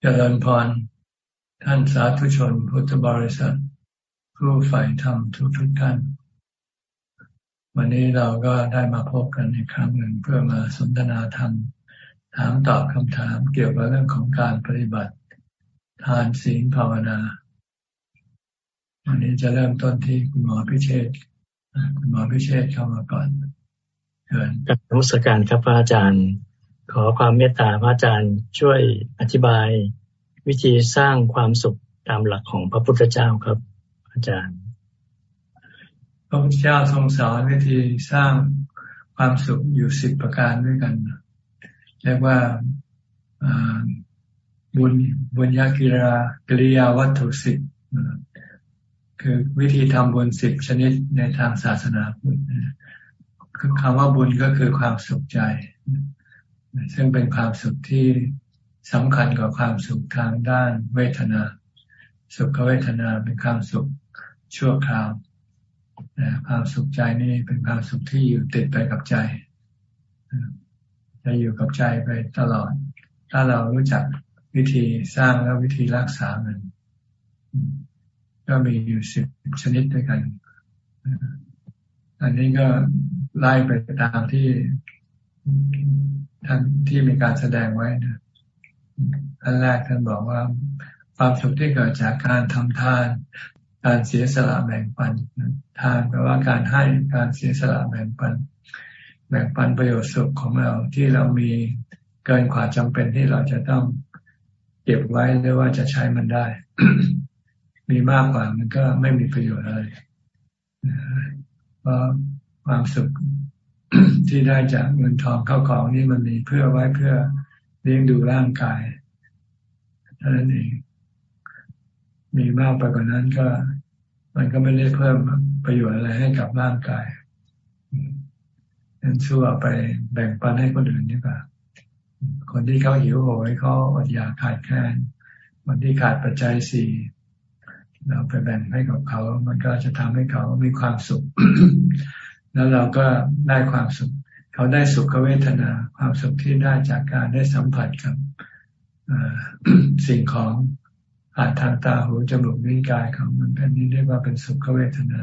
เจริญพร ท่านสาธุชนพุทธบริษัท ผู้ใฝ่ธรรมทุกทุกท่าน วันนี้เราก็ได้มาพบกันอีกครั้งหนึ่งเพื่อมาสนทนาธรรม ถามตอบคำถามเกี่ยวกับเรื่องของการปฏิบัติ ทานศีลภาวนา วันนี้จะเริ่มต้นที่คุณหมอพิเชษคุณหมอพิเชษเข้ามาก่อนเชิญกับนักสการครับพระอาจารย์ อความเมตตาพระอาจารย์ช่วยอธิบายวิธีสร้างความสุขตามหลักของพระพุทธเจ้าครับ อาจารย์ พระพุทธเจ้าทรงสอนวิธีสร้างความสุขอยู่สิบประการด้วยกันเรียกว่าบุญบุญญากิรากิริยาวัตถุสิบคือวิธีทำบุญสิบชนิดในทางศาสนาพุทธคือคำว่าบุญก็คือความสุขใจ ซึ่งเป็นความสุขที่สำคัญกว่าความสุขทางด้านเวทนา สุขเวทนาเป็นความสุขชั่วคราวความสุขใจนี่เป็นความสุขที่อยู่ติดไปกับใจจะอยู่กับใจไปตลอด ถ้าเรารู้จักวิธีสร้างและวิธีรักษามัน ก็มีอยู่สิบชนิดด้วยกัน อันนี้ก็ไล่ไปตามที่ ท่านที่มีการแสดงไว้นะอันแรกท่านบอกว่า ความสุขที่เกิดจากการทำทาน การเสียสละแบ่งปัน ทานแปลว่าการให้การเสียสละแบ่งปัน แบ่งปันประโยชน์สุขของเราที่เรามีเกินกว่าจำเป็นที่เราจะต้องเก็บไว้หรือว่าจะใช้มันได้ มีมากกว่ามันก็ไม่มีประโยชน์อะไรเพราะความสุข ที่ได้จากเงินทองเข้าของนี่มันมีเพื่อไว้เพื่อเลี้ยงดูร่างกายเท่านั้นเอง มีมากไปกว่านั้นก็ มันก็ไม่ได้เพิ่มประโยชน์อะไรให้กับร่างกายนั้นชั่วไปแบ่งปันให้คนอื่นดีกว่าคนที่เขาหิวโหยเขาอดอยากขาดแคลนคนที่ขาดปัจจัยสี่เราไปแบ่งให้กับเขา มันก็จะทำให้เขามีความสุข แล้วเราก็ได้ความสุข เขาได้สุขเวทนา ความสุขที่ได้จากการได้สัมผัสกับสิ่งของผ่านทางตาหูจมูกนิ้วกายของมันเป็นนี้เรียกว่าเป็นสุขเวทนา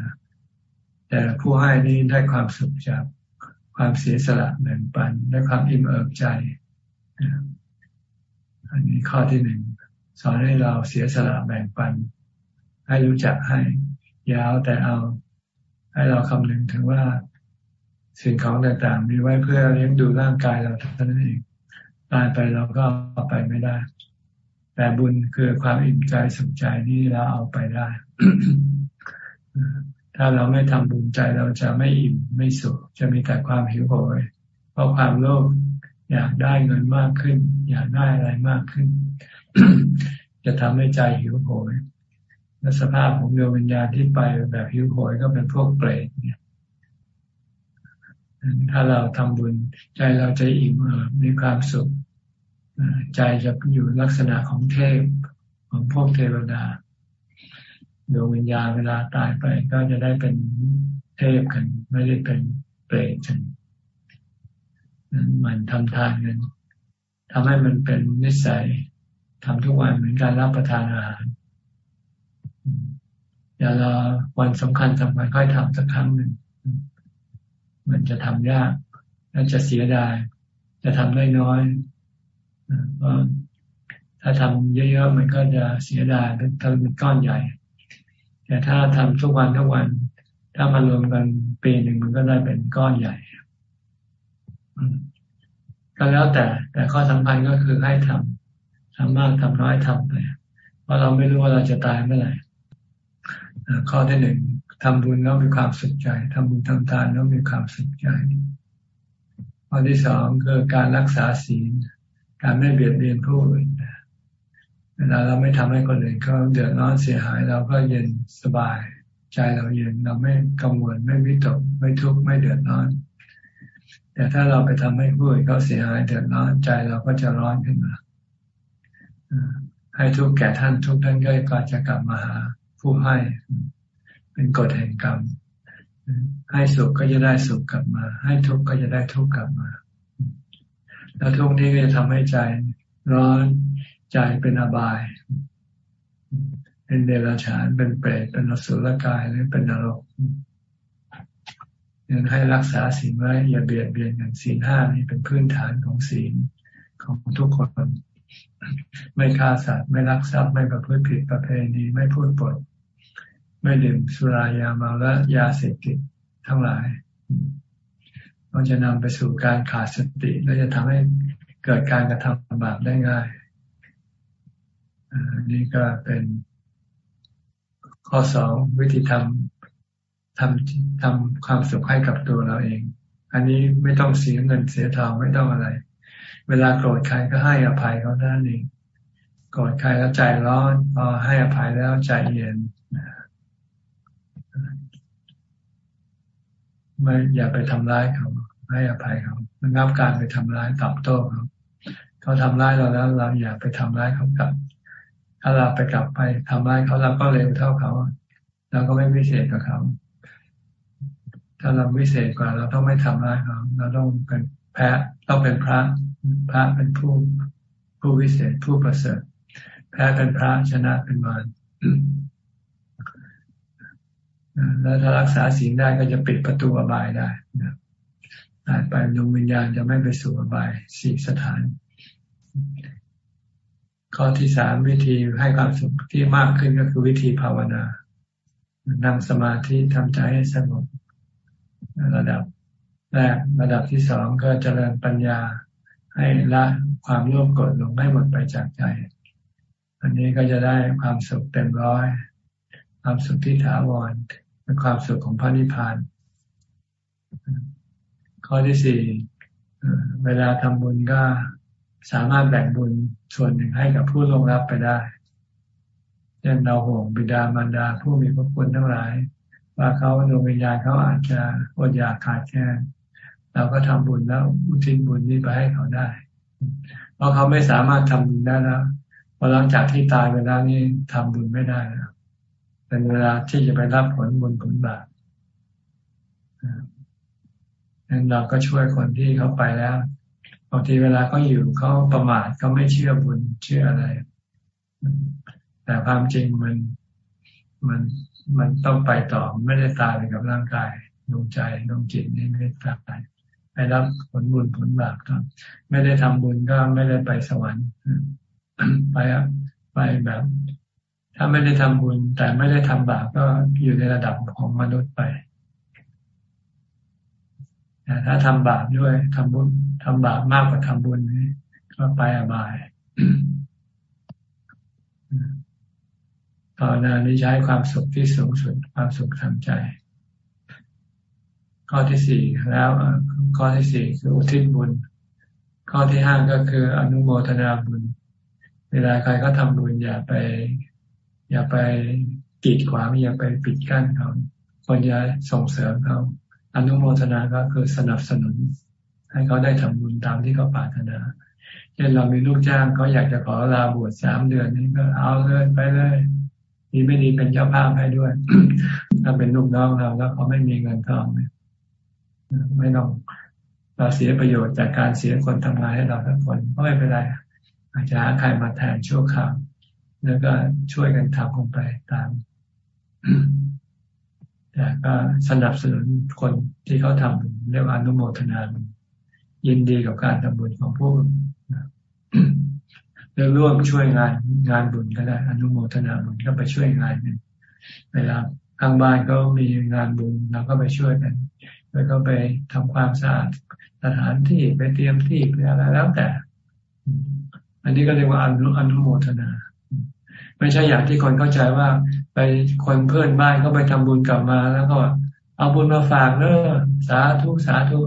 แต่ผู้ให้นี้ได้ความสุขจากความเสียสละแบ่งปันได้ความอิ่มเอิบใจอันนี้ข้อที่หนึ่งสอนให้เราเสียสละแบ่งปัน ให้รู้จักให้ยาวแต่เอา ให้เราคำนึงถึงว่าสิ่งของต่างๆ มีไว้เพื่อเลี้ยงดูร่างกายเราเท่านั้นเองตายไปเราก็เอาไปไม่ได้ แต่บุญคือความอิ่มใจสุขใจนี่เราเอาไปได้ ถ้าเราไม่ทำบุญใจเราจะไม่อิ่มไม่สุข จะมีแต่ความหิวโหย เพราะความโลภอยากได้เงินมากขึ้น อยากได้อะไรมากขึ้น จะทำให้ใจหิวโหย และสภาพของโยวิญญาณที่ไปแบบหิวโหยก็เป็นพวกเปรตเนี่ยถ้าเราทำบุญใจเราจะอิ่มมีความสุขใจจะอยู่ลักษณะของเทพของพวกเทวดาดวงวิญญาณเวลาตายไปก็จะได้เป็นเทพกัน ไม่ได้เป็นเปรตกันนั้นมันทำทานกันทำให้มันเป็นนิสัยทำทุกวันเหมือนการรับประทานอาหาร อย่ารอวันสำคัญสำคัญค่อยทำสักครั้งหนึ่ง มันจะทำยากและจะเสียดาย จะทำได้น้อยเพราะถ้าทำเยอะๆมันก็จะเสียดายเป็นทำเป็นก้อนใหญ่ แต่ถ้าทำทุกวันทุกวัน ถ้ามารวมกันปีหนึ่งมันก็ได้เป็นก้อนใหญ่ก็แล้วแต่ แต่ข้อสำคัญก็คือให้ทำทำมากทำน้อยทำไปเพราะเราไม่รู้ว่าเราจะตายเมื่อไหร่ ข้อที่หนึ่งทำบุญแล้วมีความสุขใจทำบุญทำทานแล้วมีความสุขใจ ข้อที่สองคือการรักษาศีล การไม่เบียดเบียนผู้อื่นเวลาเราไม่ทำให้คนอื่นเขาเดือดร้อนเสียหายเราก็เย็นสบาย ใจเราเย็นเราไม่กังวลไม่วิตกไม่ทุกข์ไม่เดือดร้อน แต่ถ้าเราไปทำให้ผู้อื่นเขาเสียหายเดือดร้อนใจเราก็จะร้อนขึ้นมาให้ทุกแก่ท่านทุกท่านก็จะกลับมาหา ผู้ให้ เป็นกฎแห่งกรรม ให้สุขก็จะได้สุขกลับมา ให้ทุกข์ก็จะได้ทุกข์กลับมา แล้วทุกข์นี้จะทำให้ใจร้อนใจเป็นอบาย เป็นเดรัจฉานเป็นเปรตเป็นอสุรกายหรือเป็นนรกยังให้รักษาศีลไว้ อย่าเบียดเบียนกันศีลห้านี่เป็นพื้นฐานของศีลของทุกคน ไม่ฆ่าสัตว์ไม่ลักทรัพย์ไม่ประพฤติผิดประเพณีไม่พูดปด ไม่ดื่มสุรายาเมาและยาเสพติดทั้งหลายมันจะนำไปสู่การขาดสติและจะทำให้เกิดการกระทำบาปได้ง่ายอันนี้ก็เป็นข้อสองวิธีทำทำทำความสุขให้กับตัวเราเอง อันนี้ไม่ต้องเสียเงินเสียทองไม่ต้องอะไร เวลาโกรธใครก็ให้อภัยเขาท่านเองโกรธใครแล้วใจร้อนพอให้อภัยแล้วใจเย็น ไม่อย่าไปทำร้ายเขาให้อภัยเขาระงับการไปทำร้ายตอบโต้เขาเขาทำร้ายเราแล้ว เราอย่าไปทำร้ายเขากลับ ถ้าเราไปกลับไปทำร้ายเขาเราก็เร็วเท่าเขาเราก็ไม่วิเศษกับเขา ถ้าเราวิเศษกว่า เราต้องไม่ทำร้ายเขาเราต้องเป็นแพ้ต้องเป็นพระ พระเป็นผู้ผู้วิเศษผู้ประเสริฐแพ้เป็นพระชนะเป็นมาร แล้วถ้ารักษาศีลได้ก็จะปิดประตูอบายได้นะตายไปดวงวิญญาณจะไม่ไปสู่อบายสี่สถาน ข้อที่สามวิธีให้ความสุขที่มากขึ้นก็คือวิธีภาวนา นั่งสมาธิทำใจให้สงบระดับแรกระดับที่สองก็เจริญปัญญาให้ละความร่วมกดลงให้หมดไปจากใจ อันนี้ก็จะได้ความสุขเต็มร้อย ความสุขที่ถาวร เป็นความสุขของพระนิพพาน ข้อที่สี่เวลาทำบุญก็สามารถแบ่งบุญส่วนหนึ่งให้กับผู้ลงรับไปได้เช่นเราห่วงบิดามารดาผู้มีพระคุณทั้งหลาย ว่าเขาดวงวิญญาณเขาอาจจะอดอยากขาดแคลนเราก็ทำบุญแล้วอุทิศบุญนี้ไปให้เขาได้ เพราะเขาไม่สามารถทำบุญได้แล้วพอหลังจากที่ตายไปแล้วนี่ทำบุญไม่ได้แล้ว เป็นเวลาที่จะไปรับผลบุญผลบาปนั้นเราก็ช่วยคนที่เขาไปแล้วบางทีเวลาเขาอยู่เขาประมาทเขาไม่เชื่อบุญเชื่ออะไร แต่ความจริงมันมันมันต้องไปต่อไม่ได้ตายไปกับร่างกายดวงใจดวงจิตนี่ไม่ได้ตายไปรับผลบุญผลบาปครับ ไม่ได้ทำบุญก็ไม่ได้ไปสวรรค์ไปไปแบบ ถ้าไม่ได้ทำบุญแต่ไม่ได้ทำบาปก็อยู่ในระดับของมนุษย์ไปแต่ถ้าทำบาปด้วยทำบุญทำบาปมากกว่าทำบุญนี่ก็ไปอบายภาวนานี้ใช้ความสุขที่สูงสุดความสุขทางใจ ข้อที่สี่แล้วข้อที่สี่คืออุทิศบุญ ข้อที่ห้าก็คืออนุโมทนาบุญ เวลาใครก็ทำบุญอย่าไป อย่าไปกีดขวางอย่าไปปิดกั้นเขาควรจะส่งเสริมเขาอนุโมทนาก็คือสนับสนุน ให้เขาได้ทำบุญตามที่เขาปรารถนาเช่นเรามีลูกจ้างเขาอยากจะขอลาบวชสามเดือนนี้ก็เอาเลยไปเลยดีไม่ดีเป็นเจ้าภาพให้ด้วย ถ้าเป็นลูกน้องเราแล้วเขาไม่มีเงินทองไม่ต้องเราเสียประโยชน์จากการเสียคนทำงานให้เราทุกคนก็ไม่เป็นไรอาจจะหาใครมาแทนชั่วคราว แล้วก็ช่วยกันทำลงไปตาม แต่ก็สนับสนุนคนที่เขาทำเรียกว่าอนุโมทนายินดีกับการทำบุญของผู้หรือร่วมช่วยงานงานบุญก็ได้อนุโมทนาบุญก็ไปช่วยงานนึงเวลาทางบ้านก็มีงานบุญเราก็ไปช่วยกัน แล้วก็ไปทำความสะอาดสถานที่ไปเตรียมที่หรืออะไรแล้วแต่ อันนี้ก็เรียกว่าอนุอนุโมทนา ไม่ใช่อย่างที่คนเข้าใจว่า ไปคนเพื่อนบ้านก็ไปทำบุญกลับมาแล้วก็เอาบุญมาฝากเนอสาธุสาธุ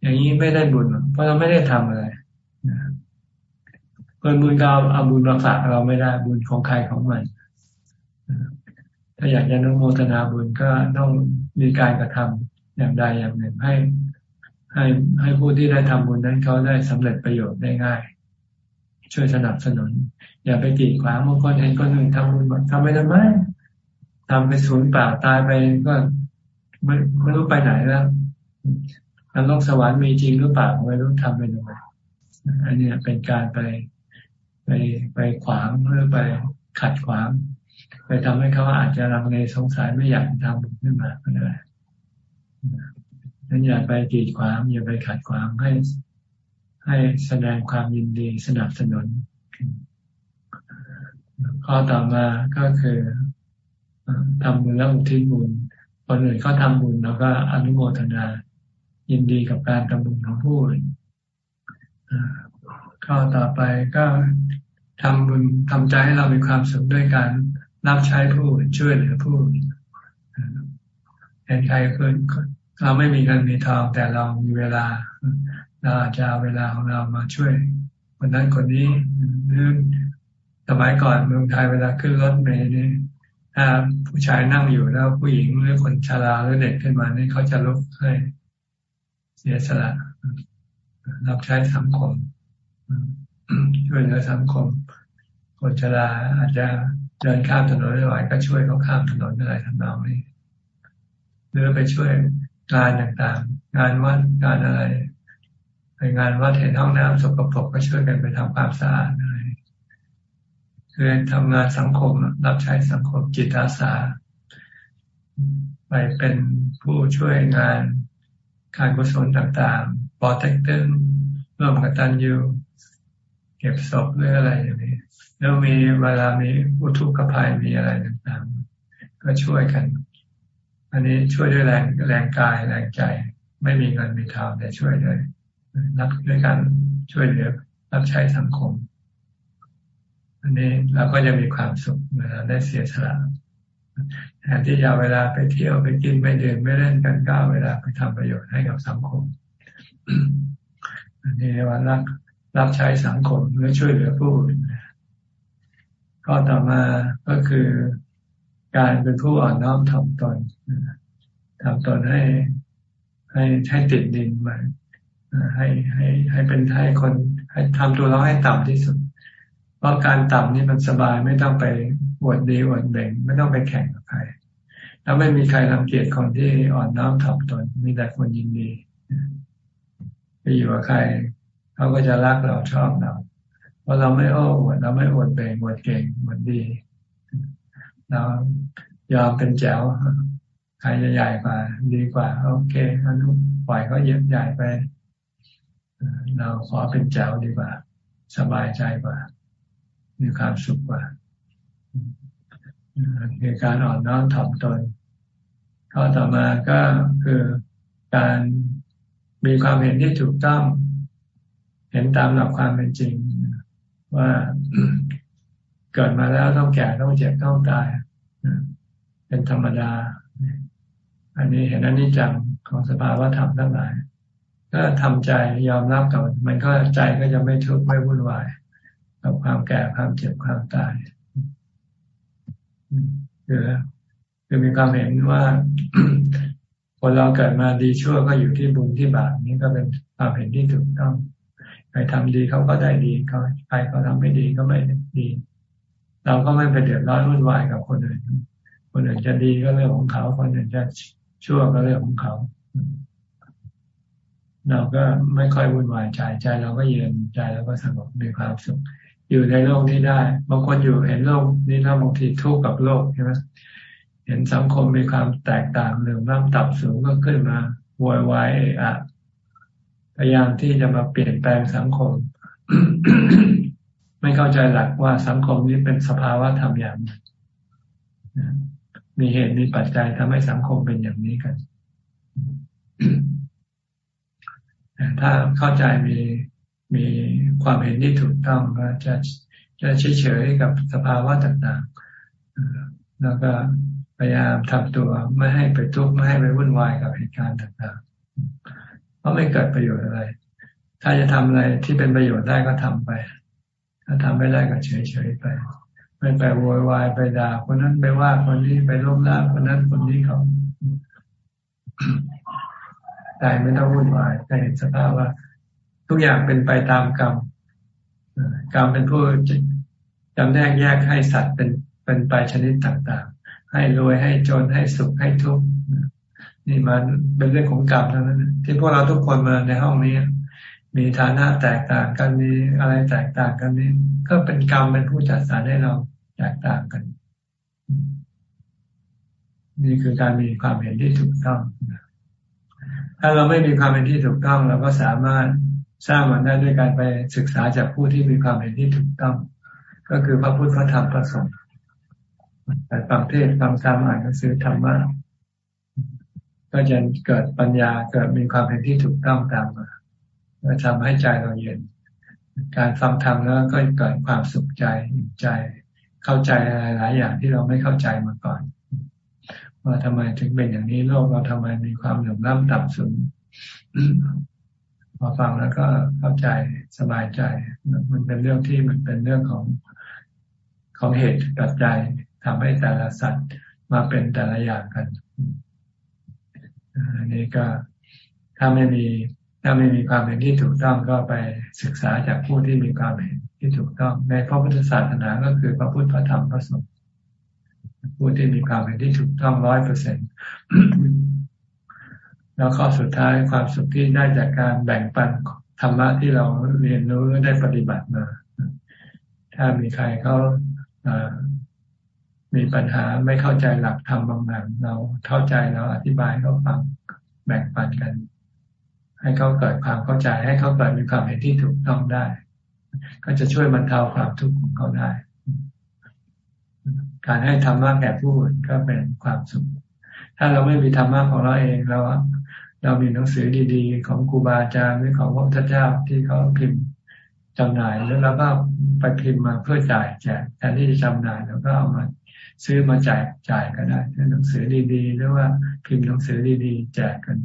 อย่างนี้ไม่ได้บุญ เพราะเราไม่ได้ทำอะไรเพื่อนบุญก็เอาบุญมาฝากเราไม่ได้บุญของใครของมันถ้าอยากจะนุโมทนาบุญก็ต้องมีการกระทำอย่างใดอย่างหนึ่งให้ ให้ให้ผู้ที่ได้ทำบุญนั้นเขาได้สำเร็จประโยชน์ได้ง่าย ช่วยสนับสนุน อย่าไปกีดขวางบางคนเห็นคนอื่นทำบุญทำไปทำไมทำไปสูญเปล่าตายไปก็ไม่ไม่รู้ไปไหนแล้วนรกสวรรค์มีจริงหรือเปล่าไม่รู้ทำไปทำไมอันนี้เป็นการไปไปไปขวางหรือไปขัดขวาง ไปทำให้เขาอาจจะรังเลสงสัยไม่อยากทำบุญขึ้นมาก็ได้นั้นอย่าไปกีดขวางอย่าไปขัดขวางให้ให้แสดงความยินดีสนับสนุน ข้อต่อมาก็คือทำบุญแล้วอุทิศบุญคนอื่นเขาทาบุญเราก็อนุโมทนา ยินดีกับการทำบุญของผู้อื่นข้อต่อไปก็ทำบุญทำใจให้เรามีความสุขด้วยการรับใช้ผู้อื่นช่วยเหลือผู้อื่นเห็นใครคือเราไม่มีเงินมีทองแต่เรามีเวลาเราจะเอาเวลาของเรามาช่วยคนนั้นคนนี้หรือ สมัยก่อนเมืองไทยเวลาขึ้นรถเมล์นี่ถ้าผู้ชายนั่งอยู่แล้วผู้หญิงหรือคนชราหรือเด็กขึ้นมานี่เขาจะลุกให้เสียสละรับใช้สังคมช่วยเหลือสังคม คนชราอาจจะเดินข้ามถนนไม่ไหวก็ช่วยเขาข้ามถนนอะไรทำนองนี้หรือไปช่วยงานต่างๆ งานวัดงานอะไรไปงานวัดเห็นห้องน้ำสกปรกก็ช่วยกันไปทำความสะอาดอะไร คือทำงานสังคมรับใช้สังคมจิตอาสา ไปเป็นผู้ช่วยงานการกุศลต่างๆปอเต็กตึงร่วมกับตันยูเก็บศพหรืออะไรอย่างนี้ แล้วมีเวลามีอุทุกภัยมีอะไรต่างๆ ก็ช่วยกัน อันนี้ช่วยด้วยแรงแรงกายแรงใจ ไม่มีเงินมีทางแต่ช่วยด้วยรับด้วยกันช่วยเหลือรับใช้สังคม อันนี้เราก็จะมีความสุขเวลาได้เสียสละแทนที่จะเวลาไปเที่ยวไปกินไปดื่มไม่เล่นกันก้าเวลาไปทำประโยชน์ให้กับสังคม อันนี้ว่ารับรับใช้สังคมหรือช่วยเหลือผู้อื่นข้อต่อมาก็คือการเป็นผู้อ่อนน้อมถ่อมตนทำตนให้ให้ให้ติดดินมาให้ให้ให้เป็นให้คนให้ทำตัวเราให้ต่ำที่สุด เพราะการต่ำนี่มันสบายไม่ต้องไปอวดดีอวดเบ่งไม่ต้องไปแข่งกับใครแล้วไม่มีใครรังเกียจคนที่อ่อนน้อมถ่อมตนมีแต่คนยินดีไปอยู่กับใครเขาก็จะรักเราชอบเราเพราะเราไม่โอ้อวดเราไม่อวดเบ่งอวดเก่งอวดดีเรายอมเป็นแจ๋วใครจะใหญ่กว่าดีกว่า โอเคอนุปล่อยเขาเยอะใหญ่ไป เราขอเป็นแจ๋วดีกว่า สบายใจกว่า มีความสุขกว่าคือการอ่อนน้อมถ่อมตนข้อต่อมาก็คือการมีความเห็นที่ถูกต้อง เห็นตามหลักความเป็นจริง ว่าเกิดมาแล้วต้องแก่ต้องเจ็บต้องตายเป็นธรรมดา อันนี้เห็นอันนี้จังของสภาวะธรรมทั้งหลาย ก็ทำใจยอมรับกับมันก็ใจก็จะไม่ทุกข์ไม่วุ่นวาย กับความแก่ความเจ็บความตายคือคือมีความเห็นว่าคนเราเกิดมาดีชั่วก็อยู่ที่บุญที่บาปนี้ก็เป็นความเห็นที่ถูกต้องใครทำดีเขาก็ได้ดีเขาใครเขาทำไม่ดีก็ไม่ดี เราก็ไม่ไปเดือดร้อนวุ่นวายกับคนอื่นคนอื่นจะดีก็เรื่องของเขา คนอื่นจะชั่วก็เรื่องของเขา เราก็ไม่ค่อยวุ่นวายใจใจเราก็เย็นใจเราก็สงบมีความสุข อยู่ในโลกนี้ได้ บางคนอยู่เห็นโลกนี้แล้วบางทีทุกข์กับโลกใช่ไหมเห็นสังคมมีความแตกต่างหรือน้ำตับสูงก็ขึ้นมาโวยวายอะพยายามที่จะมาเปลี่ยนแปลงสังคม ไม่เข้าใจหลักว่าสังคมนี้เป็นสภาวะธรรมอย่างมีเหตุมีปัจจัยทำให้สังคมเป็นอย่างนี้กันถ้าเข้าใจมี มีความเห็นที่ถูกต้องก็จะจะเฉยๆกับสภาวะต่างๆ แล้วก็พยายามทำตัวไม่ให้ไปทุกข์ไม่ให้ไปวุ่นวายกับเหตุการณ์ต่างๆ เพราะไม่เกิดประโยชน์อะไร ถ้าจะทำอะไรที่เป็นประโยชน์ได้ก็ทำไป ถ้าทำไม่ได้ก็เฉยๆไป ไม่ไปโวยวายไปด่าคนนั้นไปว่าคนนี้ไปล้มล้างคนนั้นคนนี้เขาใจไม่ต้องวุ่นวายใจเห็นสภาพว่า ทุกอย่างเป็นไปตามกรรมกรรมเป็นผู้จำแนกแยกให้สัตว์เป็นเป็นไปชนิดต่างๆ ให้รวยให้จนให้สุขให้ทุกข์นี่มันเป็นเรื่องของกรรมเท่านั้นที่พวกเราทุกคนมาในห้องนี้ มีฐานะแตกต่างกันมีอะไรแตกต่างกันนี่ก็เป็นกรรมเป็นผู้จัดสรรให้เราแตกต่างกัน นี่คือการมีความเห็นที่ถูกต้องถ้าเราไม่มีความเห็นที่ถูกต้องเราก็สามารถ สร้างมันได้ด้วยการไปศึกษาจากผู้ที่มีความเห็นที่ถูกต้อง ก็คือพระพุทธพระธรรมพระสงฆ์แต่ฟังเทศฟังธรรมอ่านหนังสือธรรมะก็จะเกิดปัญญาเกิดมีความเห็นที่ถูกต้องตามมาก็ทำให้ใจเราเย็น การฟังธรรมแล้วก็เกิดความสุขใจอิ่มใจ เข้าใจหลายอย่างที่เราไม่เข้าใจมาก่อน ว่าทำไมถึงเป็นอย่างนี้โลกเราทำไมมีความเหลื่อมล้ำต่ำสูง พอฟังแล้วก็เข้าใจสบายใจ มันเป็นเรื่องที่มันเป็นเรื่องของของเหตุปัจจัยทำให้แต่ละสัตว์มาเป็นแต่ละอย่างกันอันนี้ก็ถ้าไม่มีถ้าไม่มีความเห็นที่ถูกต้องก็ไปศึกษาจากผู้ที่มีความเห็นที่ถูกต้อง ในพระพุทธศาสนาก็คือพระพุทธพระธรรมพระสงฆ์ผู้ที่มีความเห็นที่ถูกต้องร้อยเปอร์เซ็นต์ แล้วข้อสุดท้ายความสุขที่ได้จากการแบ่งปันธรรมะที่เราเรียนรู้ได้ปฏิบัติมา ถ้ามีใครเขามีปัญหาไม่เข้าใจหลักธรรมบางอย่างเราเข้าใจเราอธิบายเขาฟังแบ่งปันกัน ให้เขาเกิดความเข้าใจให้เขาเกิดมีความเห็นที่ถูกต้องได้ ก็จะช่วยบรรเทาความทุกข์ของเขาได้ การให้ธรรมะแก่ผู้อื่นก็เป็นความสุข ถ้าเราไม่มีธรรมะของเราเองเรา เรามีหนังสือดีๆ ของครูบาอาจารย์หรือของพระพุทธเจ้าที่เขาพิมพ์จำหน่ายแล้วเราก็ไปพิมพ์มาเพื่อจ่ายแจกแทนที่จะจำหน่ายแล้วก็เอามาซื้อมาจ่ายจ่ายก็ได้หนังสือดีๆหรือว่าพิมพ์หนังสือดีๆ แจกกัน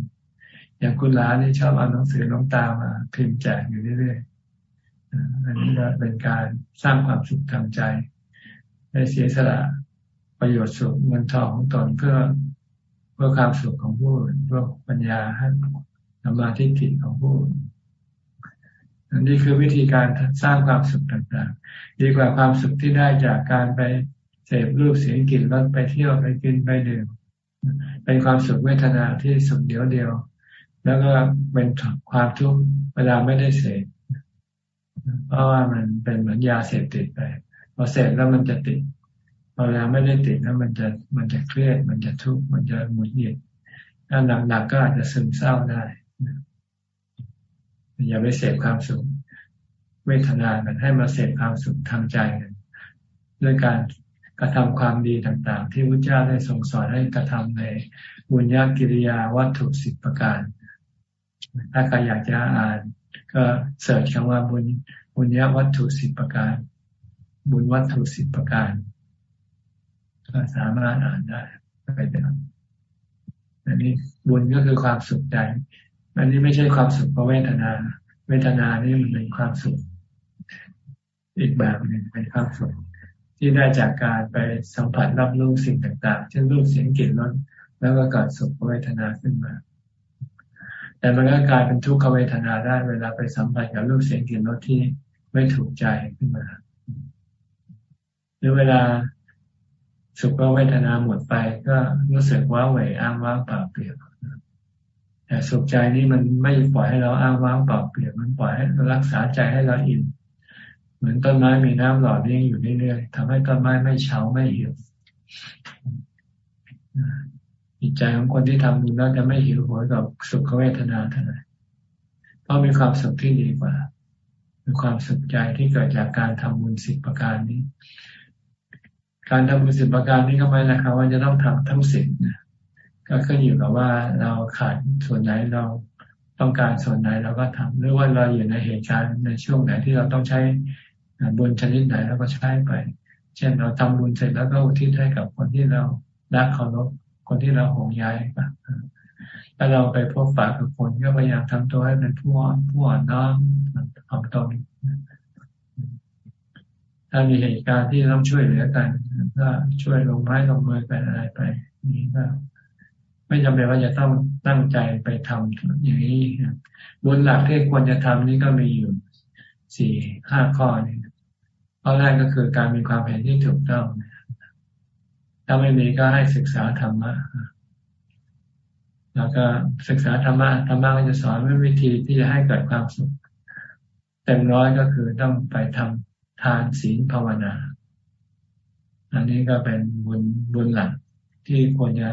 อย่างคุณล้านี่ชอบเอาหนังสือน้องตามา พิมพ์แจกอยู่เรื่อยๆอันนี้ก็เป็นการสร้างความสุขทางใจได้เสียสละประโยชน์สุขเงินทองของตนเพื่อ พื่อความสุขของผู้อื่นเพื่อปัญญาให้ธรรมาทิฏฐิของผู้อื่นอันนี้คือวิธีการสร้างความสุขต่างๆ ดีกว่าความสุขที่ได้จากการไปเสพรูปเสียงกลิ่นรสไปเที่ยวไปกินไปดื่มเป็นความสุขเวทนาที่สุขเดียวเดียว แล้วก็เป็นความทุกข์เวลาไม่ได้เสพเพราะว่ามันเป็นเหมือนยาเสพติดไปพอเสพแล้วมันจะติด เวลาไม่ได้ติดแล้วมันจะมันจะเครียด มันจะทุกข์มันจะหมุนหงิดถ้าหนักๆก็อาจจะซึมเศร้าได้อย่าไปเสพความสุขเวทนากันให้มาเสพความสุขทางใจกันด้วยการกระทำความดีต่างๆ ที่พระเจ้าได้ทรงสอนให้กระทำในบุญญากิริยาวัตถุสิบประการ ถ้าใครอยากจะอ่าน ก็เสิร์ชคำว่าบุญบุญญาวัตถุสิบประการ บุญวัตถุสิบประการ ก็สามารถอ่านได้ไปเด้อันนี้บุญก็คือความสุขใจ อันนี้ไม่ใช่ความสุขเพราะเวทนา เวทนานี่มันเป็นความสุข อีกแบบหนึ่งเป็นความสุข ที่ได้จากการไปสัมผัสรับรู้สิ่งต่าง ๆ เช่นรูปเสียงกลิ่นรสแล้วก็เกิดสุขเวทนาขึ้นมา แต่มันก็กลายเป็นทุกขเวทนาได้เวลาไปสัมผัสกับรูปเสียงกลิ่นรสที่ไม่ถูกใจขึ้นมา หรือเวลา สุขเวทนาหมดไปก็รู้สึกว้าเหวอ้างว้างเปล่าเปลี่ยวแต่สุขใจนี่มันไม่ปล่อยให้เราอ้างว้างเปล่าเปลี่ยวมันปล่อยให้รักษาใจให้เราอิ่มเหมือนต้นไม้มีน้ำหล่อเลี้ยงอยู่เรื่อยๆทำให้ต้นไม้ไม่เฉาไม่เหี่ยวจิตใจของคนที่ทำบุญแล้วจะไม่หิวโหยกับสุขเวทนาเท่าไหร่เพราะมีความสุขที่ดีกว่ามีความสุขใจที่เกิดจากการทำบุญสิบประการนี้ การทำบุญสิบประการนี้ก็ไม่นะครับว่าจะต้องทำทั้งสิบนะก็ขึ้นอยู่กับว่าเราขาดส่วนไหนเราต้องการส่วนไหนเราก็ทำหรือว่าเราอยู่ในเหตุการณ์ในช่วงไหนที่เราต้องใช้บุญชนิดไหนเราก็ใช้ไป เช่นเราทำบุญเสร็จแล้วก็อุทิศให้กับคนที่เรารักเคารพคนที่เราห่วงใยถ้าเราไปพบปะกับคนก็พยายามทำตัวให้เป็นผู้ผู้อ่อนน้อมถ่อมตน ถ้ามีเหตุการณ์ที่ต้องช่วยเหลือกันก็ช่วยลงไม้ลงมือไปอะไรไป นี่ก็ไม่จำเป็นว่าจะต้องตั้งใจไปทำอย่างนี้บุญหลักที่ควรจะทำนี่ก็มีอยู่สี่ห้าข้อนี้ข้อแรกก็คือการมีความเห็นที่ถูกต้อง ถ้าไม่มีก็ให้ศึกษาธรรมะแล้วก็ศึกษาธรรมะธรรมะก็จะสอนวิธีที่จะให้เกิดความสุข เต็มร้อยก็คือต้องไปทำ ทานศีลภาวนา อันนี้ก็เป็นบุญบุญหลักที่ควรจะ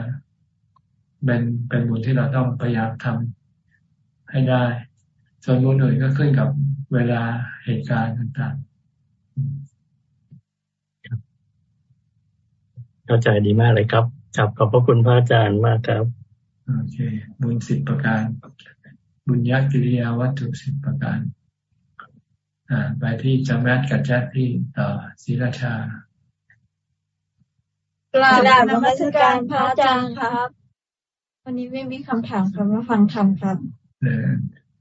เป็นเป็นบุญที่เราต้องพยายามทำให้ได้ ส่วนบุญอื่นก็ขึ้นกับเวลาเหตุการณ์ต่างๆ เข้าใจดีมากเลยครับจับขอบพระคุณพระอาจารย์มากครับ โอเค บุญสิบประการ บุญญากิริยาวัตถุสิบประการอ่า ไปที่จำแมทกับแจ๊ที่ต่อศิราชากราบนมัสการพระอาจารย์ครับ วันนี้ไม่มีคำถามครับมาฟังธรรมครับเออ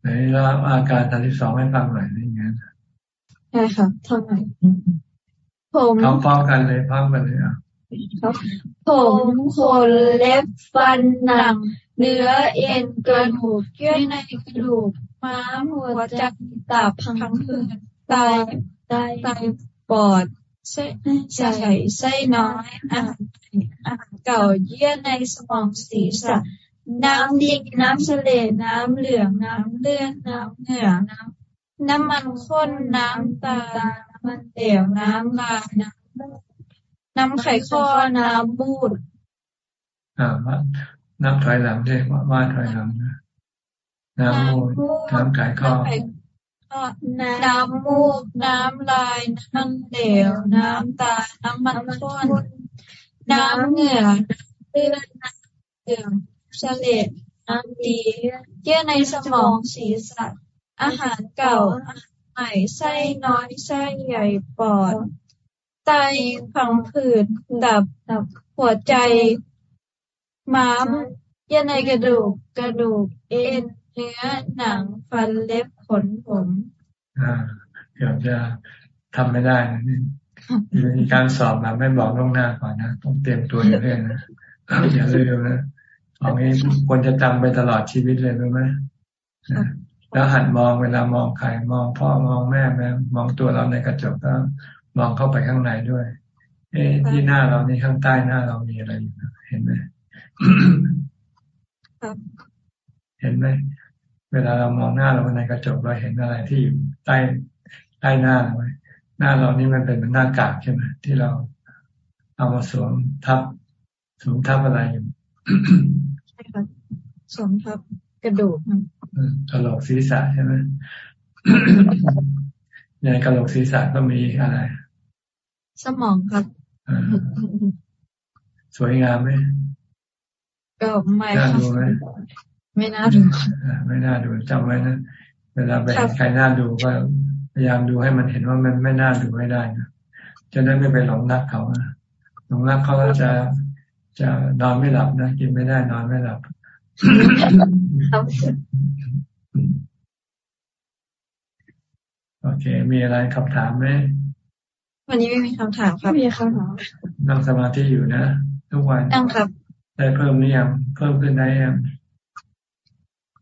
ไหนเล่าอาการทันที่สองให้ฟังหน่อยนี่ไงใช่ครับทำไมผมทำพร้อมกันเลยพร้อมกันเลยอะผมขนเล็บฟันหนัง เนื้อเอ็นกระดูกเยื่อในกระดูกม้ามหัวใจตับพังผืดไตไตไตปอดไส้ใส่ไส้น้อยอาหารอาหารเก่าเยื่อในสมองศีรษะน้ำดีน้ำเสลน้ำเหลืองน้ำเลือดน้ำเหงื่อน้ำน้ำมันข้นน้ำตาน้ำมันเตี่ยวน้ำลายน้ำน้ำไข่ข้อน้ำบูดอ่า น้ำถอยหลังด้วยว่าถอยหลังนะน้ำมูดน้ำไข่ข้อน้ำมูกน้ำลายน้ำเหลวน้ำตา น้ำมันข้นน้ำเหงื่อเลือดน้ำเหลืองเฉลดน้ำดีเยื่อในสมองศีรษะอาหารเก่าอาหารใหม่ไส้น้อยไส้ใหญ่ปอดไตผังผืดดับดับหัวใจ ม้ามเยื่อในกระดูก กระดูก เอ็น เนื้อ หนัง ฟัน เล็บ ขน ผม อ่า เกือบจะทำไม่ได้นะนี่มีการสอบแบบไม่บอกล่วงหน้าก่อนนะ ต้องเตรียมตัวอย่างเรื่อยนะอย่าลืมนะเอางี้ควรจะจำไปตลอดชีวิตเลยรู้ไหมแล้วหัดมองเวลามองใครมองพ่อมองแม่แม่มองตัวเราในกระจกก็มองเข้าไปข้างในด้วย เอ๊ที่หน้าเรานี่ข้างใต้หน้าเรามีอะไรอยู่เห็นไหม เห็นไหมเวลาเรามองหน้าเราในกระจกเราเห็นอะไรที่อยู่ใต้ใต้หน้าเราหน้าเรานี่มันเป็นเหมือนหน้ากากใช่ไหมที่เราเอามาสวมทับสวมทับอะไรอยู่ใช่ครับสวมทับกระดูกกระโหลกศีรษะใช่ไหมในกระโหลกศีรษะก็มีอะไร สมองครับ สวยงามไหม ก็ไม่น่าดูไหมไม่น่าดูไม่น่าดูจำไว้นะเวลาไปเห็นใครน่าดูก็พยายามดูให้มันเห็นว่ามันไม่น่าดูไม่ได้นะจะได้ไม่ไปหลงรักเขาหลงรักเขาก็จะจะนอนไม่หลับนะกินไม่ได้นอนไม่หลับโอเค มีอะไรคำถามไหมวันนี้ไม่มีคำถามครับมีคำถามนั่งสมาธิอยู่นะทุกวันนั่งครับ ได้เพิ่มนี่ยังเพิ่มขึ้นได้ยัง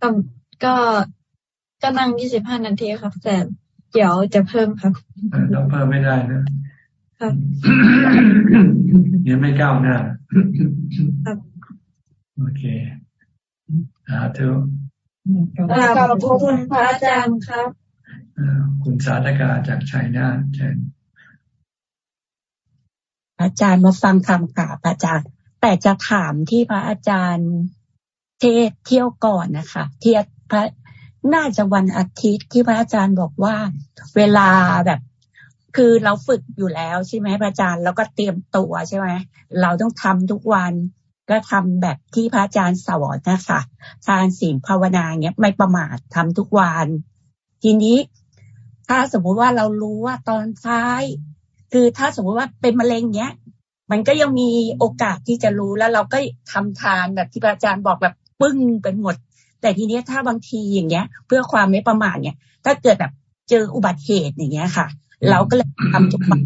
ก็ก็ก็นั่งยี่สิบห้านาทีครับ แต่เดี๋ยวจะเพิ่มครับต้องเพิ่มไม่ได้นะครับยังไม่ก้าวหน้าครับโอเคสาธุขอบคุณพระอาจารย์ครับคุณสาธกาจากชัยนาทเชิญอาจารย์มาฟังคำกราบอาจารย์ แต่จะถามที่พระอาจารย์เทศเที่ยวก่อนนะคะเที่ยพระน่าจะวันอาทิตย์ที่พระอาจารย์บอกว่า เวลาแบบ คือเราฝึกอยู่แล้วใช่ไหมพระอาจารย์แล้วก็เตรียมตัวใช่ไหมเราต้องทำทุกวันก็ทำแบบที่พระอาจารย์สอนนะคะทานศีลภาวนาเนี้ยไม่ประมาททำทุกวัน ทีนี้ถ้าสมมุติว่าเรารู้ว่าตอนท้าย คือถ้าสมมุติว่าเป็นมะเร็งเนี้ย มันก็ยังมีโอกาสที่จะรู้แล้วเราก็ทำทานแบบที่อาจารย์บอกแบบปึ้งเป็นหมด แต่ทีเนี้ยถ้าบางทีอย่างเงี้ย เพื่อความไม่ประมาทเนี่ย ถ้าเกิดแบบเจออุบัติเหตุอย่างเงี้ยค่ะ เราก็เลยทำทุกวัน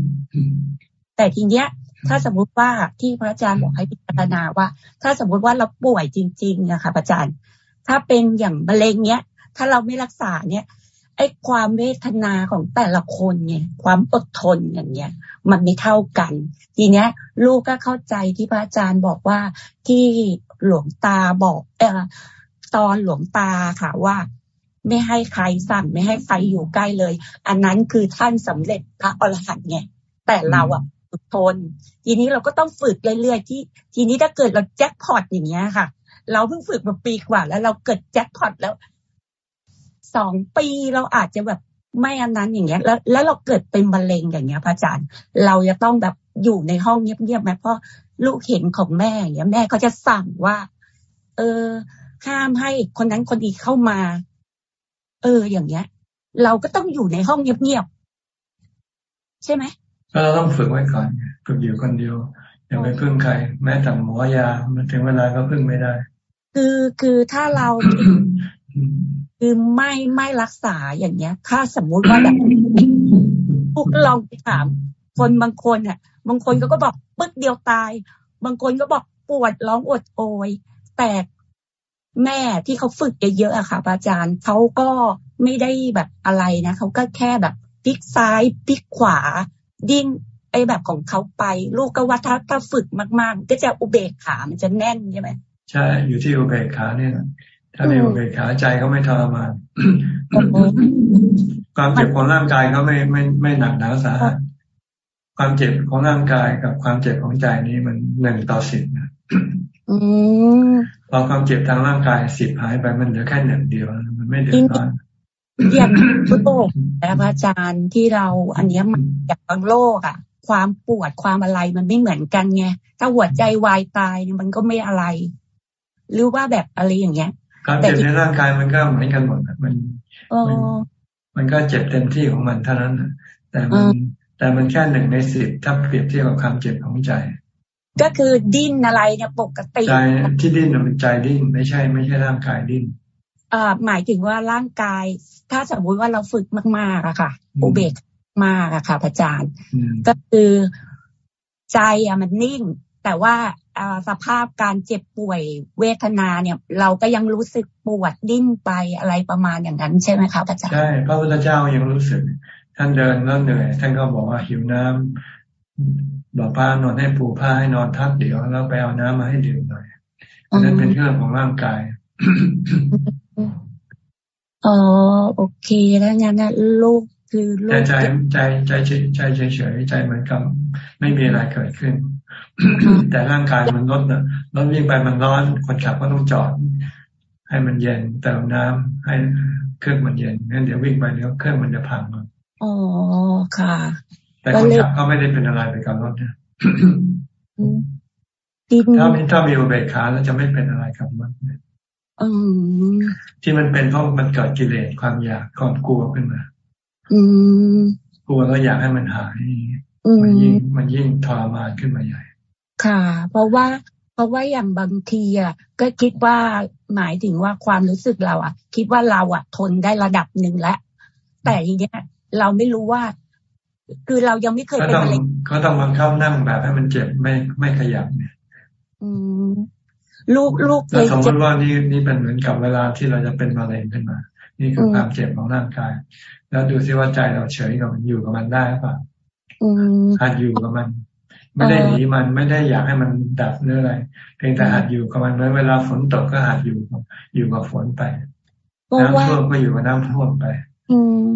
แต่ทีเนี้ย ถ้าสมมุติว่าที่พระอาจารย์บอกให้พิจารณาว่า ถ้าสมมุติว่าเราป่วยจริงๆนะคะพระอาจารย์ ถ้าเป็นอย่างมะเร็งเนี้ย ถ้าเราไม่รักษาเนี่ย ไอ้ความเวทนาของแต่ละคนเนี่ยความอดทนอย่างเงี้ย มันไม่เท่ากัน ทีเนี้ย ลูกก็เข้าใจที่พระอาจารย์บอกว่าที่หลวงตาบอกเออตอนหลวงตาค่ะว่า ไม่ให้ใครสั่งไม่ให้ใครอยู่ใกล้เลย อันนั้นคือท่านสำเร็จพระอรหันต์ไงแต่เราอะอดทน ทีนี้เราก็ต้องฝึกเรื่อยๆที่ ทีนี้ถ้าเกิดเราแจ็คพอตอย่างเงี้ยค่ะ เราเพิ่งฝึกมาปีกว่า แล้วเราเกิดแจ็คพอตแล้ว สองปีเราอาจจะแบบไม่อันนั้นอย่างเงี้ย แล้วแล้วเราเกิดเป็นมะเร็งอย่างเงี้ยพระอาจารย์ เราจะต้องแบบอยู่ในห้องเงียบๆไหมเพราะลูกเห็นของแม่อย่างเงี้ยแม่ก็จะสั่งว่า เออ ห้ามให้คนนั้นคนอีกเข้ามา เออ อย่างเงี้ย เราก็ต้องอยู่ในห้องเงียบๆใช่ไหมก็เราต้องฝึกไว้ก่อนฝึกอยู่คนเดียวอย่าไปพึ่งใคร แม้แต่หมอยามันถึงเวลาก็พึ่งไม่ได้ คือคือถ้าเรา คือไม่ไม่รักษาอย่างเงี้ย ถ้าสมมุติว่าแบบพวกลองไปถาม คนบางคนอะ บางคนก็ก็บอกปึ๊กเดียวตาย บางคนก็บอกปวดร้องอดโอยแต่แม่ที่เขาฝึกเยอะๆอะค่ะอาจารย์เขาก็ไม่ได้แบบอะไรนะเขาก็แค่แบบพลิกซ้ายพลิกขวา ดิ้นไอ้แบบของเขาไป ลูกก็ว่าถ้าถ้าฝึกมาก ๆ ก็จะอุเบกขา มันจะแน่นใช่ไหมใช่ อยู่ที่อุเบกขาเนี่ย ถ้ามีอุเบกขาใจก็ไม่ทรมานความเจ็บของร่างกายก็ไม่ไม่ไม่หนักหนาสาหัสความเจ็บของร่างกายกับความเจ็บของใจนี้มันหนึ่งต่อสิบนะพอความเจ็บทางร่างกายสิบหายไปมันเหลือแค่หนึ่งเดียว มันไม่เดือดร้อนอย่างโลกแต่อาจารย์ที่เราอันนี้มันจากบางโลกอะ ความปวดความอะไรมันไม่เหมือนกันไงถ้าหัวใจวายตายมันก็ไม่อะไร หรือว่าแบบอะไรอย่างเงี้ย ความเจ็บในร่างกายมันก็เหมือนกันหมดมันมันก็เจ็บเต็มที่ของมันเท่านั้นแต่มันแต่มันแค่หนึ่งในสิบถ้าเปรียบเทียบกับความเจ็บของใจ ก็คือดิ้นอะไรเนี่ยปกติใจที่ดิ้นมันใจดิ้นไม่ใช่ไม่ใช่ร่างกายดิ้นอ่าหมายถึงว่าร่างกาย ถ้าสมมติว่าเราฝึกมากๆอะค่ะอุเบกมากอะค่ะพระอาจารย์ ก็คือใจอะมันนิ่ง แต่ว่า สภาพการเจ็บป่วยเวทนาเนี่ย เราก็ยังรู้สึกปวดดิ้นไปอะไรประมาณอย่างนั้น ใช่ไหมคะพระอาจารย์ใช่พระพุทธเจ้ายังรู้สึก ท่านเดินแล้วเหนื่อย ท่านก็บอกว่าหิวน้ำบอกป้านอนให้ปูผ้าให้นอนทักเดี๋ยวแล้วไปเอาน้ำมาให้ดื่มหน่อยอันนั้นเป็นเรื่องของร่างกายอ๋อโอเคแล้วงั้นนะลูกคือลูกใจใจใจใจเฉยเฉยใจเหมือนกับไม่มีอะไรเกิดขึ้น แต่ร่างกายมันรถนะรถวิ่งไปมันร้อน คนขับก็ต้องจอด ให้มันเย็นเติมน้ำให้เครื่องมันเย็นงั้นเดี๋ยววิ่งไปเดี๋ยวเครื่องมันจะพังอ๋อค่ะ แต่คนขับก็ไม่ได้เป็นอะไรไปกับรถนะถ้ามีถ้ามีอุเบกขาแล้วจะไม่เป็นอะไรกับมันที่มันเป็นเพราะมันเกิดกิเลสความอยากความกลัวขึ้นมาอืมกลัวแล้วอยากให้มันหาย มันยิ่งมันยิ่งทรมานขึ้นมาใหญ่ ค่ะ เพราะว่าเพราะว่าอย่างบางทีอะก็คิดว่าหมายถึงว่าความรู้สึกเราอะ คิดว่าเราอะทนได้ระดับหนึ่งแล้ว แต่ทีเนี้ยเราไม่รู้ว่า คือเรายังไม่เคยเป็นอะไรก็ต้องบังคับนั่งแบบให้มันเจ็บไม่ไม่ขยับเนี่ยอืมลูกลูกเลยสมมติว่านี่นี่เป็นเหมือนกับเวลาที่เราจะเป็นมะเร็งขึ้นมา นี่คือความเจ็บของร่างกาย แล้วดูซิว่าใจเราเฉยกับมันอยู่กับมันได้ป่ะหัดอยู่กับมัน ไม่ได้หนีมันไม่ได้อยากให้มันดับเนื้ออะไรเพียงแต่หัดอยู่กับมันเวลาฝนตกก็หัดอยู่อยู่กับฝนไปน้ำท่วมก็อยู่กับน้ำท่วมไป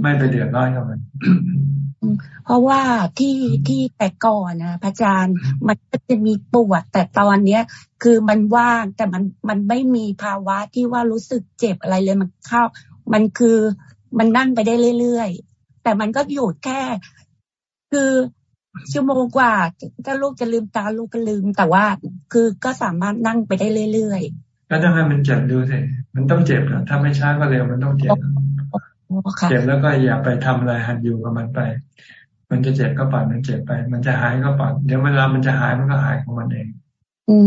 ไม่ไปเดือดร้อนกับมันเพราะว่าที่ที่แต่ก่อนนะพระอาจารย์มันก็จะมีปวดแต่ตอนเนี้ย คือมันว่างแต่มันมันไม่มีภาวะที่ว่ารู้สึกเจ็บอะไรเลยมันเข้า มันคือมันนั่งไปได้เรื่อยๆแต่มันก็อยู่แค่ คือ ชั่วโมงกว่า ถ้าลูกจะลืมตาลูกก็ลืม แต่ว่าคือก็สามารถนั่งไปได้เรื่อยๆก็ต้องให้มันเจ็บดูสิมันต้องเจ็บนะถ้าไม่ช้าก็เร็วมันต้องเจ็บเจ็บแล้วก็อย่าไปทำอะไรหัดอยู่กับมันไป มันจะเจ็บก็ปล่อยมันเจ็บไป มันจะหายก็ปล่อยเดี๋ยวเวลามันจะหายมันก็หายของมันเองอื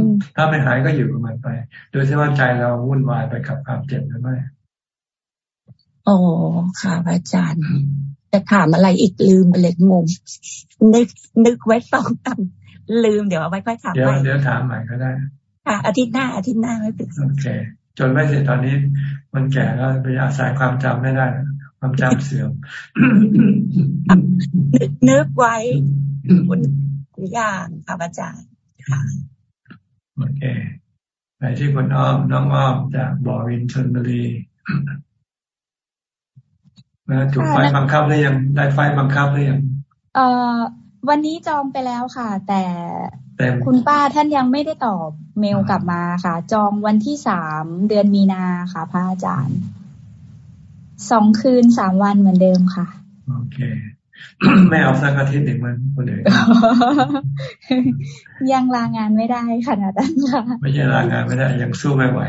มถ้าไม่หายก็อยู่กับมันไป โดยที่ว่าใจเราวุ่นวายไปกับความเจ็บหรือไม่โอ้ค่ะอาจารย์ จะถามอะไรอีกลืมไปเลยงงนึกนึกไว้สองตังลืมเดี๋ยวเอาไว้ค่อยถามเดี๋ยวเดี๋ยวถามใหม่ก็ได้ ค่ะอาทิตย์หน้าอาทิตย์หน้าไม่เป็นโอเค จนไม่เสร็จตอนนี้ มันแก่แล้วไปอาศัยความจำไม่ได้ ความจำเสื่อมนึกไว้อย่างค่ะอาจารย์ค่ะโอเคไปที่คุณอ้อมน้องอ้อมจากบอวินชนบุรี นะถูกไฟบังคับหรือยังได้ไฟบังคับหรือยังเอ่อวันนี้จองไปแล้วค่ะ แต่คุณป้าท่านยังไม่ได้ตอบเมลกลับมาค่ะ จองวันที่สามเดือนมีนาค่ะ พระอาจารย์สองคืนสามวันเหมือนเดิมค่ะ โอเคไม่เอาสักอาทิตย์หนึ่งมันคนอื่นยังลางานไม่ได้ขนาดนั้นค่ะ ไม่ใช่ลางานไม่ได้ยังสู้ไม่ไหว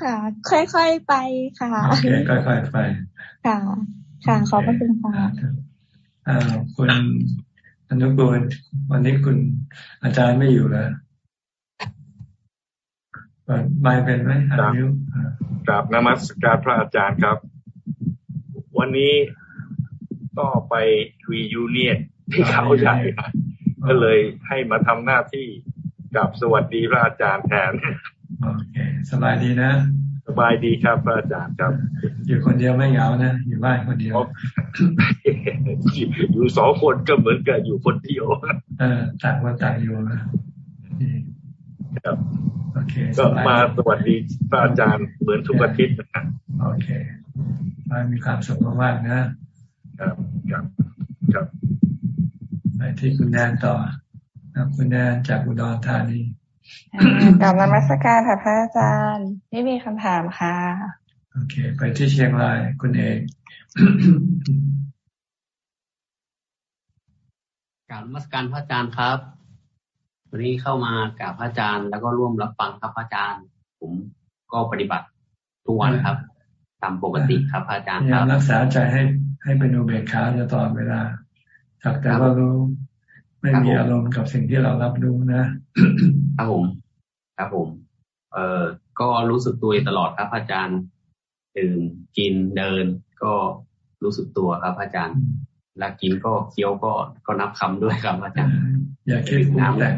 ค่ะ ค่อยๆไปค่ะโอเคค่อยๆไป ค่ะ ค่ะขอบพระคุณค่ะอ่าคุณอนุกูลวันนี้คุณอาจารย์ไม่อยู่แล้วเปิดไมเป็นไหมอายุกราบนมัสการพระอาจารย์ครับ วันนี้ก็ไปรียูเนียนที่เขาใหญ่ก็เลยให้มาทำหน้าที่กับสวัสดีพระอาจารย์แทน โอเค สบายดีนะ สบายดีครับพระอาจารย์ครับ อยู่คนเดียวไม่เหงานะ อยู่บ้านคนเดียว อยู่สองคนก็เหมือนกับอยู่คนเดียวเออต่างคนต่างอยู่นะครับโอเคก็มาสวัสดีพระอาจารย์เหมือนทุกอาทิตย์นะโอเคมามีความสุขมากๆนะครับครับครับไปที่คุณแนนต่อคุณแนนจากอุดรธานี กลับมามัสการค่ะพระอาจารย์ไม่มีคำถามค่ะ โอเค ไปที่เชียงรายคุณเอกกราบมัสการพระอาจารย์ครับ วันนี้เข้ามากราบพระอาจารย์ แล้วก็ร่วมรับฟังครับพระอาจารย์ ผมก็ปฏิบัติทุกวันครับตามปกติครับพระอาจารย์ครับรักษาใจให้ให้เป็นอุเบกขาจะตลอดเวลาสักแต่ว่ารู้ ไม่มีอารมณ์กับสิ่งที่เรารับรู้นะครับผมครับผม เอ่อก็รู้สึกตัวตลอดครับอาจารย์ตื่นกินเดิน ก็รู้สึกตัวครับอาจารย์แล้วกินก็เคี้ยวก็ก็นับคำด้วยครับอาจารย์ อย่าคิดปรุงแต่ง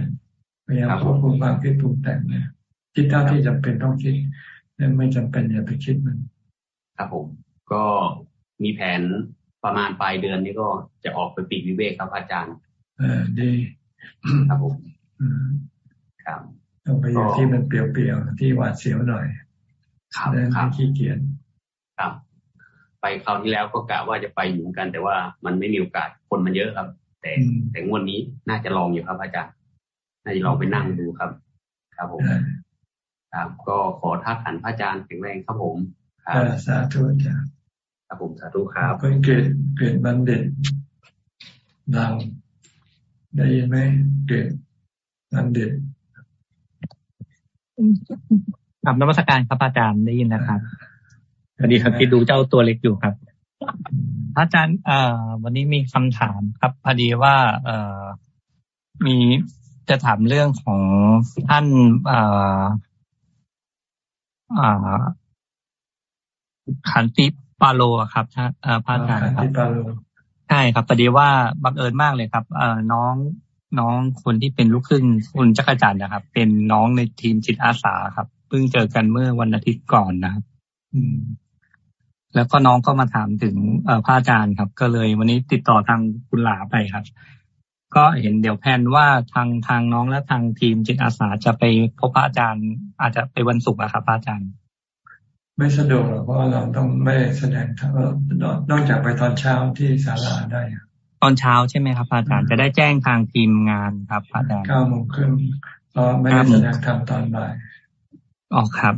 พยายามควบคุมความคิดปรุงแต่งนะคิดเท่าที่จำเป็นต้องคิดไม่จำเป็นอย่าไปคิดมันครับผม ก็มีแผนประมาณปลายเดือนนี้ก็จะออกไปปีกวิเวกครับอาจารย์เออดีครับผมครับต้องไปอยู่ที่มันเปลี่ยวๆที่หวาดเสียวหน่อยครับครับขี้เกียจครับ ไปคราวที่แล้วก็กะว่าจะไปอยู่กัน แต่ว่ามันไม่มีโอกาสคนมันเยอะครับ แต่แต่งวดนี้น่าจะลองอยู่ครับอาจารย์น่าจะลองไปนั่งดูครับ ครับผมครับก็ขอท้าขันพระอาจารย์แข็งแรงครับผมครับสาธุจ้ะครับผมสาธุครับเพื่อนเกิดเกิดบัณฑิตดัง ได้ยินไหมเกิดบัณฑิตครับนวัตการครับอาจารย์ได้ยินนะครับสวัสดีครับที่ดูเจ้าตัวเล็กอยู่ครับ อาจารย์เอ่อวันนี้มีคำถามครับพอดีว่า เอ่อมีจะถามเรื่องของท่านอ่าอ่าขันติปาโลครับท่านพระอาจารย์ครับ ใช่ครับพอดีว่าบังเอิญมากเลยครับ เอ่อน้องน้องคนที่เป็นลูกครึ่งคุณจักรจันทร์นะครับ เป็นน้องในทีมจิตอาสาครับเพิ่งเจอกันเมื่อวันอาทิตย์ก่อนนะครับอืม แล้วก็น้องก็มาถามถึงเอ่อพระอาจารย์ครับ ก็เลย วันนี้ติดต่อทางคุณหลาไปครับ ก็เห็นเดี๋ยวแพนว่าทางทางน้องและทางทีมจิตอาสาจะไปพบพระอาจารย์ อาจจะไปวันศุกร์อะครับพระอาจารย์ ไม่สะดวกเพราะเราต้องไม่แสดงนอกจากไปตอนเช้าที่ศาลาได้ตอนเช้าใช่ไหมครับอาจารย์จะได้แจ้งทางทีมงานครับอาจารย์เก้าโมงครึ่งก็ไม่ได้แสดงทำตอนบ่ายอ๋อครับ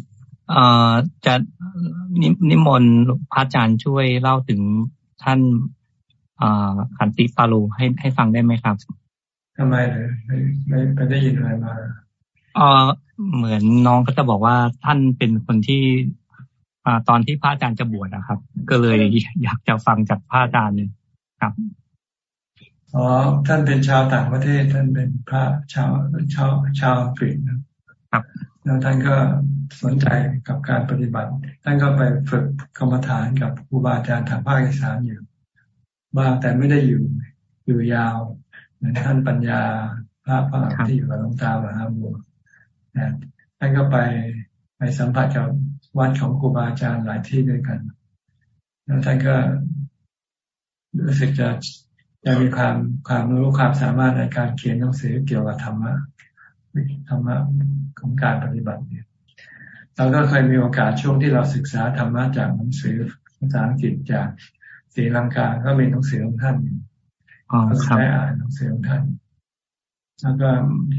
เอ่อจะนิมนต์พระอาจารย์ช่วยเล่าถึงท่านขันติปาลูให้ให้ฟังได้ไหมครับทำไมเลยไม่ไม่ไปได้ยินอะไรมาเออเหมือนน้องก็จะบอกว่าท่านเป็นคนที่ อ่าตอนที่พระอาจารย์จะบวชนะครับ ก็เลยอยากจะฟังจากพระอาจารย์ครับอ๋อท่านเป็นชาวต่างประเทศ ท่านเป็นพระชาวชาวชาวอังกฤษนะครับ แล้วท่านก็สนใจกับการปฏิบัติ ท่านก็ไปฝึกกรรมฐานกับครูบาอาจารย์ทางภาคอีสานอยู่บ้างแต่ไม่ได้อยู่อยู่ยาวเหมือนท่านปัญญาพระพระที่อยู่กับหลวงตามหาบัวนะท่านก็ไปไปสัมผัสกับ วัดของครูบาอาจารย์หลายที่ด้วยกัน แล้วท่านก็รู้สึกจะจะมีความความรู้ความสามารถในการเขียนหนังสือเกี่ยวกับธรรมะธรรมะของการปฏิบัติเนี่ยเราก็เคยมีโอกาสช่วงที่เราศึกษาธรรมะจากหนังสือภาษาอังกฤษจากศรีลังกาก็มีหนังสือของท่านก็ได้อ่านหนังสือของท่าน แล้วก็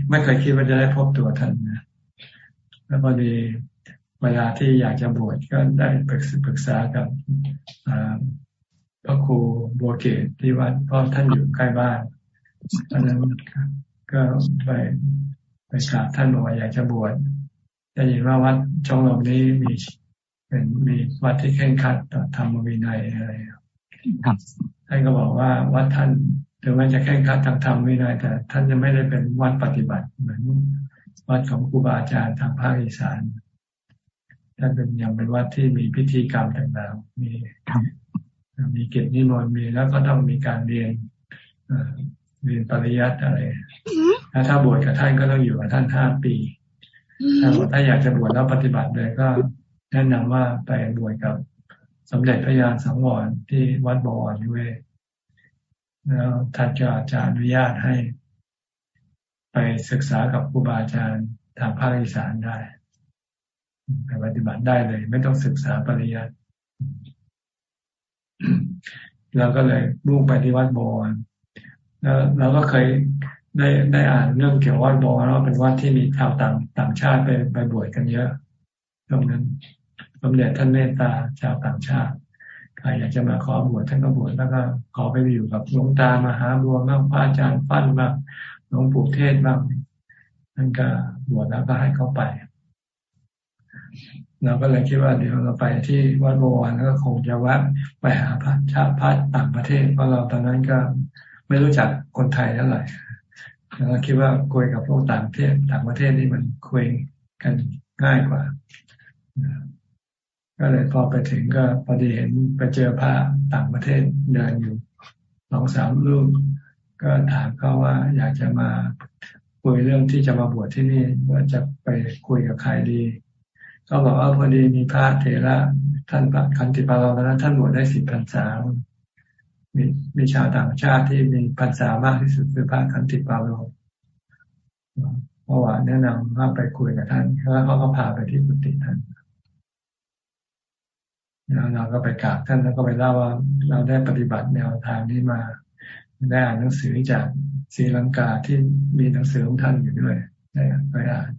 ไม่เคยคิดว่าจะได้พบตัวท่านนะแล้วพอดี เวลาที่อยากจะบวชก็ได้ปรึกษากับพระครูบัวเกตที่วัดเพราะท่านอยู่ใกล้บ้านอันนั้นก็ไปไปกราบท่านบอกว่าอยากจะบวชได้ยินว่าวัดจงลมนี้มีเป็นมีวัดที่เข่งคัดต่อธรรมวินัยอะไรครับท่านก็บอกว่าวัดท่านถึงแม้จะเข่งคัดทางธรรมวินัยแต่ ท่านจะไม่ได้เป็นวัดปฏิบัติเหมือนวัดของครูบาอาจารย์ทางภาคอีสาน ท่านเป็นยังเป็นวัดที่มีพิธีกรรมต่างๆ มีมีเก็บนิมนต์มีแล้วก็ต้องมีการเรียนเรียนปริยัติอะไรถ้าถ้าบวชกับท่านก็ต้องอยู่กับท่านห้าปีถ้าถ้าอยากจะบวชแล้วปฏิบัติเลยก็แนะนำว่าไปบวชกับสมเด็จพระยาสังวรที่วัดบวรนิเวศแล้วท่านก็จะอนุญาตให้ ไปศึกษากับครูบาอาจารย์ทางภาคอีสานได้ ไปปฏิบัติได้เลย ไม่ต้องศึกษาปริยัติเราก็เลยมุ่งไปที่วัดบวรแล้วเราก็เคยได้ได้อ่านเรื่องเกี่ยววัดบวรว่าเป็นวัดที่มีชาวต่างต่างชาติไปไปบวชกันเยอะ ตรงนั้นสมเด็จท่านเมตตาชาวต่างชาติใครอยากจะมาขอบวชท่านก็บวชแล้วก็ขอไปอยู่กับหลวงตามหาบัวบ้างพระอาจารย์ปั้นบ้างหลวงปู่เทศบ้างนั่นก็บวชแล้วก็ให้เขาไป เราก็เลยคิดว่าเดี๋ยวเราไปที่วัดโบวรก็คงจะแวะไปหาพระชาติพระต่างประเทศ เพราะเราตอนนั้นก็ไม่รู้จักคนไทยเท่าไหร่เราคิดว่าคุยกับพวกต่างประเทศ ต่างประเทศนี่มันคุยกันง่ายกว่าก็เลยพอไปถึงก็พอดีเห็นไปเจอพระต่างประเทศเดินอยู่สองสามรูปก็ถามเขาว่าอยากจะมาคุยเรื่องที่จะมาบวชที่นี่ว่าจะไปคุยกับใครดี ก็บอกว่าพอดีมีพระเถระท่านปัคันติปาลนะท่านบวชได้สิบพรรษามีมีชาวต่างชาติที่มีพรรษามากที่สุดคือพระคันติปาโลเมื่อวานแนะนำว่าไปคุยกับท่านแล้วเขาก็พาไปที่กุฏิท่านแล้วเราก็ไปกราบท่านแล้วก็ไปเล่าว่าเราได้ปฏิบัติแนวทางนี้มาได้อ่านหนังสือจากศรีลังกาที่มีหนังสือของท่านอยู่ด้วยได้ไปอ่าน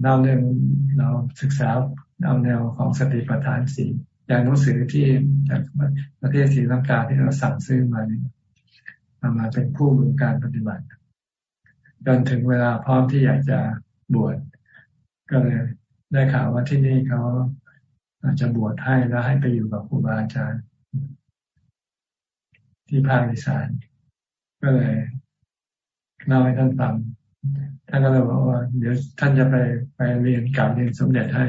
เล่าเรื่องเราศึกษาเอาแนวของสติปัฏฐานสี่อย่างหนังสือที่จากประเทศศรีลังกาที่เราสั่งซื้อมาเนี่ยมามาเป็นผู้มือการปฏิบัติจนถึงเวลาพร้อมที่อยากจะบวชก็เลยได้ข่าวว่าที่นี่เขาอาจจะบวชให้แล้วให้ไปอยู่กับครูบาอาจารย์ ที่ภาคอีสานก็เลยเล่าให้ท่านฟัง ท่านก็เลยบอกว่า เดี๋ยวท่านจะไปไปเรียนกับเรียนสมเด็จให้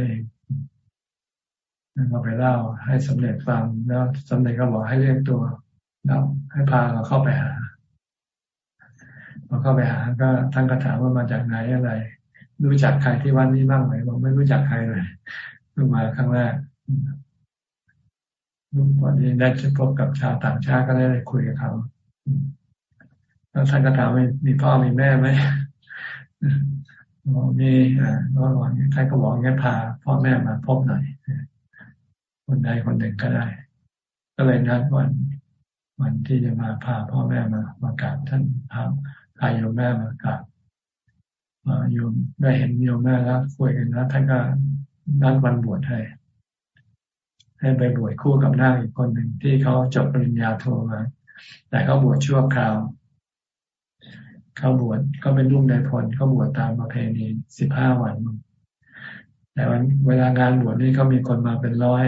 ท่านก็ไปเล่าให้สมเด็จฟังแล้วสมเด็จก็บอกให้เรียกตัวแล้วให้พาเราเข้าไปหาพอเข้าไปหาก็ท่านก็ถามว่ามาจากไหนอะไร รู้จักใครที่วันนี้บ้างไหมบอกไม่รู้จักใครเลยเพิ่งมาครั้งแรกวันนี้ได้พบกับชาวต่างชาติก็ได้คุยกับเขาแล้วท่านก็ถามว่ามีพ่อมีแม่ไหม บอกมีอ่าก็วันท่านก็บอกงั้นพาพ่อแม่มาพบหน่อยคนใดคนหนึ่งก็ได้ ก็เลยนัดวัน วันที่จะมาพาพ่อแม่มามากราบท่านพาพาโยมแม่มากราบโยมได้เห็นโยมแม่แล้วคุยกันแล้วท่านก็นัดวันบวชให้ให้ไปบวชคู่กับนางอีกคนหนึ่งที่เขาจบปริญญาโทมา แต่เขาบวชชั่วคราว เขาบวชก็เป็นลูกนายพลเขาบวชตามประเพณีสิบห้าวันแต่วันเวลางานบวชนี่เขามีคนมาเป็นร้อย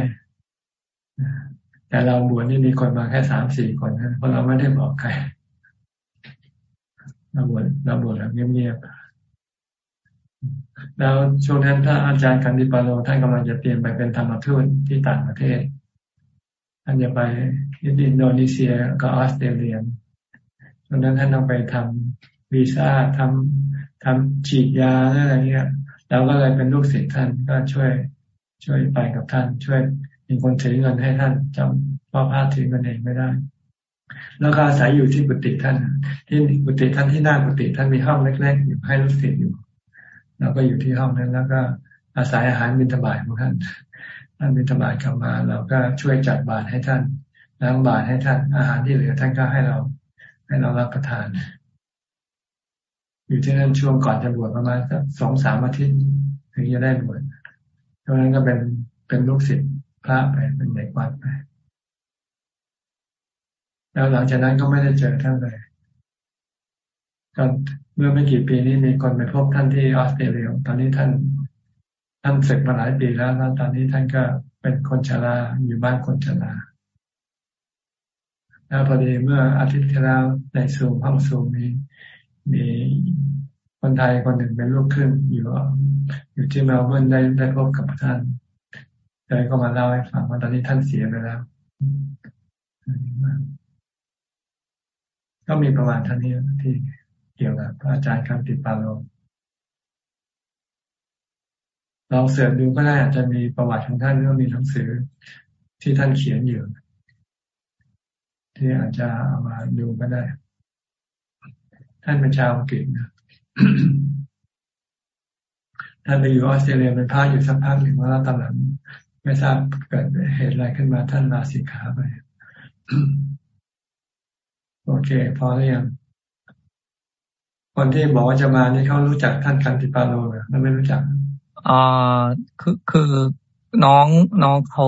แต่เราบวชนี่มีคนมาแค่สามสี่คนนะเพราะเราไม่ได้บอกใครเราบวชเราบวชแบบเงียบๆแล้วช่วงนั้นถ้าอาจารย์คันดิปาโลท่านกำลังจะเตรียมไปเป็นธรรมทูตที่ต่างประเทศท่านจะไปอินโดนีเซียกับออสเตรเลียตอนนั้นท่านต้องไปทำ วีซ่าทำทำฉีดยาอะไรเงี้ยเราก็เลยเป็นลูกศิษย์ท่านก็ช่วย ช่วยไปกับท่าน ช่วยมีคนถือเงินให้ท่านจำพ่อพาถือเงินเองไม่ได้ แล้วก็อาศัยอยู่ที่กุฏิท่าน ที่กุฏิท่านที่หน้ากุฏิท่านมีห้องเล็ก ๆ อยู่ให้ลูกศิษย์อยู่เราก็อยู่ที่ห้องนั้น แล้วก็อาศัยอาหารบิณฑบาตของท่านท่านบิณฑบาตกลับมา เราก็ช่วยจัดบาตรให้ท่านล้างบาตรให้ท่านอาหารที่เหลือท่านก็ให้เรา ให้เรารับประทาน อยู่ที่นั่นช่วงก่อนจะบวชประมาณสองสามอาทิตย์ถึงจะได้บวชช่วงนั้นก็เป็นเป็นลูกศิษย์พระไปเป็นเด็กวัดไปแล้วหลังจากนั้นก็ไม่ได้เจอท่านเลยก็เมื่อไม่กี่ปีนี้มีคนไปพบท่านที่ออสเตรเลียตอนนี้ท่าน ท่านศึกมาหลายปีแล้วแล้วตอนนี้ท่านก็เป็นคนชราอยู่บ้านคนชราแล้วพอดีเมื่ออาทิตย์ที่แล้วในซูมห้องซูมมี มีคนไทยคนหนึ่งเป็นลูกครึ่งอยู่อยู่ที่เมลเบิร์นได้ได้พบกับท่านเลยก็มาเล่าให้ฟังว่าตอนนี้ท่านเสียไปแล้วก็มีประมาณท่านนี้ที่เกี่ยวกับอาจารย์คำติปาโลลองเสิร์ชดูก็ได้อาจจะมีประวัติของท่านหรือมีหนังสือที่ท่านเขียนอยู่ ที่อาจจะเอามาดูก็ได้ ท่านเป็นชาวอังกฤษนะท่านไปอยู่ออสเตรเลียเป็นพระอยู่สักพักหนึ่งแล้วตอนหลังไม่ทราบเกิดเหตุอะไรขึ้นมาท่านลาสิกขาไป โอเค พอหรือยังคนที่บอกว่าจะมานี่เขารู้จักท่านคันติปาโลหรือไม่รู้จักอ่าคือคือน้องน้องเขา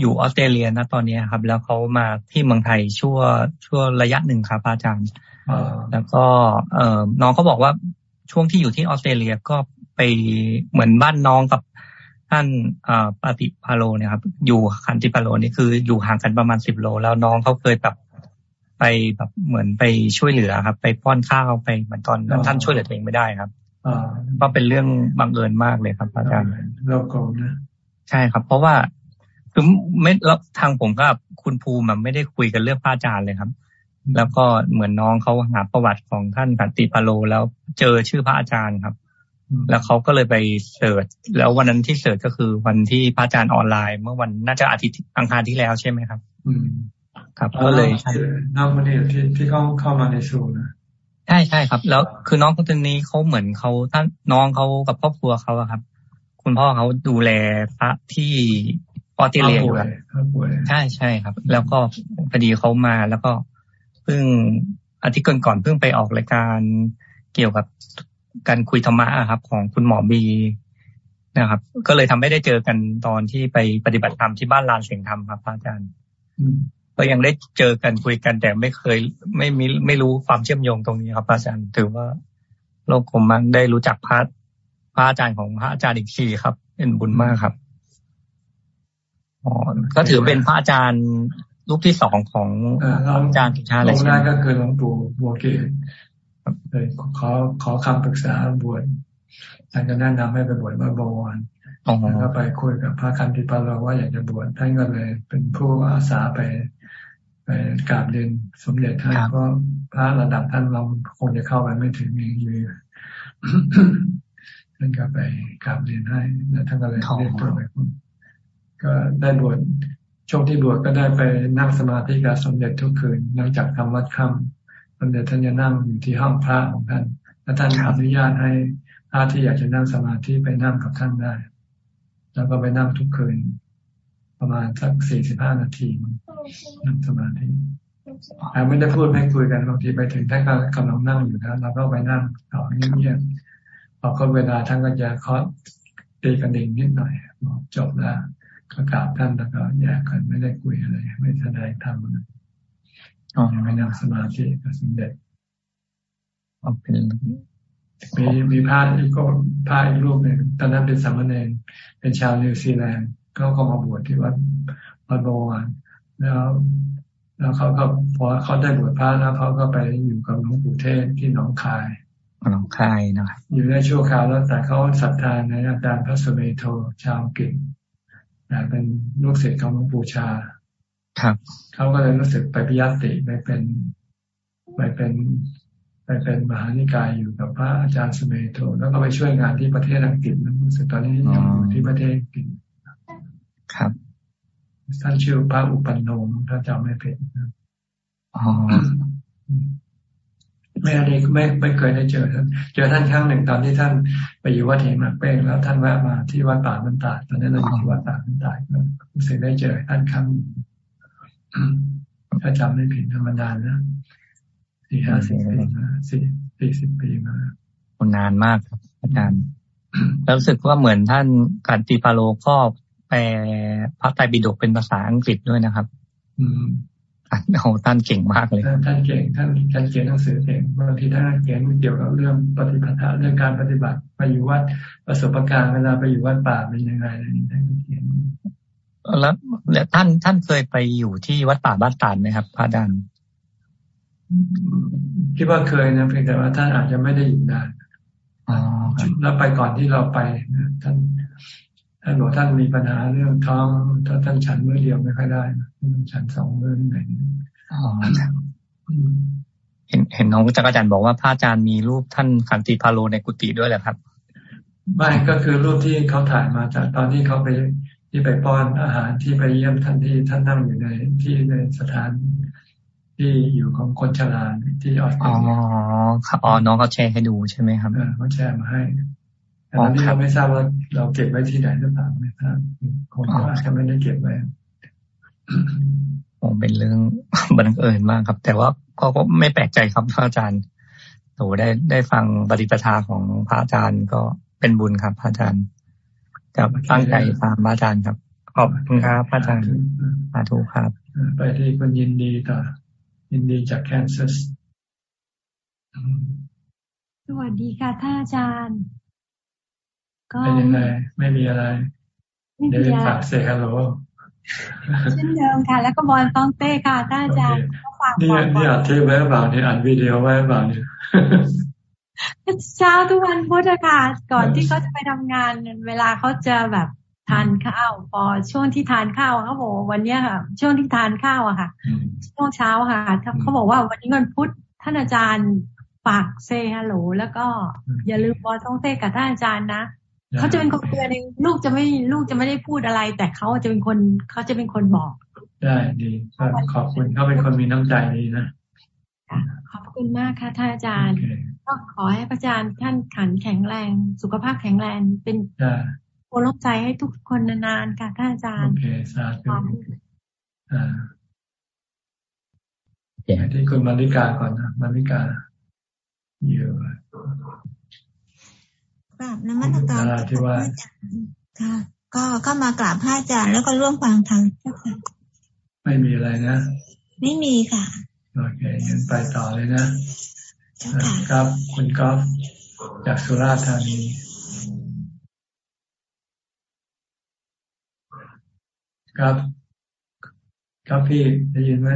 อยู่ออสเตรเลียนะตอนนี้ครับ แล้วเขามาที่เมืองไทยชั่วชั่วระยะหนึ่งครับอาจารย์ แล้วก็เออน้องเขาบอกว่าช่วงที่อยู่ที่ออสเตรเลียก็ไปเหมือนบ้านน้องกับท่านอ่าปฏิพาโลเนี่ยครับ อยู่คันติปาโลนี่คืออยู่ห่างกันประมาณสิบโล แล้วน้องเขาเคยแบบไปแบบเหมือนไปช่วยเหลือครับ ไปป้อนข้าวไปเหมือนตอนนั้นท่านช่วยเหลือตัวเองไม่ได้ครับก็เป็นเรื่องบังเอิญมากเลยครับอาจารย์โลกนะใช่ครับ เพราะว่าคือไม่แล้วทางผมกับคุณภูมิไม่ได้คุยกันเรื่องพระอาจารย์เลยครับ แล้วก็เหมือนน้องเขาหาประวัติของท่านสันติปาโลแล้วเจอชื่อพระอาจารย์ครับ แล้วเขาก็เลยไปเสิร์ชแล้ววันนั้นที่เสิร์ชก็คือวันที่พระอาจารย์ออนไลน์ เมื่อวันน่าจะอาทิตย์อังคารที่แล้วใช่ไหมครับ อืม ครับ ก็เลยน้องคนนี้ที่ที่เขาเข้ามาในสูนะใช่ใช่ครับ แล้วคือน้องคนนี้เขาเหมือนเขาท่านน้องเขากับครอบครัวเขาครับ คุณพ่อเขาดูแลพระที่ออสเตรเลียอยู่ครับใช่ใช่ครับ แล้วก็พอดีเขามาแล้วก็ เพิ่งอาทิตย์ก่อนๆเพิ่งไปออกรายการเกี่ยวกับการคุยธรรมะครับ ของคุณหมอบีนะครับ ก็เลยทำให้ได้เจอกันตอนที่ไปปฏิบัติธรรมที่บ้านลานเสียงธรรมครับอาจารย์ก็ยังได้เจอกันคุยกันแต่ไม่เคย ไม่มีไม่รู้ความเชื่อมโยงตรงนี้ครับอาจารย์ถือว่าโลกผมมันได้รู้จักพระพระอาจารย์ของพระอาจารย์อีกทีครับ เป็นบุญมากครับอ๋อก็ถือเป็นพระอาจารย์ รูปที่สองของอาจารย์กิชาเลยใช่ไหมก็คือหลวงปู่บัวเกศเลยขอขอคำปรึกษาบวชท่านก็แนะนำให้ไปบวชมาบวรแล้วก็ไปคุยกับพระคันธิปาโลว่าอยากจะบวชท่านก็เลย เป็นผู้อาสาไปไปกราบเรียนสมเด็จท่านก็พระระดับท่านเราคงจะเข้าไปไม่ถึงนี้อยู่ท่านก็ไปกราบเรียนให้แล้วท่านก็เลยเรียกตัวไปก็ได้บวช ช่วงที่บวชก็ได้ไปนั่งสมาธิกับสมเด็จทุกคืนหลังจากทำวัดค่ำสมเด็จท่านจะนั่งอยู่ที่ห้องพระของท่านและท่านอนุญาตให้พระที่อยากจะนั่งสมาธิไปนั่งกับท่านได้ แล้วก็ไปนั่งทุกคืน ประมาณสักสี่สิบห้านาทีนั่งสมาธิแต่ไม่ได้พูดไม่คุยกันบางทีไปถึงท่านก็กำลังนั่งอยู่นะเราก็ไปนั่งต่อเงียบๆพอคนเวลาท่านก็จะเคาะตีกันดิ่งนิดหน่อยบอกจบแล้ว ก็กราบท่านแล้วก็แยกกันไม่ได้คุยอะไร ไม่แสดงธรรมนะไม่นั่งสมาธิกับสมเด็จมีมีพระอีกก็พระอีกรูปหนึ่งตอนนั้นเป็นสามเณรเป็นชาวนิวซีแลนด์เขาก็มาบวชที่วัดวัดโบวานแล้ว แล้วเขาก็พอเขาได้บวชพระแล้วเขาก็ไปอยู่กับหลวงปู่เทศที่หนองคายหนองคายนะอยู่ในชั่วคราวแล้วแต่เขาศรัทธาในอาจารย์พระสุเมโทชาวกิจ เป็นลูกศิษย์ของหลวงปู่ชา ครับเขาก็เลยรู้สึกไปพิยัติไปเป็นไปเป็นไปเป็นมหานิกายอยู่กับพระอาจารย์สุเมโทแล้วก็ไปช่วยงานที่ประเทศอังกฤษนะรู้สึกตอนนี้อยู่ที่ประเทศอังกฤษครับท่านชื่อพระอุปันโนถ้าจำไม่ผิดนะอ๋อ ไม่ได้ไม่ไม่เคยได้เจอท่านเจอท่านครั้งหนึ่งตอนที่ท่านไปอยู่วัดเหมากเป้งแล้วท่านแวะมาที่วัดป่ามันตาตอนนั้นเราอยู่ที่วัดป่ามันตาก็รู้สึกได้เจอท่านครั้งถ้าจำไม่ผิดธรรมดานะสี่ห้าสิบปีมาสี่สี่สิบปีมาคนนานมากครับ อาจารย์แล้วรู้สึกว่าเหมือนท่านกันติปาโลก็แปลพระไตรปิฎกเป็นภาษาอังกฤษด้วยนะครับ อืม เอาท่านเก่งมากเลยท่านเก่งท่านท่านเขียนหนังสือเก่งบางทีท่านเขียนเกี่ยวกับเรื่องปฏิปทาเรื่องการปฏิบัติไปอยู่วัดประสบการณ์เวลาไปอยู่วัดป่าเป็นยังไงอะไรนี่ท่านเขียนแล้วแล้วท่านท่านเคยไปอยู่ที่วัดป่าบ้านตานไหมครับพระอาจารย์คิดว่าเคยนะเพียงแต่ว่าท่านอาจจะไม่ได้อยู่นานแล้วไปก่อนที่เราไปท่าน ท่านบอกท่านมีปัญหาเรื่องท้องถ้าท่านฉันเมื่อเดียวไม่ค่อยได้ฉันสองมื้อไหนเห็นเห็นน้องจักรจันบอกว่าพระอาจารย์มีรูปท่านขันติพาโลในกุฏิด้วยแหละครับไม่ก็คือรูปที่เขาถ่ายมาจากตอนที่เขาไปที่ไปป้อนอาหารที่ไปเยี่ยมท่านที่ท่านนั่งอยู่ในที่ในสถานที่อยู่ของคนชราที่ออสเตรเลียอ๋ออ๋อน้องเขาแชร์ให้ดูใช่ไหมครับเขาแชร์มาให้ แต่ตอนนี้เราไม่ทราบว่าเราเก็บไว้ที่ไหนหรือเปล่าไม่ทราบคงอาจจะไม่ได้เก็บไว้ผมเป็นเรื่องบังเอิญมากครับ แต่ว่าก็ไม่แปลกใจครับพระอาจารย์โหได้ได้ฟังปฏิปทาของพระอาจารย์ก็เป็นบุญครับพระอาจารย์จะตั้งใจตามพระอาจารย์ครับ ขอบคุณครับพระอาจารย์สาธุครับ ไปที่คนยินดีต่อยินดีจากแคนซัสสวัสดีค่ะท่านอาจารย์ ก็ไม่ยังไงไม่มีอะไรเดี๋ยวฝากเซฮัลโหลเช่นเดิมค่ะ แล้วก็บอลต้องเต้ค่ะท่านอาจารย์ฝากนี่นี่อัดเทปไว้เปล่านี่อัดวิดีโอไว้เปล่าเนี่ยเช้าทุกวันพุธค่ะก่อนที่เขาจะไปทำงาน เวลาเขาจะแบบทานข้าวพอช่วงที่ทานข้าวเขาบอกวันนี้ค่ะ ช่วงที่ทานข้าวอะค่ะ ช่วงเช้าค่ะเขาบอกว่าวันนี้วันพุธท่านอาจารย์ฝากเซฮัลโหลแล้วก็อย่าลืมบอลต้องเต้กับท่านอาจารย์นะ เขาจะเป็นคนเตือนเองลูกจะไม่ลูกจะไม่ได้พูดอะไร แต่เขาจะเป็นคนเขาจะเป็นคนบอกได้ดีขอบคุณเขาเป็นคนมีน้ำใจดีนะขอบคุณมากค่ะท่านอาจารย์ก็ขอให้พระอาจารย์ท่านขันแข็งแรง สุขภาพแข็งแรงเป็นโอลบใจให้ทุกคนนานๆค่ะท่านอาจารย์โอเคสาธุอ่าที่คุณมาริกาก่อนนะมาริกาเยอะ กราบนมัสการพระอาจารย์ค่ะ ก็ก็มากราบพระอาจารย์แล้วก็ร่วมฟังทางเจ้าค่ะไม่มีอะไรนะ ไม่มีค่ะ โอเคงั้นไปต่อเลยนะ ครับคุณก๊อฟจากสุราษฎร์ธานีครับ ครับพี่ได้ยินไหม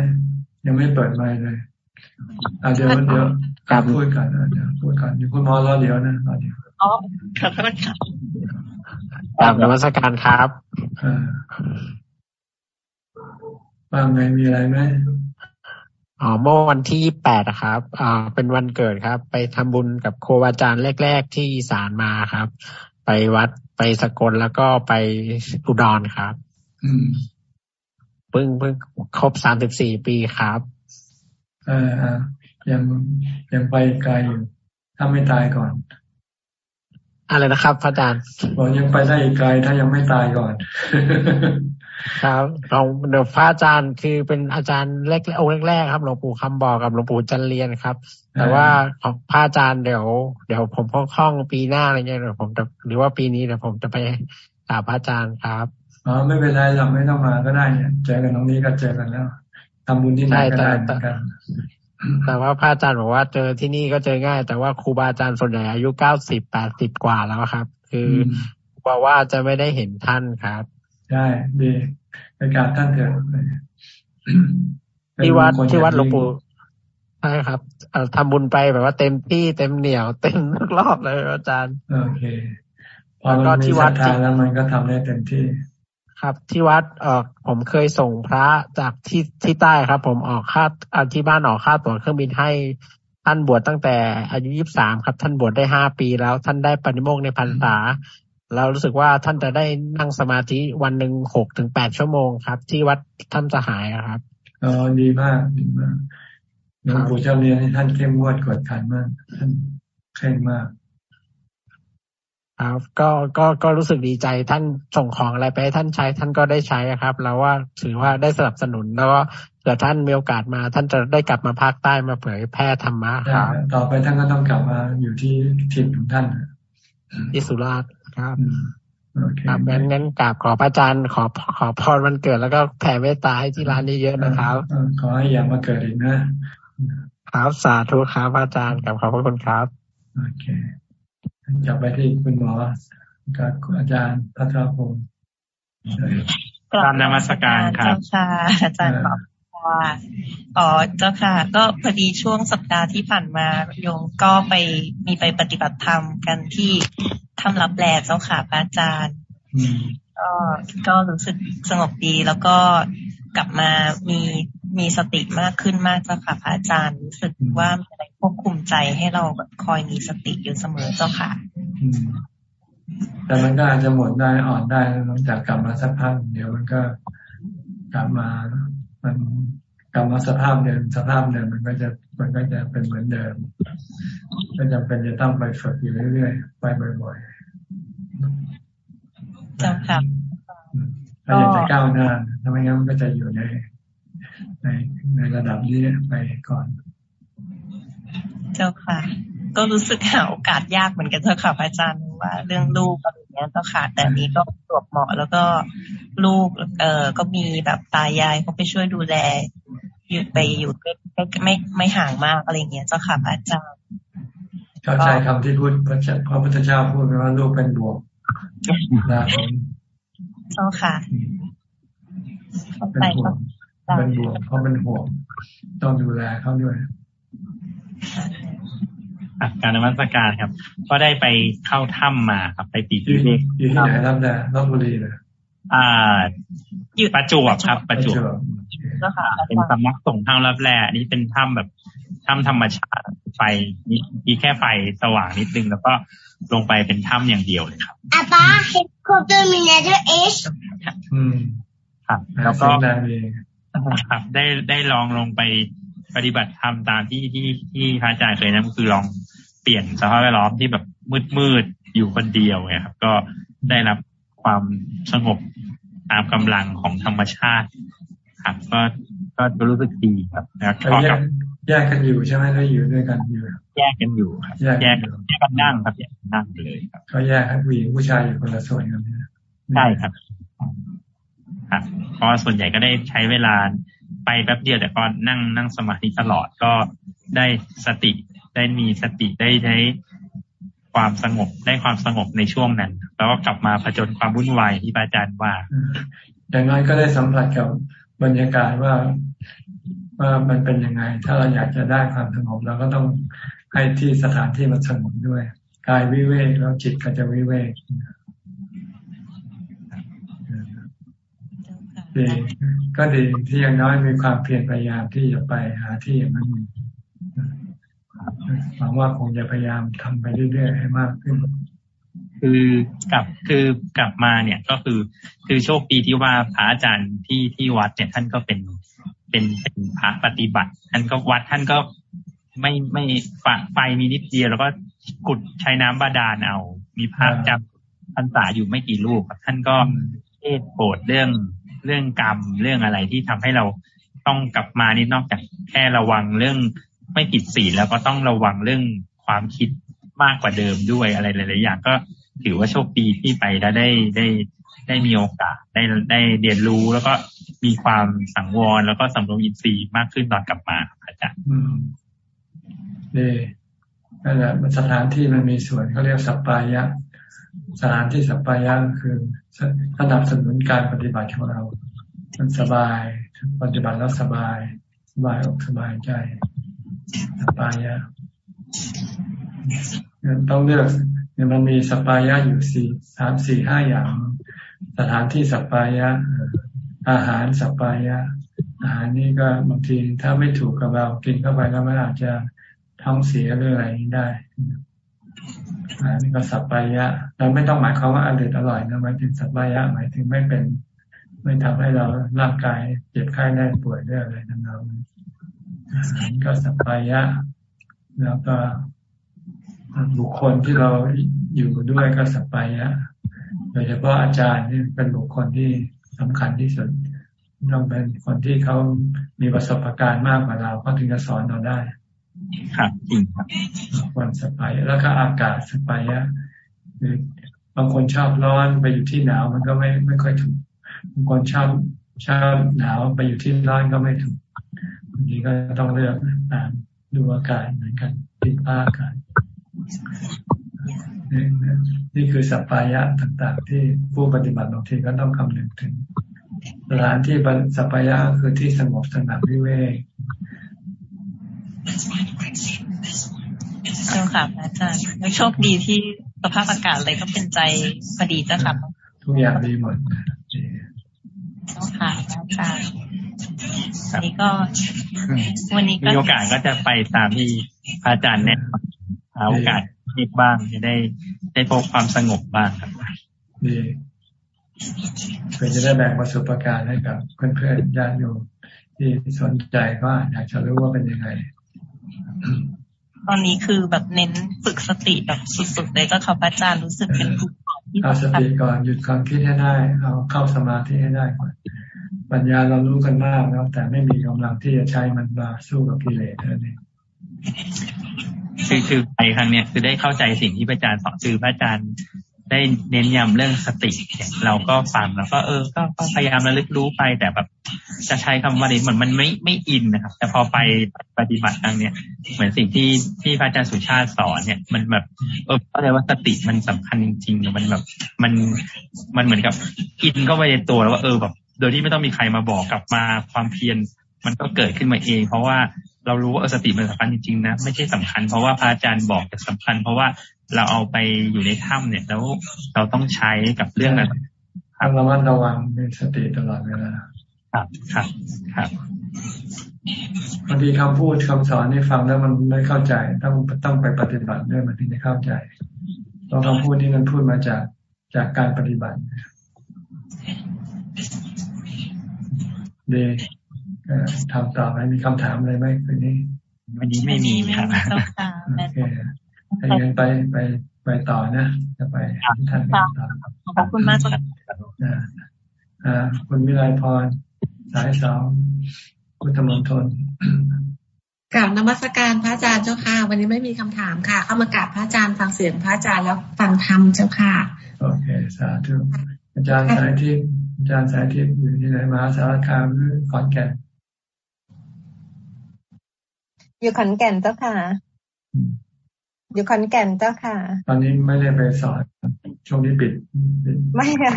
ยังไม่เปิดไมค์เลยอาเดี๋ยวเดี๋ยวพูดกันเดี๋ยวพูดกันอยู่คุณมอรอเดี๋ยวนะรอเดี๋ยว อ๋อขอโทษครับกราบนมัสการครับบ้างไงมีอะไรไหมอ๋อเมื่อวันที่แปดครับอ่าเป็นวันเกิดครับ ไปทำบุญกับโครูอาจารย์แรก ๆ ที่อีสานมาครับ ไปวัดไปสกลแล้วก็ไปอุดรครับ อืมเพิ่งเพิ่งครบสามสิบสี่ปีครับอ่ายังยังไปไกลอยู่ถ้าไม่ตายก่อน อะไรนะครับพระอาจารย์บอกยังไปได้อีกไกลถ้ายังไม่ตายก่อน ครับเราเดี๋ยวพระอาจารย์คือเป็นอาจารย์เล็กองค์แรกๆครับหลวงปู่คำบอกกับหลวงปู่จันเรียนครับ แต่ว่าของพระอาจารย์เดี๋ยว เดี๋ยวผมพ้องคล่องปีหน้าอะไรเงี้ยเดี๋ยวผมจะหรือว่าปีนี้เดี๋ยวผมจะไปกราบพระอาจารย์ครับอ๋อไม่เป็นไรเราไม่ต้องมาก็ได้เนี่ยเจอกันตรงนี้ก็เจอกันแล้วทำบุญที่ไหนก็ได้เหมือนกัน แต่ว่าพระอาจารย์บอกว่าเจอที่นี่ก็เจอง่าย แต่ว่าครูบาอาจารย์ส่วนใหญ่อายุเก้าสิบแปดสิบกว่าแล้วครับ คือบอกว่าจะไม่ได้เห็นท่านครับใช่ดีไปกราบท่านเถอะที่วัดที่วัดหลวงปู่ใช่ครับทำบุญไปแบบว่าเต็มที่เต็มเหนียว เต็มทุกรอบเลยอาจารย์ โอเคพอมันมีศรัทธาแล้วมันก็ทำได้เต็มที่ ครับ ที่วัดเออผมเคยส่งพระจากที่ที่ใต้ครับ ผมออกค่าที่บ้านออกค่าตั๋วเครื่องบินให้ท่านบวชตั้งแต่อายุยี่สามครับ ท่านบวชได้ห้าปีแล้วท่านได้ปฏิโมกในพรรษาเรารู้สึกว่าท่านจะได้นั่งสมาธิวันหนึ่งหกถึงแปดชั่วโมงครับ ที่วัดท่านสหายครับอ๋อดีมากดีมากหลวงปู่เจ้าเรียนท่านเข้มงวดกดขันมาก ท่านเคร่งมาก ครับก็ก็ก็รู้สึกดีใจท่านส่งของอะไรไปให้ท่านใช้ท่านก็ได้ใช้ครับเราว่าถือว่าได้สนับสนุนแล้วก็เกิดท่านมีโอกาสมา ท่านจะได้กลับมาภาคใต้มาเผยแพร่ธรรมะครับต่อไปท่านก็ต้องกลับมาอยู่ที่ถิ่นของท่านที่สุราษฎร์ครับครับงั้นงั้นกราบขอพระอาจารย์ขอขอพรวันเกิดแล้วก็แผ่เมตตาให้ที่ร้านนี้เยอะนะครับ ขอให้อย่ามาเกิดอีกนะครับสาธุครับอาจารย์กับขอบพระคุณครับโอเค จะไปที่คุณหมอกับอาจารย์พัทรพงศ์ตามนมัสการครับเจ้าค่ะ อาจารย์บอกว่าอ๋อเจ้าค่ะ ก็พอดีช่วงสัปดาห์ที่ผ่านมาโยมก็ไปมีไปปฏิบัติธรรมกันที่ทำรับแลเจ้าค่ะพระอาจารย์ก็ก็รู้สึกสงบดีแล้วก็กลับมามีมีสติมากขึ้นมากเจ้าค่ะพระอาจารย์รู้สึกว่ามีอะไร ควบคุมใจให้เราแบบคอยมีสติอยู่เสมอเจ้าค่ะแต่มันก็อาจจะหมดได้อ่อนได้หลังจากกลับมาสักพักเดี๋ยวมันก็กลับมามันกลับมาสภาพเดิมสภาพเดิมมันก็จะมันก็จะเป็นเหมือนเดิมก็จำเป็นจะต้องไปฝึกอยู่เรื่อยๆไปบ่อยๆเจ้าค่ะถ้าอยากจะก้าวหน้าถ้าไม่งั้นมันก็จะอยู่ในในในระดับนี้ไปก่อน เจ้าค่ะ ก็รู้สึกหาโอกาสยากเหมือนกันเจ้าค่ะพระอาจารย์ว่า เรื่องลูกอะไรเงี้ยเจ้าค่ะ แต่นี้ก็ตรวจเหมาะแล้วก็ลูกเอ่อก็มีแบบตายายเขาไปช่วยดูแลอยู่ไปอยู่ไม่ไม่ไม่ห่างมากอะไรเงี้ยเจ้าค่ะพระอาจารย์เข้าใจคำที่พูดพระพระพุทธเจ้าพูดว่าลูกเป็นบวกนะเจ้าค่ะเป็นห่วงเป็นห่วงเขาเป็นห่วงต้องดูแลเขาด้วย การนมัสการครับ ก็ได้ไปเข้าถ้ำมาครับ ไปปีที่เล็กอยู่ที่ไหนครับเนี่ยลบบุรีเลยอ่าอยู่ประจวบครับ ประจวบเป็นสำนักส่งทางรับแร่นี่เป็นถ้ำแบบถ้ำธรรมชาติไฟมีแค่ไฟสว่างนิดนึง แล้วก็ลงไปเป็นถ้ำอย่างเดียวเลยครับอาปาเฮดคอปเตอร์มินเนเตอร์เอชอืมครับแล้วก็ครับได้ได้ลองลงไป ปฏิบัติธรรมตามที่ที่ที่พระอาจารย์เคยนะคือลองเปลี่ยนสภาพแวดล้อมที่แบบมืดมืดอยู่คนเดียวไงครับ ก็ได้รับความสงบตามกำลังของธรรมชาติ ครับ ก็ก็รู้สึกดีครับแล้วก็กับแยกกันอยู่ใช่ไหมได้อยู่ด้วยกันอยู่แยกกันอยู่ครับแยกแยกกันนั่งครับแยกกันนั่งเลยครับก็แยกให้ผู้หญิงผู้ชายอยู่คนละส่วนกันใช่ครับครับเพราะส่วนใหญ่ก็ได้ใช้เวลา ไปแป๊บเดียวแต่ก็นั่งนั่งสมาธิตลอดก็ได้สติได้มีสติได้ใช้ความสงบได้ความสงบในช่วงนั้น แล้วก็กลับมาผจญความวุ่นวายที่อาจารย์ว่า อย่างน้อยก็ได้สัมผัสกับบรรยากาศว่าว่ามันเป็นยังไง ถ้าเราอยากจะได้ความสงบเราก็ต้องให้ที่สถานที่มันสงบด้วยกายวิเวกแล้วจิตก็จะวิเวก ดีก็ดีที่ยังน้อยมีความเพียรพยายามที่จะไปหาที่อย่างนั้นหวังว่าคงจะพยายามทำไปเรื่อยๆให้มากขึ้น คือกลับคือกลับมาเนี่ยก็คือคือโชคดีที่ว่าพระอาจารย์ที่ที่วัดเนี่ยท่านก็เป็นเป็นเป็นพระปฏิบัติ ท่านก็วัดท่านก็ไม่ไม่ฝไฟมีนิดเดียวแล้วก็กุดใช้น้ำบาดาลเอา มีพระจำพรรษาอยู่ไม่กี่รูปท่านก็เทศโปรดเรื่อง เรื่องกรรมเรื่องอะไรที่ทำให้เราต้องกลับมานี่นอกจากแค่ระวังเรื่องไม่ผิดศีลแล้วก็ต้องระวังเรื่องความคิดมากกว่าเดิมด้วยอะไรหลายๆอย่างก็ถือว่าโชคดีที่ไปแล้วได้ได้ได้มีโอกาสได้ได้เรียนรู้แล้วก็มีความสังวรแล้วก็สำรวมอินทรีย์มากขึ้นตอนกลับมาอาจารย์อืมเ่นั่นแหละสถานที่มันมีส่วนเขาเรียกสัปปายะ สถานที่สัปปายะคือสนับสนุนการปฏิบัติของเรา มันสบาย ปฏิบัติแล้วสบาย สบายอกสบายใจสัปปายะต้องเลือกเนี่ยมันมีสัปปายะอยู่สี่สามสี่ห้าอย่าง สถานที่สัปปายะ อาหารสัปปายะ อาหารนี่ก็บางทีถ้าไม่ถูกกับเรากินเข้าไปแล้วมันอาจจะท้องเสียหรืออะไรได้ อันนี้ก็สัปปายะเราไม่ต้องหมายความว่าอร่อยอร่อยนะหมายถึงสัปปายะหมายถึงไม่เป็น ไม่ทำให้เราร่างกายเจ็บไข้ได้ป่วยด้วยอะไรนั่นเราอาหารก็สัพพายะ แล้วก็บุคคลที่เราอยู่ด้วยก็สัพพายะโดยเฉพาะอาจารย์นี่เป็นบุคคลที่สำคัญที่สุดต้องเป็นคนที่เขามีประสบการณ์มากกว่าเราเขาถึงจะสอนเราได้ ครับจริงครับคนสบายแล้วก็อากาศสบายะคือบางคนชอบร้อนไปอยู่ที่หนาวมันก็ไม่ไม่ค่อยถูกบางคนชอบชอบหนาวไปอยู่ที่ร้อนก็ไม่ถูกบางทีก็ต้องเลือกตามดูอากาศเหมือนกันติดอากาศนี่คือสัพพายะต่างๆ ที่ผู้ปฏิบัติบางทีก็ต้องคำนึงถึงสถานที่สัพยะคือที่สงบสงัดวิเวก เจ้าค่ะอาจารย์โชคดีที่สภาพอากาศอะไรก็เป็นใจพอดีเจ้าค่ะทุกอย่างดีหมดเจ้าค่ะอาจารย์วันนี้ก็ วันนี้มีโอกาสก็จะไปตามที่พระอาจารย์แนะหาโอกาสนิดบ้างจะได้ได้พบความสงบบ้างครับดีเพื่อจะได้แบ่งประสบการณ์ให้กับเพื่อนๆญาติโยมที่สนใจก็อยากจะรู้ว่าเป็นยังไง ตอนนี้คือแบบเน้นฝึกสติแบบสุดๆเลยก็เขาพระอาจารย์รู้สึกเป็นผู้ที่เอาสติก่อนหยุดความคิดให้ได้ เอาเข้าสมาธิให้ได้ก่อนปัญญาเรารู้กันมากแล้ว แต่ไม่มีกำลังที่จะใช้มันมาสู้กับกิเลสนั่นเองคือคือไปครั้งเนี้ยคือได้เข้าใจสิ่งที่พระอาจารย์สอนคือพระอาจารย์ ได้เน้นย้ำเรื่องสติเราก็ฟังแล้วก็เออ ก็พยายามระลึกรู้ไปแต่แบบ จะใช้คำว่าเนี้เหมือนมันไม่ไม่อินนะครับ แต่พอไปปฏิบัติตรงเนี้ยเหมือนสิ่งที่ที่พระอาจารย์สุชาติสอนเนี่ย มันแบบเออเข้าใจว่าสติมันสำคัญจริงๆมันแบบ มันมันเหมือนกับอินก็ไปในตัวแล้วว่าเออแบบ โดยที่ไม่ต้องมีใครมาบอกกลับมาความเพียรมันก็เกิดขึ้นมาเอง เพราะว่าเรารู้ว่าสติมันสำคัญจริงๆนะไม่ใช่สำคัญเพราะว่าพระอาจารย์บอกแต่สำคัญ เพราะว่า เราเอาไปอยู่ในถ้ำเนี่ยแล้วเราต้องใช้กับเรื่องนั้นต้องระมัดระวังมีสติตลอดเวลาครับครับครับบางทีคำพูดคำสอนนี่ฟังแล้วมันไม่เข้าใจ ต้องต้องไปปฏิบัติด้วยมันถึงจะเข้าใจตองคำพูดที่มันพูดมาจากจากการปฏิบัติดีทำต่อไหมมีคำถามอะไรไหมคืนนี้ วันนี้ไม่มีครับโอเค ถ้าอย่างนไปไปไปต่อนะจะไปท่านต่อขอบคุณมากครับอ่าคุณวิไลพรสายสองพุทธมณฑลกราบนมัสการพระอาจารย์เจ้าค่ะ วันนี้ไม่มีคำถามค่ะ เข้ามากราบพระอาจารย์ฟังเสียงพระอาจารย์แล้วฟังธรรมเจ้าค่ะ โอเคสาธุอาจารย์สายทิพย์อาจารย์สายทิพย์อยู่ที่ไหนมาสารคามหรือขอนแก่นอยู่ขอนแก่นเจ้าค่ะ อยู่ขอนแก่นเจ้าค่ะ ตอนนี้ไม่ได้ไปสอนช่วงนี้ปิด ไม่ค่ะ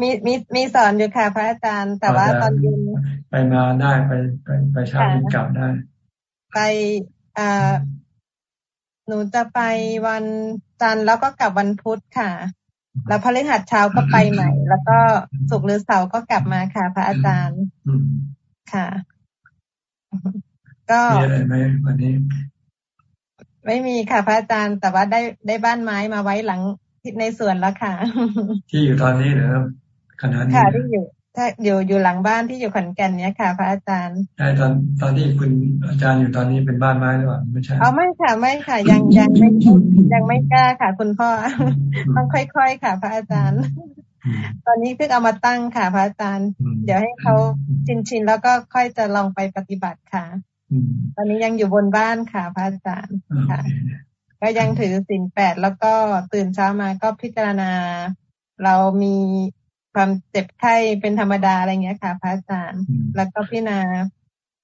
มีมีมีสอนอยู่ค่ะ พระอาจารย์ แต่ว่าตอนเย็นไปมาได้ไปไปไปเช้าบินกลับได้ ไปอ่าหนูจะไปวันจันทร์แล้วก็กลับวันพุธค่ะ แล้วพฤหัสเช้าก็ไปใหม่ แล้วก็ศุกร์หรือเสาร์ก็กลับมาค่ะ พระอาจารย์ค่ะ ก็มีอะไรไหมวันนี้ ไม่มีค่ะพระอาจารย์แต่ว่าได้ได้บ้านไม้มาไว้หลังในสวนแล้วค่ะ ที่อยู่ตอนนี้เหรอขนาดนี้ค่ะที่อยู่ถ้าอยู่อยู่หลังบ้านที่อยู่ขอนแก่นเนี้ยค่ะ พระอาจารย์ใช่ตอนตอนที่คุณอาจารย์อยู่ตอนนี้เป็นบ้านไม้หรือเปล่าไม่ใช่เอาไม่ค่ะไม่ค่ะ ยังยังไม่ยังไม่กล้าค่ะ คุณพ่อต้องค่อยๆค่ะ พระอาจารย์ ตอนนี้เพิ่งเอามาตั้งค่ะ พระอาจารย์ เดี๋ยวให้เขาชินชินแล้วก็ค่อยจะลองไปปฏิบัติค่ะ ตอนนี้ยังอยู่บนบ้านค่ะพระอาจารย์ค่ะก็ยังถือสินแปดแล้วก็ตื่นเช้ามาก็พิจารณา เรามีความเจ็บไข้เป็นธรรมดาอะไรเงี้ยค่ะ พระอาจารย์ แล้วก็พิจารณา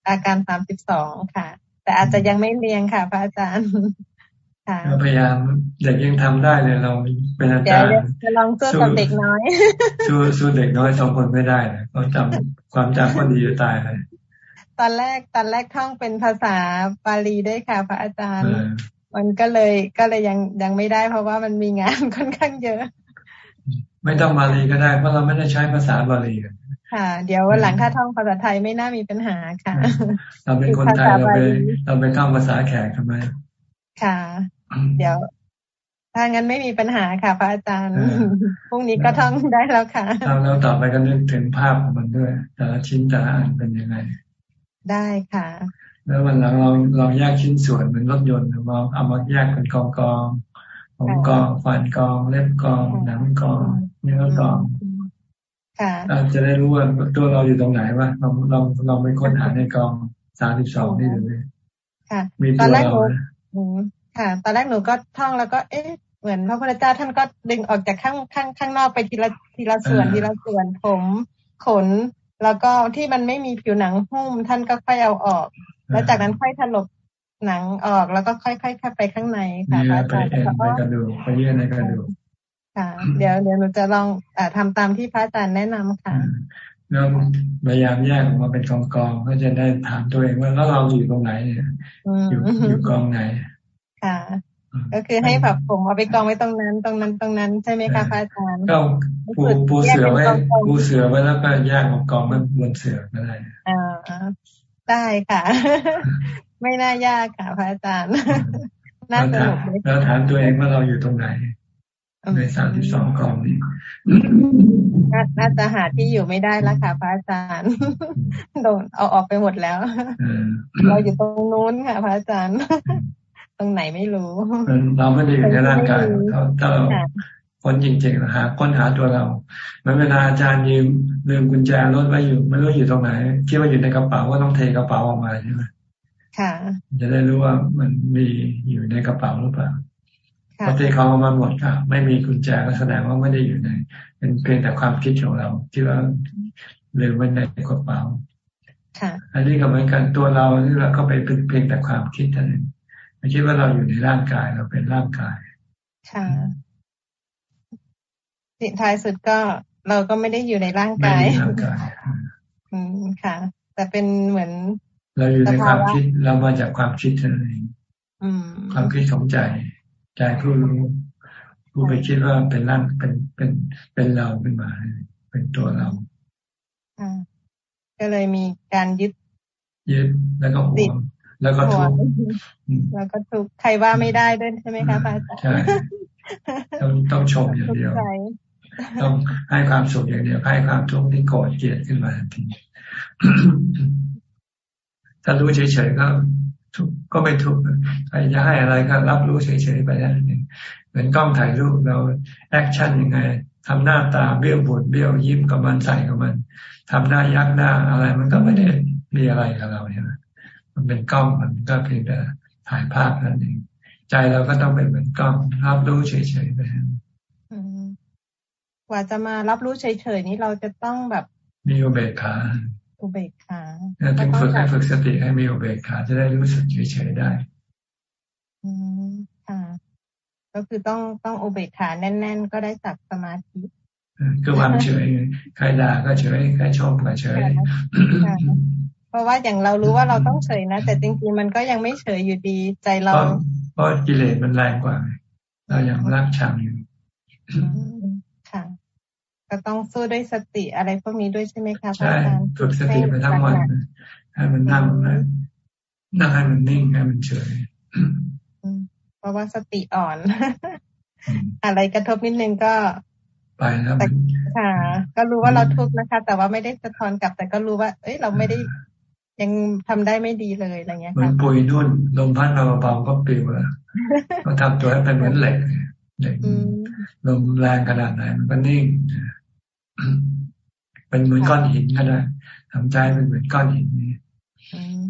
อาการสามสิบสองค่ะ แต่อาจจะยังไม่เรียงค่ะ พระอาจารย์ค่ะพยายามเด็กยังทำได้เลยเราเป็นอาจารย์จะลองสู้กับเด็กน้อยสู้สู้เด็กน้อยสองคนไม่ได้เลยเขาจำความจำก็ดีจะตายเลย ตอนแรกตอนแรกท่องเป็นภาษาบาลีได้ค่ะ พระอาจารย์ มันก็เลยก็เลยยังยังไม่ได้ เพราะว่ามันมีงานค่อนข้างเยอะ ไม่ต้องบาลีก็ได้ เพราะเราไม่ได้ใช้ภาษาบาลีกันค่ะ เดี๋ยววันหลังถ้าท่องภาษาไทยไม่น่ามีปัญหาค่ะ เราเป็นคนไทยเราไปเราไปท่องภาษาแขกทำไมค่ะ เดี๋ยวถ้างั้นไม่มีปัญหาค่ะ พระอาจารย์ พรุ่งนี้ก็ท่องได้แล้วค่ะท่องแล้วต่อไปก็นึกถึงภาพของมันด้วย แต่ละชิ้นแต่ละอันเป็นยังไง ได้ค่ะ แล้ววันหลังเราเราแยกชิ้นส่วนเหมือนรถยนต์มาเอามาแยกเป็นกองกองผมกองฟันกองเล็บกองหนังกองเนื้อกองเราจะได้รู้ว่าตัวเราอยู่ตรงไหนว่าเราเราเราไปค้นหาในกองสามสิบสองนี่หรือไม่ค่ะตอนแรกหนูค่ะ ตอนแรกหนูก็ท่องแล้วก็ เอ๊ะ เหมือนพระพุทธเจ้าท่านก็ดึงออกจากข้างข้างข้างนอกไปทีละทีละส่วนทีละส่วนผม ขน แล้วก็ที่มันไม่มีผิวหนังหุ้ม ท่านก็ค่อยเอาออก แล้วจากนั้นค่อยถลกหนังออกแล้วก็ค่อยๆเข้าไปข้างในค่ะพระอาจารย์ไปกระดูกไปเยื่อในกระดูกค่ะ เดี๋ยวเดี๋ยวหนูจะลองอทำตามที่พระอาจารย์แนะนำค่ะแล้วพยายามแยกออกมาเป็นกองกองก็จะได้ถามตัวเองว่าแล้วเราอยู่ตรงไหนเนี่ยอยู่อยู่กองไหน ค่ะ ก็คือให้แบบผมเอาไปกองไว้ตรงนั้น ตรงนั้นตรงนั้นใช่ไหมคะพระอาจารย์ก็ปูปูเสือไว้ปูเสือไว้แล้วก็แยกกองมันบนเสือก็ได้อ่าได้ค่ะ ไม่น่ายากค่ะพระอาจารย์น่าสนุกแล้วถามตัวเองว่าเราอยู่ตรงไหนในสามสิบสองกองนี้น่าจะหาที่อยู่ไม่ได้แล้วค่ะพระอาจารย์โดนเอาออกไปหมดแล้ว เราอยู่ตรงนู้นค่ะพระอาจารย์ ตรงไหนไม่รู้ เราไม่ได้อยู่ในร่างกายถ้าเราคนจริงๆนะฮะค้นหาตัวเราเมื่อเวลาอาจารย์ยืมลืมกุญแจรถไว้อยู่ ไม่รู้อยู่ตรงไหนคิดว่าอยู่ในกระเป๋าก็ต้องเทกระเป๋าออกมาใช่ไหมค่ะ จะได้รู้ว่ามันมีอยู่ในกระเป๋าหรือเปล่าพอเทเขามาหมดค่ะ ไม่มีกุญแจก็แสดงว่าไม่ได้อยู่ใน เป็นเพียงแต่ความคิดของเรา ที่ว่าลืมไว้ในกระเป๋าอันนี้ก็เหมือนกันตัวเราที่เราก็ไปเป็นเพียงแต่ความคิดเท่านั้นไม่ คิดว่าเราอยู่ในร่างกายเราเป็นร่างกาย ค่ะสิท้ายสุดก็เราก็ไม่ได้อยู่ในร่างกายร่างกายอืมค่ะ แต่เป็นเหมือน เราอยู่ในความคิดเรามาจากความคิดเท่านั้นเองความคิดของใจใจผู้รู้ผู้ไปคิดว่าเป็นร่างเป็นเป็นเป็นเราขึ้นมา เป็นตัวเราก็เลยมีการยึดยึดแล้วก็ห่วง แล้วก็ทุกข์แล้วก็ทุกข์ใครว่าไม่ได้ด้วยใช่ไหมคะอาจารย์ใช่ต้องต้องชมอย่างเดียว ต้องให้ความสุขอย่างเดียว ให้ความทุกข์ที่โกรธเกลียดขึ้นมาทันทีถ้ารู้เฉยๆก็ทุกข์ก็ไม่ทุกข์ใครจะให้อะไรก็รับรู้เฉยๆไปนั่นเองเหมือนกล้องถ่ายรูปเรา action ยังไงทำหน้าตาเบี้ยวบดเบี้ยวยิ้มกับมันใส่กับมันทำหน้ายักษ์หน้าอะไร มันก็ไม่ได้มีอะไรกับเราใช่ไหม มันเป็นกล้องมันก็เพียงแต่ถ่ายภาพนั่นเองใจเราก็ต้องเป็นเหมือนกล้องรับรู้เฉยๆไปกว่าจะมารับรู้เฉยๆนี้เราจะต้องแบบ มีอุเบกขาอุเบกขาต้องฝึกให้ฝึกสติให้มีอุเบกขาจะได้รู้สึกเฉยๆได้ อืมค่ะ ก็คือต้องต้องอุเบกขาแน่น ๆ ก็ได้สักสมาธิคือความเฉยใครด่าก็เฉยใครชมก็เฉยเพ ราะว่าอย่างเรารู้ว่าเราต้องเฉยนะ แต่จริงๆมันก็ยังไม่เฉยอยู่ดีใจเราเพราะกิเลสมันแรงกว่า เรายังรักชังอยู่ค่ะ ก็ต้องสู้ด้วยสติอะไรพวกนี้ด้วยใช่ไหมคะใช่ฝึกสติไปทั้งวันให้มันนั่งนั่งให้มันนิ่งให้มันเฉยเพราะว่าสติอ่อน อะไรกระทบนิดนึงก็ไปแล้วค่ะ ก็รู้ว่าเราทุกข์นะคะ แต่ว่าไม่ได้สะท้อนกลับ แต่ก็รู้ว่า เอ้ยเราไม่ได้ ยังทำได้ไม่ดีเลยอะไรเงี้ยค่ะมันปุยนุ่นลมพัดมาเบาๆก็ปิวแล้วก็ทำตัวให้เป็นเหมือนเหล็กลมแรงขนาดไหนมันก็นิ่งเป็นเหมือนก้อนหินก็ได้ทำใจเป็นเหมือนก้อนหินนี่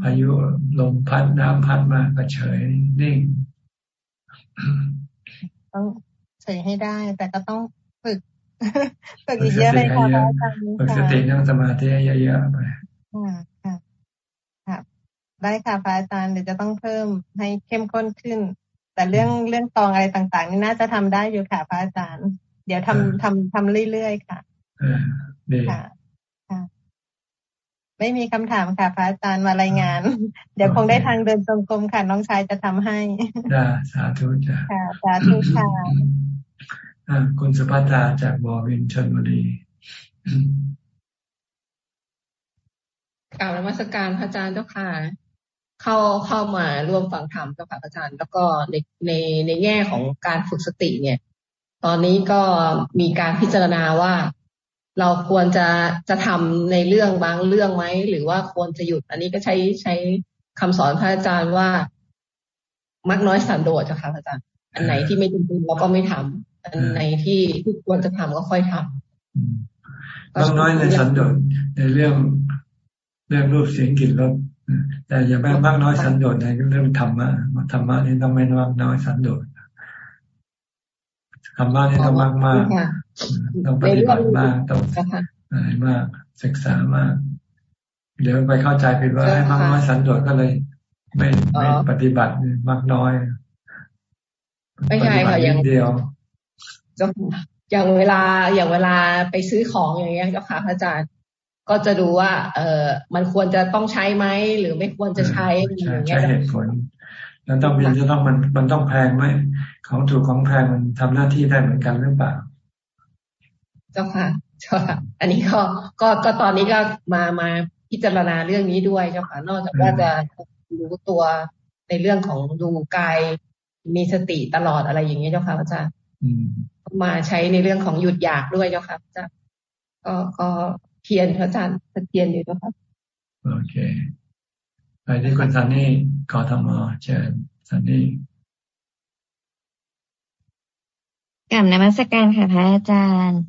พายุลมพัดน้ำพัดมาก็เฉยนิ่งต้องเฉยให้ได้ แต่ก็ต้องฝึกฝึกอีกเยอะเลยค่ะอาจารย์ฝึกสตินั่งสมาธิเยอะๆไปค่ะค่ะ ได้ค่ะพระอาจารย์เดี๋ยวจะต้องเพิ่มให้เข้มข้นขึ้น แต่เรื่องเรื่องตองอะไรต่าง ๆ นี่น่าจะทำได้อยู่ค่ะพระอาจารย์ เดี๋ยวทำทำทำเรื่อยๆค่ะค่ะไม่มีคำถามค่ะพระอาจารย์มารายงาน เดี๋ยวคงได้ทางเดินจงกรมค่ะน้องชายจะทำให้จ้าสาธุจ้าค่ะสาธุค่ะคุณสุภัตราจากบอวินชนบุรีกล่าวนมัสการพระอาจารย์เจ้าค่ะ เข้าเข้ามาร่วมฟังธรรมเจ้าค่ะพระอาจารย์ แล้วก็ในในในแง่ของการฝึกสติเนี่ย ตอนนี้ก็มีการพิจารณาว่า เราควรจะจะทำในเรื่องบางเรื่องไหมหรือว่าควรจะหยุด อันนี้ก็ใช้ใช้คำสอนพระอาจารย์ว่ามักน้อยสันโดษเจ้าค่ะพระอาจารย์ อันไหนที่ไม่จำเป็นเราก็ไม่ทำอันไหนที่ที่ควรจะทำก็ค่อยทำมักน้อยในสันโดษในเรื่องเรื่องรูปเสียงกลิ่นรส แต่อย่าไปมากน้อยสันโดษในเรื่องธรรมะธรรมะนี่ต้องไม่มากน้อยสันโดษธรรมะนี่ต้องมากมากต้องปฏิบัติมากต้องอะไรมาก ศึกษามาก เดี๋ยวไปเข้าใจผิดว่าให้มากน้อยสันโดษก็เลย ไม่ไม่ปฏิบัติมากน้อย ไม่ใช่ค่ะอย่างเดียวอย่างเวลาอย่างเวลาไปซื้อของอย่างเงี้ยเจ้าค่ะพระอาจารย์ ก็จะดูว่า เออมันควรจะต้องใช้ไหมหรือไม่ควรจะใช้อย่างเงี้ยใช่เหตุผลแล้วต้องมันจะต้องมันมันต้องแพงไหมของถูกของแพงมันทำหน้าที่ได้เหมือนกันหรือเปล่า เจ้าค่ะเจ้าค่ะ อันนี้ก็ก็ก็ตอนนี้ก็มามาพิจารณาเรื่องนี้ด้วยเจ้าค่ะ นอกจากว่าจะรู้ตัวในเรื่องของดูกายมีสติตลอดอะไรอย่างเงี้ยเจ้าค่ะอาจารย์มาใช้ในเรื่องของหยุดอยากด้วยเจ้าค่ะอาจารย์ก็ก็ เพียรพระอาจารย์เพียรอยู่เจ้าค่ะโอเค ไปที่คุณซันนี่กอทมเชิญซันนี่กับนมัสการค่ะพระอาจารย์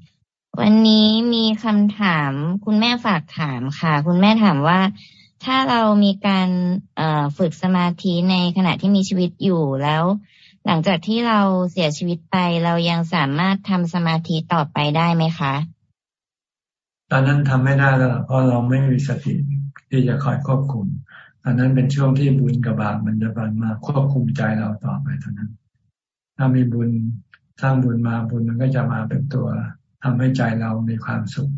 วันนี้มีคำถามคุณแม่ฝากถามค่ะ คุณแม่ถามว่าถ้าเรามีการฝึกสมาธิในขณะที่มีชีวิตอยู่แล้ว หลังจากที่เราเสียชีวิตไปเรายังสามารถทำสมาธิต่อไปได้ไหมคะ ตอนนั้นทำไม่ได้แล้วเพราะเราไม่มีสติที่จะคอยควบคุมตอนนั้นเป็นช่วงที่บุญกับบาปมันจะมาควบคุมใจเราต่อไปเท่านั้น ถ้ามีบุญสร้างบุญมาบุญมันก็จะมาเป็นตัวทำให้ใจเรามีความสุข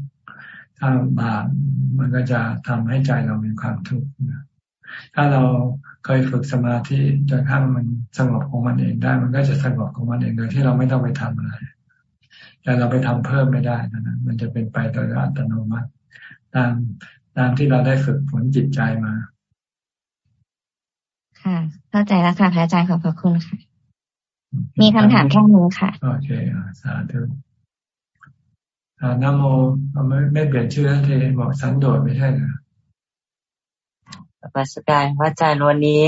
ถ้าบาปมันก็จะทำให้ใจเรามีความทุกข์ถ้าเราเคยฝึกสมาธิจนกระทั่งมันสงบของมันเองได้ มันก็จะสงบของมันเองโดยที่เราไม่ต้องไปทำอะไร แต่เราไปทำเพิ่มไม่ได้นะมันจะเป็นไปโดยอัตโนมัติ ตามตามที่เราได้ฝึกฝนจิตใจมา ค่ะ เข้าใจแล้วค่ะพระอาจารย์ขอบพระคุณค่ะ มีคำถามแค่นี้ค่ะโอเคสาธุนโมไม่ไม่เปลี่ยนชื่อทันทีบอกสันโดษไม่ใช่เหรอปัสการพระอาจารย์วันนี้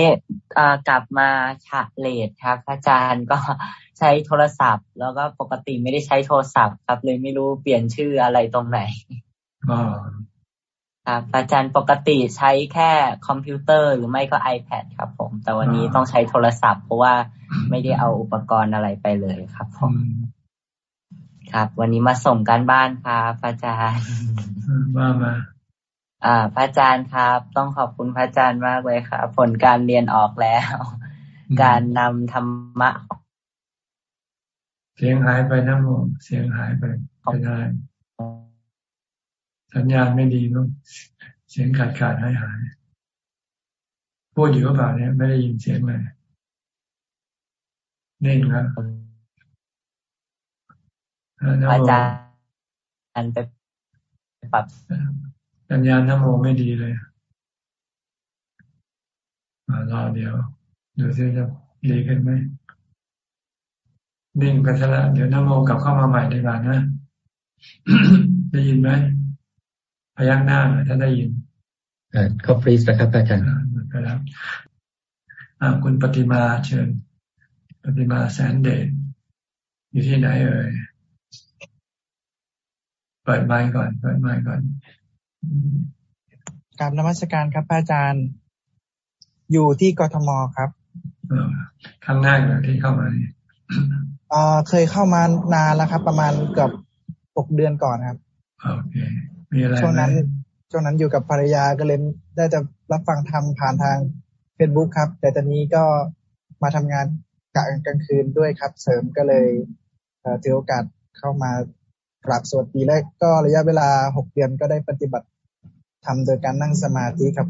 กลับมาฉะเลดครับ พระอาจารย์ก็ ใช้โทรศัพท์ แล้วก็ปกติไม่ได้ใช้โทรศัพท์ ครับ เลยไม่รู้เปลี่ยนชื่ออะไรตรงไหนครับอาจารย์ปกติใช้แค่คอมพิวเตอร์หรือไม่ก็ iPad ครับ ผม แต่วันนี้ต้องใช้โทรศัพท์ เพราะว่าไม่ได้เอาอุปกรณ์อะไรไปเลยครับ ผม ครับ วันนี้มาส่งการบ้านครับอาจารย์ว่ามาอ่า พระอาจารย์ครับ ต้องขอบคุณพระอาจารย์มากเลยครับผลการเรียนออกแล้ว การนำธรรมะเสียงหายไปนะโมเสียงหายไปไม่ได้ สัญญาณไม่ดีมั้งเสียงขาดขาดหายหายพูดอยู่ก็เปล่าเนี่ยไม่ได้ยินเสียงเลยนิ่งแล้วอาจารย์ไปปรับสัญญาณนโมไม่ดีเลยรอเดี๋ยวดูซิจะดีขึ้นไหม นิ่งไปซะแล้วเดี๋ยวนโมกลับเข้ามาใหม่ดีกว่านะ ได้ยินไหมพยักหน้าถ้าได้ยินเขาฟรีสนะครับอาจารย์ไปแล้วคุณปฏิมาเชิญ ปฏิมาแสนเดชอยู่ที่ไหนเอ่ยเปิดไมค์ก่อนเปิดไมค์ก่อนกราบนมัสการครับอาจารย์ อยู่ที่กทมครับครั้งแรกเลยที่เข้ามา เออเคยเข้ามานานแล้วครับ ประมาณเกือบหกเดือนก่อนครับโอเคมีอะไรช่วงนั้นช่วงนั้นอยู่กับภรรยาก็เลยได้จะรับฟังธรรมผ่านทางเฟซบุ๊กครับ แต่ตอนนี้ก็มาทำงานกะกลางคืนด้วยครับ เสริมก็เลยถือโอกาสเข้ามากราบสวดปีแรกก็ระยะเวลาหกเดือนก็ได้ปฏิบัติทำโดยการนั่งสมาธิครับ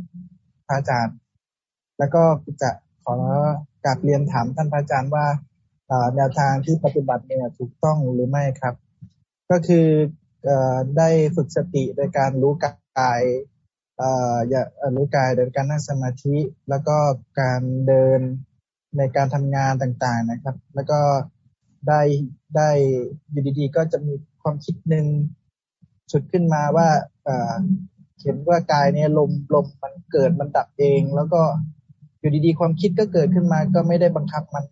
พระอาจารย์ แล้วก็จะขอกราบเรียนถามท่านพระอาจารย์ว่า แนวทางที่ปฏิบัติเนี่ยถูกต้องหรือไม่ครับ ก็คือได้ฝึกสติโดยการรู้กายอย่ารู้กายโดยการนั่งสมาธิ แล้วก็การเดินในการทำงานต่างๆนะครับ แล้วก็ได้ได้อยู่ดีๆ ก็จะมีความคิดหนึ่งสุดขึ้นมาว่าเห็นว่ากายเนี่ยลมลมมันเกิดมันดับเอง แล้วก็อยู่ดีๆ ความคิดก็เกิดขึ้นมาก็ไม่ได้บังคับมัน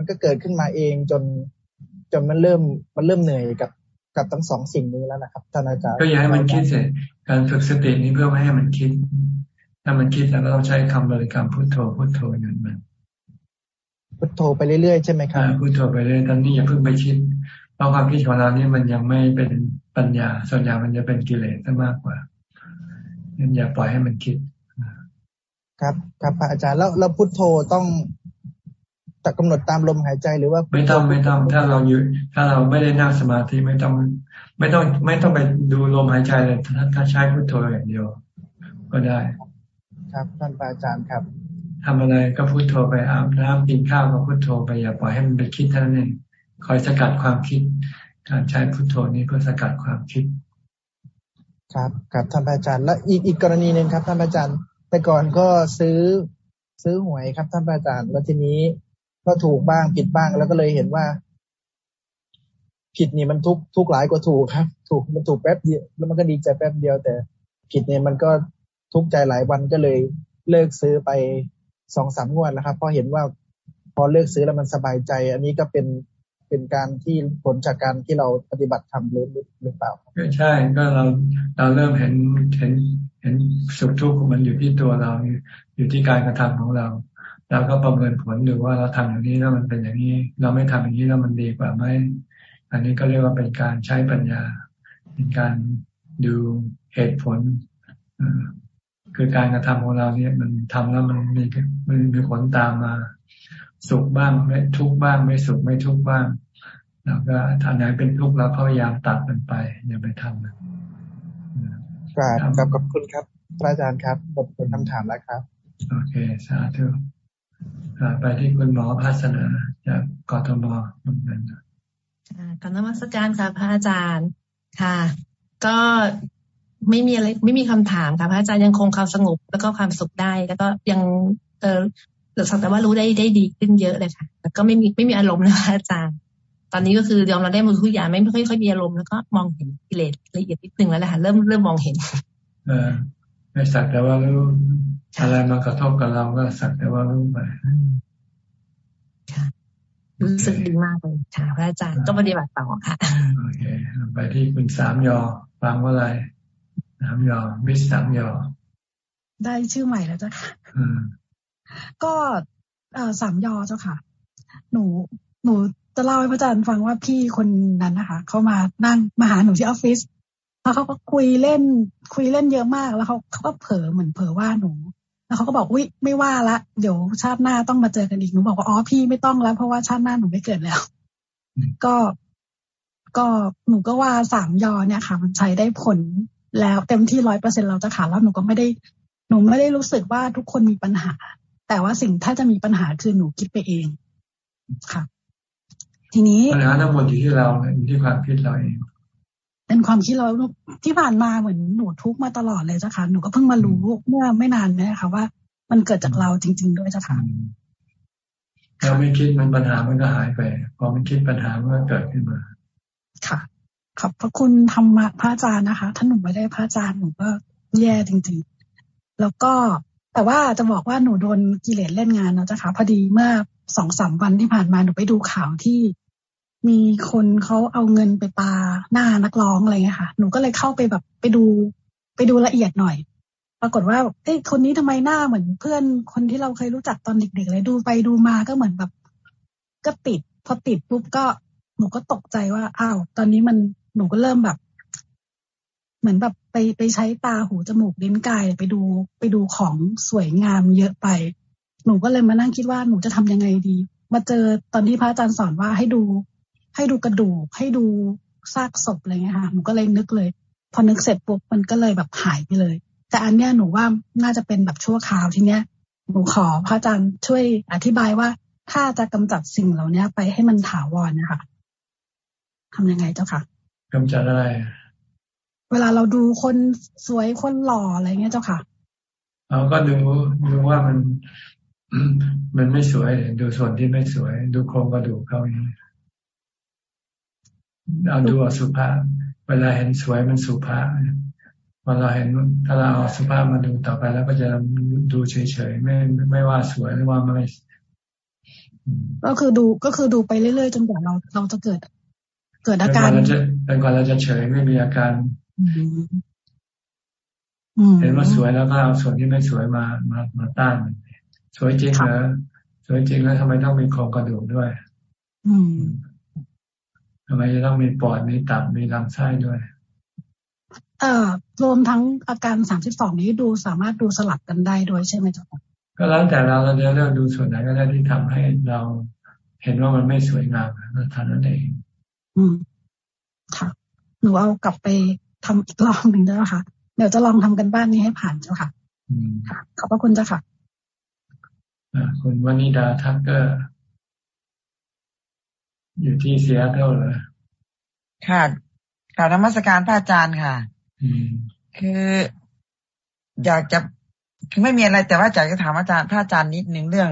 มันก็เกิดขึ้นมาเองจน จนมันเริ่มมันเริ่มเหนื่อยกับกับทั้งสองสิ่งนี้แล้วนะครับท่านอาจารย์ก็อย่าให้มันคิดเสร็จการฝึกสตินี้เพื่อไม่ให้มันคิด ถ้ามันคิดแล้วก็ต้องใช้คำบริกรรมพุทโธพุทโธอย่างนั้นพุทโธไปเรื่อยๆใช่ไหมครับพุทโธไปเรื่อยตอนนี้อย่าเพิ่งไปคิดเพราะความคิดของเรานี่มันยังไม่เป็นปัญญา ส่วนใหญ่มันจะเป็นกิเลสซะมากกว่างั้นอย่าปล่อยให้มันคิด ครับ ครับพระอาจารย์แล้วเราพุทโธต้อง จะกำหนดตามลมหายใจหรือว่า ไม่ต้องไม่ต้องถ้าเราอยู่ ถ้าเราไม่ได้นั่งสมาธิไม่ต้อง ไม่ต้องไม่ต้องไปดูลมหายใจเลยถ้าถ้าใช้พุทโธอย่างเดียว ก็ได้ ครับท่านอาจารย์ครับทำอะไรก็พุทโธไปอาบน้ำกินข้าวก็พุทโธไปอย่าปล่อยให้มันไปคิดเท่านั้นเองคอยสกัดความคิด การใช้พุทโธนี้เพื่อสกัดความคิด ครับครับท่านอาจารย์ และอีกอีกกรณีหนึ่งครับท่านอาจารย์ แต่ก่อนก็ซื้อซื้อหวยครับท่านอาจารย์แล้วทีนี้ ก็ถูกบ้างผิดบ้างแล้วก็เลยเห็นว่า ผิดนี่มันทุกทุกหลายกว่าถูกครับ ถูกมันถูกแป๊บเดียวแล้วมันก็ดีใจแป๊บเดียวแต่ ผิดเนี่ยมันก็ทุกใจหลายวันก็เลยเลิกซื้อไปสองสามงวดแล้วครับเพราะเห็นว่าพอเลิกซื้อแล้วมันสบายใจ อันนี้ก็เป็นเป็นการที่ผลจากการที่เราปฏิบัติทำหรือหรือเปล่าใช่ก็เราเราเริ่มเห็นเห็นเห็นสุขทุกข์มันอยู่ที่ตัวเราอยู่ที่การกระทำของเรา เราก็ประเมินผลดูว่าเราทำอย่างนี้แล้วมันเป็นอย่างนี้ เราไม่ทำอย่างนี้แล้วมันดีกว่าไหมอันนี้ก็เรียกว่าเป็นการใช้ปัญญา เป็นการดูเหตุผลคือการกระทำของเราเนี่ยมันทำแล้วมันมีมันมีผลตามมา สุขบ้างไม่ทุกบ้าง ไม่สุขไม่ทุกบ้างแล้วก็ถ้าไหนเป็นทุกข์เราพยายามตัดมันไป อย่าไปทำมันครับขอบคุณครับอาจารย์ครับหมดเป็นคำถามแล้วครับ โอเค สาธุ ไปที่คุณหมอพัฒนาจากกทมเหมือนกันการนมัสการค่ะพระอาจารย์ค่ะ ก็ไม่มีอะไรไม่มีคำถามค่ะพระอาจารย์ยังคงความสงบแล้วก็ความสุขได้ แล้วก็ยังเออหรือสักแต่ว่ารู้ได้ได้ดีขึ้นเยอะเลยค่ะแล้วก็ไม่มีไม่มีอารมณ์นะพระอาจารย์ ตอนนี้ก็คือยอมเราได้มือทุกอย่างไม่ค่อยค่อยมีอารมณ์แล้วก็มองเห็นกิเลสละเอียดนิดนึงแล้วแหละค่ะเริ่มเริ่มมองเห็น เออ ไม่สักแต่ว่ารู้อะไรมากระทบกับเราก็สักแต่ว่ารู้ไปรู้สึกดีมากเลยค่ะพระอาจารย์ก็ปฏิบัติต่อค่ะโอเคไปที่คุณสามยอฟังว่าอะไรสามยอมิสสามยอได้ชื่อใหม่แล้วจ้ะค่ะก็สามยอเจ้าค่ะ หนู หนูจะเล่าให้พระอาจารย์ฟังว่าพี่คนนั้นนะคะเขามานั่งมาหาหนูที่ออฟฟิศ แล้วเขาก็คุยเล่น คุยเล่นเยอะมากแล้วเขาเขาก็เผลอเหมือนเผลอว่าหนู แล้วเขาก็บอกอุ้ยไม่ว่าละเดี๋ยวชาติหน้าต้องมาเจอกันอีกหนูบอกว่าอ๋อพี่ไม่ต้องแล้ว เพราะว่าชาติหน้าหนูไม่เกิดแล้ว ก็ก็หนูก็ว่าสามยอเนี่ยค่ะ มันใช้ได้ผลแล้วเต็มที่ร้อยเปอร์เซ็นเราจะขาแล้วหนูก็ไม่ได้ หนูไม่ได้รู้สึกว่าทุกคนมีปัญหา แต่ว่าสิ่งถ้าจะมีปัญหาคือหนูคิดไปเองค่ะ ทีนี้ปัญหาทั้งหมดอยู่ที่เราอยู่ที่ความคิดเราเอง เป็นความคิดเราที่ผ่านมาเหมือนหนูทุกมาตลอดเลยจ้ะค่ะหนูก็เพิ่งมารู้เมื่อไม่นานนี้ค่ะว่า มันเกิดจากเราจริง ๆ ด้วยจ้ะค่ะเราไม่คิดมันปัญหามันก็หายไปพอมันคิดปัญหามันก็เกิดขึ้นมา ค่ะขอบพระคุณธรรมะพระอาจารย์นะคะ ถ้าหนูไม่ได้พระอาจารย์หนูก็แย่จริง ๆ แล้วก็แต่ว่าจะบอกว่าหนูโดนกิเลสเล่นงานเนาะจ้ะค่ะพอดีเมื่อสองสามวันที่ผ่านมาหนูไปดูข่าวที่ มีคนเขาเอาเงินไปปาหน้านักร้องอะไรเงี้ยค่ะ หนูก็เลยเข้าไปแบบไปดูไปดูละเอียดหน่อย ปรากฏว่าเอ้คนนี้ทำไมหน้าเหมือนเพื่อนคนที่เราเคยรู้จักตอนเด็กๆเลยดูไปดูมาก็เหมือนแบบ ก็ติด พอติดปุ๊บก็หนูก็ตกใจว่าอ้าวตอนนี้มันหนูก็เริ่มแบบ เหมือนแบบไปไปใช้ตาหูจมูกลิ้นกายไปดูไปดูของสวยงามเยอะไป หนูก็เลยมานั่งคิดว่าหนูจะทำยังไงดี มาเจอตอนที่พระอาจารย์สอนว่าให้ดู ให้ดูกระดูก ให้ดูซากศพอะไรเงี้ยค่ะหนูก็เลยนึกเลย พอนึกเสร็จปุ๊บมันก็เลยแบบหายไปเลย แต่อันเนี้ยหนูว่าน่าจะเป็นแบบชั่วคราวทีเนี้ยหนูขอพระอาจารย์ช่วยอธิบายว่าถ้าจะกำจัดสิ่งเหล่านี้ไปให้มันถาวรนะคะทำยังไงเจ้าค่ะกำจัดอะไร เวลาเราดูคนสวยคนหล่ออะไรเงี้ยเจ้าค่ะ เราก็ดูดูว่ามัน มันไม่สวย ดูส่วนที่ไม่สวย ดูโครงกระดูกเขาอย่างนี้ เอาดูอสุภะเวลาเห็นสวยมันสุภะพอเราเห็นถ้าเราเอาสภาพมาดูต่อไปแล้วก็จะดูเฉยๆไม่ไม่ว่าสวยหรือว่าไม่ก็คือดูก็คือดูไปเรื่อยๆจนกว่าเราเราจะเกิด เกิดอาการจนกว่าเราจะเฉยไม่มีอาการเห็นว่าสวยแล้วก็เอาส่วนที่ไม่สวยมามามาต้านสวยจริงเหรอสวยจริงแล้วทำไมต้องมีโครงกระดูกด้วย อืม ทำไมจะต้องมีปอดมีตับมีลำไส้ด้วย เอ่อรวมทั้งอาการสามสิบสองนี้ดูสามารถดูสลับกันได้ด้วยใช่ไหมจ๊ะก็แล้วแต่เราเราจะเลือกดูส่วนไหนก็ได้ที่ทำให้เราเห็นว่ามันไม่สวยงามนะท่านั้นเอง อืมค่ะหนูเอากลับไปทำอีกรอบหนึ่งได้ไหมคะเดี๋ยวจะลองทำกันบ้านนี้ให้ผ่านเจ้าค่ะค่ะ ขอบพระคุณเจ้าค่ะคุณวานิดาทักเกอร์ อยู่ที่เซียเทิลเลยค่ะกล่าวนมัสการพระอาจารย์ค่ะคืออยากจะคือไม่มีอะไรแต่ว่าอยากจะถามอาจารย์พระอาจารย์นิดนึงเรื่อง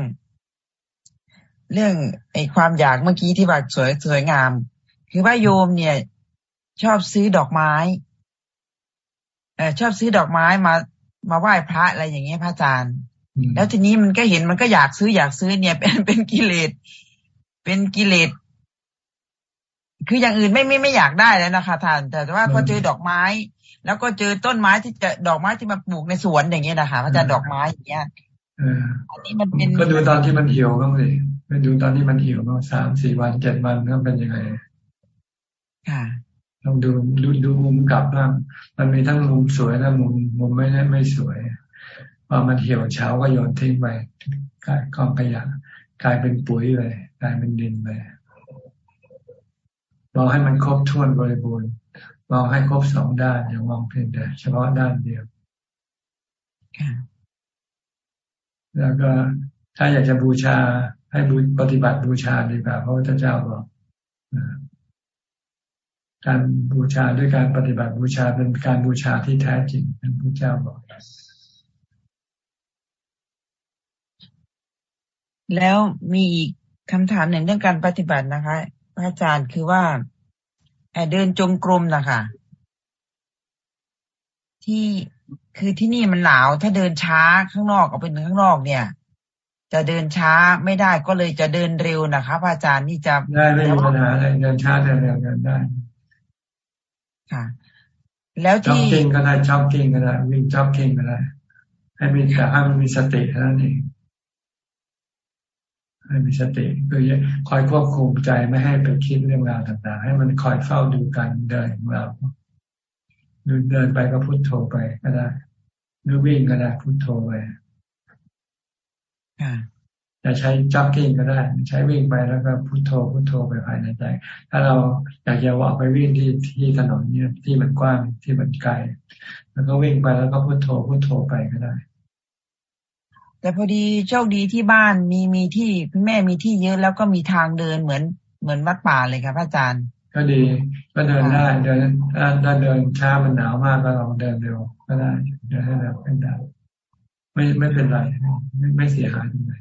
เรื่องไอ้ความอยากเมื่อกี้ที่ว่าสวยสวยงาม คือว่าโยมเนี่ย ชอบซื้อดอกไม้เออชอบซื้อดอกไม้มา มาไหว้พระอะไรอย่างเงี้ยพระอาจารย์ แล้วทีนี้มันก็เห็นมันก็อยากซื้ออยากซื้อเนี่ย เป็นเป็นกิเลสเป็นกิเลส คืออย่างอื่นไม่ไม่ไม่อยากได้แล้วนะคะท่านแต่ว่าพอเจอดอกไม้ แล้วก็เจอต้นไม้ที่จะดอกไม้ที่มาปลูกในสวนอย่างเงี้ยนะคะอาจารย์ดอกไม้อย่างเงี้ยอันนี้มันเป็นก็ดูตอนที่มันเหี่ยวบ้างเลยไปดูตอนที่มันเหี่ยวบ้างสามสี่วันเจ็ดวันก็เป็นยังไงค่ะลองดูดูดูมุมกลับบ้างมันมีทั้งมุมสวยและมุมมุมไม่ได้ไม่สวยพอมันเหี่ยวเช้าก็โยนทิ้งไปกลายกองขยะกลายเป็นปุ๋ยเลยกลายเป็นดินไป มองให้มันครบถ้วนบริบูรณ์มองให้ครบสองด้านอย่ามองเพียงแต่เฉพาะด้านเดียวแล้วก็ถ้าอยากจะบูชาให้บูปฏิบัติบูชาดีกว่าเพราะพระเจ้าบอกการบูชาด้วยการปฏิบัติบูชาเป็นการบูชาที่แท้จริงเป็นพระเจ้าบอก แล้วมีอีกคำถามหนึ่งเรื่องการปฏิบัตินะคะพระ อาจารย์คือว่าเดินจงกรมนะคะที่คือที่นี่มันหนาว ถ้าเดินช้าข้างนอกออกไปถึงข้างนอกเนี่ย จะเดินช้าไม่ได้ก็เลยจะเดินเร็วนะคะพระอาจารย์นี่จะได้ไม่มีปัญหาอะไรเดินช้าเดินเร็วเดินได้ ค่ะ แล้วที่จ็อกกิ้งก็ได้จ็อกกิ้งก็ได้วิ่งจ็อกกิ้งก็ได้ให้มีแต่ให้มันมีสติเท่านั้นเอง ให้มีสติคือคอยควบคุมใจไม่ให้ไปคิดเรื่องราวต่าง ๆ ให้มันคอยเฝ้าดูการเดินของเราเดินไปก็พุโทโธไปก็ได้หรือวิ่งก็ได้พุโทโธไปจะใช้จ็อกกิ้งก็ได้ ใช้วิ่งไปแล้วก็พุโทโธพุโทโธไปภายในใจ ถ้าเราอยากจะออกไปวิ่งที่ที่ถนนเนี่ยที่มันกว้างที่มันไกล แล้วก็วิ่งไปแล้วก็พุโทโธพุโทโธไปก็ได้ แต่พอดีโชคดีที่บ้านมีมีที่คุณแม่มีที่เยอะแล้วก็มีทางเดินเหมือนเหมือนวัดป่าเลยครับอาจารย์ ก็ดีก็เดินได้เดินถ้าถ้าเดินช้ามันหนาวมากก็ลองเดินเร็วก็ได้เดินให้เร็วเป็นได้ไม่ไม่เป็นไรไม่ไม่เสียหายตรงไหน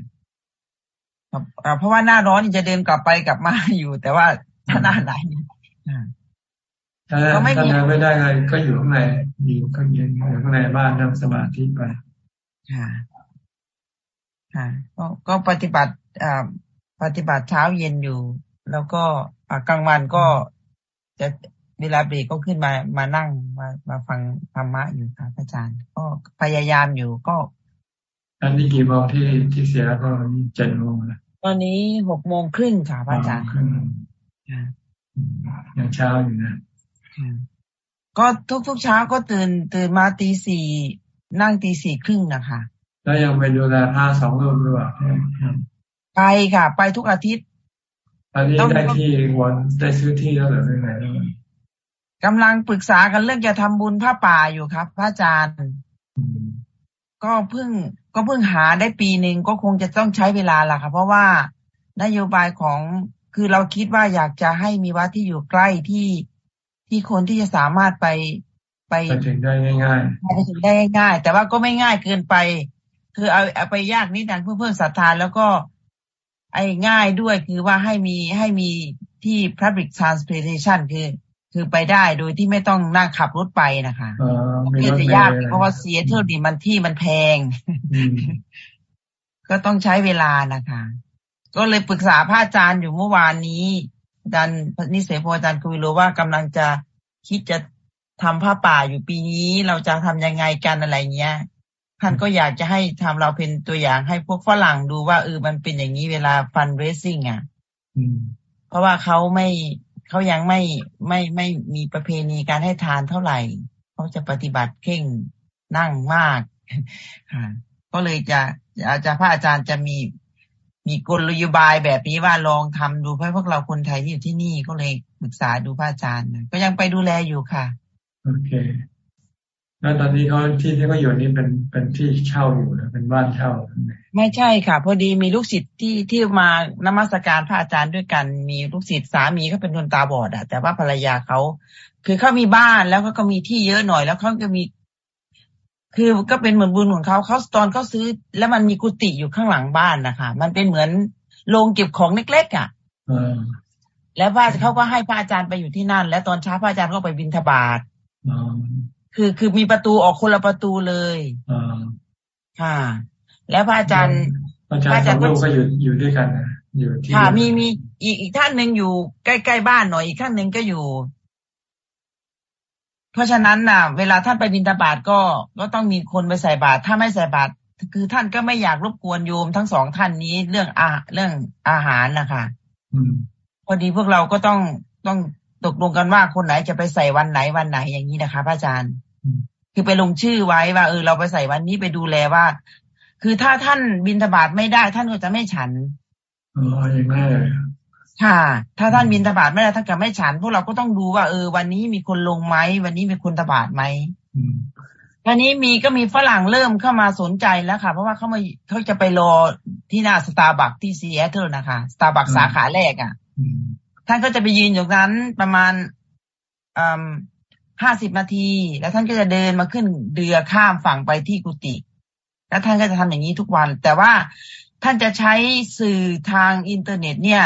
เพราะว่าหน้าร้อนจะเดินกลับไปกลับมาอยู่ แต่ว่าถ้าหน้าหนาวถ้าถ้าเดินไม่ได้เลยก็อยู่ข้างในอยู่ก็เย็นอยู่ข้างในบ้านนั่งสมาธิไปค่ะ ค่ะก็ก็ปฏิบัติอ่าปฏิบัติเช้าเย็นอยู่ แล้วก็กลางวันก็จะเวลาเบรกก็ขึ้นมามานั่งมามาฟังธรรมะอยู่ค่ะอาจารย์ ก็พยายามอยู่ก็อันนี้กี่โมงที่ที่เสียแล้วก็เจ็ดโมงนะตอนนี้หกโมงครึ่งค่ะอาจารย์ยังเช้าอยู่นะก็ทุกทุกเช้าก็ตื่นตื่นมาตีสี่นั่งตีสี่ครึ่งนะคะ แล้วยังไปดูแลพระสองรูปด้วยไปค่ะ ไปทุกอาทิตย์อันนี้ได้ที่วันได้ซื้อที่แล้วหรือยังไงกำลังปรึกษากันเรื่องจะทำบุญผ้าป่าอยู่ครับ พระอาจารย์ ก็เพิ่งก็เพิ่งหาได้ปีหนึ่งก็คงจะต้องใช้เวลาล่ะค่ะเพราะว่านโยบายของคือเราคิดว่าอยากจะให้มีวัดที่อยู่ใกล้ที่ที่คนที่จะสามารถไปไปถึงได้ง่ายๆไปถึงได้ง่าย แต่ว่าก็ไม่ง่ายเกินไป คือเอาเอาไปยากนิดนึงเพื่อเพิ่มศรัทธาแล้วก็ ไอ้ง่ายด้วยคือว่าให้มีให้มีที่ public transportation คือ คืคือไปได้โดยที่ไม่ต้องนั่งขับรถไปนะคะก็จะยากเพราะว่าเสียเท่าดีมันที่มันแพง ก็ต้องใช้เวลานะคะ ก็เลยปรึกษาพระอาจารย์อยู่เมื่อวานนี้อาจารย์นิเสพอาจารย์คุยรู้ว่ากำลังจะคิดจะทำผ้าป่าอยู่ปีนี้เราจะทำยังไงกันอะไรเงี้ย ท่านก็อยากจะให้ทำเราเป็นตัวอย่างให้พวกฝรั่งดูว่าเออมันเป็นอย่างนี้เวลาฟันเรสซิ่งอะเพราะว่าเขาไม่เขายังไม่ไม่ไม่มีประเพณีการให้ทานเท่าไหร่เขาจะปฏิบัติเข่งนั่งมากค่ะก็เลยจะอาจารย์พระอาจารย์จะมีมีกลยุบายแบบนี้ว่าลองทำดูเพื่อพวกเราคนไทยที่อยู่ที่นี่ก็เลยปรึกษาดูพระอาจารย์ ก็ยังไปดูแลอยู่ค่ะ โอเค แล้วตอนนี้เขาที่ที่เขาอยู่นี่เป็นเป็นที่เช่าอยู่นะเป็นบ้านเช่า ไม่ใช่ค่ะ พอดีมีลูกศิษย์ที่ที่มานมัสการพระอาจารย์ด้วยกัน มีลูกศิษย์สามีเขาเป็นคนตาบอดอะแต่ว่าภรรยาเขาคือเขามีบ้านแล้วเขาก็มีที่เยอะหน่อยแล้วเขาก็มี คือก็เป็นเหมือนบุญของเขาเขาตอนเขาซื้อ แล้วมันมีกุฏิอยู่ข้างหลังบ้านนะคะมันเป็นเหมือนโรงเก็บของเล็กๆอะแล้วพระเขาก็ให้พระอาจารย์ไปอยู่ที่นั่น แล้วตอนเช้าพระอาจารย์ก็ไปบิณฑบาต คือคือมีประตูออกคนละประตูเลยอค่ะ แล้วพระอาจารย์พระอาจารย์ก็อยู่อยู่ด้วยกันนะอยู่ที่ค่ะมีมีอีกอีกท่านหนึ่งอยู่ใกล้ๆบ้านหน่อยอีกท่านหนึ่งก็อยู่ เพราะฉะนั้นน่ะ เวลาท่านไปบินตาบาตก็ก็ต้องมีคนไปใส่บาตรถ้าไม่ใส่บาตรคือท่านก็ไม่อยากรบกวนโยมทั้งสองท่านนี้เรื่องอาเรื่องอาหารนะคะพอดีพวกเราก็ต้องต้อง ตกลงกันว่าคนไหนจะไปใส่วันไหนวันไหนอย่างนี้นะคะพระอาจารย์ คือไปลงชื่อไว้ว่าเออเราไปใส่วันนี้ไปดูแลว่า คือถ้าท่านบิณฑบาตไม่ได้ ท่านก็จะไม่ฉันอ๋ออย่างนั้นเลยค่ะ ถ้าท่านบิณฑบาตไม่ได้ท่านก็ไม่ฉัน พวกเราก็ต้องดูว่าเออวันนี้มีคนลงไหมวันนี้มีบิณฑบาตไหมทีนี้มีก็มีฝรั่งเริ่มเข้ามาสนใจแล้วค่ะ เพราะว่าเขามาเขาจะไปรอที่หน้าสตาร์บัคที่ซีแอตเทิลนะคะสตาร์บัคสาขาแรกอะ ท่านก็จะไปยืนอยู่นั้นประมาณห้าสิบนาที แล้วท่านก็จะเดินมาขึ้นเรือข้ามฝั่งไปที่กุฏิแล้วท่านก็จะทำอย่างนี้ทุกวัน แต่ว่าท่านจะใช้สื่อทางอินเทอร์เน็ตเนี่ย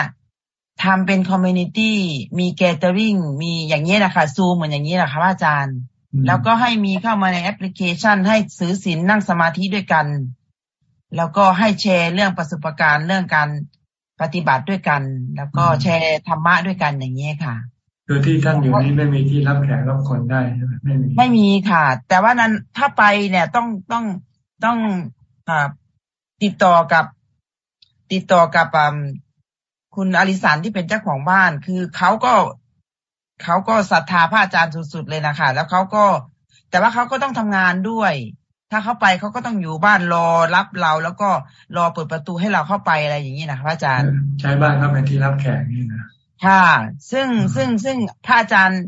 ทำเป็น community มี gathering มีอย่างนี้นะคะซูมเหมือนอย่างนี้นะคะอาจารย์ แล้วก็ให้มีเข้ามาในแอปพลิเคชัน ให้ถือศีลนั่งสมาธิด้วยกัน แล้วก็ให้แชร์เรื่องประสบการณ์เรื่องการ ปฏิบัติด้วยกัน แล้วก็แชร์ธรรมะด้วยกันอย่างนี้ค่ะคือที่ท่านอยู่นี้ไม่มีที่รับแขกรับคนได้ใช่ไหมไม่มีไม่มีค่ะ แต่ว่านั้นถ้าไปเนี่ยต้องต้องต้องอติดต่อกับ ติดต่อกับคุณอริสันที่เป็นเจ้าของบ้าน คือเขาก็เขาก็ศรัทธาพระอาจารย์สุดๆเลยนะคะแล้วเขาก็ แต่ว่าเขาก็ต้องทำงานด้วย ถ้าเข้าไปเขาก็ต้องอยู่บ้านรอรับเราแล้วก็รอเปิดประตูให้เราเข้าไปอะไรอย่างนี้นะพระอาจารย์ ใช้บ้านเขาเป็นที่รับแขกนี่นะค่ะซึ่งซึ่งซึ่งพระอาจารย์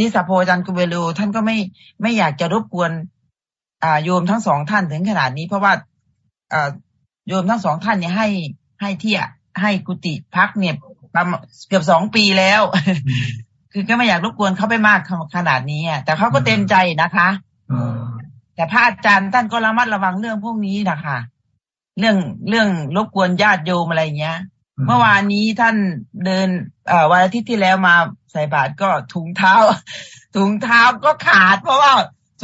นิสาโพอาจารย์กุเบลูท่านก็ไม่ไม่อยากจะรบกวนอ่าโยมทั้งสองท่านถึงขนาดนี้ เพราะว่าอ่าโยมทั้งสองท่านเนี่ยให้ให้เที่ยให้กุฏิพักเนี่ยประมาณเกือบสองปีแล้ว คือก็ไม่อยากรบกวนเขาไปมากขนาดนี้แต่เขาก็เต็มใจนะคะ แต่พระอาจารย์ท่านก็ระมัดระวังเรื่องพวกนี้นะคะเรื่องเรื่องรบกวนญาติโยมอะไรเงี้ย เมื่อวานนี้ท่านเดินเอ่อวันอาทิตย์ที่แล้วมาใส่บาตรก็ถุงเท้า ถุงเท้าก็ขาด เพราะว่า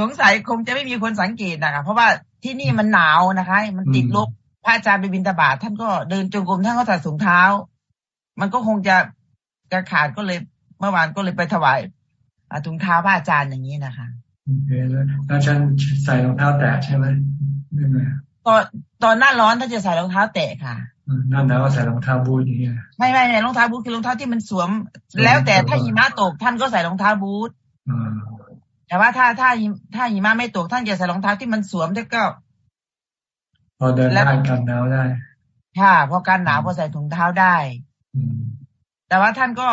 สงสัยคงจะไม่มีคนสังเกตนะคะเพราะว่าที่นี่มันหนาวนะคะ มันติดลบพระอาจารย์ไปบินตบาตท่านก็เดินจงกรมท่านก็ใส่ถุงเท้า มันก็คงจะกระขาดก็เลย เมื่อวานก็เลยไปถวายถุงเท้าพระอาจารย์อย่างนี้นะคะ โอเคแล้วแล้วฉันใส่รองเท้าแตะใช่ไหมไม่ไหมตอนตอนหน้าร้อนถ้าจะใส่รองเท้าแตะค่ะหน้าหนาวใส่รองเท้าบูทอย่างเงี้ยไม่ไม่รองเท้าบูทคือรองเท้าที่มันสวม แล้วแต่ถ้าหิมะตกท่านก็ใส่รองเท้าบูทแต่ว่าถ้าถ้าถ้าหิมะไม่ตกท่านจะใส่รองเท้าที่มันสวมได้ก็ พอเดินได้กันหนาวได้ค่ะพอการหนาวพอใส่ถุงเท้าได้แต่ว่าท่านก็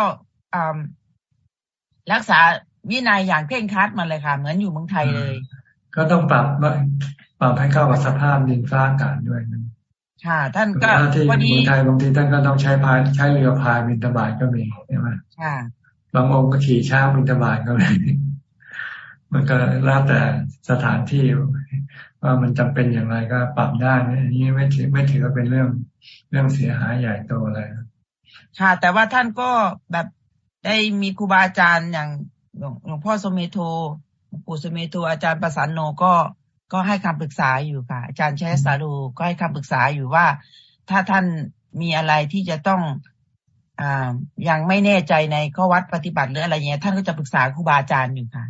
รักษา วินัยอย่างเคร่งครัดมาเลยค่ะ เหมือนอยู่เมืองไทยเลย ก็ต้องปรับปรับให้เข้ากับสภาพดินฟ้าอากาศด้วยนค่ะ ท่านก็ที่เมืองไทยบางทีท่านก็ต้องใช้พายใช้เรือพายบินตบาทก็มีใช่ไหมค่ะบางองค์ก็ขี่ช้างบินตบาทก็มีมันก็แล้วแต่สถานที่ว่ามันจำเป็นอย่างไรก็ปรับได้อันนี้ไม่ถือไม่ถือว่าเป็นเรื่องเรื่องเสียหายใหญ่โตอะไรค่ะ แต่ว่าท่านก็แบบได้มีครูบาอาจารย์อย่าง หลวงพ่อสมเมโทปู่สมเมโทอาจารย์ประสานโนก็ก็ให้คำปรึกษาอยู่ค่ะ อาจารย์ชยสาโรก็ให้คำปรึกษาอยู่ว่า ถ้าท่านมีอะไรที่จะต้องอ่ายังไม่แน่ใจในข้อวัตรปฏิบัติหรืออะไรเงี้ยท่านก็จะปรึกษาครูบาอาจารย์อยู่ค่ะ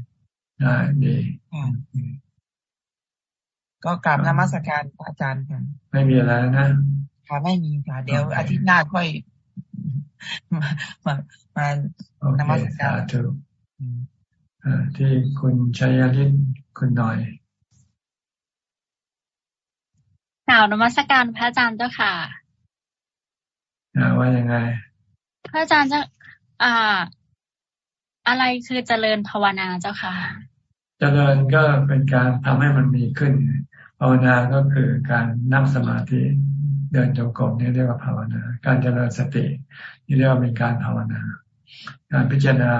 ได้ดีก็กราบนมัสการอาจารย์ค่ะ ไม่มีอะไรนะค่ะไม่มีค่ะ เดี๋ยวอาทิตย์หน้าค่อย มามามานมัสการถูก ที่คุณชัยลินคุณหน่อยกล่าวนมัสการพระอาจารย์เจ้าค่ะว่ายังไง พระอาจารย์จะอ่า อะไรคือเจริญภาวนาเจ้าค่ะ เจริญก็เป็นการทำให้มันมีขึ้น ภาวนาก็คือการนั่งสมาธิเดินจงกรมนี่เรียกว่าภาวนา การเจริญสตินี่เรียกว่าเป็นการภาวนา การพิจารณา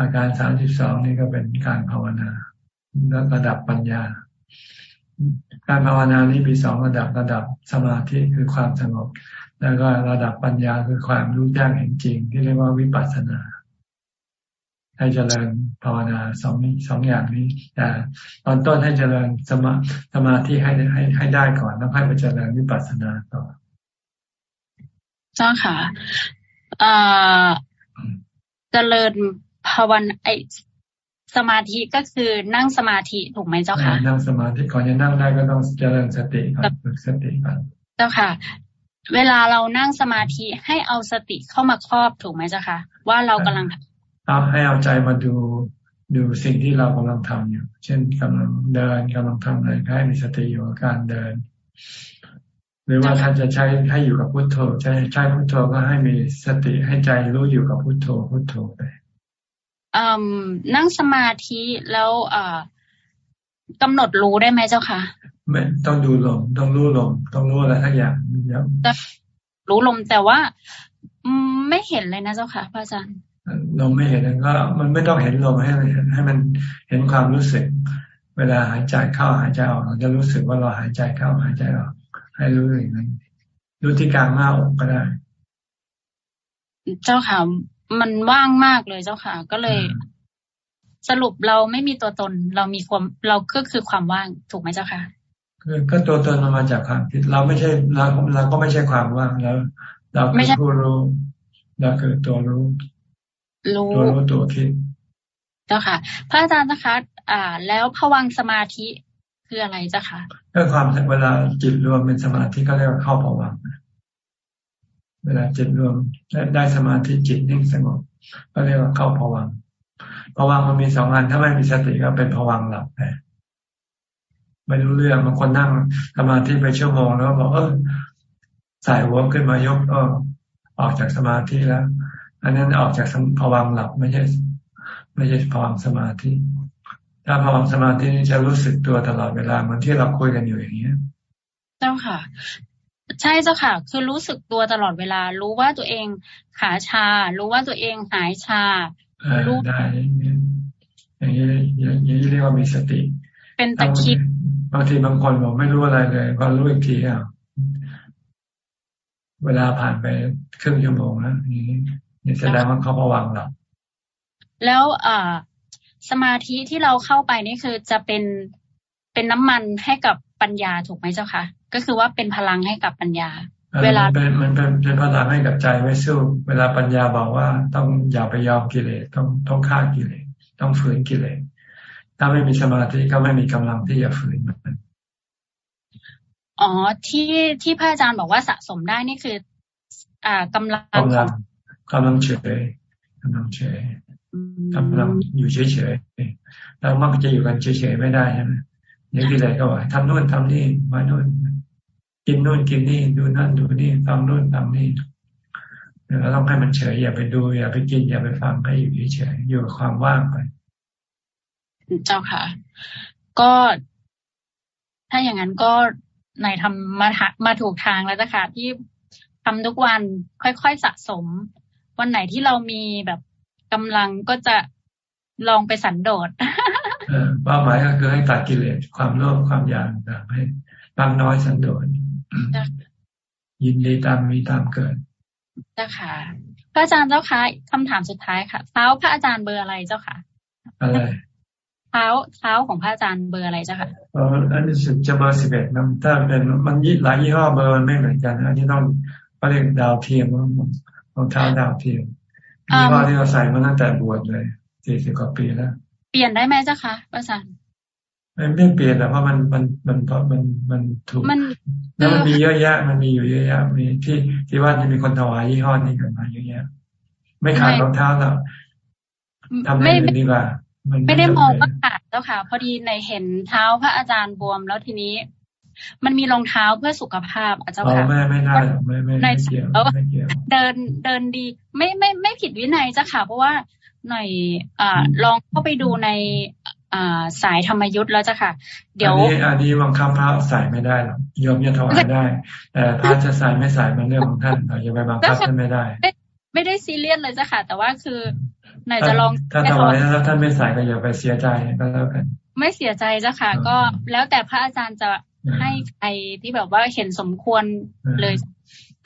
อาการสามสิบสองนี่ก็เป็นการภาวนา แล้วระดับปัญญา การภาวนานี้มีสองระดับระดับสมาธิคือความสงบ แล้วก็ระดับปัญญาคือความรู้แจ้งเห็นจริง ที่เรียกว่าวิปัสสนา ให้เจริญภาวนาสองนี้สองอย่างนี้แต่ตอนต้นให้เจริญสมาสมาธิให้ให้ให้ได้ก่อนแล้วค่อยไปเจริญวิปัสสนาต่อเจ้าค่ะเอ่อเจริญ ภาวนาไอสมาธิก็คือนั่งสมาธิถูกไหมเจ้าค่ะนั่งสมาธิก่อนจะนั่งได้ก็ต้องเจริญสติก่อนฝึกสติก่อนเจ้าค่ะ เวลาเรานั่งสมาธิให้เอาสติเข้ามาครอบถูกไหมเจ้าค่ะ ว่าเรากำลังเอาให้เอาใจมาดูดูสิ่งที่เรากำลังทำอยู่ เช่นกำลังเดินกำลังทำอะไรให้มีสติอยู่กับการเดิน หรือว่าท่านจะใช้ให้อยู่กับพุทโธใช้ใช้พุทโธก็ให้มีสติให้ใจรู้อยู่กับพุทโธพุทโธไป นั่งสมาธิแล้วกำหนดรู้ได้ไหมเจ้าค่ะไม่ต้องดูลมต้องรู้ลมต้องรู้อะไรทั้งอย่างรู้ลมแต่ว่าไม่เห็นเลยนะเจ้าค่ะพระอาจารย์ลมไม่เห็นก็มันไม่ต้องเห็นลมให้ให้มันเห็นความรู้สึก เวลาหายใจเข้าหายใจออกเราจะรู้สึกว่าเราหายใจเข้าหายใจออกให้รู้อย่างนั้นรู้ที่กลางหน้าอกก็ได้ เจ้าค่ะ มันว่างมากเลยเจ้าค่ะ ก็เลย สรุปเราไม่มีตัวตน เรามีความเราก็คือความว่างถูกไหมเจ้าค่ะคือก็ตัวตนมันมาจากความคิดเราไม่ใช่เราเราก็ไม่ใช่ความว่างแล้วเราคือผู้รู้เราคือตัวรู้รู้ตัวรู้ตัวคิดเจ้าค่ะ พระอาจารย์นะคะ อ่า แล้วผวังสมาธิคืออะไรเจ้าค่ะก็ความเวลาจิตรวมเป็นสมาธิก็เรียกว่าเข้าผวัง เวลาจิตรวมได้สมาธิจิตนิ่งสงบก็เรียกว่าเข้าผวังผวังมันมีสองอันถ้าไม่มีสติก็เป็นผวังหลับไปไม่รู้เรื่องบางคนนั่งสมาธิไปชั่วโมงแล้วบอกเออสายหัวขึ้นมายกก็ออกจากสมาธิแล้ว อันนั้นออกจากผวังหลับไม่ใช่ ไม่ใช่ผวังสมาธิ ถ้าผวังสมาธินี่จะรู้สึกตัวตลอดเวลาเหมือนที่เราคุยกันอยู่อย่างนี้เจ้าค่ะ ใช่เจ้าค่ะ คือรู้สึกตัวตลอดเวลา รู้ว่าตัวเองขาชา รู้ว่าตัวเองหายชารู้ได้อย่างนี้อย่างนี้เรียกว่ามีสติ เป็นตะคิดบางทีบางคนบอกไม่รู้อะไรเลยพอรู้อีกทีอะเวลาผ่านไปครึ่งชั่วโมงแล้วนี่นี่แสดงว่าเขาระวังเราแล้วอ่าสมาธิที่เราเข้าไปนี่คือจะเป็นเป็นน้ำมันให้กับปัญญาถูกไหมเจ้าคะ ก็คือว่าเป็นพลังให้กับปัญญา เวลาเป็นมันเป็นเป็นพลังให้กับใจไว้สู้ เวลาปัญญาบอกว่าต้องอย่าไปยอมกิเลสต้องต้องฆ่ากิเลสต้องฝืนกิเลสถ้าไม่มีสมาธิก็ไม่มีกำลังที่จะฝืนมันอ๋อที่ที่พระอาจารย์บอกว่าสะสมได้นี่คือ อ่ากำลังกำลังกำลังเฉยกำลังเฉยกำลังอยู่เฉยเฉยเรามักจะอยู่กันเฉยเฉยไม่ได้ใช่ไหมอย่างที่ไหนก็ว่าทำนู่นทำนี่มานู่น กินนู่นกินนี่ดูนั่นดูนี่ฟังนู่นฟังนี่เราต้องให้มันเฉยอย่าไปดู อย่าไปกิน อย่าไปฟังให้อยู่เฉยอยู่กับความว่างไป เจ้าค่ะ ก็ถ้าอย่างนั้นก็ในทำมามาถูกทางแล้วจ้ะค่ะที่ทำทุกวันค่อยๆสะสม วันไหนที่เรามีแบบกำลังก็จะลองไปสันโดษเป้าหมายก็คือให้ตัดกิเลสความโลภความอยากต่างให้บางน้อยสันโดษ ยินดีตามมีตามเกิดเจ้าค่ะ พระอาจารย์เจ้าค่ะคำถามสุดท้ายค่ะเท้าพระอาจารย์เบอร์อะไรเจ้าค่ะ อะไรเท้าเท้าของพระอาจารย์เบอร์อะไรเจ้าค่ะเอออันนี้จะเบอร์สิบเอ็ดนะถ้าเป็นมันยี่หลายยี่ห้อเบอร์มันไม่เหมือนกัน อันนี้ต้องเขาเรียกดาวเทียมรองเท้าดาวเทียมยี่ห้อที่เราใส่มาตั้งแต่บวชเลยสี่สิบกว่าปีแล้ว เปลี่ยนได้ไหมเจ้าค่ะพระอาจารย์ ไม่เปลี่ยนแต่ว่ามันมันมันเพราะมันมันถูกแล้วมันมีเยอะแยะ มันมีอยู่เยอะแยะมีที่ที่ว่าจะมีคนถวายยี่ห้อนี้กันมาเยอะแยะไม่ขาดรองเท้าแล้วทำให้ดีกว่าไม่ได้มองว่าขาดเจ้าค่ะ พอดีในเห็นเท้าพระอาจารย์บวมแล้วทีนี้ มันมีรองเท้าเพื่อสุขภาพอาจารย์ค่ะไม่ไม่ได้ไม่ไม่ไม่เกี่ยวเดินเดินดี ไม่ไม่ไม่ผิดวินัยเจ้าค่ะ เพราะว่าหน่อยอ่าลองเข้าไปดูใน อ่าสายธรรมยุทธ์แล้วจ้ะค่ะ เดี๋ยว อันนี้อันนี้บังคับพระใส่ไม่ได้หรอกโยมจะถวายได้ แต่พระจะใส่ไม่ใส่มันเรื่องของท่านเราจะไปบังคับท่านไม่ได้ ไม่ได้ซีเรียสเลยจ้ะค่ะ แต่ว่าคือหน่อยจะลองถ้าถวายแล้วท่านไม่ใส่ก็อย่าไปเสียใจก็แล้วกัน ไม่เสียใจจ้ะค่ะ ก็แล้วแต่พระอาจารย์จะให้ใครที่แบบว่าเห็นสมควรเลย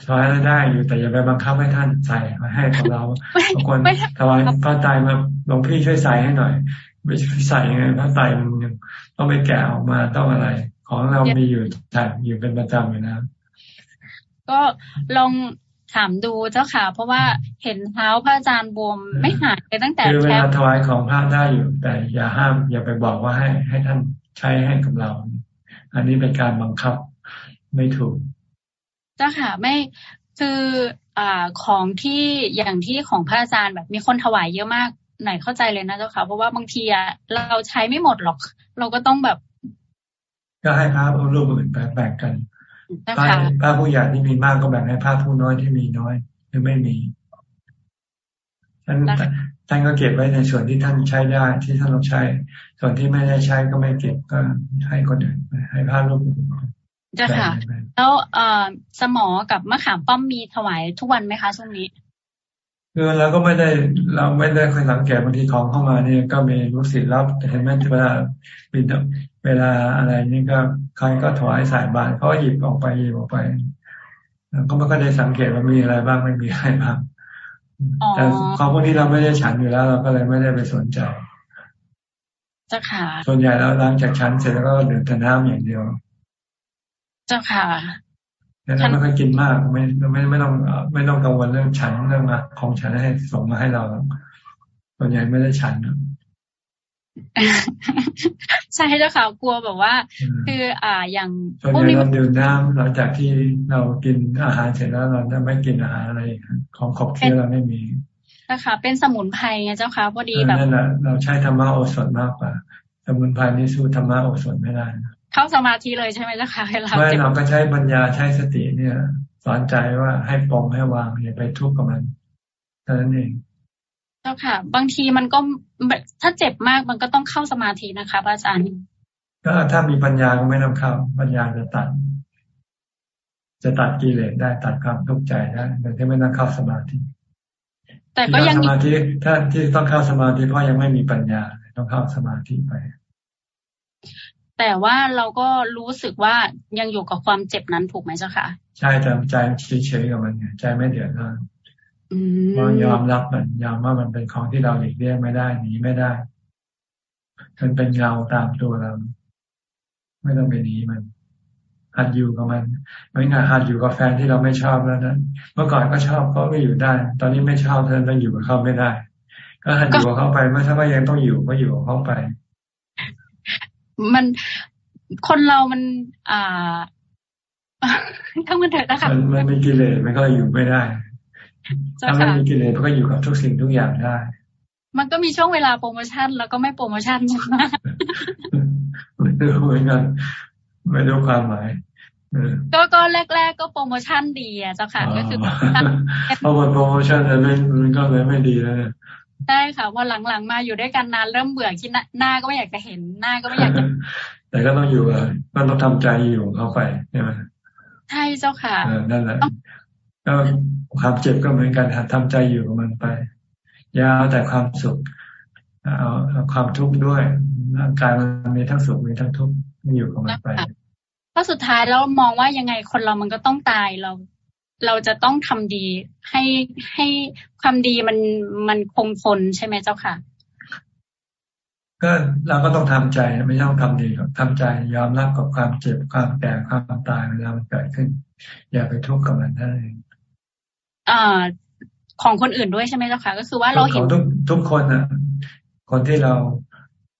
ถวายแล้วได้อยู่แต่อย่าไปบังคับให้ท่านใส่ให้ของเราบางคนถวายพระตายมาหลวงพี่ช่วยใส่ให้หน่อย ไม่ใส่ยังไงพระไตรมันยังต้องไปแกะออกมาต้องอะไร ของเรามีอยู่ใช่อยู่เป็นประจำอยู่นะ ก็ลองถามดูเจ้าค่ะ เพราะว่าเห็นเท้าพระอาจารย์บวมไม่หายไปตั้งแต่คือเวลาถวายของพระได้อยู่ แต่อย่าห้าม อย่าไปบอกว่าให้ให้ท่านใช้ให้กับเรา อันนี้เป็นการบังคับไม่ถูก เจ้าค่ะไม่คืออ่าของที่อย่างที่ของพระอาจารย์แบบมีคนถวายเยอะมากไหนเข้าใจเลยนะเจ้าค่ะ เพราะว่าบางทีอะเราใช้ไม่หมดหรอก เราก็ต้องแบบ ก็ให้พระเอารูปอื่นแบ่งกันพระพระผู้ใหญ่ที่มีมากก็แบ่งให้พระผู้น้อยที่มีน้อย หรือไม่มีท่านท่านก็เก็บไว้ในส่วนที่ท่านใช้ได้ที่ท่านต้องใช้ ส่วนที่ไม่ได้ใช้ก็ไม่เก็บก็ให้คนอื่นให้พระรูปอื่นจ้ะค่ะ แล้วเอ่อสมอกับมะขามป้อมมีถวายทุกวันไหมคะช่วงนี้ คือเราก็ไม่ได้เราไม่ได้คอยสังเกตบางทีของเข้ามาเนี่ยก็มีลูกศิษย์รับแต่เห็นไหมเวลาบินเวลาอะไรนี่ก็ใครก็ถวายสายบานเขาหยิบออกไปหยิบออกไปก็ไม่ก็ได้สังเกตว่ามีอะไรบ้างไม่มีอะไรบ้างแต่ของพวกนี้เราไม่ได้ฉันอยู่แล้ว เราก็เลยไม่ได้ไปสนใจจ้าค่ะส่วนใหญ่แล้วหลังจากฉันเสร็จแล้วก็ดื่มแต่น้ำอย่างเดียว เจ้าค่ะ แล้วไม่ค่อยกินมากไม่ไม่ไม่ต้องไม่ต้องกังวลเรื่องฉันเรื่องของฉันให้ส่งมาให้เราส่วนใหญ่ไม่ได้ฉันใช่เจ้าค่ะกลัวแบบว่า คืออ่าอย่างพวกนี้เราดื่มน้ำหลังจากที่เรากินอาหารเสร็จแล้วเราจะไม่กินอาหารอะไรของขอบเคี้ยวเราไม่มีนะคะเป็นสมุนไพรไงเจ้าค่ะพอดีแบบนั่นแหละเราใช้ธรรมะโอสถมากกว่าสมุนไพรนี่สู้ธรรมะโอสถไม่ได้ เข้าสมาธิเลยใช่ไหมเจ้าค่ะเวลาไม่เราก็ใช้ปัญญาใช้สติเนี่ย สอนใจว่าให้ปองให้วางอย่าไปทุกข์กับมันเท่านั้นเองเจ้าค่ะ บางทีมันก็ถ้าเจ็บมากมันก็ต้องเข้าสมาธินะคะอาจารย์ก็ถ้ามีปัญญาก็ไม่ต้องเข้าปัญญาจะตัด จะตัดกิเลสได้ตัดความทุกข์ใจได้โดยที่ไม่ต้องเข้าสมาธิแต่ก็ยังสมาธิถ้าที่ต้องเข้าสมาธิเพราะยังไม่มีปัญญาต้องเข้าสมาธิไป แต่ว่าเราก็รู้สึกว่ายังอยู่กับความเจ็บนั้นถูกไหมเจ้าค่ะ ใช่แต่ใจเฉยๆกับมันไงใจไม่เดือดร้อนเรายอมรับมันยอมว่ามันเป็นของที่เราหลีกเลี่ยงไม่ได้หนีไม่ได้มันเป็นเงาตามตัวเรา ไม่ต้องไปหนีมันหัดอยู่กับมันไม่งานหัดอยู่กับแฟนที่เราไม่ชอบแล้วนั้นเมื่อก่อนก็ชอบเขาก็อยู่ได้ ตอนนี้ไม่ชอบเธอต้องอยู่กับเขาไม่ได้ ก็หัดอยู่กับเขาไปเมื่อถ้าว่ายังต้องอยู่ก็อยู่กับเขาไป มันคนเรามัน อ่าทั้งมันเถิดนะคะมันมันมีกิเลสมันก็อยู่ไม่ได้ถ้าไม่มีกิเลสมันก็อยู่กับทุกสิ่งทุกอย่างได้ มันก็มีช่วงเวลาโปรโมชั่นแล้วก็ไม่โปรโมชั่นไม่รู้เหมือนกันไม่รู้ความหมายก็ก็แรก ๆ ก็โปรโมชั่นดีอะเจ้าค่ะก็คือพอหมดโปรโมชั่นแล้วมันก็เลยไม่ดีแล้ว ใช่ค่ะพอหลังๆมาอยู่ด้วยกันนานเริ่มเบื่อคิดหน้าก็ไม่อยากจะเห็นหน้าก็ไม่อยากจะแต่ก็ต้องอยู่อะก็ต้องทำใจอยู่เข้าไปใช่ไหมใช่เจ้าค่ะนั่นแหละก็ความเจ็บก็เหมือนกันทำใจอยู่กับมันไปยาวแต่ความสุขเอาความทุกข์ด้วยร่างกายมันมีทั้งสุขมีทั้งทุกข์อยู่กับมันไปเพราะสุดท้ายแล้วมองว่ายังไงคนเรามันก็ต้องตายเรา เราจะต้องทำดีให้ให้ความดีมันมันคงทนใช่ไหมเจ้าค่ะ ก็เราก็ต้องทำใจไม่ต้องทำดีหรอกทำใจยอมรับกับความเจ็บความแก่ความตายเวลามันเกิดขึ้น อย่าไปทุกข์กับมันได้อ่าของคนอื่นด้วยใช่ไหมเจ้าค่ะ ก็คือว่าเราเห็นทุกทุกคนอะคนที่เรา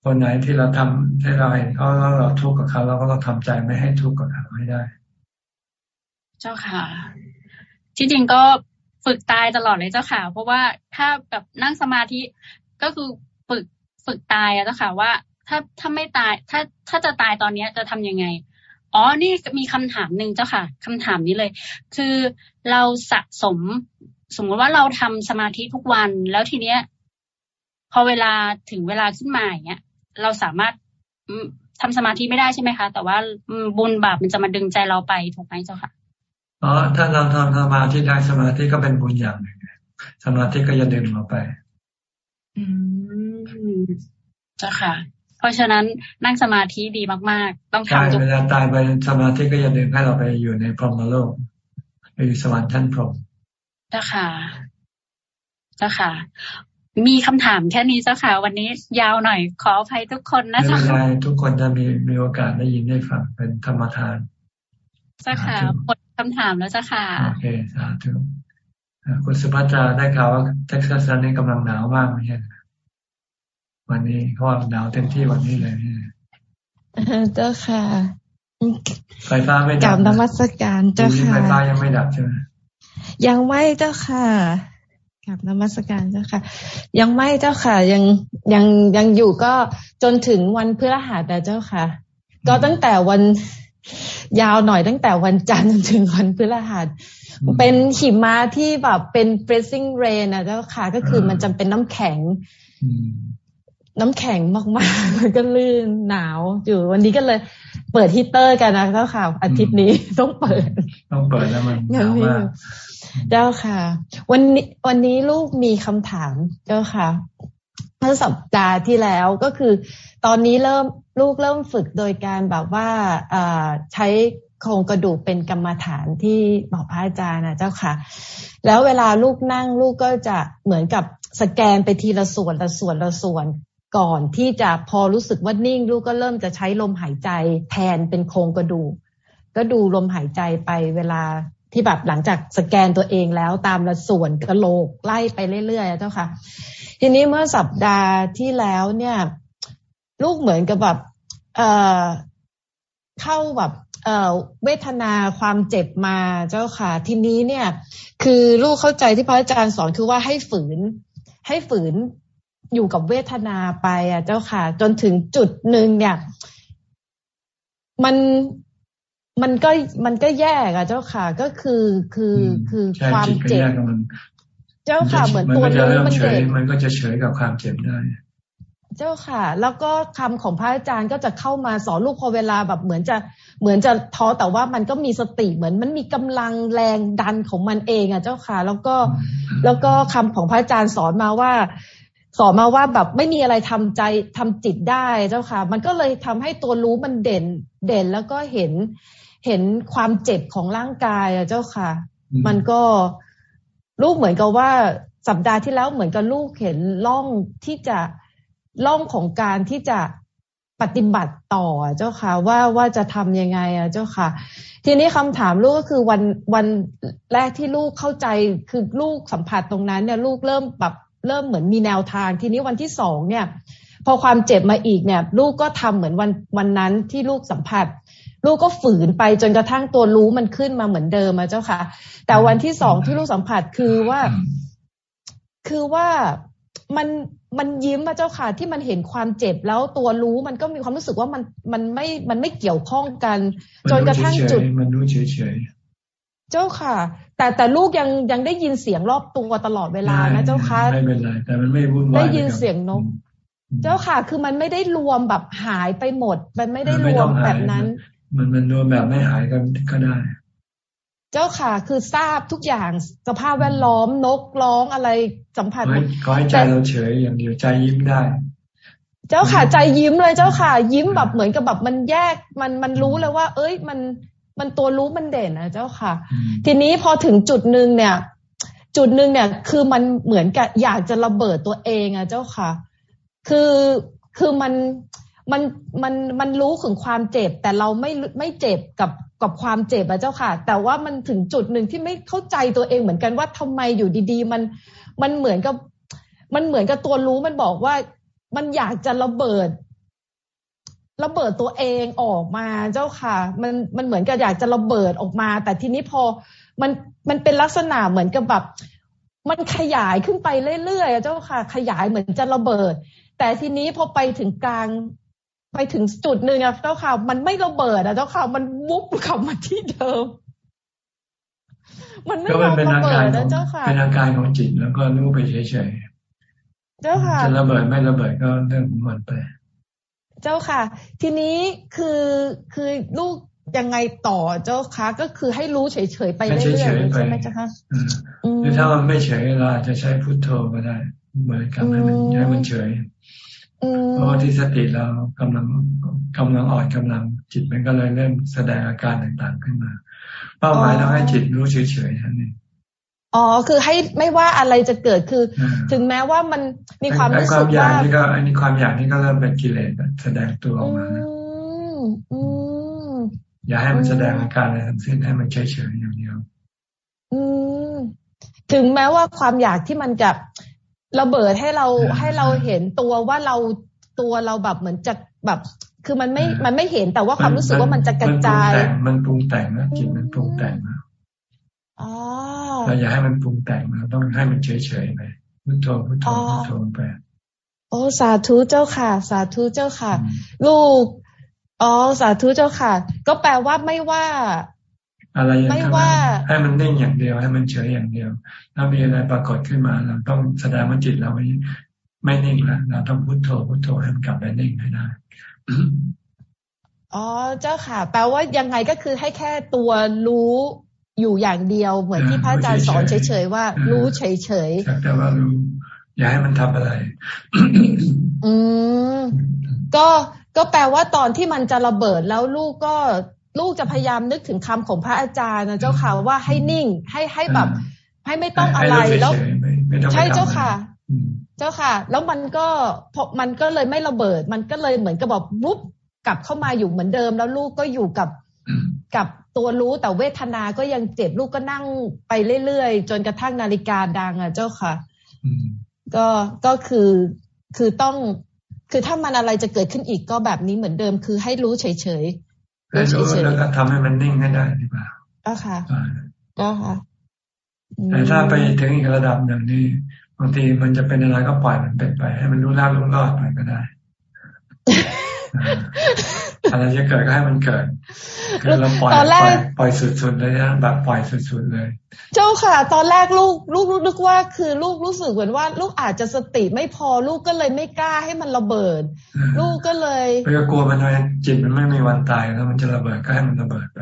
คนไหนที่เราทำที่เราเห็นเขาแล้วเราทุกข์กับเขาเราก็ต้องทำใจไม่ให้ทุกข์กับเขาให้ได้ เจ้าค่ะ ที่จริงก็ฝึกตายตลอดเลยเจ้าค่ะ เพราะว่าถ้าแบบนั่งสมาธิก็คือฝึกฝึกตายอะเจ้าค่ะว่า ถ้าถ้าไม่ตายถ้าถ้าจะตายตอนเนี้ยจะทำยังไง อ๋อ นี่มีคำถามหนึ่งเจ้าค่ะคำถามนี้เลย คือเราสะสม สมมติว่าเราทำสมาธิทุกวันแล้วทีเนี้ย พอเวลาถึงเวลาขึ้นมาอย่างเงี้ย เราสามารถทำสมาธิไม่ได้ใช่ไหมคะ แต่ว่าบุญบาปมันจะมาดึงใจเราไปถูกไหมเจ้าค่ะ อ๋อถ้าเราทำสมาธิได้สมาธิก็เป็นบุญอย่างหนึ่งสมาธิก็จะดึงเราไป อืมเจ้าค่ะ เพราะฉะนั้นนั่งสมาธิดีมาก ๆ ต้องทำทุกเวลาตายไปสมาธิก็จะดึงให้เราไปอยู่ในพรหมโลกไปอยู่สวรรค์ชั้นพรหมเจ้าค่ะเจ้าค่ะ มีคำถามแค่นี้เจ้าค่ะ วันนี้ยาวหน่อยขออภัยทุกคนนะเจ้าค่ะทุกคนจะมีมีโอกาสได้ยินได้ฟังเป็นธรรมทานเจ้าค่ะหมด คำถามแล้วเจ้าค่ะ โอเค สาธุคุณสุภัตราได้ข่าวว่าเท็กซัสนี้กำลังหนาวมากไม่ใช่วันนี้เขาว่าหนาวเต็มที่วันนี้เลยเจ้าค่ะไฟฟ้าไม่ดับกับนมัสการเจ้าค่ะไฟฟ้ายังไม่ดับใช่ไหมยังไม่เจ้าค่ะกับนมัสการเจ้าค่ะ ยังไม่เจ้าค่ะ ยังยังยังอยู่ก็จนถึงวันพฤหัสแต่เจ้าค่ะ ก็ตั้งแต่วัน ยาวหน่อยตั้งแต่วันจันทร์จนถึงวันพฤหัส เป็นหิมะที่แบบเป็น freezing rain นะเจ้าค่ะ ก็คือมันจำเป็นน้ำแข็ง น้ำแข็งมากๆมันก็ลื่นหนาวอยู่ วันนี้ก็เลยเปิดฮีเตอร์กันนะเจ้าค่ะ อาทิตย์นี้ต้องเปิด ต้องเปิดแล้วมันหนาวมากเจ้าค่ะ วันนี้วันนี้ลูกมีคำถามเจ้าค่ะเมื่อสัปดาห์ที่แล้วก็คือ ตอนนี้เริ่มลูกเริ่มฝึกโดยการแบบว่าใช้โครงกระดูกเป็นกรรมฐานที่บอกพระอาจารย์นะเจ้าค่ะ แล้วเวลาลูกนั่งลูกก็จะเหมือนกับสแกนไปทีละส่วนละส่วนละส่วนก่อนที่จะพอรู้สึกว่านิ่ง ลูกก็เริ่มจะใช้ลมหายใจแทนเป็นโครงกระดูกก็ดูลมหายใจไปเวลา ที่แบบหลังจากสแกนตัวเองแล้วตามละส่วนกระโหลกไล่ไปเรื่อยๆเจ้าค่ะ ทีนี้เมื่อสัปดาห์ที่แล้วเนี่ย ลูกเหมือนกับแบบเอ่อเข้าแบบเอ่อเวทนาความเจ็บมาเจ้าค่ะ ทีนี้เนี่ย คือลูกเข้าใจที่พระอาจารย์สอนคือว่าให้ฝืน ให้ฝืนอยู่กับเวทนาไปอะเจ้าค่ะ จนถึงจุดหนึ่งเนี่ย มัน มันก็มันก็แยกอะเจ้าค่ะ ก็คือคือคือความเจ็บเจ้าค่ะเหมือนตัวนี้มันเด็กมันก็จะเฉยกับความเจ็บได้ เจ้าค่ะ แล้วก็คำของพระอาจารย์ก็จะเข้ามาสอนลูกพอเวลาแบบเหมือนจะเหมือนจะท้อแต่ว่ามันก็มีสติเหมือนมันมีกำลังแรงดันของมันเองอะเจ้าค่ะ แล้วก็แล้วก็คำของพระอาจารย์สอนมาว่าสอนมาว่าแบบไม่มีอะไรทำใจทำจิตได้เจ้าค่ะ มันก็เลยทำให้ตัวรู้มันเด่นเด่นแล้วก็เห็น เห็นความเจ็บของร่างกายอะเจ้าค่ะ มันก็ลูกเหมือนกับว่าสัปดาห์ที่แล้วเหมือนกับลูกเห็นล่องที่จะล่องของการที่จะปฏิบัติต่อเจ้าค่ะ ว่าว่าจะทำยังไงอะเจ้าค่ะ ทีนี้คำถามลูกก็คือวันวันแรกที่ลูกเข้าใจคือลูกสัมผัสตรงนั้นเนี่ย ลูกเริ่มแบบเริ่มเหมือนมีแนวทาง ทีนี้วันที่สองเนี่ย พอความเจ็บมาอีกเนี่ย ลูกก็ทำเหมือนวันวันนั้นที่ลูกสัมผัส ลูกก็ฝืนไปจนกระทั่งตัวรู้มันขึ้นมาเหมือนเดิมอะเจ้าค่ะ แต่วันที่สองที่ลูกสัมผัสคือว่า คือว่ามันมันยิ้มมาเจ้าค่ะ ที่มันเห็นความเจ็บแล้วตัวรู้มันก็มีความรู้สึกว่ามันมันไม่มันไม่เกี่ยวข้องกัน จนกระทั่งจุดมันรู้เฉยเจ้าค่ะ แต่แต่ลูกยังยังได้ยินเสียงรอบตัวตลอดเวลานะเจ้าค่ะไม่เป็นไรแต่มันไม่วุ่นวายได้ยินเสียงนกเจ้าค่ะ คือมันไม่ได้รวมแบบหายไปหมด มันไม่ได้รวมแบบนั้น มันมันรวมแบบไม่หายกันก็ได้ เจ้าค่ะ คือทราบทุกอย่างสภาพแวดล้อมนกร้องอะไรสัมผัสขอให้ใจเราเฉยอย่างเดียวใจยิ้มได้ เจ้าค่ะ ใจยิ้มเลยเจ้าค่ะ ยิ้มแบบเหมือนกับแบบมันแยกมันมันรู้เลยว่า เอ้ยมันมันตัวรู้มันเด่นนะเจ้าค่ะ ทีนี้พอถึงจุดหนึ่งเนี่ย จุดหนึ่งเนี่ย คือมันเหมือนกับอยากจะระเบิดตัวเองอะเจ้าค่ะ คือคือมัน มันมันมันรู้ถึงความเจ็บ แต่เราไม่ไม่เจ็บกับกับความเจ็บอะเจ้าค่ะ แต่ว่ามันถึงจุดหนึ่งที่ไม่เข้าใจตัวเองเหมือนกันว่าทำไมอยู่ดีๆ มันมันเหมือนกับ มันเหมือนกับตัวรู้มันบอกว่ามันอยากจะระเบิดระเบิดตัวเองออกมาเจ้าค่ะ มันมันเหมือนกับอยากจะระเบิดออกมา แต่ทีนี้พอมันมันเป็นลักษณะเหมือนกับแบบมันขยายขึ้นไปเรื่อยๆเจ้าค่ะ ขยายเหมือนจะระเบิด แต่ทีนี้พอไปถึงกลาง ไปถึงจุดหนึ่งอะเจ้าค่ะ มันไม่ระเบิดอะเจ้าค่ะ มันวุบกลับมาที่เดิม มันไม่ระเบิดนะเจ้าค่ะ เป็นอาการของจิตแล้วก็รู้ไปเฉยๆเจ้าค่ะจะระเบิดไม่ระเบิดก็เรื่องของมันไป เจ้าค่ะ ทีนี้คือคือลูกยังไงต่อเจ้าคะก็คือให้รู้เฉยๆไปเรื่อยๆใช่ไหมเจ้าคะหรือถ้ามันไม่เฉยเราจะใช้พุทโธก็ได้เหมือนกับให้มันให้มันเฉย เพราะว่าที่สติเรากำลังกำลังอ่อนกำลังจิตมันก็เลยเริ่มแสดงอาการต่างๆขึ้นมา เป้าหมายต้องให้จิตรู้เฉยๆนั่นเองอ๋อ คือให้ไม่ว่าอะไรจะเกิดคือ ถึงแม้ว่ามันมีความรู้สึกว่านี่ก็อันนี้ความอยากนี่ก็เริ่มเป็นกิเลสแสดงตัวออกมาอย่าให้มันแสดงอาการอะไรทั้งสิ้นให้มันเฉยๆอย่างเดียวถึงแม้ว่าความอยากที่มันจะ ระเบิดให้เราให้เราเห็นตัวว่าเราตัวเราแบบเหมือนจะแบบ คือมันไม่มันไม่เห็นแต่ว่าความรู้สึกว่ามันจะกระจาย มันปรุงแต่งนะจิตมันปรุงแต่งนะเราอย่าให้มันปรุงแต่งเราต้องให้มันเฉยๆไปพุทโธพุทโธพุทโธไปโอ้สาธุเจ้าค่ะ สาธุเจ้าค่ะ ลูกอ๋อสาธุเจ้าค่ะ ก็แปลว่าไม่ว่า อะไรอย่างไม่ว่าให้มันนิ่งอย่างเดียว ให้มันเฉยอย่างเดียว ถ้ามีอะไรปรากฏขึ้นมา เราต้องแสดงว่าจิตเราไม่ไม่นิ่งแล้วเราต้องพุโทโธพุโทโธให้มันกลับไปนิ่งให้ได้อ๋อเจ้าค่ะ แปลว่ายังไงก็คือให้แค่ตัวรู้อยู่อย่างเดียว เหมือนที่พระอาจารย์สอนเฉยๆว่า รู้เฉยๆแต่ว่ารู้อย่าให้มันทำอะไร อืมก็ก็แปลว่าตอนที่มันจะระเบิดแล้วลูกก็ ลูกจะพยายามนึกถึงคำของพระอาจารย์นะเจ้าค่ะว่าให้นิ่งให้ให้แบบ ให้ไม่ต้องอะไรแล้วใช่เจ้าค่ะ เจ้าค่ะ แล้วมันก็พอมันก็เลยไม่ระเบิด มันก็เลยเหมือนกับแบบวุบกลับเข้ามาอยู่เหมือนเดิม แล้วลูกก็อยู่กับกับตัวรู้แต่เวทนาก็ยังเจ็บลูกก็นั่งไปเรื่อยๆ จนกระทั่งนาฬิกาดังอะเจ้าค่ะก็ก็คือคือต้อง คือถ้ามันอะไรจะเกิดขึ้นอีกก็แบบนี้เหมือนเดิม คือให้รู้เฉยให้รู้แล้วก็ทำให้มันนิ่งให้ได้ดีกว่าก็ค่ะก็ค่ะแต่ถ้าไปถึงอีกระดับหนึ่งนี่บางทีมันจะเป็นอะไรก็ปล่อยมันเป็นไป ให้มันรู้แล้วรู้รอดไปก็ได้ อะไรจะเกิดก็ให้มันเกิดคือเราปล่อยปล่อยปล่อยสุดๆเลยนะแบบปล่อยสุดๆเลย เจ้าค่ะ ตอนแรกลูกลูกนึกว่า คือลูกรู้สึกเหมือนว่า ลูกอาจจะสติไม่พอลูกก็เลยไม่กล้าให้มันระเบิด ลูกก็เลยไปกลัวมันเลยจิตมันไม่มีวันตายแล้วมันจะระเบิดก็ให้มันระเบิดไป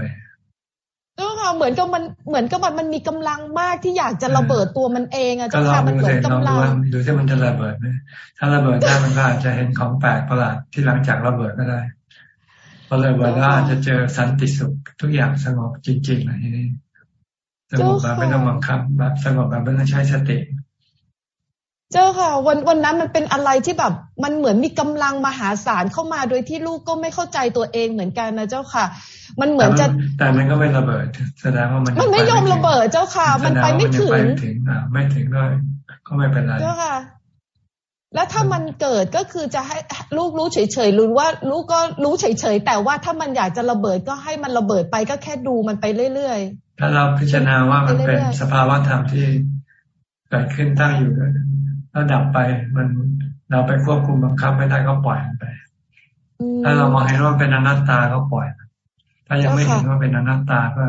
เจ้าค่ะเหมือนกับมันเหมือนกับมันมันมีกำลังมากที่อยากจะระเบิดตัวมันเองอะเจ้าค่ะมันเหมือนกำลังดูที่มันจะระเบิดไหมถ้าระเบิดได้มันก็อาจจะเห็นของแปลกประหลาดที่หลังจากระเบิดก็ได้พ อเลยว่าเราจะเจอสันติสุขทุกอย่างสงบจริงๆอะไรนี้สงบแบบไม่ต้องบังคับแบบสงบแบบไม่ต้องใช้สติ เจ้าค่ะ วันวันนั้นมันเป็นอะไรที่แบบ มันเหมือนมีกำลังมหาศาลเข้ามาโดยที่ลูกก็ไม่เข้าใจตัวเองเหมือนกันนะเจ้าค่ะ มันเหมือนจะแต่มันก็ไม่ระเบิดแสดงว่ามันมันไม่ยอมระเบิดเจ้าค่ะ มันไปไม่ถึงไม่ถึงด้วยก็ไม่เป็นไรเจ้าค่ะ แล้วถ้ามันเกิดก็คือจะให้ลูกรู้เฉยๆรู้ว่าลูกก็รู้เฉยๆแต่ว่าถ้ามันอยากจะระเบิดก็ให้มันระเบิดไปก็แค่ดูมันไปเรื่อยๆถ้าเราพิจารณาว่ามันเป็นสภาวะธรรมที่เกิดขึ้นตั้งอยู่แล้วดับไปมันเราไปควบคุมบังคับไม่ได้ก็ปล่อยมันไป ถ้าเรามองเห็นว่าเป็นอนัตตาก็ปล่อย ถ้ายังไม่เห็นว่าเป็นอนัตตาก็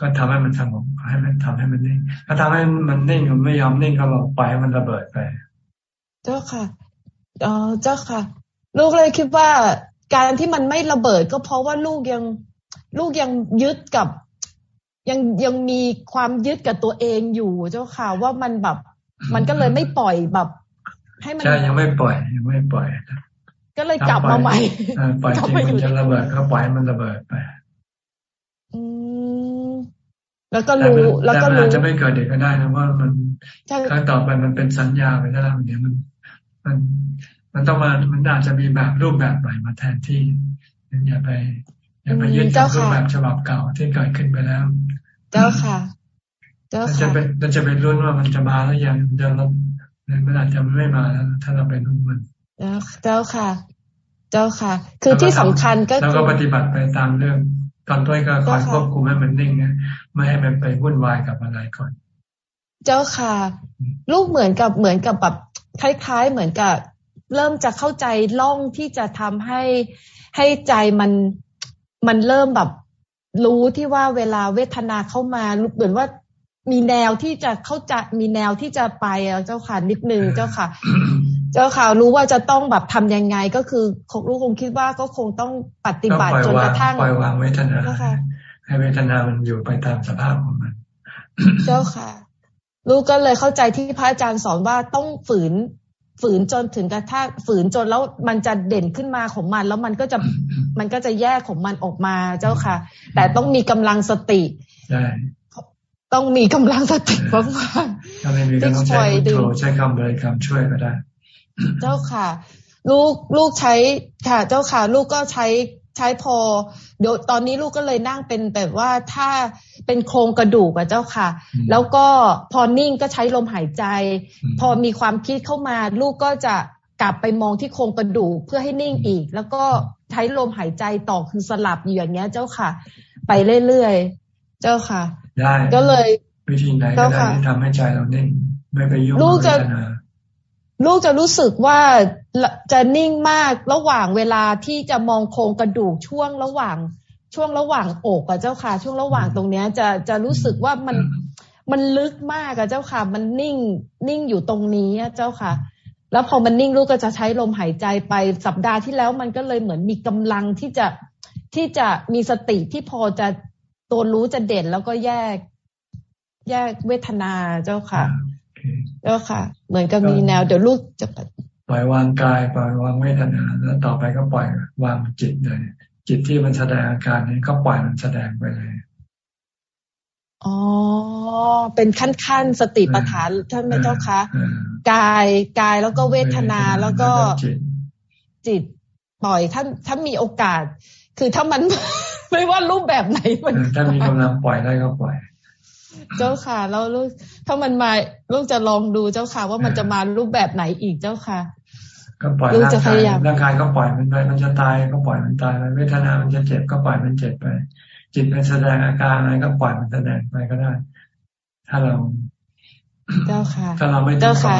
ก็ทำให้มันสงบให้มันทำให้มันนิ่งถ้าทำให้มันนิ่งมันไม่ยอมนิ่งก็เราปล่อยให้มันระเบิดไป เจ้าค่ะอ๋อเจ้าค่ะ ลูกเลยคิดว่าการที่มันไม่ระเบิดก็เพราะว่าลูกยังลูกยังยึดกับ ยังยังมีความยึดกับตัวเองอยู่เจ้าค่ะ ว่ามันแบบ มันก็เลยไม่ปล่อยแบบ ให้มันใช่ยังไม่ปล่อยยังไม่ปล่อยก็เลยกลับมาใหม่ปล่อยจริงมันจะระเบิดก็ปล่อยมันระเบิดไปอื แล้วก็รู้แล้วก็รู้จะไม่เกิดเด็กก็ได้นะว่ามันครั้งต่อไปมันเป็นสัญญาไปแล้วเดี๋ยวมันมัน มันต้องมามันอาจจะมีแบบรูปแบบใหม่มาแทนที่อย่าไปอย่าไปยึดกับรูปแบบฉบับเก่าที่เกิดขึ้นไปแล้ว เจ้าค่ะ เจ้าค่ะจะเป็นจะเป็นรุ่นว่ามันจะมาแล้วยังเดิมเรามันอาจจะไม่มาแล้วถ้าเราเป็นรุ่นมันเจ้าค่ะ เจ้าค่ะ คือที่สำคัญก็แล้วก็ปฏิบัติไปตามเรื่อง ตอนต้นก็คอยควบคุมให้มันนิ่งนะไม่ให้มันไปวุ่นวายกับอะไรก่อน เจ้าค่ะ ลูกเหมือนกับเหมือนกับแบบคล้าย ๆ เหมือนกับ เริ่มจะเข้าใจล่องที่จะทำให้ให้ใจมันมันเริ่มแบบรู้ที่ว่าเวลาเวทนาเข้ามาเหมือนว่ามีแนวที่จะเข้าใจมีแนวที่จะไปเจ้าค่ะนิดนึงเจ้าค่ะ เจ้าค่ะรู้ว่าจะต้องแบบทํำยังไงก็คือคงลูกคงคิดว่าก็คงต้องปฏิบัติจนกระทั่งปล่อยวางเวทนาให้เวทนามันอยู่ไปตามสภาพของมัน เจ้าค่ะ ลูกก็เลยเข้าใจที่พระอาจารย์สอนว่าต้องฝืน ฝืนจนถึงกระทั่งฝืนจนแล้วมันจะเด่นขึ้นมาของมัน แล้วมันก็จะมันก็จะแยกของมันออกมาเจ้าค่ะ แต่ต้องมีกำลังสติใช่ต้องมีกำลังสติมากมากถ้าไม่มีก็ต้องใช้พุทโธใช้คำบริกรรมช่วยก็ได้ เจ้าค่ะ ลูกลูกใช้ค่ะ เจ้าค่ะ ลูกก็ใช้ใช้พอ เดี๋ยวตอนนี้ลูกก็เลยนั่งเป็นแบบว่าถ้าเป็นโครงกระดูกอะเจ้าค่ะ แล้วก็พอนิ่งก็ใช้ลมหายใจ พอมีความคิดเข้ามา ลูกก็จะกลับไปมองที่โครงกระดูกเพื่อให้นิ่งอีก แล้วก็ใช้ลมหายใจต่อคือสลับอยู่อย่างเงี้ย เจ้าค่ะ ไปเรื่อยๆเจ้าค่ะ ได้ก็เลยวิธีไหนก็ได้ที่ทำให้ใจเรานิ่งไม่ไปยุ่งลูกจะ ลูกจะรู้สึกว่าจะนิ่งมากระหว่างเวลาที่จะมองโครงกระดูกช่วงระหว่าง ช่วงระหว่างอกอะเจ้าค่ะ ช่วงระหว่างตรงเนี้ย จะจะรู้สึกว่ามันมันลึกมากอะเจ้าค่ะ มันนิ่งนิ่งอยู่ตรงนี้เจ้าค่ะ แล้วพอมันนิ่งลูกก็จะใช้ลมหายใจไปสัปดาห์ที่แล้วมันก็เลยเหมือนมีกำลังที่จะที่จะมีสติที่พอจะตัวรู้จะเด่นแล้วก็แยก แยกเวทนาเจ้าค่ะ เจ้าค่ะ เหมือนกับมีแนวเดี๋ยวลูกจะปล่อยวางกายปล่อยวางเวทนาแล้วต่อไปก็ปล่อยวางจิตเลย จิตที่มันแสดงอาการนี้ก็ปล่อยมันแสดงไปเลยอ๋อ เป็นขั้นๆสติปัฏฐานท่านเจ้าคะกายกายแล้วก็เวทนาแล้วก็จิตปล่อยท่านถ้ามีโอกาส คือถ้ามันไม่ว่ารูปแบบไหนมันถ้ามีกำลังปล่อยได้ก็ปล่อย เจ้าค่ะแล้วลูกถ้ามันมาลูกจะลองดูเจ้าค่ะ ว่ามันจะมารูปแบบไหนอีกเจ้าค่ะ ก็ปล่อยร่างกายร่างกายก็ปล่อยมันไป มันจะตายก็ปล่อยมันตายไปเวทนา มันจะเจ็บก็ปล่อยมันเจ็บไป จิตมันแสดงอาการอะไรก็ปล่อยมันแสดงไปก็ได้ ถ้าเรา เจ้าค่ะถ้าเราไม่เจ้าค่ะ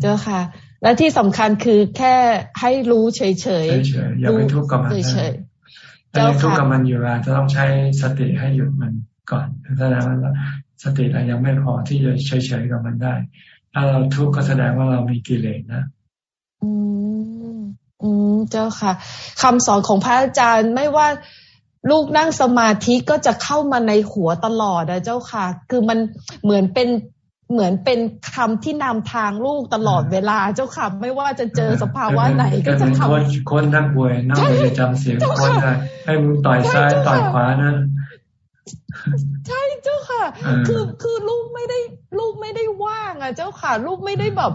เจ้าค่ะ และที่สำคัญคือแค่ให้รู้เฉยๆเฉยๆอย่าไปทุกข์กับมันเฉยถ้ายังทุกข์กับมันอยู่อาจจะต้องใช้สติให้หยุดมัน ก่อนแสดงว่าสติเรายังไม่พอที่จะเฉยๆกับมันได้ ถ้าเราทุกข์ก็แสดงว่าเรามีกิเลสนะ อืมอืมเจ้าค่ะคำสอนของพระอาจารย์ไม่ว่าลูกนั่งสมาธิก็จะเข้ามาในหัวตลอดนะเจ้าค่ะ คือมันเหมือนเป็นเหมือนเป็นคำที่นำทางลูกตลอดเวลาเจ้าค่ะ ไม่ว่าจะเจอสภาวะไหนก็จะทำคนคนนั่งป่วยนั่งไปจำเสียงคนได้ให้มึงต่อยซ้ายต่อยขวานะ ใช่เจ้าค่ะ คือคือลูกไม่ได้ลูกไม่ได้ว่างอะ เจ้าค่ะ ลูกไม่ได้แบบ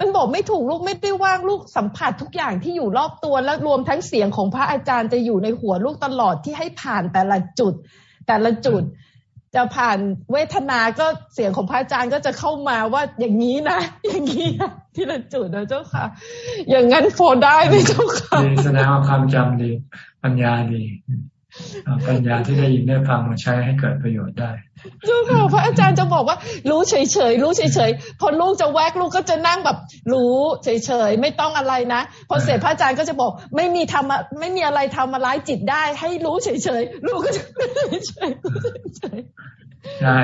มันบอกไม่ถูกลูกไม่ได้ว่างลูกสัมผัสทุกอย่างที่อยู่รอบตัวและรวมทั้งเสียงของพระอาจารย์จะอยู่ในหัวลูกตลอดที่ให้ผ่านแต่ละจุด แต่ละจุด จะผ่านเวทนาก็เสียงของพระอาจารย์ก็จะเข้ามาว่าอย่างนี้นะอย่างนี้นะที่ละจุดนะเจ้าค่ะ อย่างนั้นโฟได้ไหมเจ้าค่ะแสดงว่าความจำดีปัญญาดี ปัญญาที่ได้ยินได้ฟังมาใช้ให้เกิดประโยชน์ได้เจ้าค่ะพระอาจารย์จะบอกว่า รู้เฉยๆรู้เฉยๆพอลูกจะแวกลูกก็จะนั่งแบบ รู้เฉยๆไม่ต้องอะไรนะพอเสร็จพระอาจารย์ก็จะบอก ไม่มีทำไม่มีอะไรทำมาร้ายจิตได้ ให้รู้เฉยๆลูกก็จะเฉยๆใช่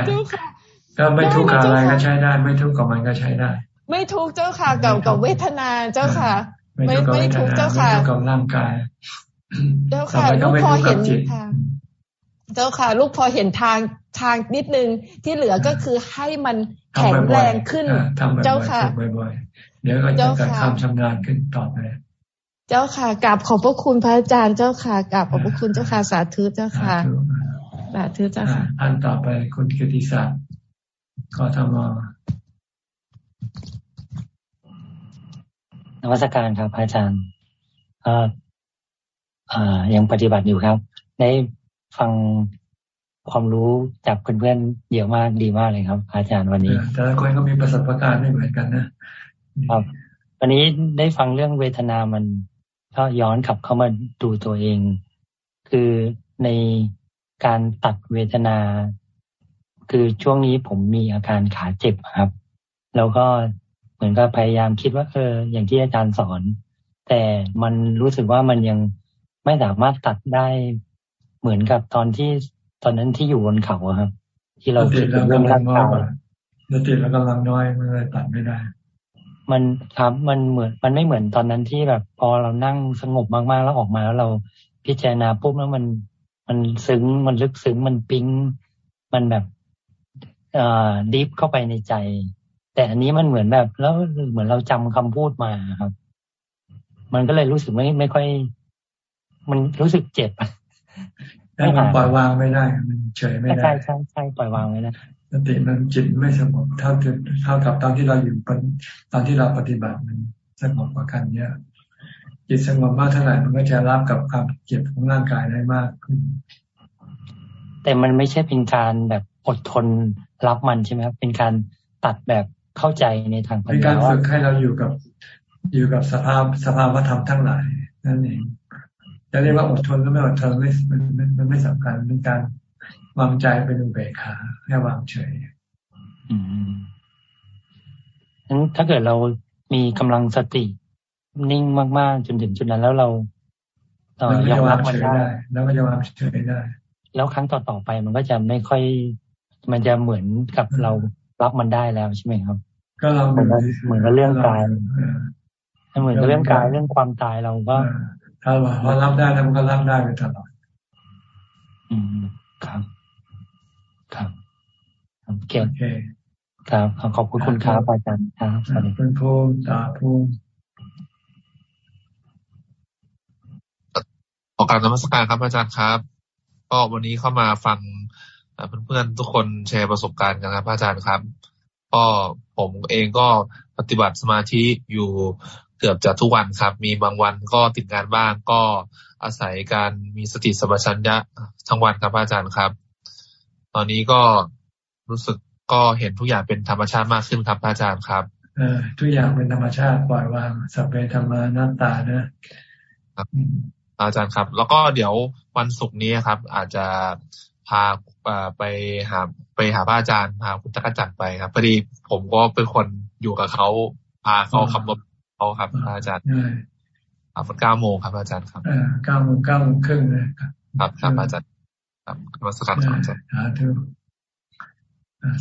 ก็ไม่ทุกข์กับอะไรก็ใช้ได้ ไม่ทุกข์กับมันก็ใช้ได้ ไม่ทุกข์เจ้าค่ะกับกับเวทนาเจ้าค่ะ ไม่ไม่ทุกข์เจ้าค่ะไม่ทุกข์กับร่างกาย เจ้าค่ะลูกพอเห็นทาง เจ้าค่ะ ลูกพอเห็นทางทางนิดนึงที่เหลือก็คือให้มันแข็งแรงขึ้น เจ้าค่ะบ่อยๆเดี๋ยวก็จะเกิดความชำนาญขึ้นต่อไปเจ้าค่ะกราบขอบพระคุณพระอาจารย์เจ้าค่ะกราบขอบพระคุณเจ้าค่ะสาธุเจ้าค่ะสาธุเจ้าค่ะอันต่อไปคุณกิติศักดิ์กทมนวัตการครับอาจารย์ ก็ยังปฏิบัติอยู่ครับ ได้ฟังความรู้จากเพื่อนๆเยอะมากดีมากเลยครับ อาจารย์วันนี้แต่ละคนก็มีประสบการณ์ไม่เหมือนกันนะครับวันนี้ได้ฟังเรื่องเวทนามันก็ย้อนขับเข้ามาดูตัวเอง คือในการตัดเวทนา คือช่วงนี้ผมมีอาการขาเจ็บครับ แล้วก็เหมือนกับพยายามคิดว่าเอออย่างที่อาจารย์สอน แต่มันรู้สึกว่ามันยัง ไม่สามารถตัดได้เหมือนกับตอนที่ตอนนั้นที่อยู่บนเขาครับ ที่เราคิดเรื่องร่างกายเราติดแล้วกำลังน้อยมันเลยตัดไม่ได้ มันครับมันเหมือน มันไม่เหมือนตอนนั้นที่แบบพอเรานั่งสงบมากๆแล้วออกมาแล้วเราพิจารณาปุ๊บแล้วมันมันซึ้งมันลึกซึ้งมันปิ๊งมันแบบเอ่อดิฟเข้าไปในใจ แต่อันนี้มันเหมือนแบบแล้วเหมือนเราจำคำพูดมาครับ มันก็เลยรู้สึกไม่ไม่ค่อย มันรู้สึกเจ็บไม่มันปล่อยวางไม่ได้ มันเฉยไม่ได้ใช่ใช่ใช่ปล่อยวางไม่ได้สติมันจิตไม่สงบเท่าเท่ากับตอนที่เราอยู่ตอนที่เราปฏิบัติมันสงบกว่ากันเยอะจิตสงบมากเท่าไหร่มันก็จะรับกับความเจ็บของร่างกายได้มากขึ้น แต่มันไม่ใช่เป็นการแบบอดทนรับมันใช่ไหมครับ เป็นการตัดแบบเข้าใจในทางปัญญาเป็นการฝึกให้เราอยู่กับอยู่กับสภาพสภาวธรรมทั้งหลายนั่นเอง จะเรียกว่าอดทนก็ไม่อดทนไม่มันมันไม่สำคัญเป็นการวางใจเป็นอุเบกขาแค่วางเฉยอืมงั้นถ้าเกิดเรามีกำลังสติ นิ่งมากๆจนถึงจุดนั้นแล้วเราต่อยอมรับมันได้ แล้วก็จะวางเฉยได้ แล้วครั้งต่อๆไปมันก็จะไม่ค่อย มันจะเหมือนกับเรารับมันได้แล้วใช่ไหมครับ ก็เราเหมือนเหมือนกับเรื่องกายเหมือนกับเรื่องกายเรื่องความตายเราก็ ถ้าพอรับได้แล้วมันก็รับได้ไปตลอด อืมครับ ครับโอเคโอเคครับขอบคุณคุณครับอาจารย์ครับสวัสดีคุณภูมิตาภูมิขอการนมัสการครับอาจารย์ครับ ก็วันนี้เข้ามาฟังเพื่อนๆทุกคนแชร์ประสบการณ์กันครับอาจารย์ครับ ก็ผมเองก็ปฏิบัติสมาธิอยู่เกือบจะทุกวันครับ มีบางวันก็ติดงานบ้างก็อาศัยการมีสติสัมปชัญญะทั้งวันครับอาจารย์ครับ ตอนนี้ก็รู้สึกก็เห็นทุกอย่างเป็นธรรมชาติมากขึ้นครับอาจารย์ครับเออทุกอย่างเป็นธรรมชาติปล่อยวางสัพเพธรรมานาตานะครับอาจารย์ครับ แล้วก็เดี๋ยววันศุกร์นี้ครับ อาจจะพาไปหาไปหาพระอาจารย์พาคุณจักรจันทร์ไปครับพอดีผมก็เป็นคนอยู่กับเขาพาเขาขับรถ เขาครับอาจารย์ครับเก้าโมงครับอาจารย์ครับเก้าโมงเก้าโมงครึ่งเลยครับครับอาจารย์ครับนมัสการอาจารย์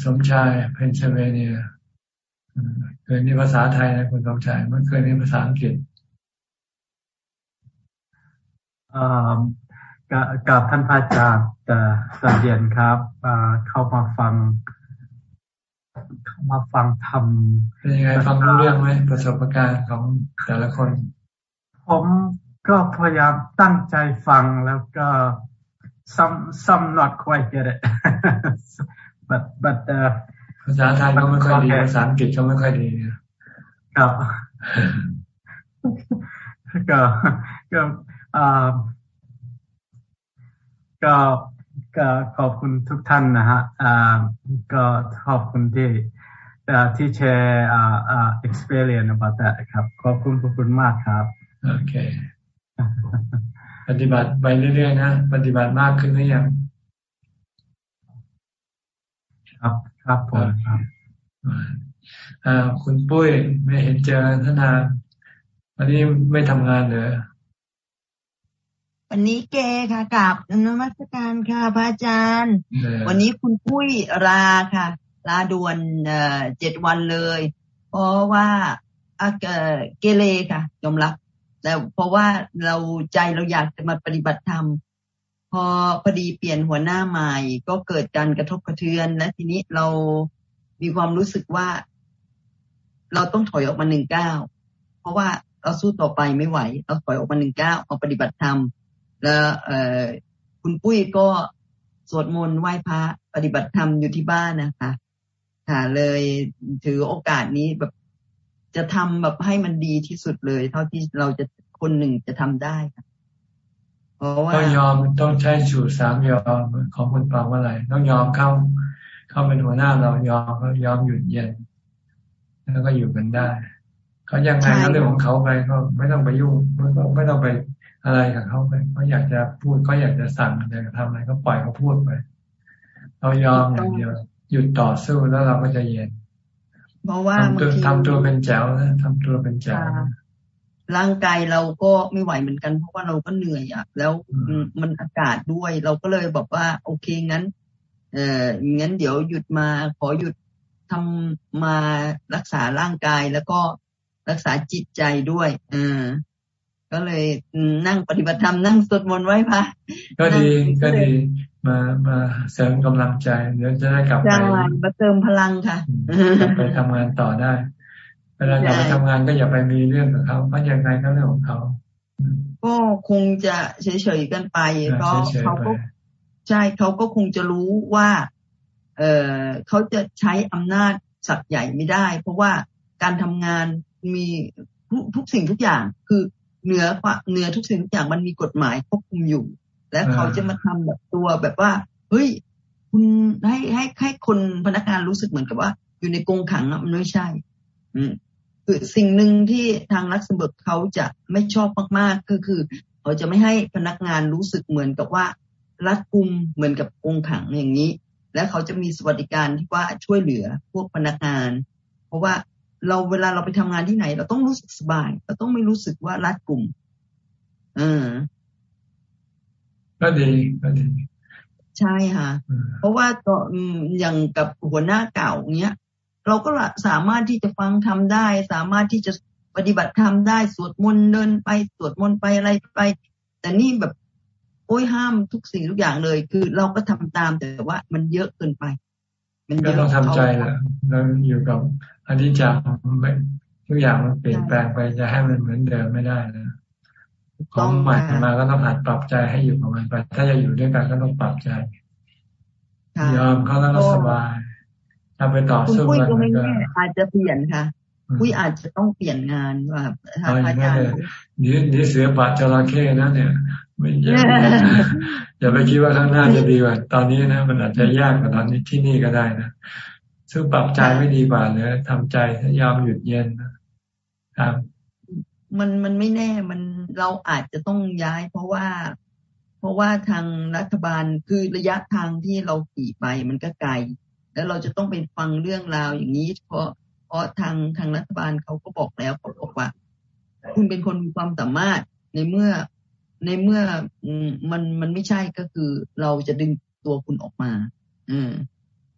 สมชายเพนซิลเวเนียเคยนี่ภาษาไทยนะคุณสมชายไม่เคยนี่ภาษาอังกฤษกับท่านพระอาจารย์แต่สเดียนครับเข้ามาฟังเข้า มาฟังทำเป็นยังไงฟังรู้เรื่องไหมประสบการณ์ของแต่ละคน ผมก็พยายามตั้งใจฟังแล้วก็ some some not quite get it but but ภาษาไทยก็ไม่ค่อยดีภาษาอังกฤษก็ไม่ค่อยดีครับก็ก็ก็ ก็ขอบคุณทุกท่านนะฮะก็ขอบคุณที่ที่แชร์ experience about that ครับ ขอบคุณขอบคุณมากครับโอเคปฏิบัติไปเรื่อยๆนะ ปฏิบัติมากขึ้นหรือยัง ครับครับผมครับคุณปุ้ยไม่เห็นเจอท่านนานวันนี้ไม่ทำงานเลย วันนี้เกค่ะกับนมัสการค่ะ พระอาจารย์ วันนี้คุณปุ้ยลาค่ะ ลาด่วนเจ็ดวันเลย เพราะว่าเกเรค่ะยอมรับแต่เพราะว่าเราใจเราอยากจะมาปฏิบัติธรรม พอพอดีเปลี่ยนหัวหน้าใหม่ ก็เกิดการกระทบกระเทือน และทีนี้เรามีความรู้สึกว่า เราต้องถอยออกมาหนึ่งก้าวเพราะว่าเราสู้ต่อไปไม่ไหว เราถอยออกมาหนึ่งก้าวมาปฏิบัติธรรม แล้วเอคุณปุ้ยก็สวดมนต์ไหว้พระปฏิบัติธรรมอยู่ที่บ้านนะคะค่ะเลยถือโอกาสนี้แบบจะทำแบบให้มันดีที่สุดเลย เท่าที่เราจะคนหนึ่งจะทำได้ค่ะเพราะว่าต้องยอมต้องใช้สูตรสามยอมของคุณปองว่าอะไรต้องยอมเข้า เข้าเป็นหัวหน้าเรายอมก็ยอมหยุดเย็น แล้วก็อยู่กันได้เขายังไงก็เรื่องของเขาไปก็ไม่ต้องไปยุ่งไม่ต้องไม่ต้องไป อะไรกับเขาไปเขาอยากจะพูดเขาอยากจะสั่งอยากจะทำอะไรก็ปล่อยเขาพูดไป เรายอมอย่างเดียว หยุดต่อสู้แล้วเราก็จะเย็นเพราะว่าทำตัวทำตัวเป็นแจ๋วนะทำตัวเป็นแจ๋วร่างกายเราก็ไม่ไหวเหมือนกัน เพราะว่าเราก็เหนื่อยอะแล้วมันอากาศด้วย เราก็เลยบอกว่า โอเคงั้น เอองั้นเดี๋ยวหยุดมาขอหยุดทำมารักษาร่างกายแล้วก็รักษาจิตใจด้วย เออ ก็เลยนั่งปฏิบัติธรรมนั่งสวดมนต์ไว้พระก็ดีก็ดีมามาเสริมกำลังใจเดี๋ยวจะได้กลับไปมาเติมพลังค่ะไปทำงานต่อได้เวลากลับไปทำงานก็อย่าไปมีเรื่องกับเขาเพราะยังไงก็เรื่องของเขาก็คงจะเฉยๆกันไปเพราะเขาก็ใช่เขาก็คงจะรู้ว่า เออเขาจะใช้อำนาจสัตว์ใหญ่ไม่ได้ เพราะว่าการทำงานมีทุกสิ่งทุกอย่างคือ เหนือกว่าเหนือทุกสิ่งทุกอย่างมันมีกฎหมายควบคุมอยู่ และเขาจะมาทำแบบตัวแบบว่า เฮ้ย คุณให้ให้ให้คนพนักงานรู้สึกเหมือนกับว่า อยู่ในกรงขังมันไม่ใช่ อืมคือสิ่งหนึ่งที่ทางรักษาเบิร์กเขาจะไม่ชอบมากๆก็คือ เขาจะไม่ให้พนักงานรู้สึกเหมือนกับว่า รัดกุมเหมือนกับกรงขังอย่างนี้ และเขาจะมีสวัสดิการที่ว่าช่วยเหลือพวกพนักงาน เพราะว่า เราเวลาเราไปทำงานที่ไหน เราต้องรู้สึกสบาย เราต้องไม่รู้สึกว่ารัดกลุ่ม เออ ก็ดีก็ดีใช่ค่ะ เพราะว่าก็อย่างกับหัวหน้าเก่าเนี้ย เราก็สามารถที่จะฟังทำได้ สามารถที่จะปฏิบัติธรรมได้สวดมนต์เดินไปสวดมนต์ไปอะไรไป แต่นี่แบบโอ้ยห้ามทุกสิ่งทุกอย่างเลย คือเราก็ทำตามแต่ว่ามันเยอะเกินไปมัน ก็ต้องทำใจแหละเราอยู่กับอันนี้จะไม่ทุกอย่างมันเปลี่ยนแปลงไปจะให้มันเหมือนเดิมไม่ได้นะของใหม่มาก็ต้องหัดปรับใจให้อยู่กับมันไปถ้าจะอยู่ด้วยกันก็ต้องปรับใจยอมเขาแล้วก็สบายถ้าไปต่อสู้กันก็อาจจะเปลี่ยนค่ะคุยอาจจะต้องเปลี่ยนงานว่าทางอาจารย์นี่นี่เสือปะจระเข้นะเนี่ย ไม่ย่าอย่าไปคิดว่าข้างหน้าจะดีกว่า ตอนนี้นะ มันอาจจะยากกว่าตอนนี้ที่นี่ก็ได้นะซึ่งปรับใจไม่ดีกว่าเนอะทำใจยอมหยุดเย็นนะครับมันมันไม่แน่มันเราอาจจะต้องย้าย เพราะว่า เพราะว่าทางรัฐบาลคือระยะทางที่เราขี่ไปมันก็ไกล แล้วเราจะต้องไปฟังเรื่องราวอย่างนี้ เพราะเพราะทางทางรัฐบาลเขาก็บอกแล้วเขาบอกว่า คุณเป็นคนมีความสามารถในเมื่อ ในเมื่อมันมันไม่ใช่ก็คือ เราจะดึงตัวคุณออกมา อืม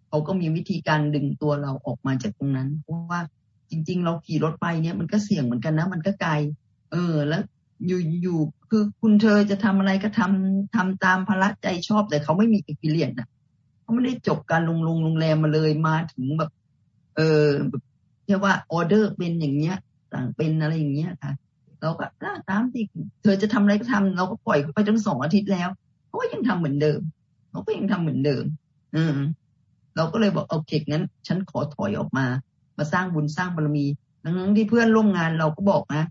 เขาก็มีวิธีการดึงตัวเราออกมาจากตรงนั้น เพราะว่าจริง ๆ เราขี่รถไปเนี่ยมันก็เสี่ยงเหมือนกันนะ มันก็ไกล เออ แล้วอยู่อยู่คือคุณเธอจะทำอะไรก็ทำทำตามภาระใจชอบแต่เขาไม่มีเอกิเลียนอะเขาไม่ได้จบการลงลงโรงแรมมาเลยมาถึงแบบ เออแบบเรียกว่าออเดอร์เป็นอย่างเงี้ยสั่งเป็นอะไรอย่างเงี้ยค่ะ เราก็ตามที่เธอจะทำอะไรก็ทำเราก็ปล่อยเขาไปตั้งสองอาทิตย์แล้วเขาก็ยังทำเหมือนเดิมเขาก็ยังทำเหมือนเดิม อืม เราก็เลยบอกโอเคงั้น ฉันขอถอยออกมา มาสร้างบุญสร้างบารมีดังนั้นที่เพื่อนร่วมงานเราก็บอกนะ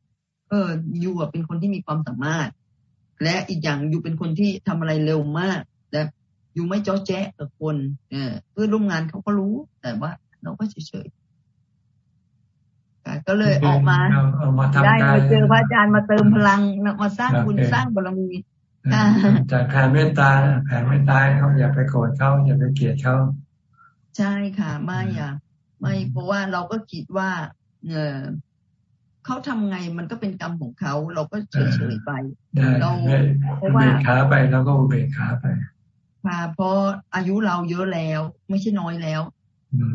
เออยูเป็นคนที่มีความสามารถ และอีกอย่างยูเป็นคนที่ทำอะไรเร็วมากและยูไม่จ้อแจ๊กับคน เออเพื่อนร่วมงานเขาก็รู้แต่ว่าเราก็เฉยๆ ก็เลยออกมาได้มาเจอพระอาจารย์มาเติมพลังมาสร้างบุญสร้างบารมีจากแผ่เมตตาแผ่เมตตาเขาอย่าไปโกรธเขาอย่าไปเกลียดเขาใช่ค่ะ ไม่อะ ไม่เพราะว่าเราก็คิดว่าเออเขาทำไงมันก็เป็นกรรมของเขาเราก็เฉยเฉยไปเราเพราะว่าเบขาไปแล้วก็เบขาไปค่ะเพราะอายุเราเยอะแล้ว ไม่ใช่น้อยแล้ว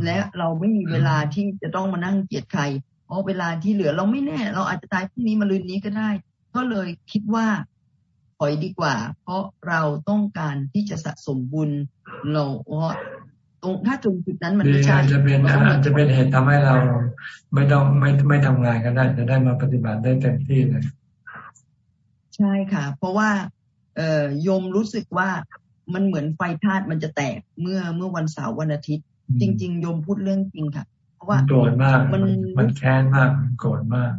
และเราไม่มีเวลาที่จะต้องมานั่งเกียดใคร เพราะเวลาที่เหลือเราไม่แน่ เราอาจจะตายพรุ่งนี้มาลืนนี้ก็ได้ ก็เลยคิดว่าถอยดีกว่า เพราะเราต้องการที่จะสะสมบุญเราเพราะตรงถ้าจุงจุดนั้นมันไม่ใช่อาจจะเป็นอาจจะเป็นเหตุทำให้เราไม่ต้องไม่ไม่ทำงานกันได้ จะได้มาปฏิบัติได้เต็มที่เลย ใช่ค่ะ เพราะว่า เอ่อโยมรู้สึกว่ามันเหมือนไฟธาตุมันจะแตกเมื่อเมื่อวันเสาร์วันอาทิตย์ จริงๆโยมพูดเรื่องจริงค่ะเพราะ ว่าโกรธมาก มันมันแค้นมากโกรธมาก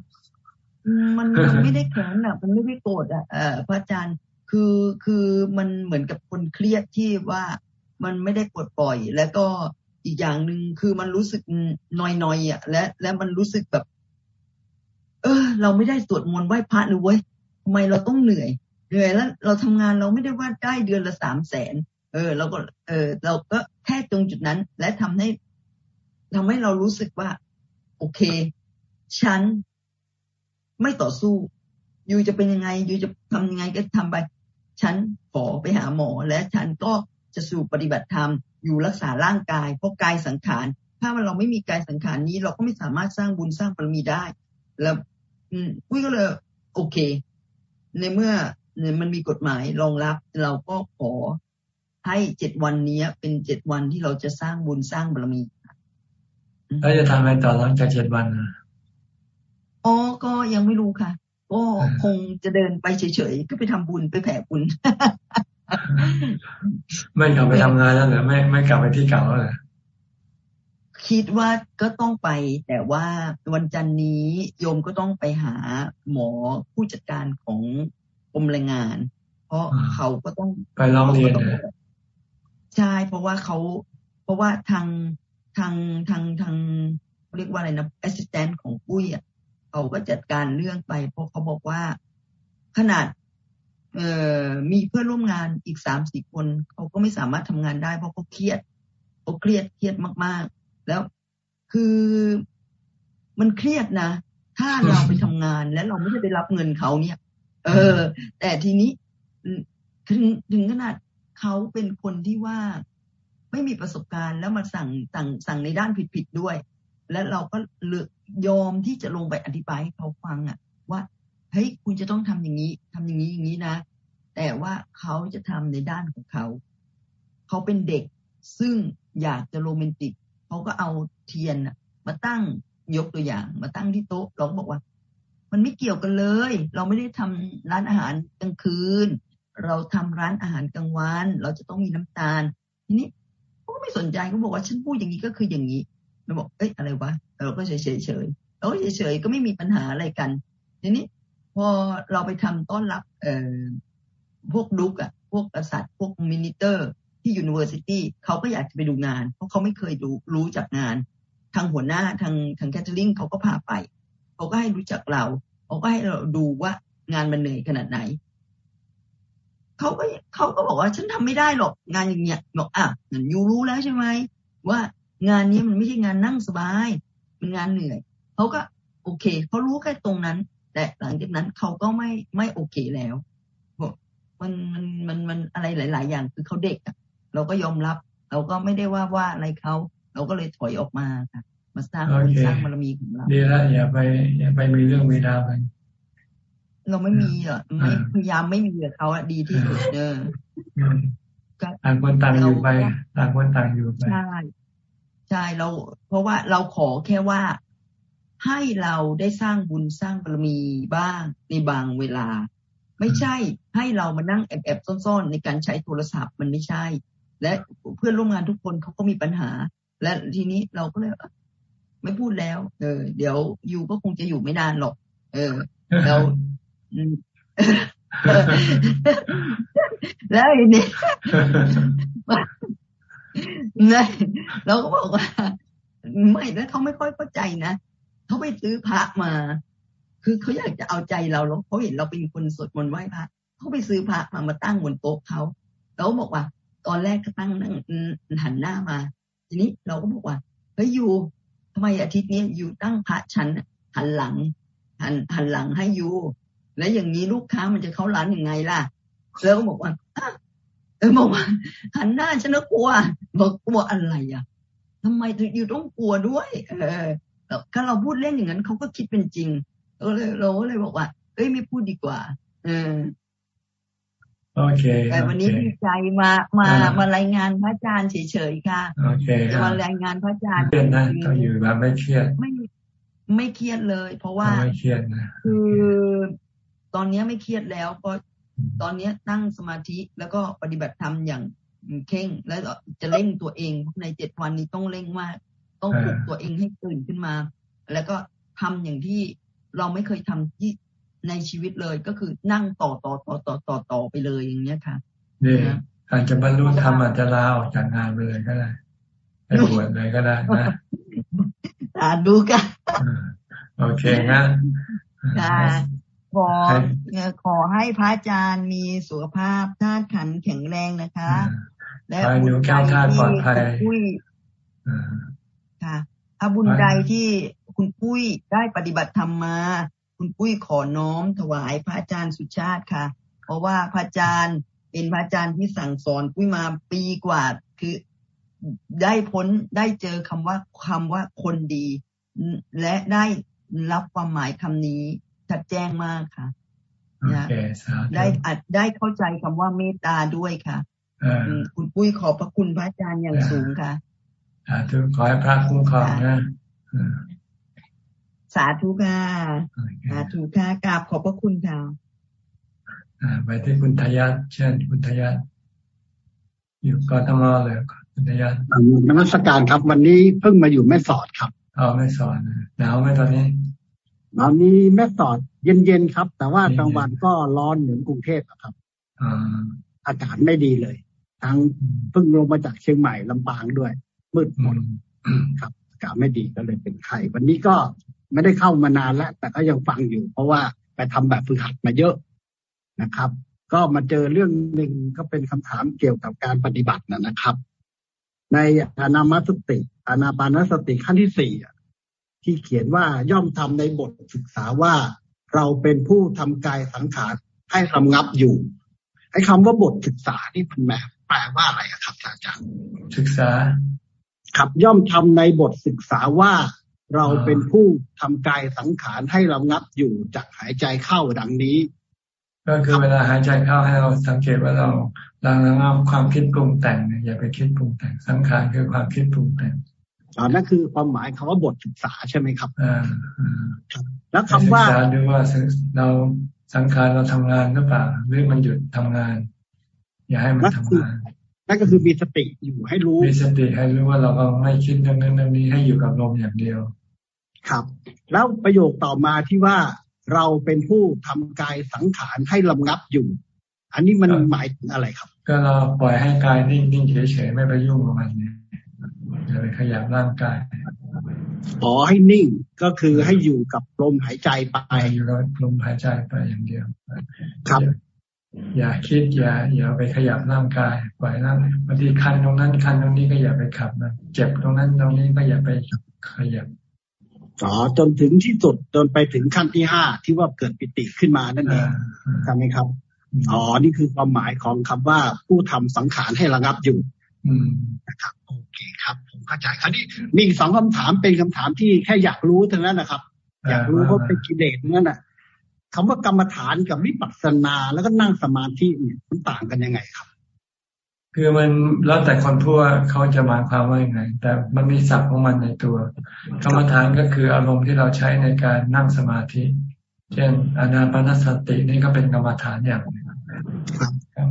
มันมันไม่ได้แค้นอะ มันไม่ได้โกรธอะเออพระอาจารย์คือคือมันเหมือนกับคนเครียดที่ว่ามันไม่ได้ปลดปล่อย แล้วก็อีกอย่างหนึ่งคือมันรู้สึกนอยๆอะ และ และมันรู้สึกแบบ เออ เราไม่ได้สวดมนต์ไหว้พระเลยเว้ยทำไมเราต้องเหนื่อย เหนื่อยแล้ว เราทำงานเราไม่ได้ว่าได้เดือนละสามแสนเออเราก็ เออ เราก็แค่ตรงจุดนั้น และทำให้ ทำให้เรารู้สึกว่า โอเค ฉันไม่ต่อสู้ อยู่จะเป็นยังไง อยู่จะทำยังไงก็ทำไป ฉันขอไปหาหมอและฉันก็จะสู่ปฏิบัติธรรม อยู่รักษาร่างกาย เพราะกายสังขาร ถ้ามันเราไม่มีกายสังขารนี้ เราก็ไม่สามารถสร้างบุญสร้างบารมีได้ แล้วอืมอุ้ยก็เลยโอเค ในเมื่อเนี่ยมันมีกฎหมายรองรับ เราก็ขอให้เจ็ดวันนี้เป็นเจ็ดวันที่เราจะสร้างบุญสร้างบารมี แล้วจะทำอะไรต่อหลังจากเจ็ดวันอ๋อ ก็ยังไม่รู้ค่ะ ก็คงจะเดินไปเฉยๆ ก็ไปทำบุญไปแผ่บุญ ไม่กลับไปทำงานแล้วเหรอไม่ไม่กลับไปที่เก่าแล้วเหรอคิดว่าก็ต้องไป แต่ว่าวันจันทร์นี้โยมก็ต้องไปหาหมอผู้จัดการของกรมแรงงาน เพราะเขาก็ต้องไปร้องเรียนใช่เพราะว่าเขา เพราะว่าทาง ทางทางทางเรียกว่าอะไรนะ assistant ของปุ้ยอะเขาก็จัดการเรื่องไปเพราะเขาบอกว่าขนาดเอ่อมีเพื่อนร่วมงานอีกสามสี่คนเขาก็ไม่สามารถทำงานได้เพราะเขาเครียดเขาเครียดเครียดมากๆ แล้วคือมันเครียดนะ ถ้าเราไปทำงานแล้วเราไม่ได้ไปรับเงินเขาเนี่ย เออ แต่ทีนี้ถึงถึงขนาดเขาเป็นคนที่ว่า ไม่มีประสบการณ์แล้วมาสั่งสั่งสั่งในด้านผิดๆด้วย และเราก็เลือกยอมที่จะลงไปอธิบายให้เขาฟังอะว่าเฮ้ยคุณจะต้องทำอย่างนี้ทำอย่างนี้อย่างนี้นะ แต่ว่าเขาจะทำในด้านของเขา เขาเป็นเด็กซึ่งอยากจะโรแมนติกเขาก็เอาเทียนมาตั้งยกตัวอย่าง มาตั้งที่โต๊ะเราก็บอกว่า มันไม่เกี่ยวกันเลย เราไม่ได้ทำร้านอาหารกลางคืน เราทำร้านอาหารกลางวัน เราจะต้องมีน้ำตาล ทีนี้ ไม่สนใจเขาบอกว่าฉันพูดอย่างนี้ก็คืออย่างนี้เราบอกเอ้ยอะไรวะเราก็เฉยเฉยเฉยเราเฉยเฉยก็ไม่มีปัญหาอะไรกันทีนี้พอเราไปทำต้อนรับ เอ่อพวก duke อะพวกกษัตริย์พวก minister ที่ university เขาก็อยากจะไปดูงาน เพราะเขาไม่เคยดูรู้จักงาน ทางหัวหน้าทางทาง catering เขาก็พาไป เขาก็ให้รู้จักเรา เขาก็ให้เราดูว่างานมันเหนื่อยขนาดไหน เขาก็เขาก็บอกว่าฉันทำไม่ได้หรอกงานอย่างเงี้ยบอกอะเหมือนยูรู้แล้วใช่ไหมว่างานนี้มันไม่ใช่งานนั่งสบายเป็นงานเหนื่อยเขาก็โอเคเขารู้แค่ตรงนั้น แต่หลังจากนั้นเขาก็ไม่ไม่โอเคแล้วมันมันมันมันอะไรหลาย ๆ อย่างคือเขาเด็กอะเราก็ยอมรับ เราก็ไม่ได้ว่าว่าอะไรเขาเราก็เลยถอยออกมาค่ะมาสร้างคนสร้างบารมีของเราดีแล้วอย่าไปอย่าไปมีเรื่องเวลาไป เราไม่มีอะไม่พยายามไม่มีกับเขาอะดีที่สุดเออต่างคนต่างอยู่ไปต่างคนต่างอยู่ไปใช่ใช่เรา เพราะว่าเราขอแค่ว่าให้เราได้สร้างบุญสร้างบารมีบ้างในบางเวลา ไม่ใช่ให้เรามานั่งแอบแอบซ่อนๆ ในการใช้โทรศัพท์มันไม่ใช่ และเพื่อนร่วมงานทุกคนเขาก็มีปัญหา และทีนี้เราก็เลยไม่พูดแล้ว เออ เดี๋ยวอยู่ก็คงจะอยู่ไม่นานหรอก เออแล้ว แล้วอีนี้นะเราก็บอกว่า ไม่แล้วเขาไม่ค่อยเข้าใจนะเขาไปซื้อพระมา คือเขาอยากจะเอาใจเราแล้วเขาเห็นเราเป็นคนสดมนต์ไหว้พระเขาไปซื้อพระมามาตั้งบนโต๊ะเขาเราก็บอกว่า ตอนแรกก็ตั้งนั่งหันหน้ามา ทีนี้เราก็บอกว่าเฮ้ยยูทำไมอาทิตย์นี้ยูตั้งพระชั้นหันหลังหันหันหลังให้ยู แล้วอย่างนี้ลูกค้ามันจะเข้าร้านยังไงล่ะแล้วก็บอกว่าเออบอกว่าหันหน้าฉันก็กลัวบอกกลัวอะไรอะทำไมอยู่ต้องกลัวด้วย เออถ้าเราพูดเล่นอย่างนั้นเขาก็คิดเป็นจริงเราเลยเราก็เลยบอกว่าเอ้ยไม่พูดดีกว่า เออโอเคแต่วันนี้ดีใจมามามารายงานพระอาจารย์เฉยๆค่ะโอเคจะมารายงานพระอาจารย์เครียดนะต้องอยู่แบบไม่เครียดไม่ไม่เครียดเลย เพราะว่าไม่เครียดนะคือ ตอนนี้ไม่เครียดแล้วก็ตอนนี้นั่งสมาธิแล้วก็ปฏิบัติธรรมอย่างเข่ง แล้วจะเร่งตัวเองในเจ็ดวันนี้ต้องเร่งมาก ต้องปลุกตัวเองให้ตื่นขึ้นมา แล้วก็ทำอย่างที่เราไม่เคยทำที่ในชีวิตเลยก็คือนั่งต่อต่อต่อต่อต่อต่อไปเลยอย่างเงี้ยค่ะนี่อาจจะบรรลุธรรมอาจจะลาออกจากงานไปเลยก็ได้ไปบวชเลยก็ได้นะอ่าดูกันโอเคนะค่ะ ขอขอให้พระอาจารย์มีสุขภาพธาตุขันแข็งแรงนะคะ และบุญใจที่คุณปุ้ยค่ะอาบุญใดที่คุณปุ้ยได้ปฏิบัติธรรมมา คุณปุ้ยขอน้อมถวายพระอาจารย์สุชาติค่ะ เพราะว่าพระอาจารย์เป็นพระอาจารย์ที่สั่งสอนปุ้ยมาปีกว่าคือได้พ้นได้เจอคำว่าคำว่าคนดี และได้รับความหมายคำนี้ ชัดแจ้งมากค่ะได้อัดได้เข้าใจคำว่าเมตตาด้วยค่ะคุณปุ้ยขอบพระคุณพระอาจารย์อย่างสูงค่ะสาธุขอให้พระคุ้มครองนะสาธุค่ะสาธุค่ะกราบขอบพระคุณค่ะไปที่คุณทยัตเช่นคุณทยัตอยู่กทมเลยคุณทยัตนมัสการครับ วันนี้เพิ่งมาอยู่แม่สอดครับอ๋อแม่สอดหนาวไหมตอนนี้ ตอนนี้แม่สอดเย็นๆครับ แต่ว่ากลางวันก็ร้อนเหมือนกรุงเทพครับอากาศไม่ดีเลยทั้งเพิ่งลงมาจากเชียงใหม่ลำปางด้วย มืดหมดครับอากาศไม่ดีก็เลยเป็นไข้วันนี้ก็ไม่ได้เข้ามานานแล้ว แต่ก็ยังฟังอยู่ เพราะว่าไปทำแบบฝึกหัดมาเยอะนะครับ ก็มาเจอเรื่องหนึ่งก็เป็นคำถามเกี่ยวกับการปฏิบัตินะครับ ในอานามัสติอานาปานสติขั้นที่สี่ ที่เขียนว่าย่อมทำในบทศึกษาว่าเราเป็นผู้ทำกายสังขารให้รำงับอยู่ไอ้คำว่าบทศึกษานี่เป็นแปลแปลว่าอะไรครับอาจารย์ศึกษาขับย่อมทำในบทศึกษาว่าเราเป็นผู้ทำกายสังขารให้รำงับอยู่จากหายใจเข้าดังนี้ ก็คือเวลาหายใจเข้าให้เราสังเกตว่าเราระงับความคิดปรุงแต่งอย่าไปคิดปรุงแต่งสังขารคือความคิดปรุงแต่ง อันนั่นคือความหมายคำว่าบทศึกษาใช่ไหมครับอ่าแล้วคำว่าศึกษาดูว่าเราสังขารเราทำงานหรือเปล่าหรือมันหยุดทำงาน อย่าให้มันทำงานนั่นก็คือมีสติอยู่ให้รู้มีสติให้รู้ว่าเราก็ไม่คิดเรื่องนั้นเรื่องนี้ให้อยู่กับลมอย่างเดียว ครับ แล้วประโยคต่อมาที่ว่าเราเป็นผู้ทำกายสังขารให้ลำงับอยู่ อันนี้มันหมายถึงอะไรครับ ก็เราปล่อยให้กายนิ่งๆเฉยๆไม่ไปยุ่งกับมันเนี่ย อย่าไปขยับร่างกายอ๋อให้นิ่งก็คือให้อยู่กับลมหายใจไปอยู่กับลมหายใจไปอย่างเดียว ครับ อย่าคิดอย่าอย่าไปขยับร่างกายปล่อยร่างบางทีคันตรงนั้นคันตรงนี้ก็อย่าไปขับนะเจ็บตรงนั้นตรงนี้ก็อย่าไปขยับอ๋อจนถึงที่สุดจนไปถึงขั้นที่ห้าที่ว่าเกิดปิติขึ้นมานั่นเองใช่ไหมครับอ๋อนี่คือความหมายของคำว่าผู้ทำสังขารให้ระงับอยู่อืมนะครับโอ เคครับ ผมเข้าใจคราวนี้มีสองคำถามเป็นคำถามที่แค่อยากรู้เท่านั้นนะครับ อยากรู้เพราะเป็นกิเลสนั่นแหะคำว่ากรรมฐานกับวิปัสสนาแล้วก็นั่งสมาธิเนี่ยมันต่างกันยังไงครับ คือมันแล้วแต่คนพูดเขาจะหมายความว่ายังไง แต่มันมีศัพท์ของมันในตัว กรรมฐานก็คืออารมณ์ที่เราใช้ในการนั่งสมาธิ เช่นอนาปนสตินี่ก็เป็นกรรมฐานอย่างหนึ่ง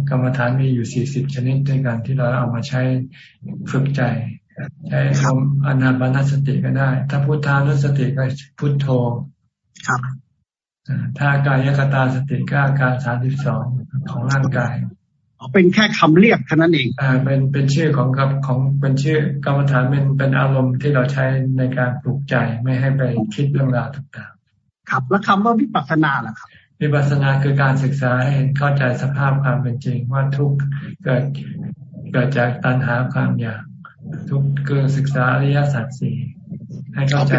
กรรมฐานมีอยู่สี่สิบชนิดด้วยกันที่เราเอามาใช้ฝึกใจ ใช้คำอนาปานสติก็ได้ ถ้าพุทธานุสติก็พุทโธครับถ้ากายกตาสติก็อาการสามสิบสองของร่างกายเป็นแค่คำเรียกเท่านั้นเองอ่าเป็นเป็นชื่อของกับของเป็นชื่อกรรมฐานเป็นเป็นอารมณ์ที่เราใช้ในการปลุกใจไม่ให้ไปคิดเรื่องราวต่างๆ ครับ แล้วคำว่าวิปัสสนาล่ะครับ วิปัสสนาคือการศึกษาให้เห็นเข้าใจสภาพความเป็นจริง ว่าทุกเกิดเกิดจากตัณหาความอยากทุกคือศึกษาอริยสัจสี่ให้เข้าใจ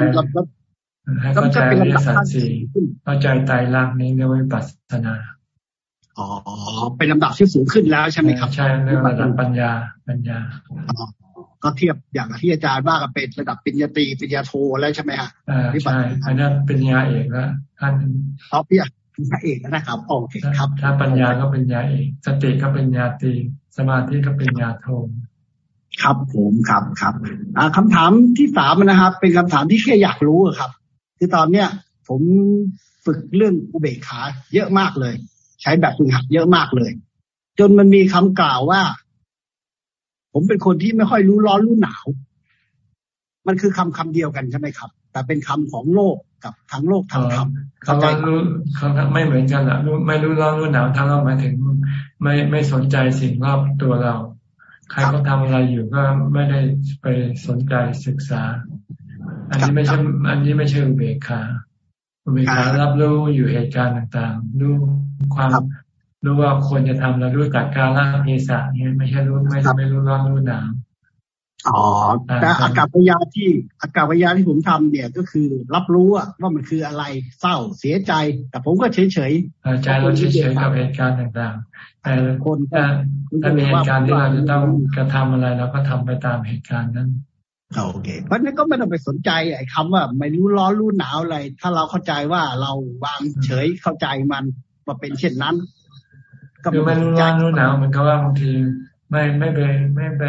ให้เข้าใจอริยสัจสี่เข้าใจไตรลักษณ์นี้ในวิปัสสนาอ๋อเป็นลำดับที่สูงขึ้นแล้วใช่ไหมครับใช่ในระดับปัญญาปัญญาก็เทียบอย่างที่อาจารย์ว่ากันเป็นระดับปัญญาตรีปัญญาโทแล้วใช่ไหมฮะใช่อันนั้นปัญญาเอกแล้วท่านอ๋อพี่ พระเอกนะครับโอเคครับ ถ้าปัญญาก็เป็นญาเอกสติก็เป็นญาตีสมาธิก็เป็นญาโทครับผมครับครับคำถามที่สามนะครับ เป็นคำถามที่แค่อยากรู้ครับ คือตอนเนี้ยผมฝึกเรื่องอุเบกขาเยอะมากเลย ใช้แบบฝึกหัดเยอะมากเลย จนมันมีคำกล่าวว่า ผมเป็นคนที่ไม่ค่อยรู้ร้อนรู้หนาว มันคือคำคำเดียวกันใช่ไหมครับ แต่เป็นคำของโลกกับทางโลกทางธรรมคำว่ารู้คำไม่เหมือนกันละรู้ไม่รู้ร้อนรู้หนาวถ้าเราหมายถึง ไม่ไม่สนใจสิ่งรอบตัวเรา ใครเขาทาอะไรอยู่ก็ไม่ได้ไปสนใจศึกษา อันนี้ไม่ใช่อันนี้ไม่ใช่อุเบกขาอุเบกขารับรู้อยู่เหตุการณ์ต่างๆรู้ความรู้ว่าควรจะทำแล้วรู้จักการละเทศะเนี่ยไม่ใช่รู้ไม่ไม่รู้ร้อนรู้หนาว อ๋อแต่อากาศวิทยาที่อากาศวิทยาที่ผมทำเนี่ยก็คือ รับรู้ว่ามันคืออะไรเศร้าเสียใจ แต่ผมก็เฉยเฉยใจเราเฉยเฉยกับเหตุการณ์ต่างๆ แต่คนถ้าถ้ามีเหตุการณ์ที่เราจะต้องกระทำอะไรเราก็ทำไปตามเหตุการณ์นั้นโอเค เพราะนั้นก็ไม่ต้องไปสนใจไอ้คาว่า ไม่รู้ร้อนรู้หนาวอะไร ถ้าเราเข้าใจว่าเราวางเฉยเข้าใจมันมาเป็นเช่นนั้นคือไม่รู้ร้อนรู้หนาวมันก็ว่าบางทีไม่ไม่ไปไม่ไป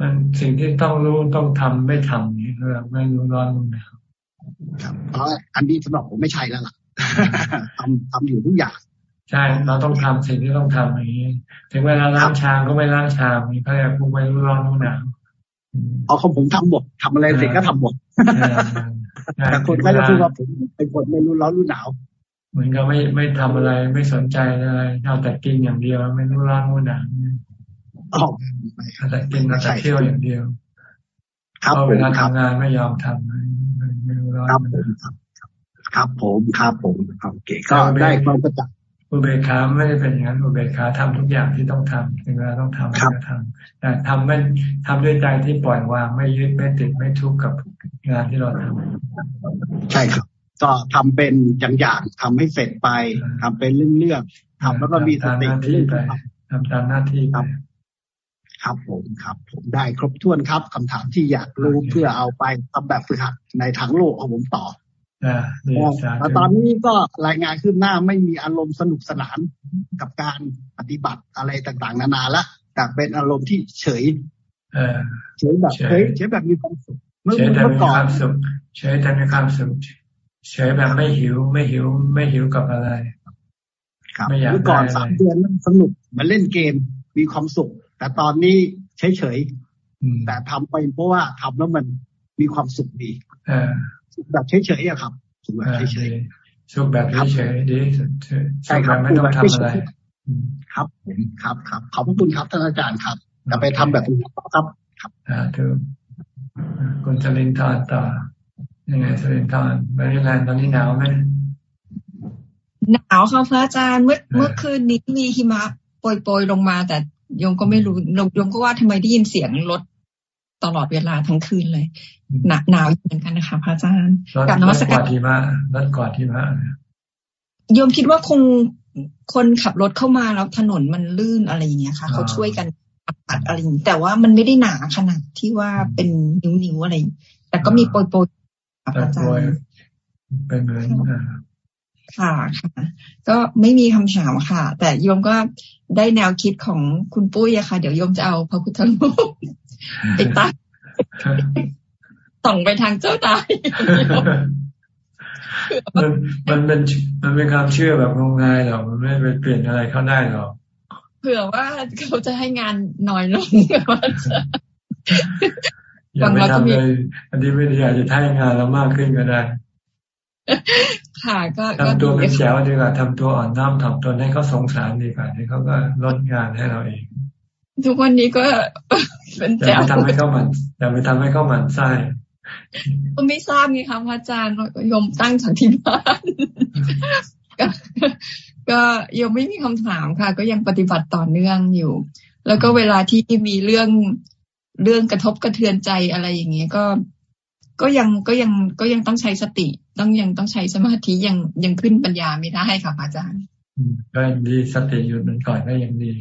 มันสิ่งที่ต้องรู้ต้องทำไม่ทำนี่คือไม่รู้ร้อนรู้หนาวครับเพราะอันนี้สำหรับผมไม่ใช่แล้วล่ะทำทำอยู่ทุกอย่างใช่เราต้องทำสิ่งที่ต้องทำอย่างนี้ ถึงเวลาล้างชามก็ไม่ล้างชามมีพระยาพูไม่รู้ร้อนรู้หนาวเอาของผมทำหมดทำอะไรเสร็จก็ทำหมดแต่คนไม่ได้พูดว่าผมเป็นคนไม่รู้ร้อนรู้หนาวเหมือนกับไม่ไม่ทำอะไรไม่สนใจอะไรเอาแต่กินอย่างเดียว ไม่รู้ร้อนรู้หนาว เอาแต่กินเอาแต่เที่ยวอย่างเดียวครับเวลาทำงานไม่ยอมทำไม่รู้ร้อนครับผมครับผมครับเก๋ก็ได้ความประจักษ์อุเบกขาไม่ได้เป็นอย่างนั้นอุเบกขาทำทุกอย่างที่ต้องทำถึงเวลาต้องทำก็ทำแต่ทำไม่ทำด้วยใจที่ปล่อยวางไม่ยึดไม่ติดไม่ทุกข์กับงานที่เราทำใช่ครับ ก็ทำเป็นอย่างๆทำให้เสร็จไปทำเป็นเรื่องๆทำแล้วก็มีสติเรื่องไปทำตามหน้าที่ครับ ครับผมครับ ผมได้ครบถ้วนครับคำถามที่อยากรู้เพื่อเอาไปทำแบบฝึกหัดในทางโลกของผมต่อแต่ตอนนี้ก็รายงานขึ้นหน้าไม่มีอารมณ์สนุกสนานกับการปฏิบัติอะไรต่างๆ นานาละแต่เป็นอารมณ์ที่เฉยเฉยแบบเฉยเฉยแบบมีความสุขเมื่อเมื่อก่อนเฉยแต่มีความสุขเฉยแบบไม่หิวไม่หิวไม่หิวกับอะไรครับเมื่อก่อนสามเดือนสนุกมาเล่นเกมมีความสุข แต่ตอนนี้เฉยเฉยแต่ทำไปเพราะว่าทำแล้วมันมีความสุขดีแบบเฉยๆอะครับสุขแบบเฉยๆสุขแบบเฉยๆดีใช่ครับไม่ต้องทำอะไร ครับผมครับครับขอบคุณครับท่านอาจารย์ครับจะไปทำแบบนี้ครับ ครับอ่าถูกคุณจรินทร์ต่อยังไงจรินทร์บริแลนด์ตอนนี้หนาวไหมหนาวค่ะพระอาจารย์เมื่อเมื่อคืนนี้มีหิมะโปรยๆลงมาแต่ ยงก็ไม่รู้ยงก็ว่าทำไมได้ยินเสียงรถตลอดเวลาทั้งคืนเลยหนาวหนาวเหมือนกันนะคะพระอาจารย์กับนวัตกรรมที่มารัดก่อนที่มาโยมคิดว่าคงคนขับรถเข้ามาแล้วถนนมันลื่นอะไรอย่างเงี้ยค่ะเขาช่วยกันปัดอะไรอย่างนี้แต่ว่ามันไม่ได้หนาขนาดที่ว่าเป็นนิ้วๆอะไร แต่ก็มีโปรยโปรยอาจารย์เป็นเหมือนค่ะค่ะ ก็ไม่มีคำถามค่ะ แต่โยมก็ ได้แนวคิดของคุณปุ้ยอะค่ะ เดี๋ยวโยมจะเอาพระพุทธรูปไปตั้งส่องไปทางเจ้าตายมันมันเป็นมันเป็นความเชื่อแบบงมงายหรอกมันไม่ไปเปลี่ยนอะไรเขาได้หรอกเผื่อว่าเขาจะให้งานน้อยลงว่าจะอย่าไปทำเลยอันนี้ไม่ได้อยากจะให้งานเรามากขึ้นก็ได้ ค่ะ ก็ทำตัวเป็นแฉวดีกว่าทำตัวอ่อนน้อมถ่อมตนให้เขาสงสารดีกว่าที่เขาก็ลดงานให้เราเอง ทุกวันนี้ก็เป็นแจ๋วทำให้เขามันอย่าไปทำให้เขามันไส้ก็ไม่ทราบไงคะพระอาจารย์ยมตั้งจากที่บ้านก็ยังไม่มีคำถามค่ะ ก็ยังปฏิบัติต่อเนื่องอยู่ แล้วก็เวลาที่มีเรื่องเรื่องกระทบกระเทือนใจอะไรอย่างเงี้ยก็ก็ยังก็ยังก็ยังต้องใช้สติ ต้องยังต้องใช้สมาธิยังยังขึ้นปัญญาไม่ได้ค่ะอาจารย์ก็ยังดีสติอยู่มันก่อนก็ยังดี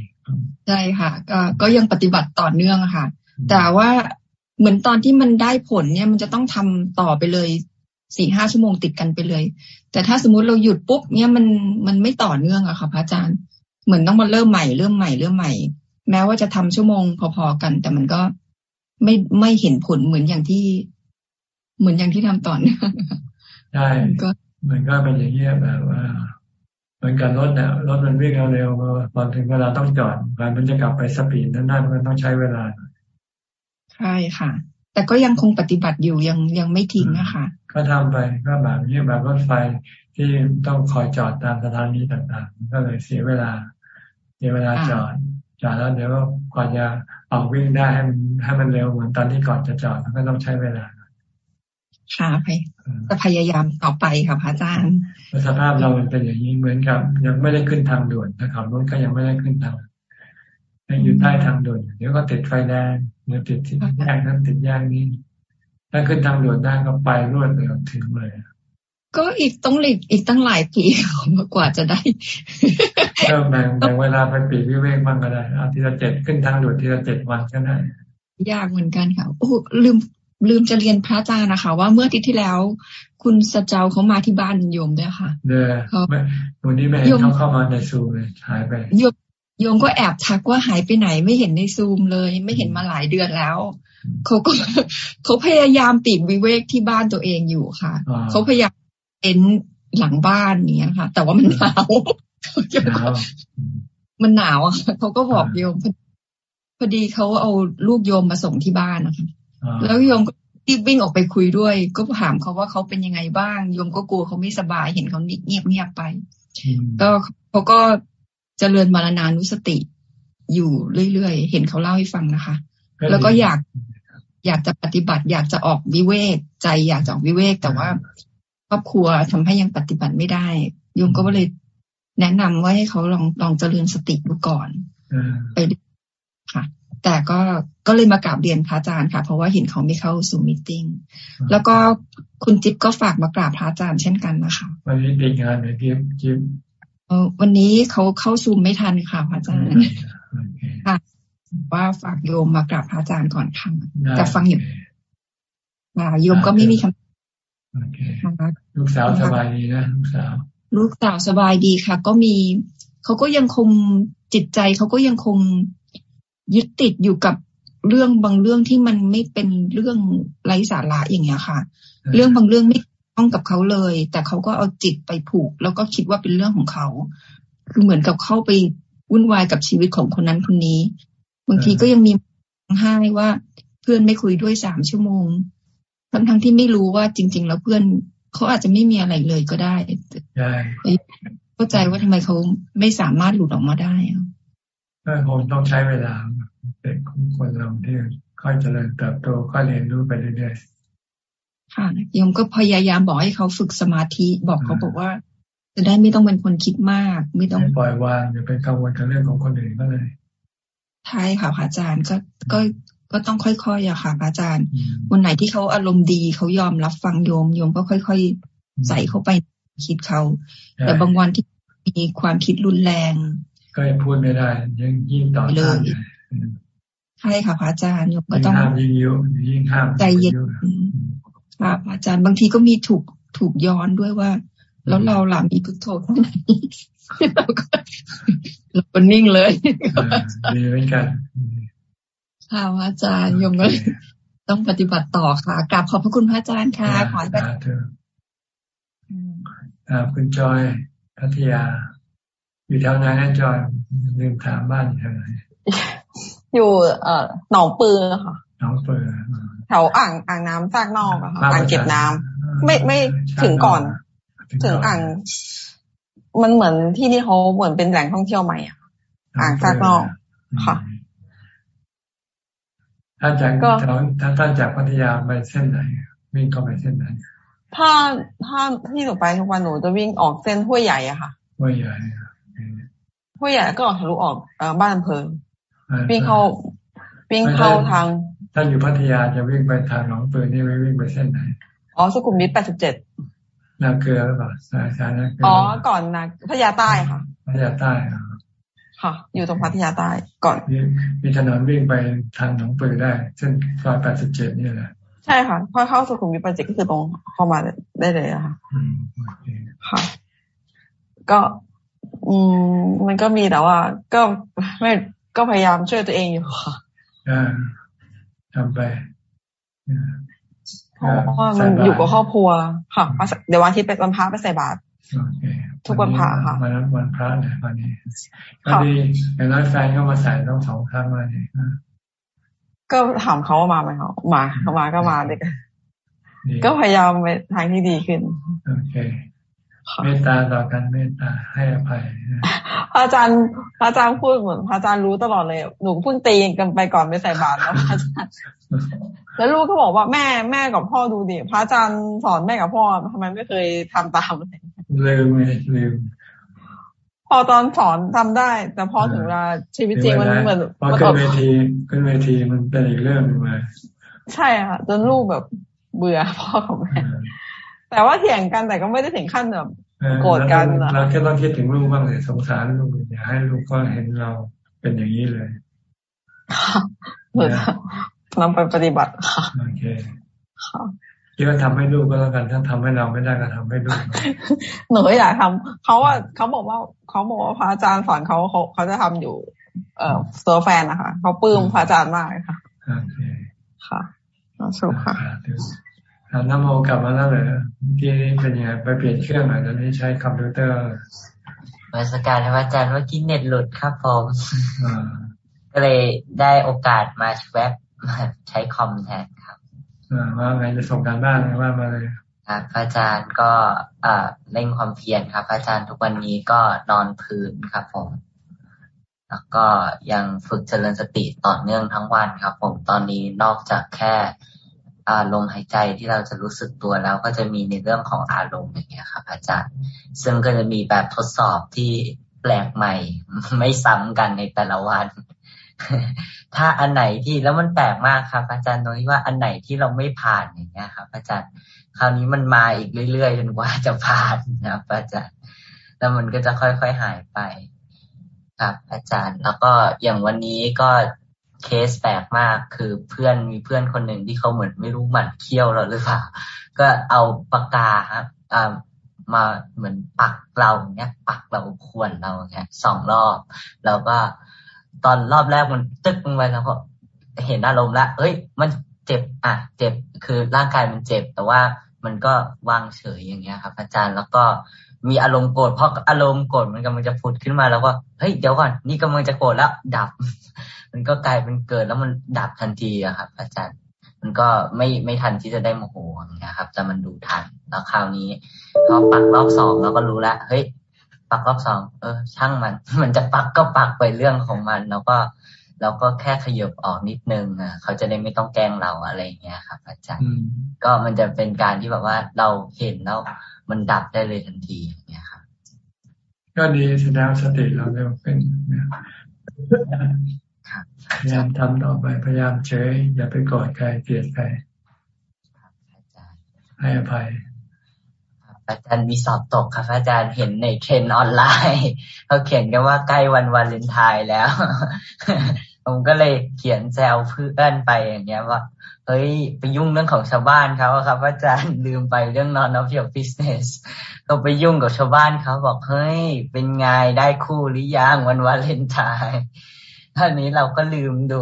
ใช่ค่ะ ก็ก็ยังปฏิบัติต่อเนื่องค่ะ แต่ว่าเหมือนตอนที่มันได้ผลเนี่ยมันจะต้องทำต่อไปเลยสี่ห้าชั่วโมงติดกันไปเลย แต่ถ้าสมมุติเราหยุดปุ๊บเนี่ยมันมันไม่ต่อเนื่องอะค่ะพระอาจารย์ เหมือนต้องมาเริ่มใหม่เริ่มใหม่เริ่มใหม่ แม้ว่าจะทำชั่วโมงพอๆกัน แต่มันก็ไม่ไม่เห็นผลเหมือนอย่างที่ เหมือนอย่างที่ทำต่อเนื่อง ใช่ก็มันก็เป็นอย่างเงี้ยแบบว่าเหมือนกันรถเนี่ยรถมันวิ่งเร็วๆพอถึงเวลาต้องจอดการมันจะกลับไปสปีดนั้นได้มันต้องใช้เวลาใช่ค่ะ แต่ก็ยังคงปฏิบัติอยู่ยังยังไม่ทิ้งนะคะก็ทำไปก็แบบนี้แบบรถไฟที่ต้องคอยจอดตามสถานีต่างๆ ก็เลยเสียเวลาเสียเวลาจอดจอดแล้วเดี๋ยวก่อนจะออกวิ่งได้ให้มันให้มันเร็วเหมือนตอนที่ก่อนจะจอดมันก็ต้องใช้เวลาค่ะไป จะพยายามต่อไปค่ะพระอาจารย์สภาพเราเป็นอย่างนี้เหมือนกับ ยังไม่ได้ขึ้นทางด่วนนะขับรถก็ยังไม่ได้ขึ้นทางยังอยู่ใต้ทางด่วนเดี๋ยวก็ติดไฟแดงเดี๋ยวติดที่แยกนั้นติดแยกนี้ถ้าขึ้นทางด่วนได้ก็ไปรวดเร็วถึงเลยก็อีกต้องหลีกอีกตั้งหลายปีกว่าจะได้เริ่มแบ่งแบ่งเวลาไปปีวิเวกบ้างก็ได้เอาทีละเจ็ดขึ้นทางด่วนทีละเจ็ดวันก็ได้ยากเหมือนกันค่ะโอ้ลืม ลืมจะเรียนพระอาจารย์นะคะ ว่าเมื่ออาทิตย์ที่แล้ว คุณสเจ้าเขามาที่บ้านโยมด้วยค่ะเด้อวันนี้แม่เขาเข้ามาในซูมเลยหายไปโยมโยมก็แอบทักว่าหายไปไหนไม่เห็นในซูมเลย ไม่เห็นมาหลายเดือนแล้วเขาก็เขาพยายามปิดวิเวกที่บ้านตัวเองอยู่ค่ะเขาพยายามเอ็นหลังบ้านเนี้ยค่ะ แต่ว่ามันหนาวมันหนาวอะเขาก็บอกโยมพอดีเขาเอาลูกโยมมาส่งที่บ้านนะคะ แล้วโยมก็รีบวิ่งออกไปคุยด้วย ก็ถามเขาว่าเขาเป็นยังไงบ้างโยมก็กลัวเขาไม่สบายเห็นเขาเงียบเงียบไปก็เขาก็เจริญมรณานุสติ อยู่เรื่อยๆเห็นเขาเล่าให้ฟังนะคะ แล้วก็อยากอยากจะปฏิบัติ อยากจะออกวิเวกใจอยากจะออกวิเวก แต่ว่าครอบครัวทำให้ยังปฏิบัติไม่ได้โยมก็เลยแนะนำว่าให้เขาลองลองเจริญสติดูก่อนไปค่ะ แต่ก็ก็เลยมากราบเรียนพระอาจารย์ค่ะ เพราะว่าเห็นเขาไม่เข้าสู่มิ팅แล้วก็คุณจิ๊บก็ฝากมากราบพระอาจารย์เช่นกันนะคะวันนี้เป็นงานไหมจิ๊บจิ๊บวันนี้เขาเข้าซูมไม่ทันค่ะพระอาจารย์ค่ะว่าฝากโยมมากราบพระอาจารย์ก่อนค่ะจะฟังอยู่โยมก็ไม่มีคำลูกสาวสบายดีนะลูกสาว ลูกสาวสบายดีค่ะ ก็มีเขาก็ยังคงจิตใจเขาก็ยังคง ยึดติดอยู่กับเรื่องบางเรื่องที่มันไม่เป็นเรื่องไร้สาระอย่างเงี้ยค่ะ เรื่องบางเรื่องไม่ต้องกับเขาเลย แต่เขาก็เอาจิตไปผูก แล้วก็คิดว่าเป็นเรื่องของเขา คือเหมือนกับเข้าไปวุ่นวายกับชีวิตของคนนั้นคนนี้ บางทีก็ยังมีห้ายว่าเพื่อนไม่คุยด้วยสามชั่วโมง ทั้งทั้งที่ไม่รู้ว่าจริง ๆ แล้วเพื่อนเขาอาจจะไม่มีอะไรเลยก็ได้เข้าใจว่าทำไมเขาไม่สามารถหลุดออกมาได้ ก็คงต้องใช้เวลาเด็กคนเราที่ค่อยเจริญเติบโตค่อยเรียนรู้ไปเรื่อยๆค่ะโยมก็พยายามบอกให้เขาฝึกสมาธิบอกเขาบอกว่า จะได้ไม่ต้องเป็นคนคิดมาก ไม่ต้องปล่อยวางอย่าไปกังวลกับเรื่องของคนอื่นก็เลยใช่ค่ะพระอาจารย์ก็ก็ก็ต้องค่อยๆอะค่ะพระอาจารย์ วันไหนที่เขาอารมณ์ดีเขายอมรับฟังโยมโยมก็ค่อย ๆ ใส่เข้าไปคิดเขา แต่บางวันที่มีความคิดรุนแรง ก็ยังพูดไม่ได้ ยังยิ่งต่อต้านใช่ค่ะพระอาจารย์ยกก็ต้องห้ามยิ่งยุยิ่งห้ามใจเย็นค่ะพระอาจารย์บางทีก็มีถูกถูกย้อนด้วยว่า แล้วเราหลังมีพุทโธที่ไหนเราก็เราก็นิ่งเลยดีเหมือนกันค่ะพระอาจารย์ยมก็ต้องปฏิบัติต่อค่ะกราบขอบพระคุณพระอาจารย์ค่ะขอให้เป็นคุณจอยพัทยา อยู่แถวไหนนะจอยลืมถามบ้านอยู่แถวไหนอยู่เอ่อหนองปือค่ะหนองปือแถวอ่างอ่างน้ำซากนอกอะค่ะอ่างเก็บน้ำไม่ไม่ถึงก่อน ถึงอ่าง มันเหมือนที่นี่เขาเหมือนเป็นแหล่งท่องเที่ยวใหม่อะอ่างซากนอกค่ะท่านจากท่านท่านจากพัทยาไปเส้นไหนวิ่งเข้าไปเส้นไหนถ้าถ้าที่หนูไปทุกวันหนูจะวิ่งออกเส้นห้วยใหญ่อะค่ะห้วยใหญ่ ห้วยใหญ่ก็ออกทะลุออกบ้านอำเภอวิ่งเข้าวิ่งเข้าทางถ้าอยู่พัทยาจะวิ่งไปทางหนองปืนนี่ไม่วิ่งไปเส้นไหนอ๋อสุขุมวิทแปดสิบเจ็ดนาเกลือหรือเปล่าสายสายนาเกลืออ๋อก่อนนาพัทยาใต้ค่ะพัทยาใต้ค่ะ อยู่ตรงพัทยาใต้ก่อน มีถนนวิ่งไปทางหนองปืนได้เส้นซอยแปดสิบเจ็ดนี่แหละใช่ค่ะพอเข้าสุขุมวิทแปดสิบก็คือตรงเข้ามาได้เลยอะค่ะค่ะ ก็ อืม มันก็มีแต่ว่า ก็ไม่ก็พยายามช่วยตัวเองอยู่ค่ะอ่าทำไปเพราะว่ามันอยู่กับครอบครัวค่ะเดี๋ยววันที่ไปวันพระไปใส่บาตรทุกวันพระค่ะวันวันพระเนี่ยวันนี้ก็ดีอย่างน้อยแฟนก็มาใส่ต้องสองครั้งเลยก็ถามเขาว่ามาไหมเขามาเขามาก็มาเด็กก็พยายามไปทางที่ดีขึ้นโอเค เมตตาต่อกันเมตตาให้อภัยพระอาจารย์พระอาจารย์พูดเหมือนพระอาจารย์รู้ตลอดเลย หนูเพิ่งตีกันไปก่อนไปใส่บาตรแล้วพระอาจารย์แล้วลูกก็บอกว่าแม่แม่กับพ่อดูดิพระอาจารย์สอนแม่กับพ่อทำไมไม่เคยทำตามเลยลืมลืมพอตอนสอนทำได้ แต่พอถึงเวลาชีวิตจริงมันเหมือนพอขึ้นเวทีขึ้นเวทีมันเป็นอีกเรื่องนึงเลยใช่ค่ะจนลูกแบบเบื่อพ่อกับแม่ แต่ว่าเถียงกันแต่ก็ไม่ได้ถึงขั้นแบบโกรธกันนะเราแค่ต้องคิดถึงลูกบ้างเลยสงสารลูกอย่าให้ลูกก็เห็นเราเป็นอย่างนี้เลยค่ะนำไปปฏิบัติค่ะโอเคค่ะคิดว่าทำให้ลูกก็แล้วกัน ถ้าทำให้เราไม่ได้ก็ทำให้ลูกหนูอยากทำเขาว่าเขาบอกว่าเขาบอกว่าพระอาจารย์สอนเขาเขาเขาจะทำอยู่ เอ่อเซอร์แฟนนะคะเขาปลื้มพระอาจารย์มากค่ะโอเคค่ะสุขค่ะ น้ำโมกลับมาแล้วเหรอที่นี่เป็นยังไงไปเปลี่ยนเครื่องอะตอนนี้ใช้คอมพิวเตอร์มาสการพระอาจารย์ว่ากินเน็ตหลุดครับผมก็เลยได้โอกาสมาแวบมาใช้คอมแทนครับว่าไงจะส่งการบ้านว่ามาเลยครับพระอาจารย์ก็เร่งความเพียรครับพระอาจารย์ทุกวันนี้ก็นอนพื้นครับผม แล้วก็ยังฝึกเจริญสติต่อเนื่องทั้งวันครับ ผมตอนนี้นอกจากแค่ อารมณ์หายใจที่เราจะรู้สึกตัวแล้วก็จะมีในเรื่องของอารมณ์อย่างเงี้ยครับ อาจารย์ ซึ่งก็จะมีแบบทดสอบที่แปลกใหม่ ไม่ซ้ำกันในแต่ละวัน ถ้าอันไหนที่แล้วมันแปลกมากครับ อาจารย์ตรงที่ว่าอันไหนที่เราไม่ผ่านอย่างเงี้ยครับ อาจารย์คราวนี้มันมาอีกเรื่อยๆจนกว่าจะผ่านนะครับ อาจารย์ แล้วมันก็จะค่อยๆหายไป ครับ อาจารย์ แล้วก็อย่างวันนี้ก็ เคสแปลกมากคือเพื่อนมีเพื่อนคนหนึ่งที่เขาเหมือนไม่รู้หมันเคี้ยวเราหรือเปล่าก็เอาปากกาครับมาเหมือนปักเราเนี้ย ปักเราควรเราเนี้ยสองรอบแล้วก็ตอนรอบแรกมันตึกลงไปแล้วก็เห็นอารมณ์ละเอ้ย มันเจ็บอะเจ็บคือร่างกายมันเจ็บ แต่ว่ามันก็วางเฉยอย่างเงี้ยครับ อาจารย์แล้วก็ มีอารมณ์โกรธเพราะอารมณ์โกรธมันกำลังจะผุดขึ้นมาแล้วก็เฮ้ยเดี๋ยวก่อนนี่กำลังจะโกรธแล้วดับ มันก็กลายเป็นเกิดแล้วมันดับทันทีอะครับอาจารย์ มันก็ไม่ไม่ทันที่จะได้โมโหนะครับ แต่มันดูทันแล้วคราวนี้พอปักรอบสองเราก็รู้แล้วเฮ้ยปักรอบสองเออ ช่างมัน มันจะปักก็ปักไปเรื่องของมัน แล้วก็เราก็แค่ขยบออกนิดนึงอะเขาจะได้ไม่ต้องแกล้งเราอะไรเงี้ยครับ อาจารย์ ก็มันจะเป็นการที่แบบว่าเราเห็นแล้ว มันดับได้เลยทันทีอย่างเงี้ยครับก็ดีแสดงสติเราเร็วขึ้นพยายามทำต่อไปพยายามเฉย อย่าไปโกรธใครเกลียดใครให้อภัยอาจารย์มีสอบตกครับอาจารย์เห็นในเทรนออนไลน์เขาเขียนกันว่าใกล้วันวาเลนไทน์แล้ว ผมก็เลยเขียนแซวเพื่อนไปอย่างเงี้ยว่า เฮ้ย ไปยุ่งเรื่องของชาวบ้านเขาครับ อาจารย์ลืมไปเรื่อง none of your business ก็ไปยุ่งกับชาวบ้านเขาบอกเฮ้ย เป็นไงได้คู่หรือยังวันวาเลนไทน์ท่านี้เราก็ลืมดู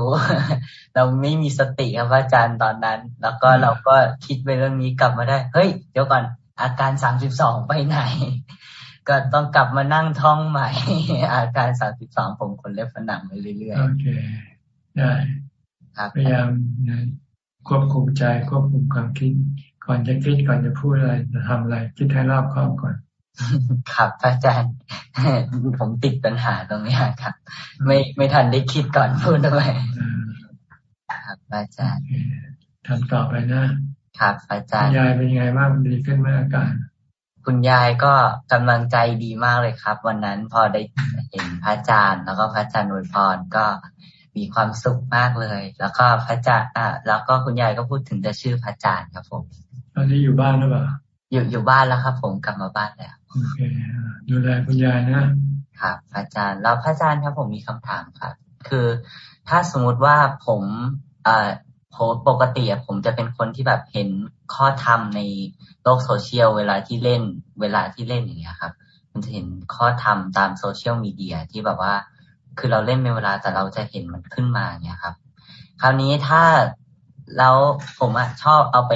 เราไม่มีสติครับอาจารย์ตอนนั้น แล้วก็เราก็คิดไปเรื่องนี้กลับมาได้ เฮ้ย เดี๋ยวก่อนอาการสามสิบสองไปไหน ก็ต้องกลับมานั่งท่องใหม่ อาการสามสิบสองผมคนเล็บผนังไปเรื่อยๆโอเคได้พยายามควบคุมใจควบคุมความคิด ก่อนจะคิดก่อนจะพูดอะไรจะทำอะไร คิดให้รอบคอบก่อนครับอาจารย์ผมติดปัญหาตรงนี้ครับ ไม่ไม่ทันได้คิดก่อนพูดด้วยครับอาจารย์ทำต่อไปนะครับอาจารย์ยายเป็นยังไงบ้างดีขึ้นไหมอาการ คุณยายก็กำลังใจดีมากเลยครับ วันนั้นพอได้เห็นพระอาจารย์ แล้วก็พระอาจารย์อวยพรก็มีความสุขมากเลย แล้วก็พระอาจารย์อ่าแล้วก็คุณยายก็พูดถึงจะชื่อพระอาจารย์ครับผมตอนนี้อยู่บ้านหรือเปล่าอยู่อยู่บ้านแล้วครับ ผมกลับมาบ้านแล้วโอเคดูแลคุณยายนะครับอาจารย์แล้วพระอาจารย์ครับผมมีคำถามครับ คือถ้าสมมุติว่าผมเอ่อ ปกติผมจะเป็นคนที่แบบเห็นข้อธรรมในโลกโซเชียลเวลาที่เล่น เวลาที่เล่นอย่างเงี้ยครับ มันจะเห็นข้อธรรมตามโซเชียลมีเดียที่แบบว่า คือเราเล่นเป็นเวลาแต่เราจะเห็นมันขึ้นมาเนี่ยครับ คราวนี้ถ้าแล้วผมอะชอบเอาไป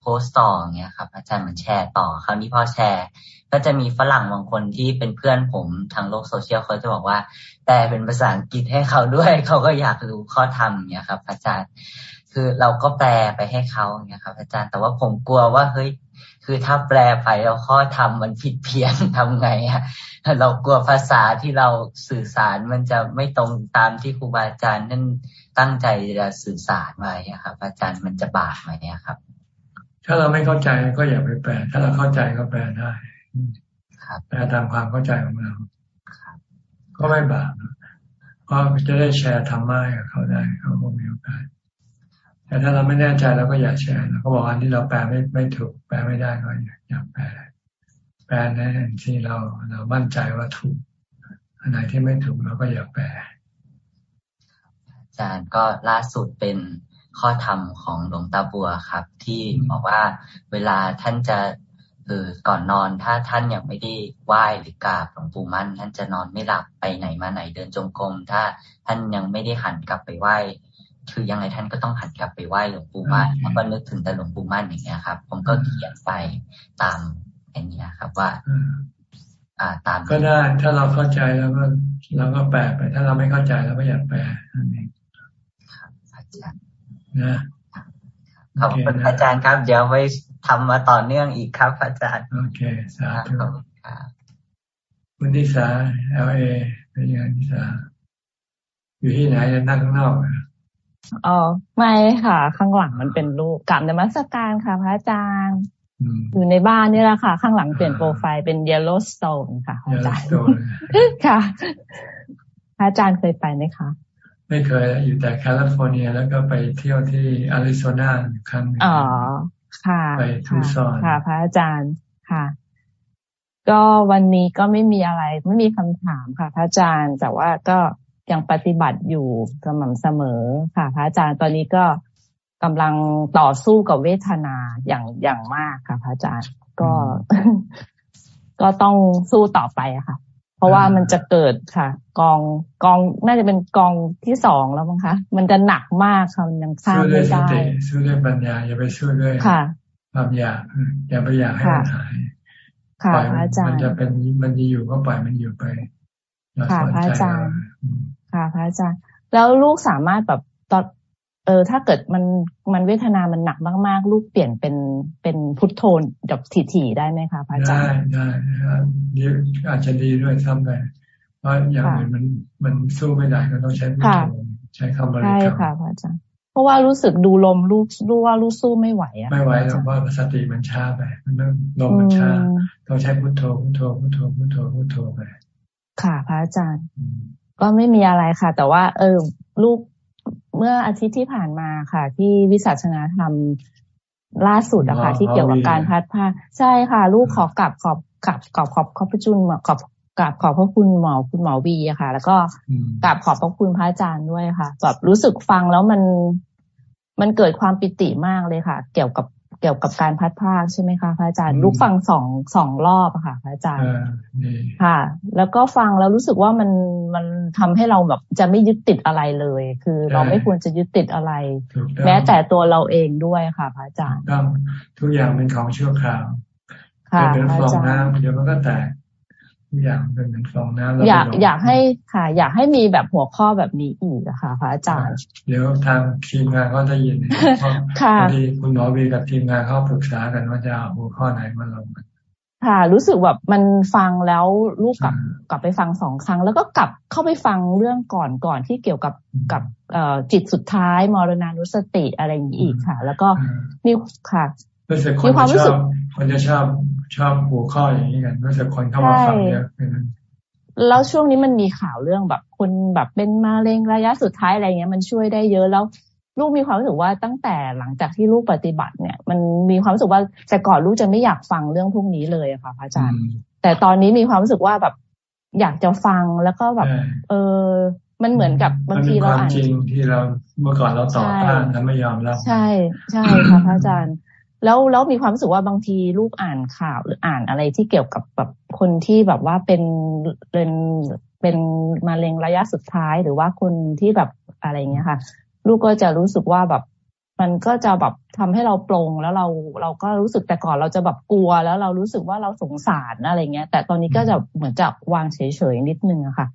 โพสต์ต่ออย่างเงี้ยครับ อาจารย์มือนแชร์ต่อ คราวนี้พอแชร์ ก็จะมีฝรั่งบางคนที่เป็นเพื่อนผมทางโลกโซเชียลเขาจะบอกว่า แต่เป็นภาษาอังกฤษให้เขาด้วย เขาก็อยากรู้ข้อธรรมเนี่ยครับ อาจารย์ คือเราก็แปลไปให้เขาเนี่ยครับ อาจารย์ แต่ว่าผมกลัวว่าเฮ้ย คือถ้าแปลไปแล้วข้อธรรมมันผิดเพี้ยนทำไงอะเรากลัวภาษาที่เราสื่อสารมันจะไม่ตรงตามที่ครูบาอาจารย์นั่นตั้งใจจะสื่อสารไว้ครับ อาจารย์มันจะบาปไหมครับ ถ้าเราไม่เข้าใจก็อย่าไปแปล ถ้าเราเข้าใจก็แปลได้แปลตามความเข้าใจของเรา ก็ไม่บาปก็จะได้แชร์ธรรมะกับเขาได้เขาก็มีโอกาสแต่ถ้าเราไม่แน่ใจเราก็อย่าแชร์เราก็บอกอันที่เราแปลไม่ไม่ถูกแปลไม่ได้ก็อย่าแปลแปลในที่เราเรามั่นใจว่าถูก อันไหนที่ไม่ถูกเราก็อย่าแปลอาจารย์ก็ล่าสุดเป็นข้อธรรมของหลวงตาบัวครับ ที่บอกว่าเวลาท่านจะ เออก่อนนอนถ้าท่านยังไม่ได้ไหว้หรือกราบหลวงปู่มั่น ท่านจะนอนไม่หลับไปไหนมาไหนเดินจงกรมถ้าท่านยังไม่ได้หันกลับไปไหว้คือยังไงท่านก็ต้องหันกลับไปไหว้หลวงปู่มั่นแล้วก็นึกถึงแต่หลวงปู่มั่นอย่างเงี้ยครับ ผมก็เขียนไปตามอย่างเงี้ยครับว่า อ่าตามก็ได้ ถ้าเราเข้าใจแล้วก็เราก็แปลไป ถ้าเราไม่เข้าใจเราก็อย่าแปลนั่นเองอาจารย์นะขอบคุณอาจารย์ครับเดี๋ยวไป ทำมาต่อเนื่องอีกครับอาจารย์ โอเค สาธุคุณนิสาเอลเอเป็นยังไงนิสาอยู่ที่ไหนนั่งข้างนอกอ๋อไม่ค่ะ ข้างหลังมันเป็นรูปกลับในมัสการค่ะ พระอาจารย์ อยู่ในบ้านนี่แหละค่ะ ข้างหลังเปลี่ยนโปรไฟล์เป็น Yellowstone ค่ะอาจารย์ค่ะ พระอาจารย์เคยไปไหมคะไม่เคยอยู่แต่แคลิฟอร์เนียแล้วก็ไปเที่ยวที่อาริโซนาอยู่ครั้งนึงอ๋อ ค่ะไปทูซอนค่ะ พระอาจารย์ค่ะ ก็วันนี้ก็ไม่มีอะไร ไม่มีคำถามค่ะ พระอาจารย์ แต่ว่าก็ยังปฏิบัติอยู่สม่ำเสมอค่ะ พระอาจารย์ตอนนี้ก็กำลังต่อสู้กับเวทนาอย่างอย่างมากค่ะ พระอาจารย์ ก็ ก็ต้องสู้ต่อไปค่ะเพ ราะว่ามันจะเกิดค่ะ กองกองน่าจะเป็นกองที่สองแล้วมั้งคะ มันจะหนักมากค่ะมันยังข้ามไม่ได้สู้ด้วยปัญญาอย่าไปสู้ด้วยความอยากอย่าไปอยากให้มันหายค่ะพระอาจารย์มันจะเป็นมันจะอยู่ก็ปล่อยมันอยู่ไปค่ะพระอาจารย์ค่ะพระอาจารย์ แล้วลูกสามารถแบบตอนเออถ้าเกิดมันมันเวทนามันหนักมากๆ ลูกเปลี่ยนเป็น เป็นพุทโธแบบถี่ๆได้ไหมคะพระอาจารย์ได้ได้ดีอาจจะดีด้วยซ้ำไปเพราะอย่างอื่นมันมันสู้ไม่ได้ก็ต้องใช้พุทโธใช้คำบริกรรมใช่ค่ะพระอาจารย์เพราะว่ารู้สึกดูลมลูกรู้ว่าลูกสู้ไม่ไหวอะไม่ไหวหรอกว่าสติมันช้าไป มันลมมันช้าต้องใช้พุทโธพุทโธพุทโธพุทโธพุทโธไปค่ะพระอาจารย์ ก็ไม่มีอะไรค่ะ แต่ว่า เออลูกเมื่ออาทิตย์ที่ผ่านมาค่ะ ที่วิสัชนาธรรม ล่าสุดอะค่ะ ที่เกี่ยวกับการพัดผ้าใช่ค่ะ ลูกขอกลับขอบกลับขอบขอบขอบพระจุนขอบกราบขอบพระคุณหมอคุณหมอวีอะค่ะ แล้วก็กราบขอบพระคุณพระอาจารย์ด้วยค่ะแบบรู้สึกฟังแล้วมันมันเกิดความปิติมากเลยค่ะ เกี่ยวกับ เกี่ยวกับการพัดภาคใช่ไหมคะพระอาจารย์ลูกฟังสองสองรอบค่ะพระอาจารย์ค่ะ แล้วก็ฟังแล้วรู้สึกว่ามันมันทำให้เราแบบจะไม่ยึดติดอะไรเลย คือเราไม่ควรจะยึดติดอะไร แม้แต่ตัวเราเองด้วยค่ะพระอาจารย์ทุกอย่างเป็นของชั่วคราวเป็นฟองน้ำเดี๋ยวมันก็แตก อย่างเป็นเหมือนฟองน้ำอยากอยากให้ค่ะ อยากให้มีแบบหัวข้อแบบนี้อีกอะค่ะพระอาจารย์ เดี๋ยวทางทีมงานก็จะยินค่ะพอดีคุณหมอวีกับทีมงานเขาปรึกษากันว่าจะเอาหัวข้อไหนมาลงค่ะ รู้สึกแบบมันฟังแล้วลูกกลับกลับไปฟังสองครั้ง แล้วก็กลับเข้าไปฟังเรื่องก่อนก่อนที่เกี่ยวกับกับเอ่อจิตสุดท้ายมรณานุสติอะไรอย่างนี้อีกค่ะ แล้วก็มีค่ะ มีความรู้สึกคนจะชอบชอบหัวข้ออย่างนี้กันรู้สึกคนเข้ามาฟังเยอะแล้วช่วงนี้มันมีข่าวเรื่องแบบคนแบบเป็นมะเร็งระยะสุดท้ายอะไรเงี้ย มันช่วยได้เยอะแล้วลูกมีความรู้สึกว่าตั้งแต่หลังจากที่ลูกปฏิบัติเนี่ย มันมีความรู้สึกว่าแต่ก่อนลูกจะไม่อยากฟังเรื่องพวกนี้เลยค่ะพระอาจารย์ แต่ตอนนี้มีความรู้สึกว่าแบบอยากจะฟังแล้วก็แบบ เออมันเหมือนกับบางทีเราอ่านจริงที่เราเมื่อก่อนเราต่อต้านแล้วไม่ยอมรับใช่ ใช่ค่ะพระอาจารย์ แล้วแล้วมีความรู้สึกว่าบางทีลูกอ่านข่าวหรืออ่านอะไรที่เกี่ยวกับแบบคนที่แบบว่าเป็นเป็นเป็นมะเร็งระยะสุดท้ายหรือว่าคนที่แบบอะไรเงี้ยค่ะ ลูกก็จะรู้สึกว่าแบบมันก็จะแบบทำให้เราปรงแล้วเราเราก็รู้สึกแต่ก่อนเราจะแบบกลัว แล้วเรารู้สึกว่าเราสงสารอะไรเงี้ย แต่ตอนนี้ก็จะเหมือนจะวางเฉยๆนิดนึงอะค่ะ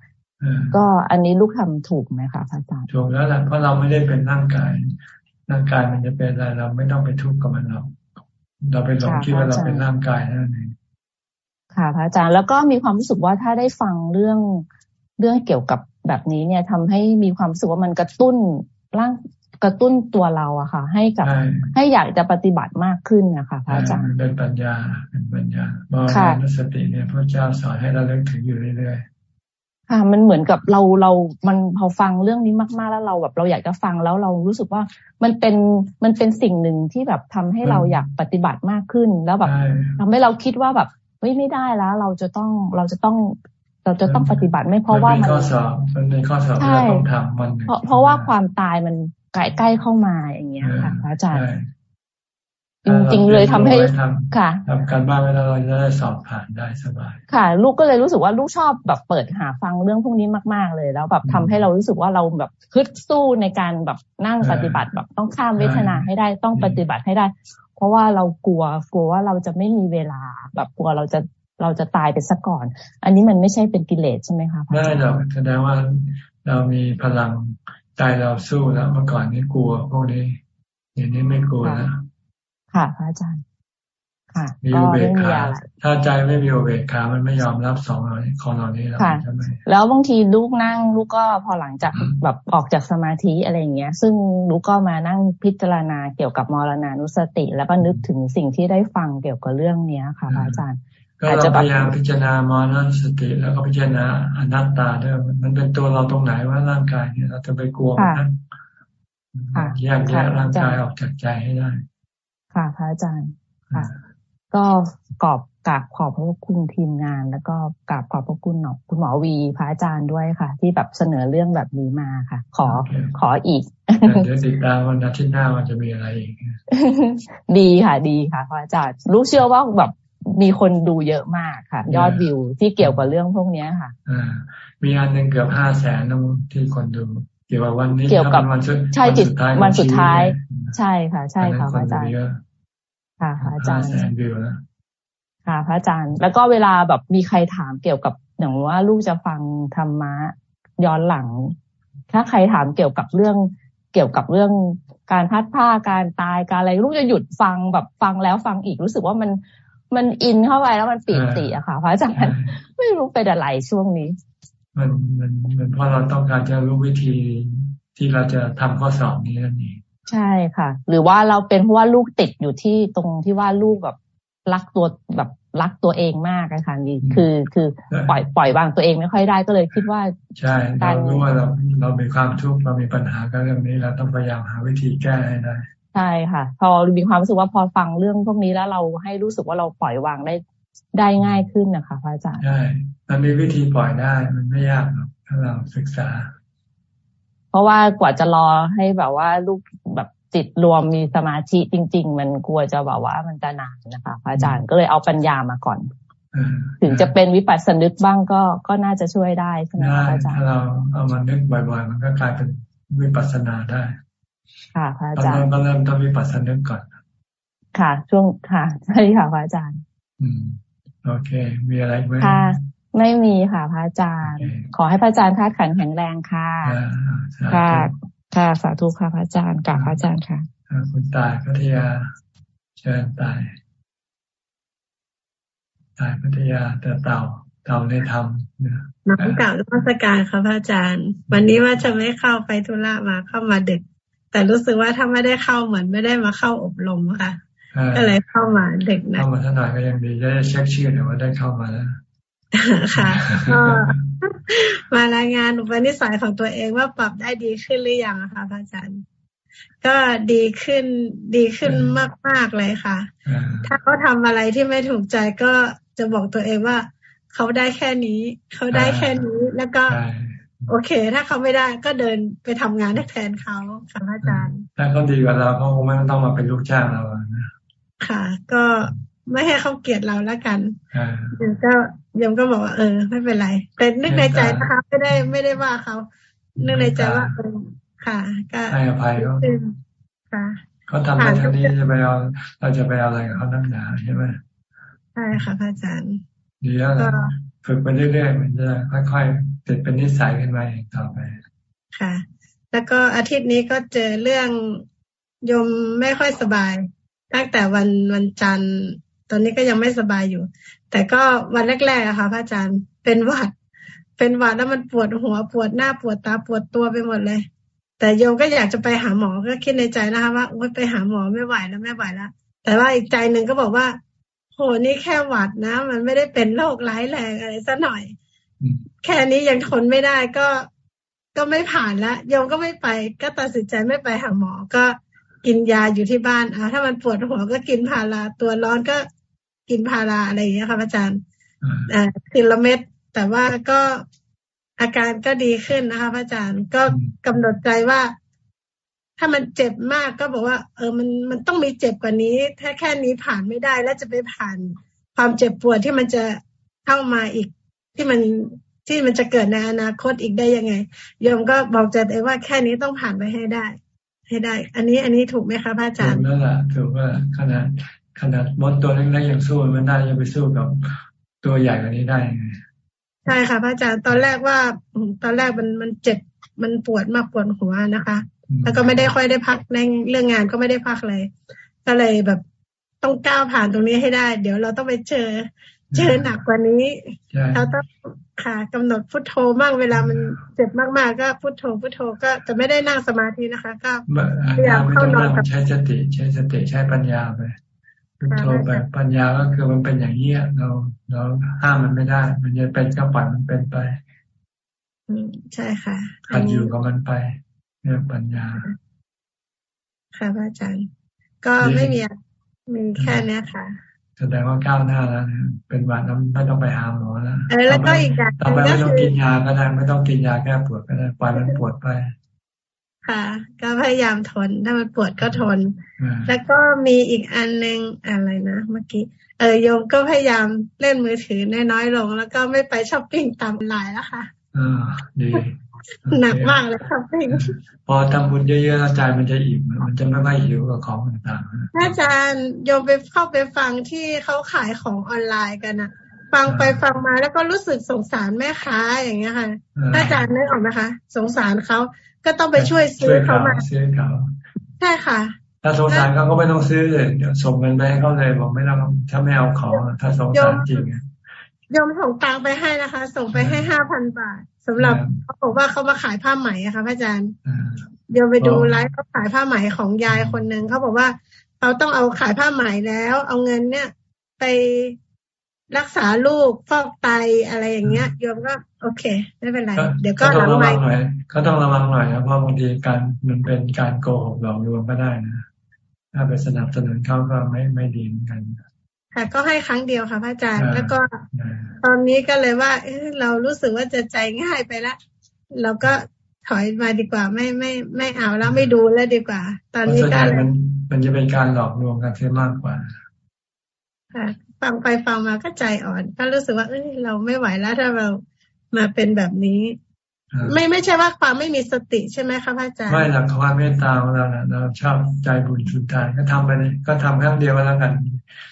ก็อันนี้ลูกทำถูกไหมคะพระอาจารย์ถูกแล้วแหละเพราะเราไม่ได้เป็นร่างกายร่างกายมันจะเป็นอะไรเราไม่ต้องไปทุกข์กับมันหรอก เราไปหลงคิดว่าเราเป็นร่างกายนั่นเองค่ะ พระอาจารย์แล้วก็มีความรู้สึกว่าถ้าได้ฟังเรื่องเรื่องเกี่ยวกับแบบนี้เนี่ยทำให้มีความรู้สึกว่ามันกระตุ้นร่างกระตุ้นตัวเราอะค่ะ ให้กับให้อยากจะปฏิบัติมากขึ้นนะคะพระอาจารย์เป็นปัญญาเป็นปัญญามรณสติเนี่ยพระเจ้าสอนให้เราเลิกถึงอยู่เรื่อยๆ ค่ะ มันเหมือนกับเราเรา มันพอฟังเรื่องนี้มากๆแล้วเราแบบเราอยากจะฟังแล้วเรารู้สึกว่ามันเป็นมันเป็นสิ่งหนึ่งที่แบบทำให้เราอยากปฏิบัติมากขึ้นแล้วแบบทำให้เราคิดว่าแบบเฮ้ยไม่ได้แล้ว เราจะต้องเราจะต้องเราจะต้องปฏิบัติไม่เพราะว่ามันข้อสอบมันเป็นข้อสอบที่เราต้องทำมันเพราะเพราะว่าความตายมันใกล้ใกล้เข้ามาอย่างเงี้ยค่ะอาจารย์ จริง ๆ เลยทำให้ค่ะทำการบ้านไว้แล้วเราจะได้สอบผ่านได้สบาย ค่ะ ลูกก็เลยรู้สึกว่าลูกชอบแบบเปิดหาฟังเรื่องพวกนี้มากๆเลย แล้วแบบทำให้เรารู้สึกว่าเราแบบคึดสู้ในการแบบนั่งปฏิบัติแบบต้องข้ามเวทนาให้ได้ต้องปฏิบัติให้ได้ เพราะว่าเรากลัวกลัวว่าเราจะไม่มีเวลาแบบกลัวเราจะเราจะตายไปซะก่อน อันนี้มันไม่ใช่เป็นกิเลสใช่ไหมคะได้หรอกแสดงว่าเรามีพลังใจเราสู้แล้วเมื่อก่อนนี้กลัวพวกนี้อย่างนี้ไม่กลัวนะ ค่ะพระอาจารย์ ค่ะมีอุเบกขาถ้าใจไม่มีอุเบกขามันไม่ยอมรับสองของเหล่านี้แล้วใช่ไหมแล้วบางทีลูกนั่งลูกก็พอหลังจากแบบออกจากสมาธิอะไรอย่างเงี้ย ซึ่งลูกก็มานั่งพิจารณาเกี่ยวกับมรณานุสติ แล้วก็นึกถึงสิ่งที่ได้ฟังเกี่ยวกับเรื่องเนี้ยค่ะพระอาจารย์ก็เราพยายามพิจารณามรณสติแล้วก็พิจารณาอนัตตาด้วยมันเป็นตัวเราตรงไหนว่าร่างกายเนี่ยเราจะไปกลัวมันแยกแยะร่างกายออกจากใจให้ได้ ค่ะพระอาจารย์ค่ะ ก็กอบกราบขอบพระคุณทีมงาน แล้วก็กราบขอบพระคุณหนอคุณหมอวีพระอาจารย์ด้วยค่ะ ที่แบบเสนอเรื่องแบบนี้มาค่ะ ขอขออีกเดี๋ยวติดตามวันอาทิตย์หน้ามันจะมีอะไรอีกดีค่ะ ดีค่ะพระอาจารย์รู้เชื่อว่าแบบมีคนดูเยอะมากค่ะ ยอดวิวที่เกี่ยวกับเรื่องพวกนี้ค่ะอ่ามีอันหนึ่งเกือบห้าแสนนะที่คนดู เกี่ยวกับวันนี้เกี่ยวกับวันใช่จิตวันสุดท้าย ใช่ค่ะ ใช่ค่ะพระอาจารย์ ค่ะพระอาจารย์แสนวิวนะค่ะพระอาจารย์ แล้วก็เวลาแบบมีใครถามเกี่ยวกับอย่างว่าลูกจะฟังธรรมะย้อนหลัง ถ้าใครถามเกี่ยวกับเรื่องเกี่ยวกับเรื่องการพัดผ้าการตายการอะไรลูกจะหยุดฟังแบบฟังแล้วฟังอีกรู้สึกว่ามันมันอินเข้าไปแล้วมันปีติอะค่ะพระอาจารย์ไม่รู้เป็นอะไรช่วงนี้ มันมันมันเพราะเราต้องการจะรู้วิธีที่เราจะทำข้อสอบนี้นั่นเอง ใช่ค่ะ หรือว่าเราเป็นเพราะว่าลูกติดอยู่ที่ตรงที่ว่าลูกแบบรักตัวแบบรักตัวเองมากอะค่ะนี่คือคือปล่อยปล่อยวางตัวเองไม่ค่อยได้ก็เลยคิดว่า ใช่เรารู้ว่าเราเรามีความทุกข์เรามีปัญหากับเรื่องนี้เราต้องพยายามหาวิธีแก้ให้ได้ใช่ค่ะ พอมีความรู้สึกว่าพอฟังเรื่องพวกนี้แล้วเราให้รู้สึกว่าเราปล่อยวางได้ได้ง่ายขึ้นนะคะพระอาจารย์ใช่มันมีวิธีปล่อยได้มันไม่ยากหรอกถ้าเราศึกษา เพราะว่ากว่าจะรอให้แบบว่าลูกแบบ จิตรวมมีสมาธิจริง ๆ มันกลัวจะแบบว่ามันจะนานนะคะพระอาจารย์ก็เลยเอาปัญญามาก่อนถึงจะเป็นวิปัสสนึกบ้างก็ก็น่าจะช่วยได้ใช่ไหมคะอาจารย์ถ้าเราเอามานึกบ่อยๆ มันก็กลายเป็นวิปัสสนาได้ ค่ะพระอาจารย์ก็เริ่มต้องวิปัสสนาก่อน ค่ะ ช่วงค่ะใช่ค่ะพระอาจารย์ อืมโอเค มีอะไรไหมค่ะ ไม่มีค่ะพระอาจารย์ ขอให้พระอาจารย์ธาตุขันแข็งแรงค่ะค่ะ ค่ะ สาธุค่ะพระอาจารย์กับพระอาจารย์ค่ะคุณตายพัทยา เชิญตาย ตายพัทยาแต่เต่าเต่าในธรรมน้องเก่าราชการค่ะพระอาจารย์ วันนี้ว่าจะไม่เข้าไปธุระมาเข้ามาดึก แต่รู้สึกว่าถ้าไม่ได้เข้าเหมือนไม่ได้มาเข้าอบรมค่ะ ก็เลยเข้ามาเด็กนะเข้ามาท่าหน่อยก็ยังดีจะได้เช็คชื่อหน่อยว่าได้เข้ามาแล้ว ค่ะก็มารายงานอุปนิสัยของตัวเองว่าปรับได้ดีขึ้นหรือยังคะพระอาจารย์ก็ดีขึ้นดีขึ้นมากๆเลยค่ะ ถ้าเขาทาอะไรที่ไม่ถูกใจก็จะบอกตัวเองว่า เขาได้แค่นี้ เขาได้แค่นี้แล้วก็ โอเค ถ้าเขาไม่ได้ก็เดินไปทำงานแทนเขาค่ะอาจารย์ ถ้าเขาดีกว่าเราเขาคงไม่ต้องมาเป็นลูกจ้างเรานะค่ะ ก็ไม่ให้เขาเกลียดเราแล้วกันเดี๋ยวก็ ยมก็บอกว่าเออ ไม่เป็นไร แต่นึกในใจนะคะไม่ได้ไม่ได้ว่าเขา นึกในใจว่าเออค่ะ ก็ให้อภัยเขาค่ะเขาทำได้ท่านี้จะไปเอาเราจะไปเอาอะไรกับเขาตั้งหนาใช่ไหมใช่ค่ะพระอาจารย์ดีแล้วฝึกไปเรื่อยๆมันจะค่อยๆติดเป็นนิสัยขึ้นมาต่อไปค่ะ แล้วก็อาทิตย์นี้ก็เจอเรื่องยมไม่ค่อยสบาย ตั้งแต่วันวันจันทร์ ตอนนี้ก็ยังไม่สบายอยู่ แต่ก็วันแรกๆอะค่ะพระอาจารย์เป็นหวัด เป็นหวัดแล้วมันปวดหัวปวดหน้าปวดตาปวดตัวไปหมดเลย แต่โยมก็อยากจะไปหาหมอก็คิดในใจนะคะว่าโอ๊ยไปหาหมอไม่ไหวแล้วไม่ไหวแล้วแต่ว่าอีกใจหนึ่งก็บอกว่าโหนี่แค่หวัดนะ มันไม่ได้เป็นโรคร้ายแรงอะไรซะหน่อย แค่นี้ยังทนไม่ได้ก็ก็ไม่ผ่านละโยมก็ไม่ไป ก็ตัดสินใจไม่ไปหาหมอก็กินยาอยู่ที่บ้านอ่าถ้ามันปวดหัวก็กินพาราตัวร้อนก็ กินพาราอะไรอย่างเงี้ยค่ะอาจารย์อ่าทีละเม็ดแต่ว่าก็อาการก็ดีขึ้นนะคะพระอาจารย์ก็กำหนดใจว่า ถ้ามันเจ็บมากก็บอกว่า เออมันมันต้องมีเจ็บกว่านี้ ถ้าแค่นี้ผ่านไม่ได้ แล้วจะไปผ่านความเจ็บปวดที่มันจะเข้ามาอีกที่มันที่มันจะเกิดในอนาคตอีกได้ยังไงโยมก็บอกใจตัวว่าแค่นี้ต้องผ่านไปให้ได้ ให้ได้ อันนี้อันนี้ถูกไหมคะพระอาจารย์ถูกแล้วล่ะถูกว่าขนาด ขนาดมดตัวเล็กๆยังสู้มันได้ยังไปสู้กับตัวใหญ่กว่านี้ได้ยังไงใช่ค่ะพระอาจารย์ตอนแรกว่าตอนแรกมันมันเจ็บมันปวดมากปวดหัวนะคะ แล้วก็ไม่ได้ค่อยได้พักในเรื่องงานก็ไม่ได้พักเลยก็เลยแบบต้องก้าวผ่านตรงนี้ให้ได้ เดี๋ยวเราต้องไปเจอ เจอหนักกว่านี้เราต้องค่ะกำหนดพุทโธมากเวลามันเจ็บมากๆ ก็พุทโธพุทโธก็จะไม่ได้นั่งสมาธินะคะ ก็พยายามเข้านอนใช้สติใช้สติใช้ปัญญาไป พุทโธไปปัญญาก็คือมันเป็นอย่างนี้เราเราห้ามมันไม่ได้ มันจะเป็นก็ปล่อยมันเป็นไปอืมใช่ค่ะขัดอยู่กับมันไปเรื่องปัญญา ค่ะพระอาจารย์ก็ไม่มีมีแค่นี้ค่ะแสดงว่าก้าวหน้าแล้วเป็นวันน้ไม่ต้องไปหาหมอแล้วเออแล้วก็อีกอย่างต่อไปไม่ต้องกินยาก็ได้ไม่ต้องกินยาแก้ปวดก็ได้ปล่อยมันปวดไป ค่ะ ก็พยายามทน ถ้ามันปวดก็ทน แล้วก็มีอีกอันหนึ่งอะไรนะเมื่อกี้ เออโยมก็พยายามเล่นมือถือน้อยๆลง แล้วก็ไม่ไปช้อปปิ้งตามไลน์แล้วค่ะอ่าดีหนักมากเลยครับพอทำบุญเยอะๆใจมันจะอิ่มมันจะไม่ไม่หิวกับของต่างๆอาจารย์โยมไปเข้าไปฟังที่เขาขายของออนไลน์กันนะฟังไปฟังมาแล้วก็รู้สึกสงสารแม่ค้าอย่างเงี้ยค่ะอาจารย์นึกออกไหมคะ สงสารเขา ก็ต้องไปช่วยซื้อเขามาซื้อเขาใช่ค่ะ ถ้าสงสารเขาก็ไม่ต้องซื้อเลยเดี๋ยวส่งเงินไปให้เขาเลยบอกไม่ต้องถ้าไม่เอาของถ้าสงสารจริงยมส่งตังไปให้นะคะ ส่งไปให้ห้าพันบาทสำหรับเขาบอกว่าเขามาขายผ้าไหมอะค่ะพระอาจารย์เดี๋ยวไปดูไลฟ์เขาขายผ้าไหมของยายคนหนึ่งเขาบอกว่าเขาต้องเอาขายผ้าไหมแล้ว เอาเงินเนี่ย ไปรักษาลูกฟอกไตอะไรอย่างเงี้ยโยมก็ โอเค ไม่เป็นไร เดี๋ยวก็หลังไม่เขาต้องระวังหน่อยนะเพราะบางทีการมันเป็นการโกหกหลอกลวงก็ได้นะถ้าไปสนับสนุนเขาก็ไม่ไม่ดีเหมือนกันค่ะก็ให้ครั้งเดียวค่ะพระอาจารย์ แล้วก็ตอนนี้ก็เลยว่าเรารู้สึกว่าจะใจง่ายไปละเราก็ถอยมาดีกว่าไม่ไม่ไม่เอาแล้วไม่ดูแล้วดีกว่า ตอนนี้ก็มันมันจะเป็นการหลอกลวงกันเท่มากกว่าค่ะฟังไปฟังมาก็ใจอ่อน ก็รู้สึกว่าเอ้ยเราไม่ไหวแล้วถ้าเรา มาเป็นแบบนี้ ไม่ไม่ใช่ว่าความไม่มีสติใช่ไหมคะพระอาจารย์ไม่หลักความเมตตาของเราเราชอบใจบุญสุดท้ายก็ทำไปเลยก็ทำครั้งเดียวแล้วกัน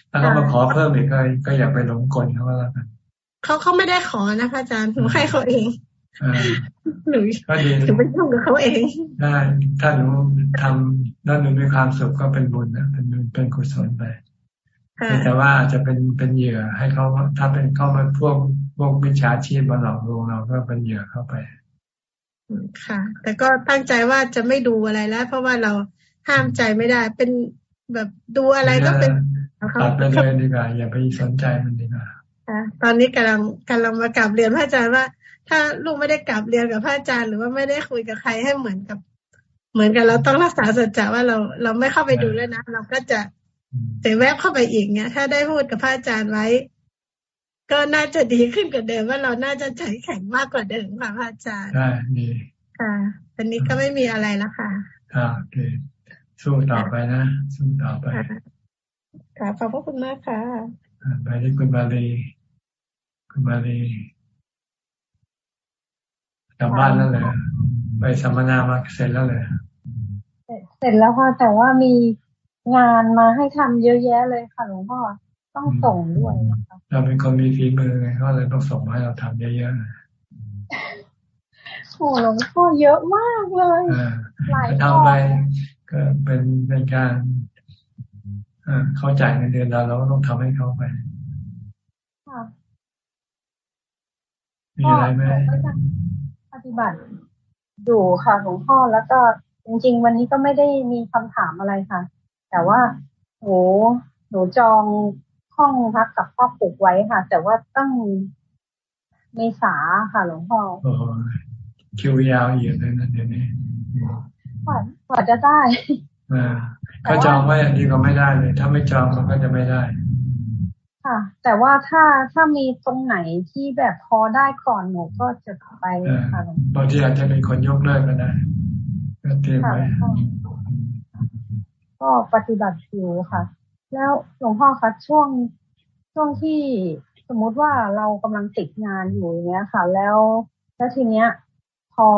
ถ้าเขามาขอเพิ่มอีกก็ก็อย่าไปหลงกลเขาแล้วกันเขาเขาไม่ได้ขอนะพระอาจารย์หนูให้เขาเองหนูก็ดีหนูไปยุ่งกับเขาเองได้ถ้าหนูทำแล้วหนูมีความสุขก็เป็นบุญนะเป็นบุญเป็นกุศลไปแต่ว่าอาจจะเป็นเป็นเหยื่อให้เขาถ้าเป็นเข้ามาพวก พวกวิชาชีพมาหลอกลวงเราก็เป็นเหยื่อเข้าไป ค่ะ แต่ก็ตั้งใจว่าจะไม่ดูอะไรแล้ว เพราะว่าเราห้ามใจไม่ได้ เป็นแบบดูอะไรก็เป็นตัดไปเลยดีกว่าอย่าไปสนใจมันดีกว่าตอนนี้กำลังกำลังมากลับเรียนพระอาจารย์ว่า ถ้าลูกไม่ได้กลับเรียนกับพระอาจารย์ หรือว่าไม่ได้คุยกับใครให้เหมือนกับ เหมือนกันเราต้องรักษาสัจจะว่าเราเราไม่เข้าไปดูแล้วนะ เราก็จะแต่แวบเข้าไปอีกเนี้ยถ้าได้พูดกับพระอาจารย์ไว้ ก็น่าจะดีขึ้นกว่าเดิมว่าเราน่าจะใจแข็งมากกว่าเดิมค่ะพระอาจารย์ได้ดีค่ะอันนี้ก็ไม่มีอะไรแล้วค่ะค่ะโอเคสู้ต่อไปนะสู้ต่อไปค่ะขอบพระคุณมากค่ะไปที่คุณมาลีคุณมาลีกลับบ้านแล้วเลยไปสัมมนามาเสร็จแล้วเลยเสร็จแล้วค่ะแต่ว่ามีงานมาให้ทำเยอะแยะเลยค่ะหลวงพ่อต้องส่งด้วยนะคะ เราเป็นคนมีฝีมือไงก็เลยต้องส่งมาให้เราทำเยอะๆโอ้หลวงพ่อเยอะมากเลยหลายทำไปก็เป็นเป็นการเข้าใจในเดือนเราเราก็ต้องทำให้เขาไปมีอะไรไหมปฏิบัติอยู่ค่ะหลวงพ่อแล้วก็จริง ๆ วันนี้ก็ไม่ได้มีคำถามอะไรค่ะ แต่ว่าโหหนูจอง ห้องพักกับพ่อปลูกไว้ค่ะ แต่ว่าตั้งเมษาค่ะ หลวงพ่อคิวยาวเหยียดเลยนะเดี๋ยวนี้กว่าจะได้ถ้าจองไว้อันนี้ก็ไม่ได้เลย ถ้าไม่จองมันก็จะไม่ได้ ค่ะ แต่ว่าถ้าถ้ามีตรงไหนที่แบบพอได้ก่อนหนูก็จะไปค่ะบางทีอาจจะเป็นคนยกเลิกก็ได้ก็เตรียมไว้ก็ปฏิบัติอยู่ค่ะ แล้วหลวงพ่อคะช่วงช่วงที่สมมติว่าเรากำลังติดงานอยู่อย่างเงี้ยค่ะ แล้วแล้วทีเนี้ย พอ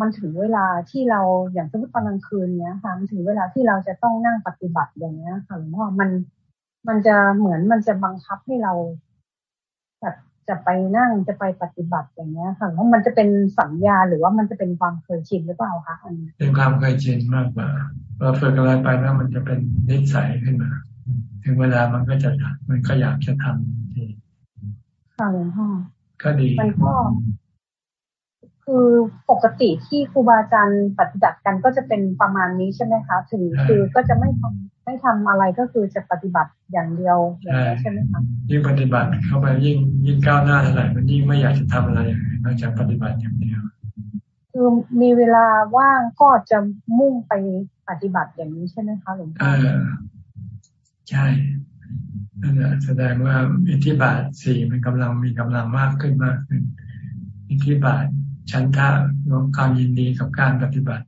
มันถึงเวลาที่เราอย่างสมมติตอนกลางคืนเนี้ยค่ะมันถึงเวลาที่เราจะต้องนั่งปฏิบัติอย่างเงี้ยค่ะหลวงพ่อมันมันจะเหมือนมันจะบังคับให้เราแบบจะไปนั่งจะไปปฏิบัติอย่างเงี้ยค่ะว่ามันจะเป็นสัญญาหรือว่ามันจะเป็นความเคยชินหรือเปล่าคะอันเป็นความเคยชินมากกว่าเราฝึกอะไรไปแล้วมันจะเป็นนิสัยขึ้นมา ถึงเวลามันก็จะมันก็อยากจะทำทีค่ะหลวงพ่อก็ดีมันก็คือปกติที่ครูบาอาจารย์ปฏิบัติกันก็จะเป็นประมาณนี้ใช่ไหมคะถึงคือก็จะไม่ทำไม่ทำอะไรก็คือจะปฏิบัติอย่างเดียวอย่างนี้ใช่ไหมคะยิ่งปฏิบัติเข้าไปยิ่งยิ่งก้าวหน้าเท่าไหร่มันยิ่งไม่อยากจะทำอะไรนอกจากปฏิบัติอย่างเดียวคือมีเวลาว่างก็จะมุ่งไปปฏิบัติอย่างนี้ใช่ไหมคะหลวงพ่อ ใช่นั่นแหละแสดงว่าอิทธิบาทสี่มันกำลังมีกำลังมากขึ้นมากขึ้น อิทธิบาทฉันทะความยินดีกับการปฏิบัติ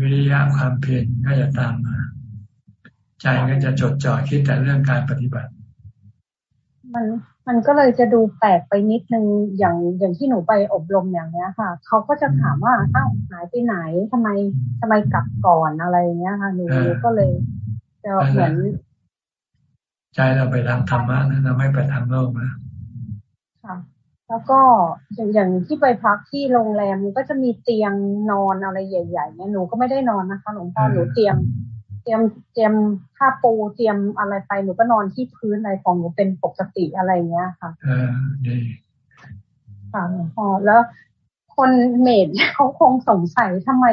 วิริยะความเพียรก็จะตามมา ใจก็จะจดจ่อคิดแต่เรื่องการปฏิบัติ มันมันก็เลยจะดูแปลกไปนิดนึงอย่างอย่างที่หนูไปอบรมอย่างเนี้ยค่ะเขาก็จะถามว่าอ้าวหายไปไหนทำไมทำไมกลับก่อนอะไรเงี้ยค่ะหนูก็เลยจะเหมือน ใจเราไปทางธรรมะนะเราไม่ไปทางโลกนะค่ะ แล้วก็อย่างอย่างที่ไปพักที่โรงแรมก็จะมีเตียงนอนอะไรใหญ่ๆเนี่ยหนูก็ไม่ได้นอนนะคะหลวงพ่อหนูเตรียม เตรียมเตรียมผ้าปูเตรียมอะไรไปหนูก็นอนที่พื้นอะไรของหนูเป็นปกติอะไรเงี้ยค่ะเออดีค่ะหลวงพ่อแล้วคนเมดเขาคงสงสัยทำไม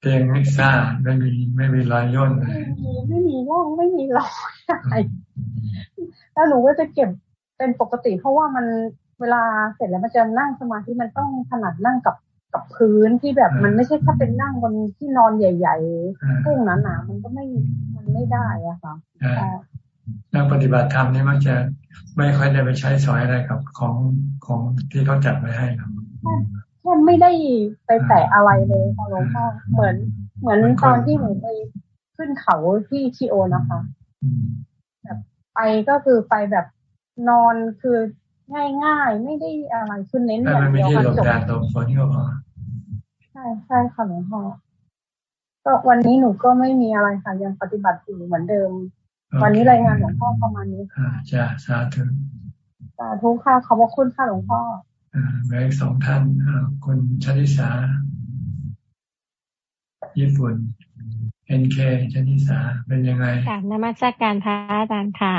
เตียงไม่ซ่าไม่มีไม่มีรอยย่นไม่มีไม่มีร่องไม่มีรอยอะไรแล้วหนูก็จะเก็บเป็นปกติ เพราะว่ามันเวลาเสร็จแล้วมันจะนั่งสมาธิมันต้องถนัดนั่งกับกับพื้นที่แบบมันไม่ใช่ถ้าเป็นนั่งบนที่นอนใหญ่ๆพุ่งหนาๆมันก็ไม่มันไม่ได้อะค่ะนั่งปฏิบัติธรรมนี่มักจะไม่ค่อยได้ไปใช้สอยอะไรกับของของที่เขาจัดไว้ให้ครับ แค่ไม่ได้ไปแตะอะไรเลยค่ะหลวงพ่อเหมือน เหมือนตอนที่หนูไปขึ้นเขาที่ชิโอนะคะแบบไปก็คือไปแบบนอนคือง่ายๆ ไม่ได้อะไรคือเน้นอย่างเดียวค่ะจบตฝนก็ใช่ใช่ค่ะหลวงพ่อก็วันนี้หนูก็ไม่มีอะไรค่ะยังปฏิบัติอยู่เหมือนเดิม วันนี้รายงานหลวงพ่อประมาณนี้ค่ะจ้าสาธุสาธุค่ะขอบพระคุณค่ะหลวงพ่อ อ่าแม่สองท่านคุณชนิสา ญี่ปุ่นเอ็นเคชนิสาเป็นยังไงค่ะนมัสการพระอาจารย์ค่ะ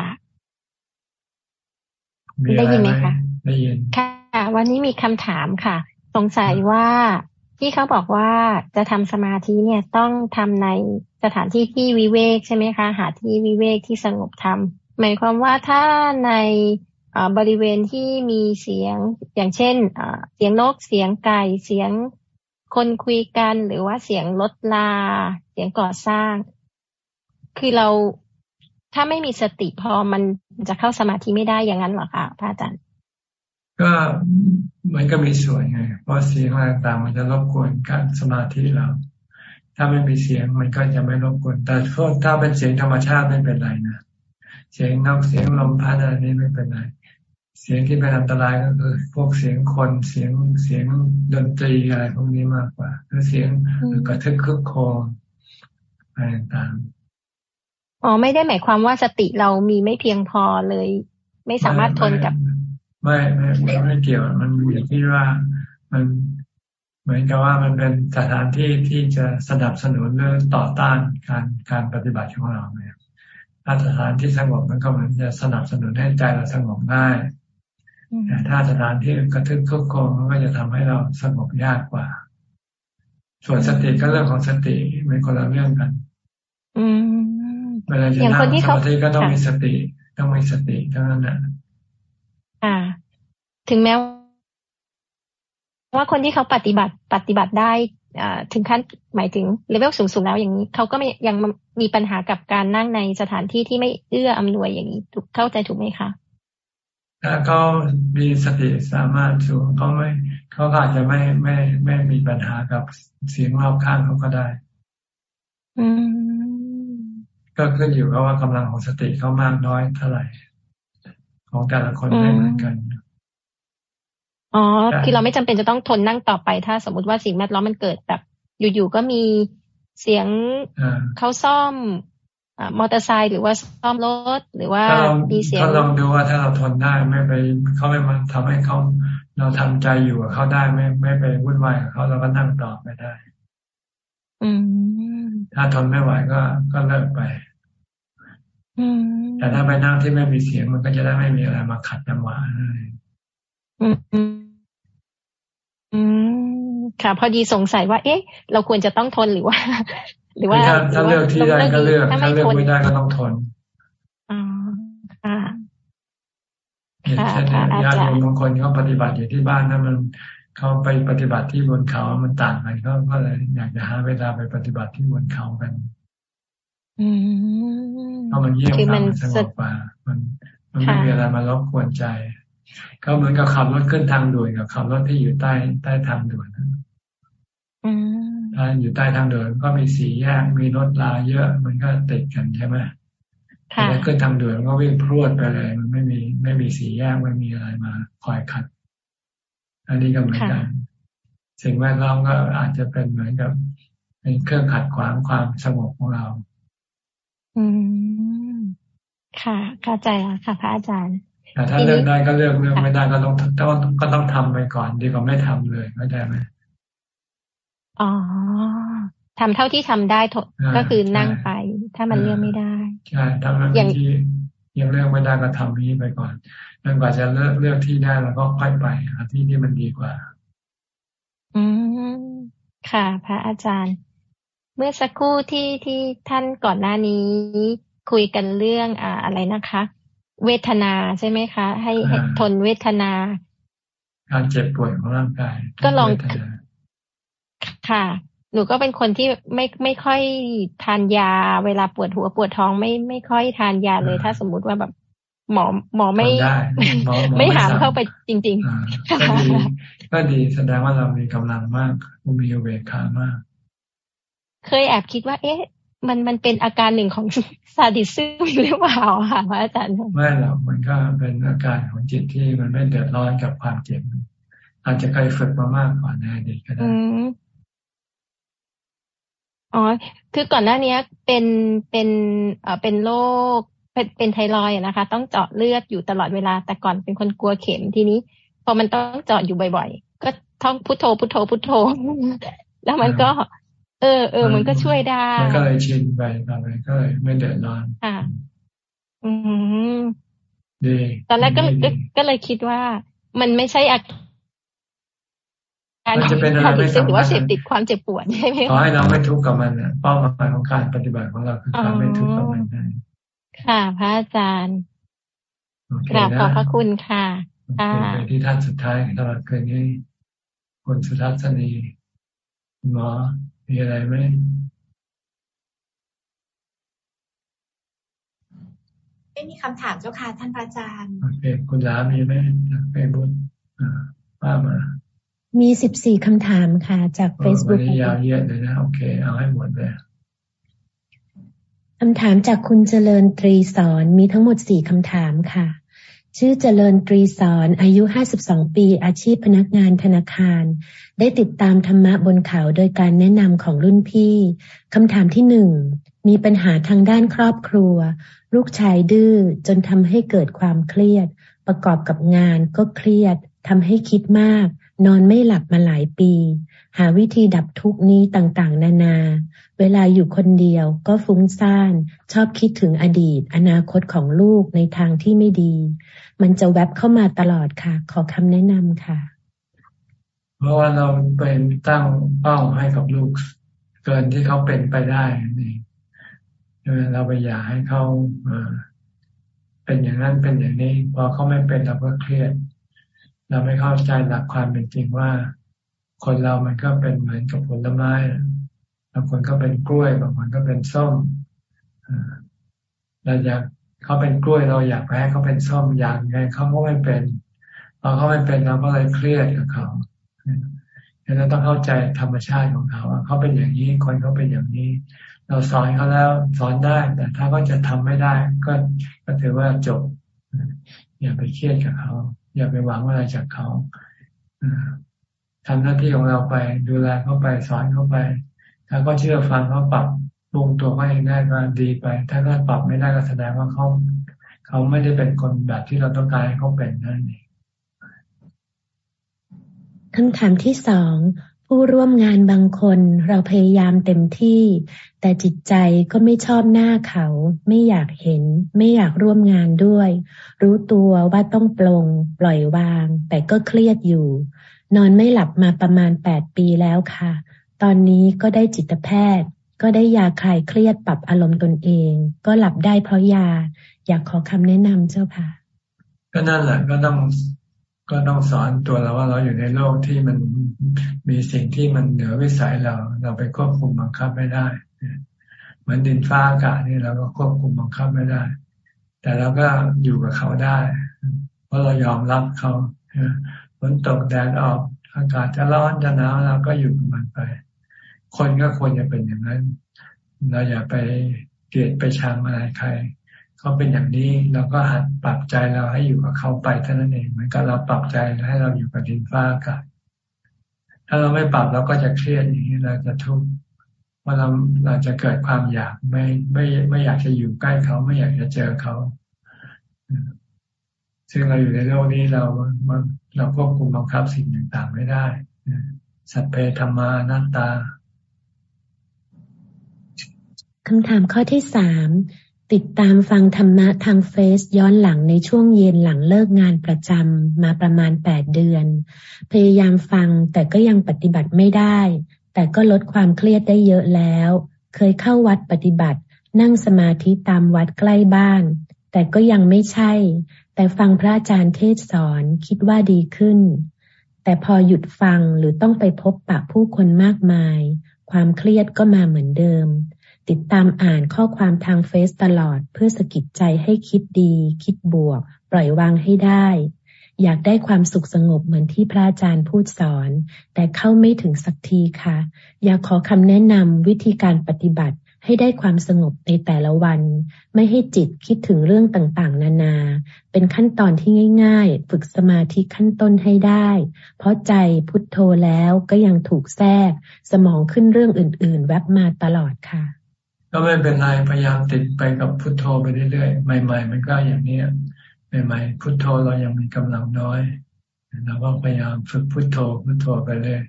ได้ยินไหมคะได้ยินค่ะ วันนี้มีคำถามค่ะ สงสัยว่าที่เขาบอกว่าจะทำสมาธิเนี่ยต้องทำในสถานที่ที่วิเวกใช่ไหมคะ หาที่วิเวกที่สงบทำหมายความว่าถ้าใน บริเวณที่มีเสียงอย่างเช่นเสียงนกเสียงไก่เสียงคนคุยกันหรือว่าเสียงรถลา เสียงก่อสร้าง คือเราถ้าไม่มีสติพอมันจะเข้าสมาธิไม่ได้อย่างนั้นหรอคะพระอาจารย์ก็มันก็มีส่วนไงเพราะเสียงอะไรต่างมันจะรบกวนการสมาธิเรา ถ้าไม่มีเสียงมันก็จะไม่รบกวน แต่ถ้าเป็นเสียงธรรมชาติไม่เป็นไรนะเสียงนกเสียงลมพัดอะไรนี้ไม่เป็นไร เสียงที่เป็นอันตรายก็คือพวกเสียงคนเสียงเสียงดนตรีอะไรพวกนี้มากกว่าหรือเสียงกระทึกคึกโคอะไรต่างอ๋อไม่ได้หมายความว่าสติเรามีไม่เพียงพอเลย ไม่สามารถทนกับ ไม่ไม่ไม่ไม่เกี่ยวมันอยู่ที่ว่ามันเหมือนกับว่ามันเป็นสถานที่ที่จะสนับสนุนหรือต่อต้านการการปฏิบัติของเราเนี่ยถ้าสถานที่สงบมันก็เหมือนจะสนับสนุนให้ใจเราสงบง่าย แต่ถ้าสถานที่กระทึกคุกโคมมันก็จะทำให้เราสงบยากกว่า ส่วนสติก็เรื่องของสติเป็นคนละเรื่องกัน อืมเวลาจะนั่งสมาธิก็ต้องมีสติ ต้องมีสติเท่านั้นนะอ่า ถึงแม้ว่าคนที่เขาปฏิบัติปฏิบัติได้ถึงขั้นหมายถึงเลเวลสูงๆแล้วอย่างนี้เขาก็ไม่ยังมีปัญหากับการนั่งในสถานที่ที่ไม่เอื้ออำนวยอย่างนี้ถูกเข้าใจถูกไหมคะ ถ้าเขามีสติสามารถสูงเขาไม่เขาอาจจะไม่ไม่ไม่มีปัญหากับเสียงรอบข้างเขาก็ได้ อืมก็ขึ้นอยู่กับว่ากำลังของสติเขามากน้อยเท่าไหร่ ของแต่ละคนไม่เหมือนกันอ๋อ คือเราไม่จำเป็นจะต้องทนนั่งต่อไป ถ้าสมมติว่าสิ่งแวดล้อมมันเกิดแบบ อยู่ๆก็มีเสียงเขาซ่อม มอเตอร์ไซค์หรือว่าซ่อมรถหรือว่ามีเสียงถ้าลองดูว่าถ้าเราทนได้ไม่ไปเขาไม่มาทำให้เขาเราทำใจอยู่กับเขาได้ไม่ไม่ไปวุ่นวายกับเขาเราก็นั่งต่อไปได้ อืมถ้าทนไม่ไหวก็ก็เลิกไปแต่ถ้าไปนั่งที่ไม่มีเสียงมันก็จะได้ไม่มีอะไรมาขัดจังหวะเลยอืมอืมค่ะ พอดีสงสัยว่า เอ๊ะ เราควรจะต้องทนหรือว่า หรือว่าถ้าเลือกที่ได้ก็เลือก ถ้าเลือกไม่ได้ก็ต้องทนอ๋อค่ะเช่นญาติโยมบางคนเขาปฏิบัติอยู่ที่บ้านถ้ามันเขาไปปฏิบัติที่บนเขามันต่างกันเขาก็เลยอยากจะหาเวลาไปปฏิบัติที่บนเขากันเพราะมันเยี่ยมมันสงบกว่า มัน มันไม่มีอะไรมารบกวนใจ เขาเหมือนกับขับรถขึ้นทางด่วนกับขับรถที่อยู่ใต้ใต้ทางด่วน ถ้าอยู่ใต้ทางด่วนก็มีสีแยกมีรถลาเยอะ มันก็ติดกันใช่ไหมถ้าขึ้นทางด่วนก็วิ่งพรวดไปเลย มันไม่มีไม่มีสีแยกไม่มีอะไรมาคอยขัด อันนี้ก็เหมือนกันสิ่งแวดล้อมก็อาจจะเป็นเหมือนกับเป็นเครื่องขัดขวางความสงบของเรา อืม ค่ะ เข้าใจแล้วค่ะ พระอาจารย์ แต่ถ้าเลือกได้ก็เลือกเลือกไม่ได้ก็ต้องต้องก็ต้องทำไปก่อน ดีกว่าไม่ทำเลยเข้าใจไหม อ๋อทำเท่าที่ทำได้ก็คือนั่งไป ถ้ามันเลือกไม่ได้ใช่ทำอย่างที่ยังเลือกไม่ได้ก็ทำนี้ไปก่อนจนกว่าจะเลือกเลือกที่ได้แล้วก็ค่อยไปหาที่ที่มันดีกว่า อืมค่ะ พระอาจารย์ เมื่อสักครู่ที่ที่ท่านก่อนหน้านี้คุยกันเรื่องอ่าอะไรนะคะ เวทนาใช่ไหมคะ ให้ทนเวทนา การเจ็บป่วยของร่างกาย ก็ลอง ค่ะ หนูก็เป็นคนที่ไม่ไม่ค่อยทานยา เวลาปวดหัวปวดท้องไม่ไม่ค่อยทานยาเลย ถ้าสมมุติว่าแบบหมอหมอไม่ไม่หามเข้าไปจริงๆก็ดีก็ดีแสดงว่าเรามีกำลังมากมีเวคามาก เคยแอบคิดว่า เอ๊ะ มันมันเป็นอาการหนึ่งของซาดิซึมหรือเปล่าค่ะพระอาจารย์ไม่หรอกมันก็เป็นอาการของจิตที่มันไม่เดือดร้อนกับความเจ็บอาจจะเคยฝึกมามากกว่าในอดีตก็ได้ อ๋อ คือก่อนหน้านี้เป็นเป็นเอ่อเป็นโรคเป็นเป็นไทรอยนะคะ ต้องเจาะเลือดอยู่ตลอดเวลา แต่ก่อนเป็นคนกลัวเข็มทีนี้ พอมันต้องเจาะอยู่บ่อย ๆ ก็ท่องพุทโธพุทโธพุทโธ แล้วมันก็ เออเออมันก็ช่วยได้มันก็เลยชินไปตอนนี้ก็เลยไม่เดือดร้อนค่ะ อืมดีตอนแรกก็ก็เลยคิดว่ามันไม่ใช่อา การจะเป็นอะไรไม่สำคัญหรือว่าเสพติดความเจ็บปวดใช่ไหมขอให้เราไม่ทุกข์กับมันเป้าหมายของการปฏิบัติของเราคือการไม่ทุกข์กับมันได้ค่ะ พระอาจารย์กราบขอบพระคุณค่ะค่ะที่ท่านสุดท้ายตลอดคืนนี้คุณสุทัศนีหมอมีอะไรไหมไม่มีคำถามเจ้าค่ะท่านพระอาจารย์โอเคคุณลามีไหมจากเฟซบุ๊กป้ามา มีสิบสี่คำถามค่ะ จากเฟซบุ๊กยาวเยอะเลยนะ โอเค เอาให้หมดเลยคำถามจากคุณเจริญตรีสอนมีทั้งหมดสี่คำถามค่ะ ชื่อเจริญตรีสอนอายุ52ปี อาชีพพนักงานธนาคาร ได้ติดตามธรรมะบนเขาโดยการแนะนำของรุ่นพี่คำถามที่หนึ่งมีปัญหาทางด้านครอบครัว ลูกชายดื้อจนทำให้เกิดความเครียด ประกอบกับงานก็เครียดทำให้คิดมาก นอนไม่หลับมาหลายปี หาวิธีดับทุกนี้ต่างๆ นานา เวลาอยู่คนเดียวก็ฟุ้งซ่าน ชอบคิดถึงอดีต อนาคตของลูกในทางที่ไม่ดี มันจะแวบเข้ามาตลอดค่ะ ขอคำแนะนำค่ะ เพราะว่าเราเป็นตั้งเป้าให้กับลูก เกินที่เขาเป็นไปได้นี่เราไปอยากให้เขาเป็นอย่างนั้นเป็นอย่างนี้ พอเขาไม่เป็นเราก็เครียด เราไม่เข้าใจหลักความเป็นจริงว่า คนเรามันก็เป็นเหมือนกับผลไม้บางคนก็เป็นกล้วยบางคนก็เป็นส้มเราอยากเขาเป็นกล้วยเราอยากให้เขาเป็นส้มอย่างไงเขาก็ไม่เป็นพอเขาไม่เป็นเราก็เลยเครียดกับเขาเราต้องเข้าใจธรรมชาติของเขาว่าเขาเป็นอย่างนี้คนเขาเป็นอย่างนี้ เราสอนเขาแล้วสอนได้ แต่ถ้าเขาจะทำไม่ได้ ก็ก็ถือว่าจบอย่าไปเครียดกับเขา อย่าไปหวังอะไรจากเขาทำหน้าที่ของเราไป ดูแลเขาไปสอนเขาไป ถ้าก็เชื่อฟังเขาปรับปรุงตัวเขาเองได้ก็ดีไป ถ้าเขาปรับไม่ได้ก็แสดงว่าเขาเขาไม่ได้เป็นคนแบบที่เราต้องการให้เขาเป็นนั่นเองคำถามที่สอง ผู้ร่วมงานบางคนเราพยายามเต็มที่ แต่จิตใจก็ไม่ชอบหน้าเขา ไม่อยากเห็น ไม่อยากร่วมงานด้วย รู้ตัวว่าต้องปลง ปล่อยวาง แต่ก็เครียดอยู่ นอนไม่หลับมาประมาณแปดปีแล้วค่ะ ตอนนี้ก็ได้จิตแพทย์ ก็ได้ยาคลายเครียดปรับอารมณ์ตนเอง ก็หลับได้เพราะยา อยากขอคำแนะนำเจ้าค่ะ ก็นั่นแหละก็ต้อง ก็ต้องสอนตัวเราว่าเราอยู่ในโลกที่มันมีสิ่งที่มันเหนือวิสัยเรา เราไปควบคุมบังคับไม่ได้เหมือนดินฟ้าอากาศนี่เราก็ควบคุมบังคับไม่ได้ แต่เราก็อยู่กับเขาได้ เพราะเรายอมรับเขาฝนตกแดดออก อากาศจะร้อนจะหนาวเราก็อยู่กับมันไป คนก็ควรจะเป็นอย่างนั้น เราอย่าไปเกลียดไปชังอะไรใคร เขาเป็นอย่างนี้เราก็หัดปรับใจเราให้อยู่กับเขาไปเท่านั้นเองเหมือนกับเราปรับใจให้เราอยู่กับดินฟ้าอากาศถ้าเราไม่ปรับเราก็จะเครียดอย่างนี้เราจะทุกข์ว่าเราเราจะเกิดความอยากไม่ไม่ไม่อยากจะอยู่ใกล้เขาไม่อยากจะเจอเขา ซึ่งเราอยู่ในโลกนี้เราเราควบคุมบังคับสิ่งต่างๆไม่ได้สัพเพธรรมานัตตาคำถามข้อที่สาม ติดตามฟังธรรมะทางเฟซย้อนหลังในช่วงเย็นหลังเลิกงานประจำมาประมาณแปดเดือน พยายามฟังแต่ก็ยังปฏิบัติไม่ได้ แต่ก็ลดความเครียดได้เยอะแล้ว เคยเข้าวัดปฏิบัติ นั่งสมาธิตามวัดใกล้บ้าน แต่ก็ยังไม่ใช่ แต่ฟังพระอาจารย์เทศสอนคิดว่าดีขึ้น แต่พอหยุดฟังหรือต้องไปพบปะผู้คนมากมาย ความเครียดก็มาเหมือนเดิม ติดตามอ่านข้อความทางเฟซตลอดเพื่อสกิดใจให้คิดดี คิดบวก ปล่อยวางให้ได้ อยากได้ความสุขสงบเหมือนที่พระอาจารย์พูดสอน แต่เข้าไม่ถึงสักทีค่ะ อยากขอคำแนะนำวิธีการปฏิบัติให้ได้ความสงบในแต่ละวัน ไม่ให้จิตคิดถึงเรื่องต่างๆ นานา เป็นขั้นตอนที่ง่าย ๆ ฝึกสมาธิขั้นต้นให้ได้ เพราะใจพุทโธแล้วก็ยังถูกแทรก สมองขึ้นเรื่องอื่น ๆ แวบมาตลอดค่ะ ก็ไม่เป็นไรพยายามติดไปกับพุทโธไปเรื่อยๆใหม่ ๆ มันก็อย่างนี้ใหม่ๆพุทโธเรายังมีกำลังน้อยเราก็พยายามฝึกพุทโธพุทโธไปเรื่อย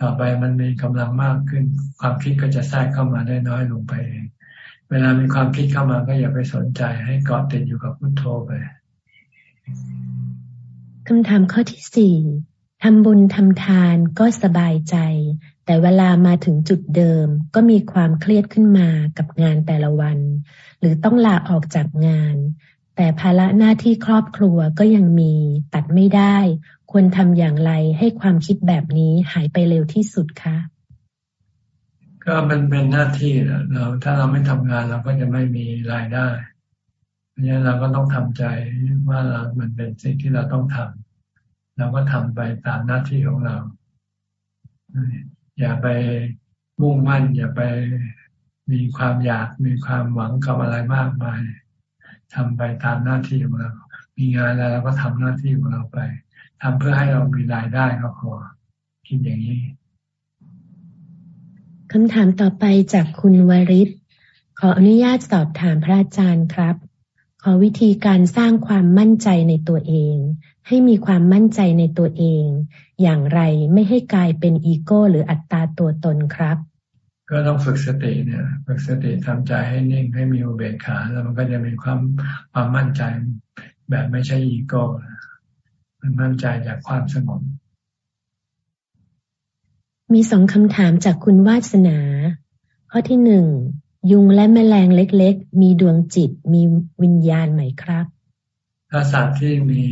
ต่อไปมันมีกำลังมากขึ้น ความคิดก็จะแทรกเข้ามาได้น้อยลงไปเองเวลามีความคิดเข้ามาก็อย่าไปสนใจให้เกาะติดอยู่กับพุทโธไปคำถามข้อที่สี่ทำบุญทำทานก็สบายใจ แต่เวลามาถึงจุดเดิมก็มีความเครียดขึ้นมากับงานแต่ละวัน หรือต้องลาออกจากงาน แต่ภาระหน้าที่ครอบครัวก็ยังมีตัดไม่ได้ ควรทำอย่างไรให้ความคิดแบบนี้หายไปเร็วที่สุดคะก็มันเป็นหน้าที่เราถ้าเราไม่ทำงานเราก็จะไม่มีรายได้เพราะฉะนั้นเราก็ต้องทำใจว่าเรามันเป็นสิ่งที่เราต้องทำเราก็ทำไปตามหน้าที่ของเรา อย่าไปมุ่งมั่น อย่าไปมีความอยากมีความหวังกับอะไรมากมายทำไปตามหน้าที่ของเรามีงานแล้วเราก็ทำหน้าที่ของเราไปทำเพื่อให้เรามีรายได้ก็พอคิดอย่างนี้คำถามต่อไปจากคุณวริศขออนุญาตสอบถามพระอาจารย์ครับ ขอวิธีการสร้างความมั่นใจในตัวเอง ให้มีความมั่นใจในตัวเอง อย่างไรไม่ให้กลายเป็นอีโก้ หรืออัตตาตัวตนครับ ก็ต้องฝึกสติเนี่ย ฝึกสติทำใจให้นิ่งให้มีอุเบกขาแล้วมันก็จะมีความความมั่นใจแบบไม่ใช่อีโก้มันมั่นใจจากความสงบมีสองคำถามจากคุณวาสนา ข้อที่หนึ่งยุงและแมลงเล็ก ๆ มีดวงจิตมีวิญญาณไหมครับ ถ้าสัตว์ที่มี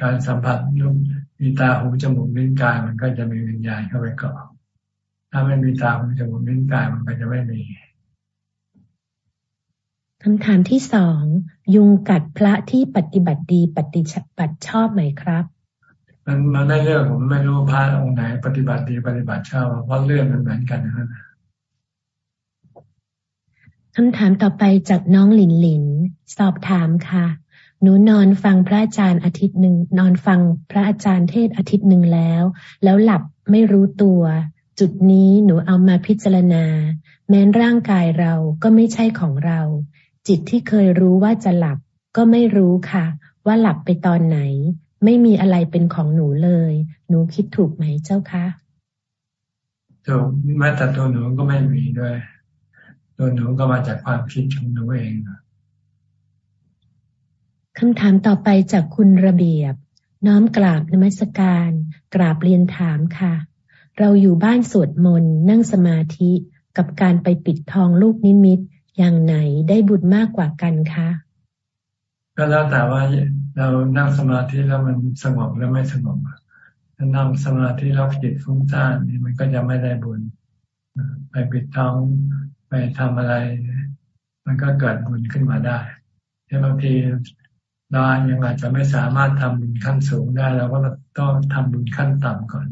การสัมผัสยุงมีตาหูจมูกลิ้นกายมันก็จะมีวิญญาณเข้าไปเกาะถ้าไม่มีตาหูจมูกลิ้นกายมันก็จะไม่มีคำถามที่สองยุงกัดพระที่ปฏิบัติดีปฏิบัติชอบไหมครับ มันมันได้เรื่องผมไม่รู้พระองค์ไหน ปฏิบัติดีปฏิบัติชอบเพราะเรื่องมันเหมือนกันนะคำถามต่อไปจากน้องหลินหลิน สอบถามค่ะ หนูนอนฟังพระอาจารย์อาทิตย์หนึ่งนอนฟังพระอาจารย์เทศอาทิตย์หนึ่งแล้ว แล้วหลับไม่รู้ตัว จุดนี้หนูเอามาพิจารณา แม้นร่างกายเราก็ไม่ใช่ของเรา จิตที่เคยรู้ว่าจะหลับ ก็ไม่รู้ค่ะ ว่าหลับไปตอนไหน ไม่มีอะไรเป็นของหนูเลย หนูคิดถูกไหมเจ้าคะถูกแม้แต่ตัวหนูก็ไม่มีด้วย ตัวหนูก็มาจากความคิดของหนูเอง คำถามต่อไปจากคุณระเบียบ น้อมกราบนมัสการ กราบเรียนถามค่ะ เราอยู่บ้านสวดมนต์นั่งสมาธิกับการไปปิดทองลูกนิมิตอย่างไหนได้บุญมากกว่ากันคะก็แล้วแต่ว่าเรานั่งสมาธิแล้วมันสงบหรือไม่สงบถ้านั่งสมาธิแล้วจิตฟุ้งซ่านนี่มันก็จะไม่ได้บุญ ไปปิดทองไปทำอะไร มันก็เกิดบุญขึ้นมาได้ที่บางที เรายังอาจจะไม่สามารถทำบุญขั้นสูงได้เราก็ต้องทำบุญขั้นต่ำก่อน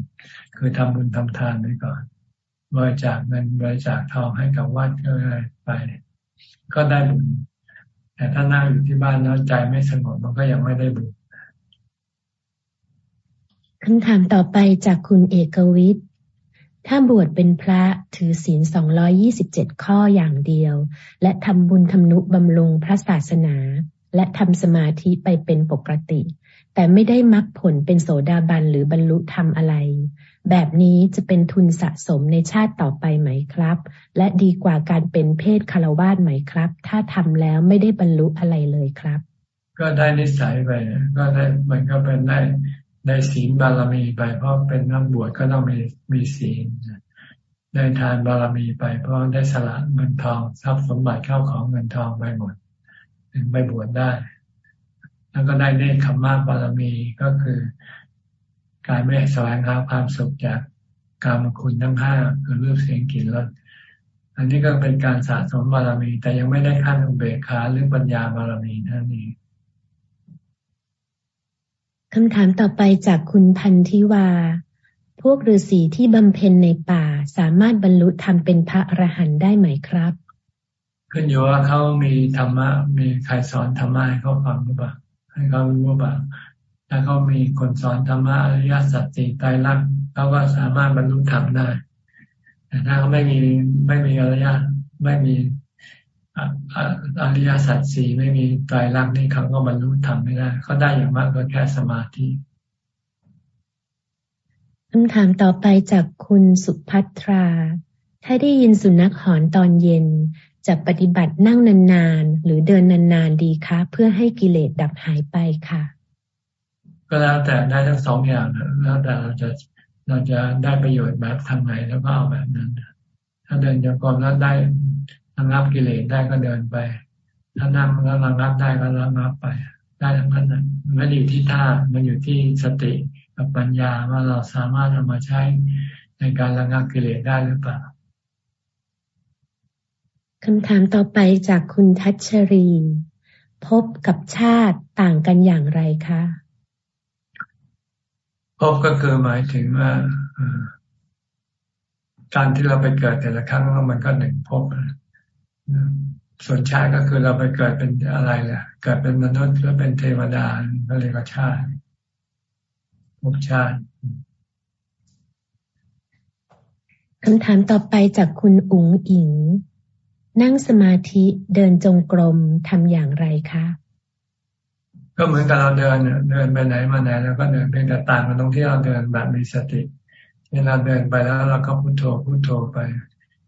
คือทำบุญทำทานไว้ก่อนบริจาคเงินบริจาคทองให้กับวัดก็ได้ไป ก็ได้บุญแต่ถ้านั่งอยู่ที่บ้านแล้วใจไม่สงบมันก็ยังไม่ได้บุญคำถามต่อไปจากคุณเอกวิทย์ ถ้าบวชเป็นพระถือศีลสองร้อยี่สิบเจ็ดข้ออย่างเดียว และทำบุญทำนุบำรุงพระศาสนา และทำสมาธิไปเป็นปกติ แต่ไม่ได้มรรคผลเป็นโสดาบันหรือบรรลุธรรมอะไร แบบนี้จะเป็นทุนสะสมในชาติต่อไปไหมครับ และดีกว่าการเป็นเพศคารวาสไหมครับ ถ้าทำแล้วไม่ได้บรรลุอะไรเลยครับ ก็ได้นิสัยไปก็ได้มันก็เป็นได้ได้ศีลบารมีไปเพราะเป็นนักบวชก็ต้องมีมีศีลได้ทานบารมีไปเพราะได้สละเงินทองทรัพย์สมบัติเข้าของเงินทองไปหมด ถึงไปบวชได้ แล้วก็ได้เนคขมาบารมีก็คือ การไม่แสวงหาความสุขจากการมคุณทั้งห้าคือรูปเสียงกลิ่นรสอันนี้ก็เป็นการสะสมบารมี แต่ยังไม่ได้ขั้นอุเบกขาหรือปัญญาบารมีนั่นเองคำถามต่อไปจากคุณพันธิวา พวกฤาษีที่บำเพ็ญในป่าสามารถบรรลุธรรมเป็นพระอรหันต์ได้ไหมครับ ขึ้นอยู่ว่าเขามีธรรมะ มีใครสอนธรรมะให้เขาฟังหรือเปล่าให้เขารู้ว่าบ้าถ้าเขามีคนสอนธรรมะอริยสัจสี่ไตรลักษณ์เขาก็สามารถบรรลุธรรมได้ แต่ถ้าเขาไม่มีไม่มีอริยไม่มีอริยสัจสี่ไม่มีไตรลักษณ์นี่เขาก็บรรลุธรรมไม่ได้เขาได้อย่างมากก็แค่สมาธิคำถามต่อไปจากคุณสุภัทรา ถ้าได้ยินสุนัขหอนตอนเย็น จะปฏิบัตินั่งนานๆ หรือเดินนานๆดีคะ เพื่อให้กิเลสดับหายไปค่ะ ก็แล้วแต่ได้ทั้งสองอย่างแล้วแต่เราจะเราจะได้ประโยชน์แบบทางไหนแล้วก็เอาแบบนั้น ถ้าเดินโยกมแล้วได้ระงับกิเลสได้ก็เดินไป ถ้านั่งแล้วระงับได้ก็ระงับไป ได้ทั้งนั้นนะมันอยู่ที่ท่ามันอยู่ที่สติกับปัญญาว่าเราสามารถเอามาใช้ในการระงับกิเลสได้หรือเปล่า คำถามต่อไปจากคุณทัชรี พบกับชาติต่างกันอย่างไรคะพบก็คือหมายถึงว่าการที่เราไปเกิดแต่ละครั้งมันก็หนึ่งพบส่วนชาติก็คือเราไปเกิดเป็นอะไรแหละเกิดเป็นมนุษย์หรือเป็นเทวดาก็เรียกว่าชาติภพชาติคำถามต่อไปจากคุณอุ๋งอิง นั่งสมาธิเดินจงกรมทำอย่างไรคะก็เหมือนกับเราเดินเดินไปไหนมาไหนแล้วก็เดินเพียงแต่ต่างกันตรงที่เราเดินแบบมีสติเวลาเดินไปแล้วเราก็พุโทโธพุโทโธไป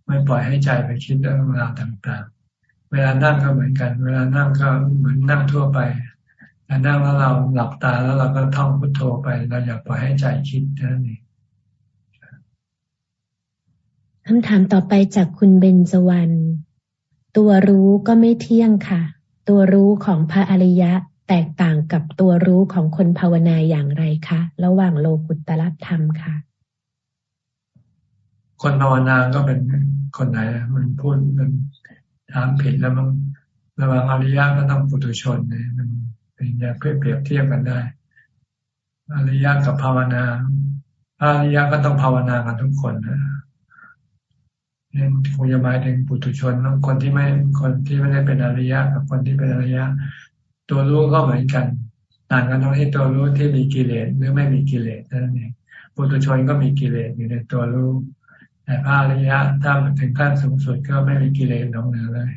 ไม่ปล่อยให้ใจไปคิดเรื่องราวต่างๆ เวลานั่งก็เหมือนกัน เวลานั่งก็เหมือนนั่งทั่วไปแต่นั่งแล้วเราหลับตาแล้วเราก็ท่องพุโทโธไปเราอย่าปล่อยให้ใจคิดนั่นเองคำถามต่อไปจากคุณเบญจวรรณ ตัวรู้ก็ไม่เที่ยงค่ะ ตัวรู้ของพระอริยะแตกต่างกับตัวรู้ของคนภาวนาอย่างไรคะ ระหว่างโลกุตตรธรรมค่ะ คนภาวนาก็เป็นคนไหน มันพูดมันถามผิดแล้วมันระหว่างอริยะก็ต้องปุถุชนเนี่ยมันเป็นอย่างเพื่อเปรียบเทียบกันได้ อริยะกับภาวนา อริยะก็ต้องภาวนากันทุกคนนะ นี่คงจะหมายถึงปุถุชนคนที่ไม่คนที่ไม่ได้เป็นอริยะกับคนที่เป็นอริยะ ตัวรู้ก็เหมือนกัน ต่างกันตรงที่ตัวรู้ที่มีกิเลสหรือไม่มีกิเลสนั่นเองปุถุชนก็มีกิเลสอยู่ในตัวรู้แต่พระอริยะถ้าถึงขั้นสูงสุดก็ไม่มีกิเลสลงเหนือเลย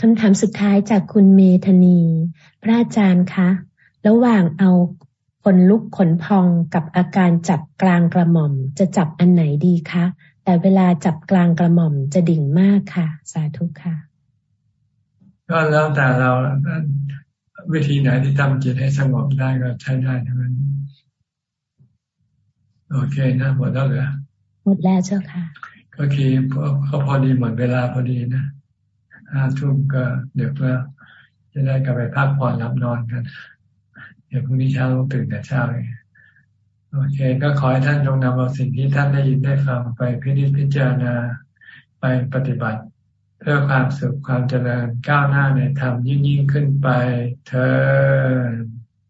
คำถามสุดท้ายจากคุณเมธนี พระอาจารย์คะ ระหว่างเอา ขนลุกขนพองกับอาการจับกลางกระหม่อม จะจับอันไหนดีคะ แต่เวลาจับกลางกระหม่อมจะดิ่งมากค่ะ สาธุค่ะ ก็แล้วแต่เราวิธีไหนที่ทำจิตให้สงบได้ก็ใช้ได้ทั้งนั้นโอเคนะหมดแล้วเหรอหมดแล้วเจ้าค่ะ ก็คือเขาพอดีหมดเวลาพอดีนะห้าทุ่มก็เดี๋ยวก็จะได้กลับไปพักผ่อนรับนอนกัน เดี๋ยวพรุ่งนี้เช้าต้องตื่นแต่เช้าเลยโอเค ก็ขอให้ท่านจงนำเอาสิ่งที่ท่านได้ยินได้ฟังไปพิจิตพิจารณาไปปฏิบัติ เพื่อความสุขความเจริญก้าวหน้าในธรรมยิ่งยิ่งขึ้นไปเธอ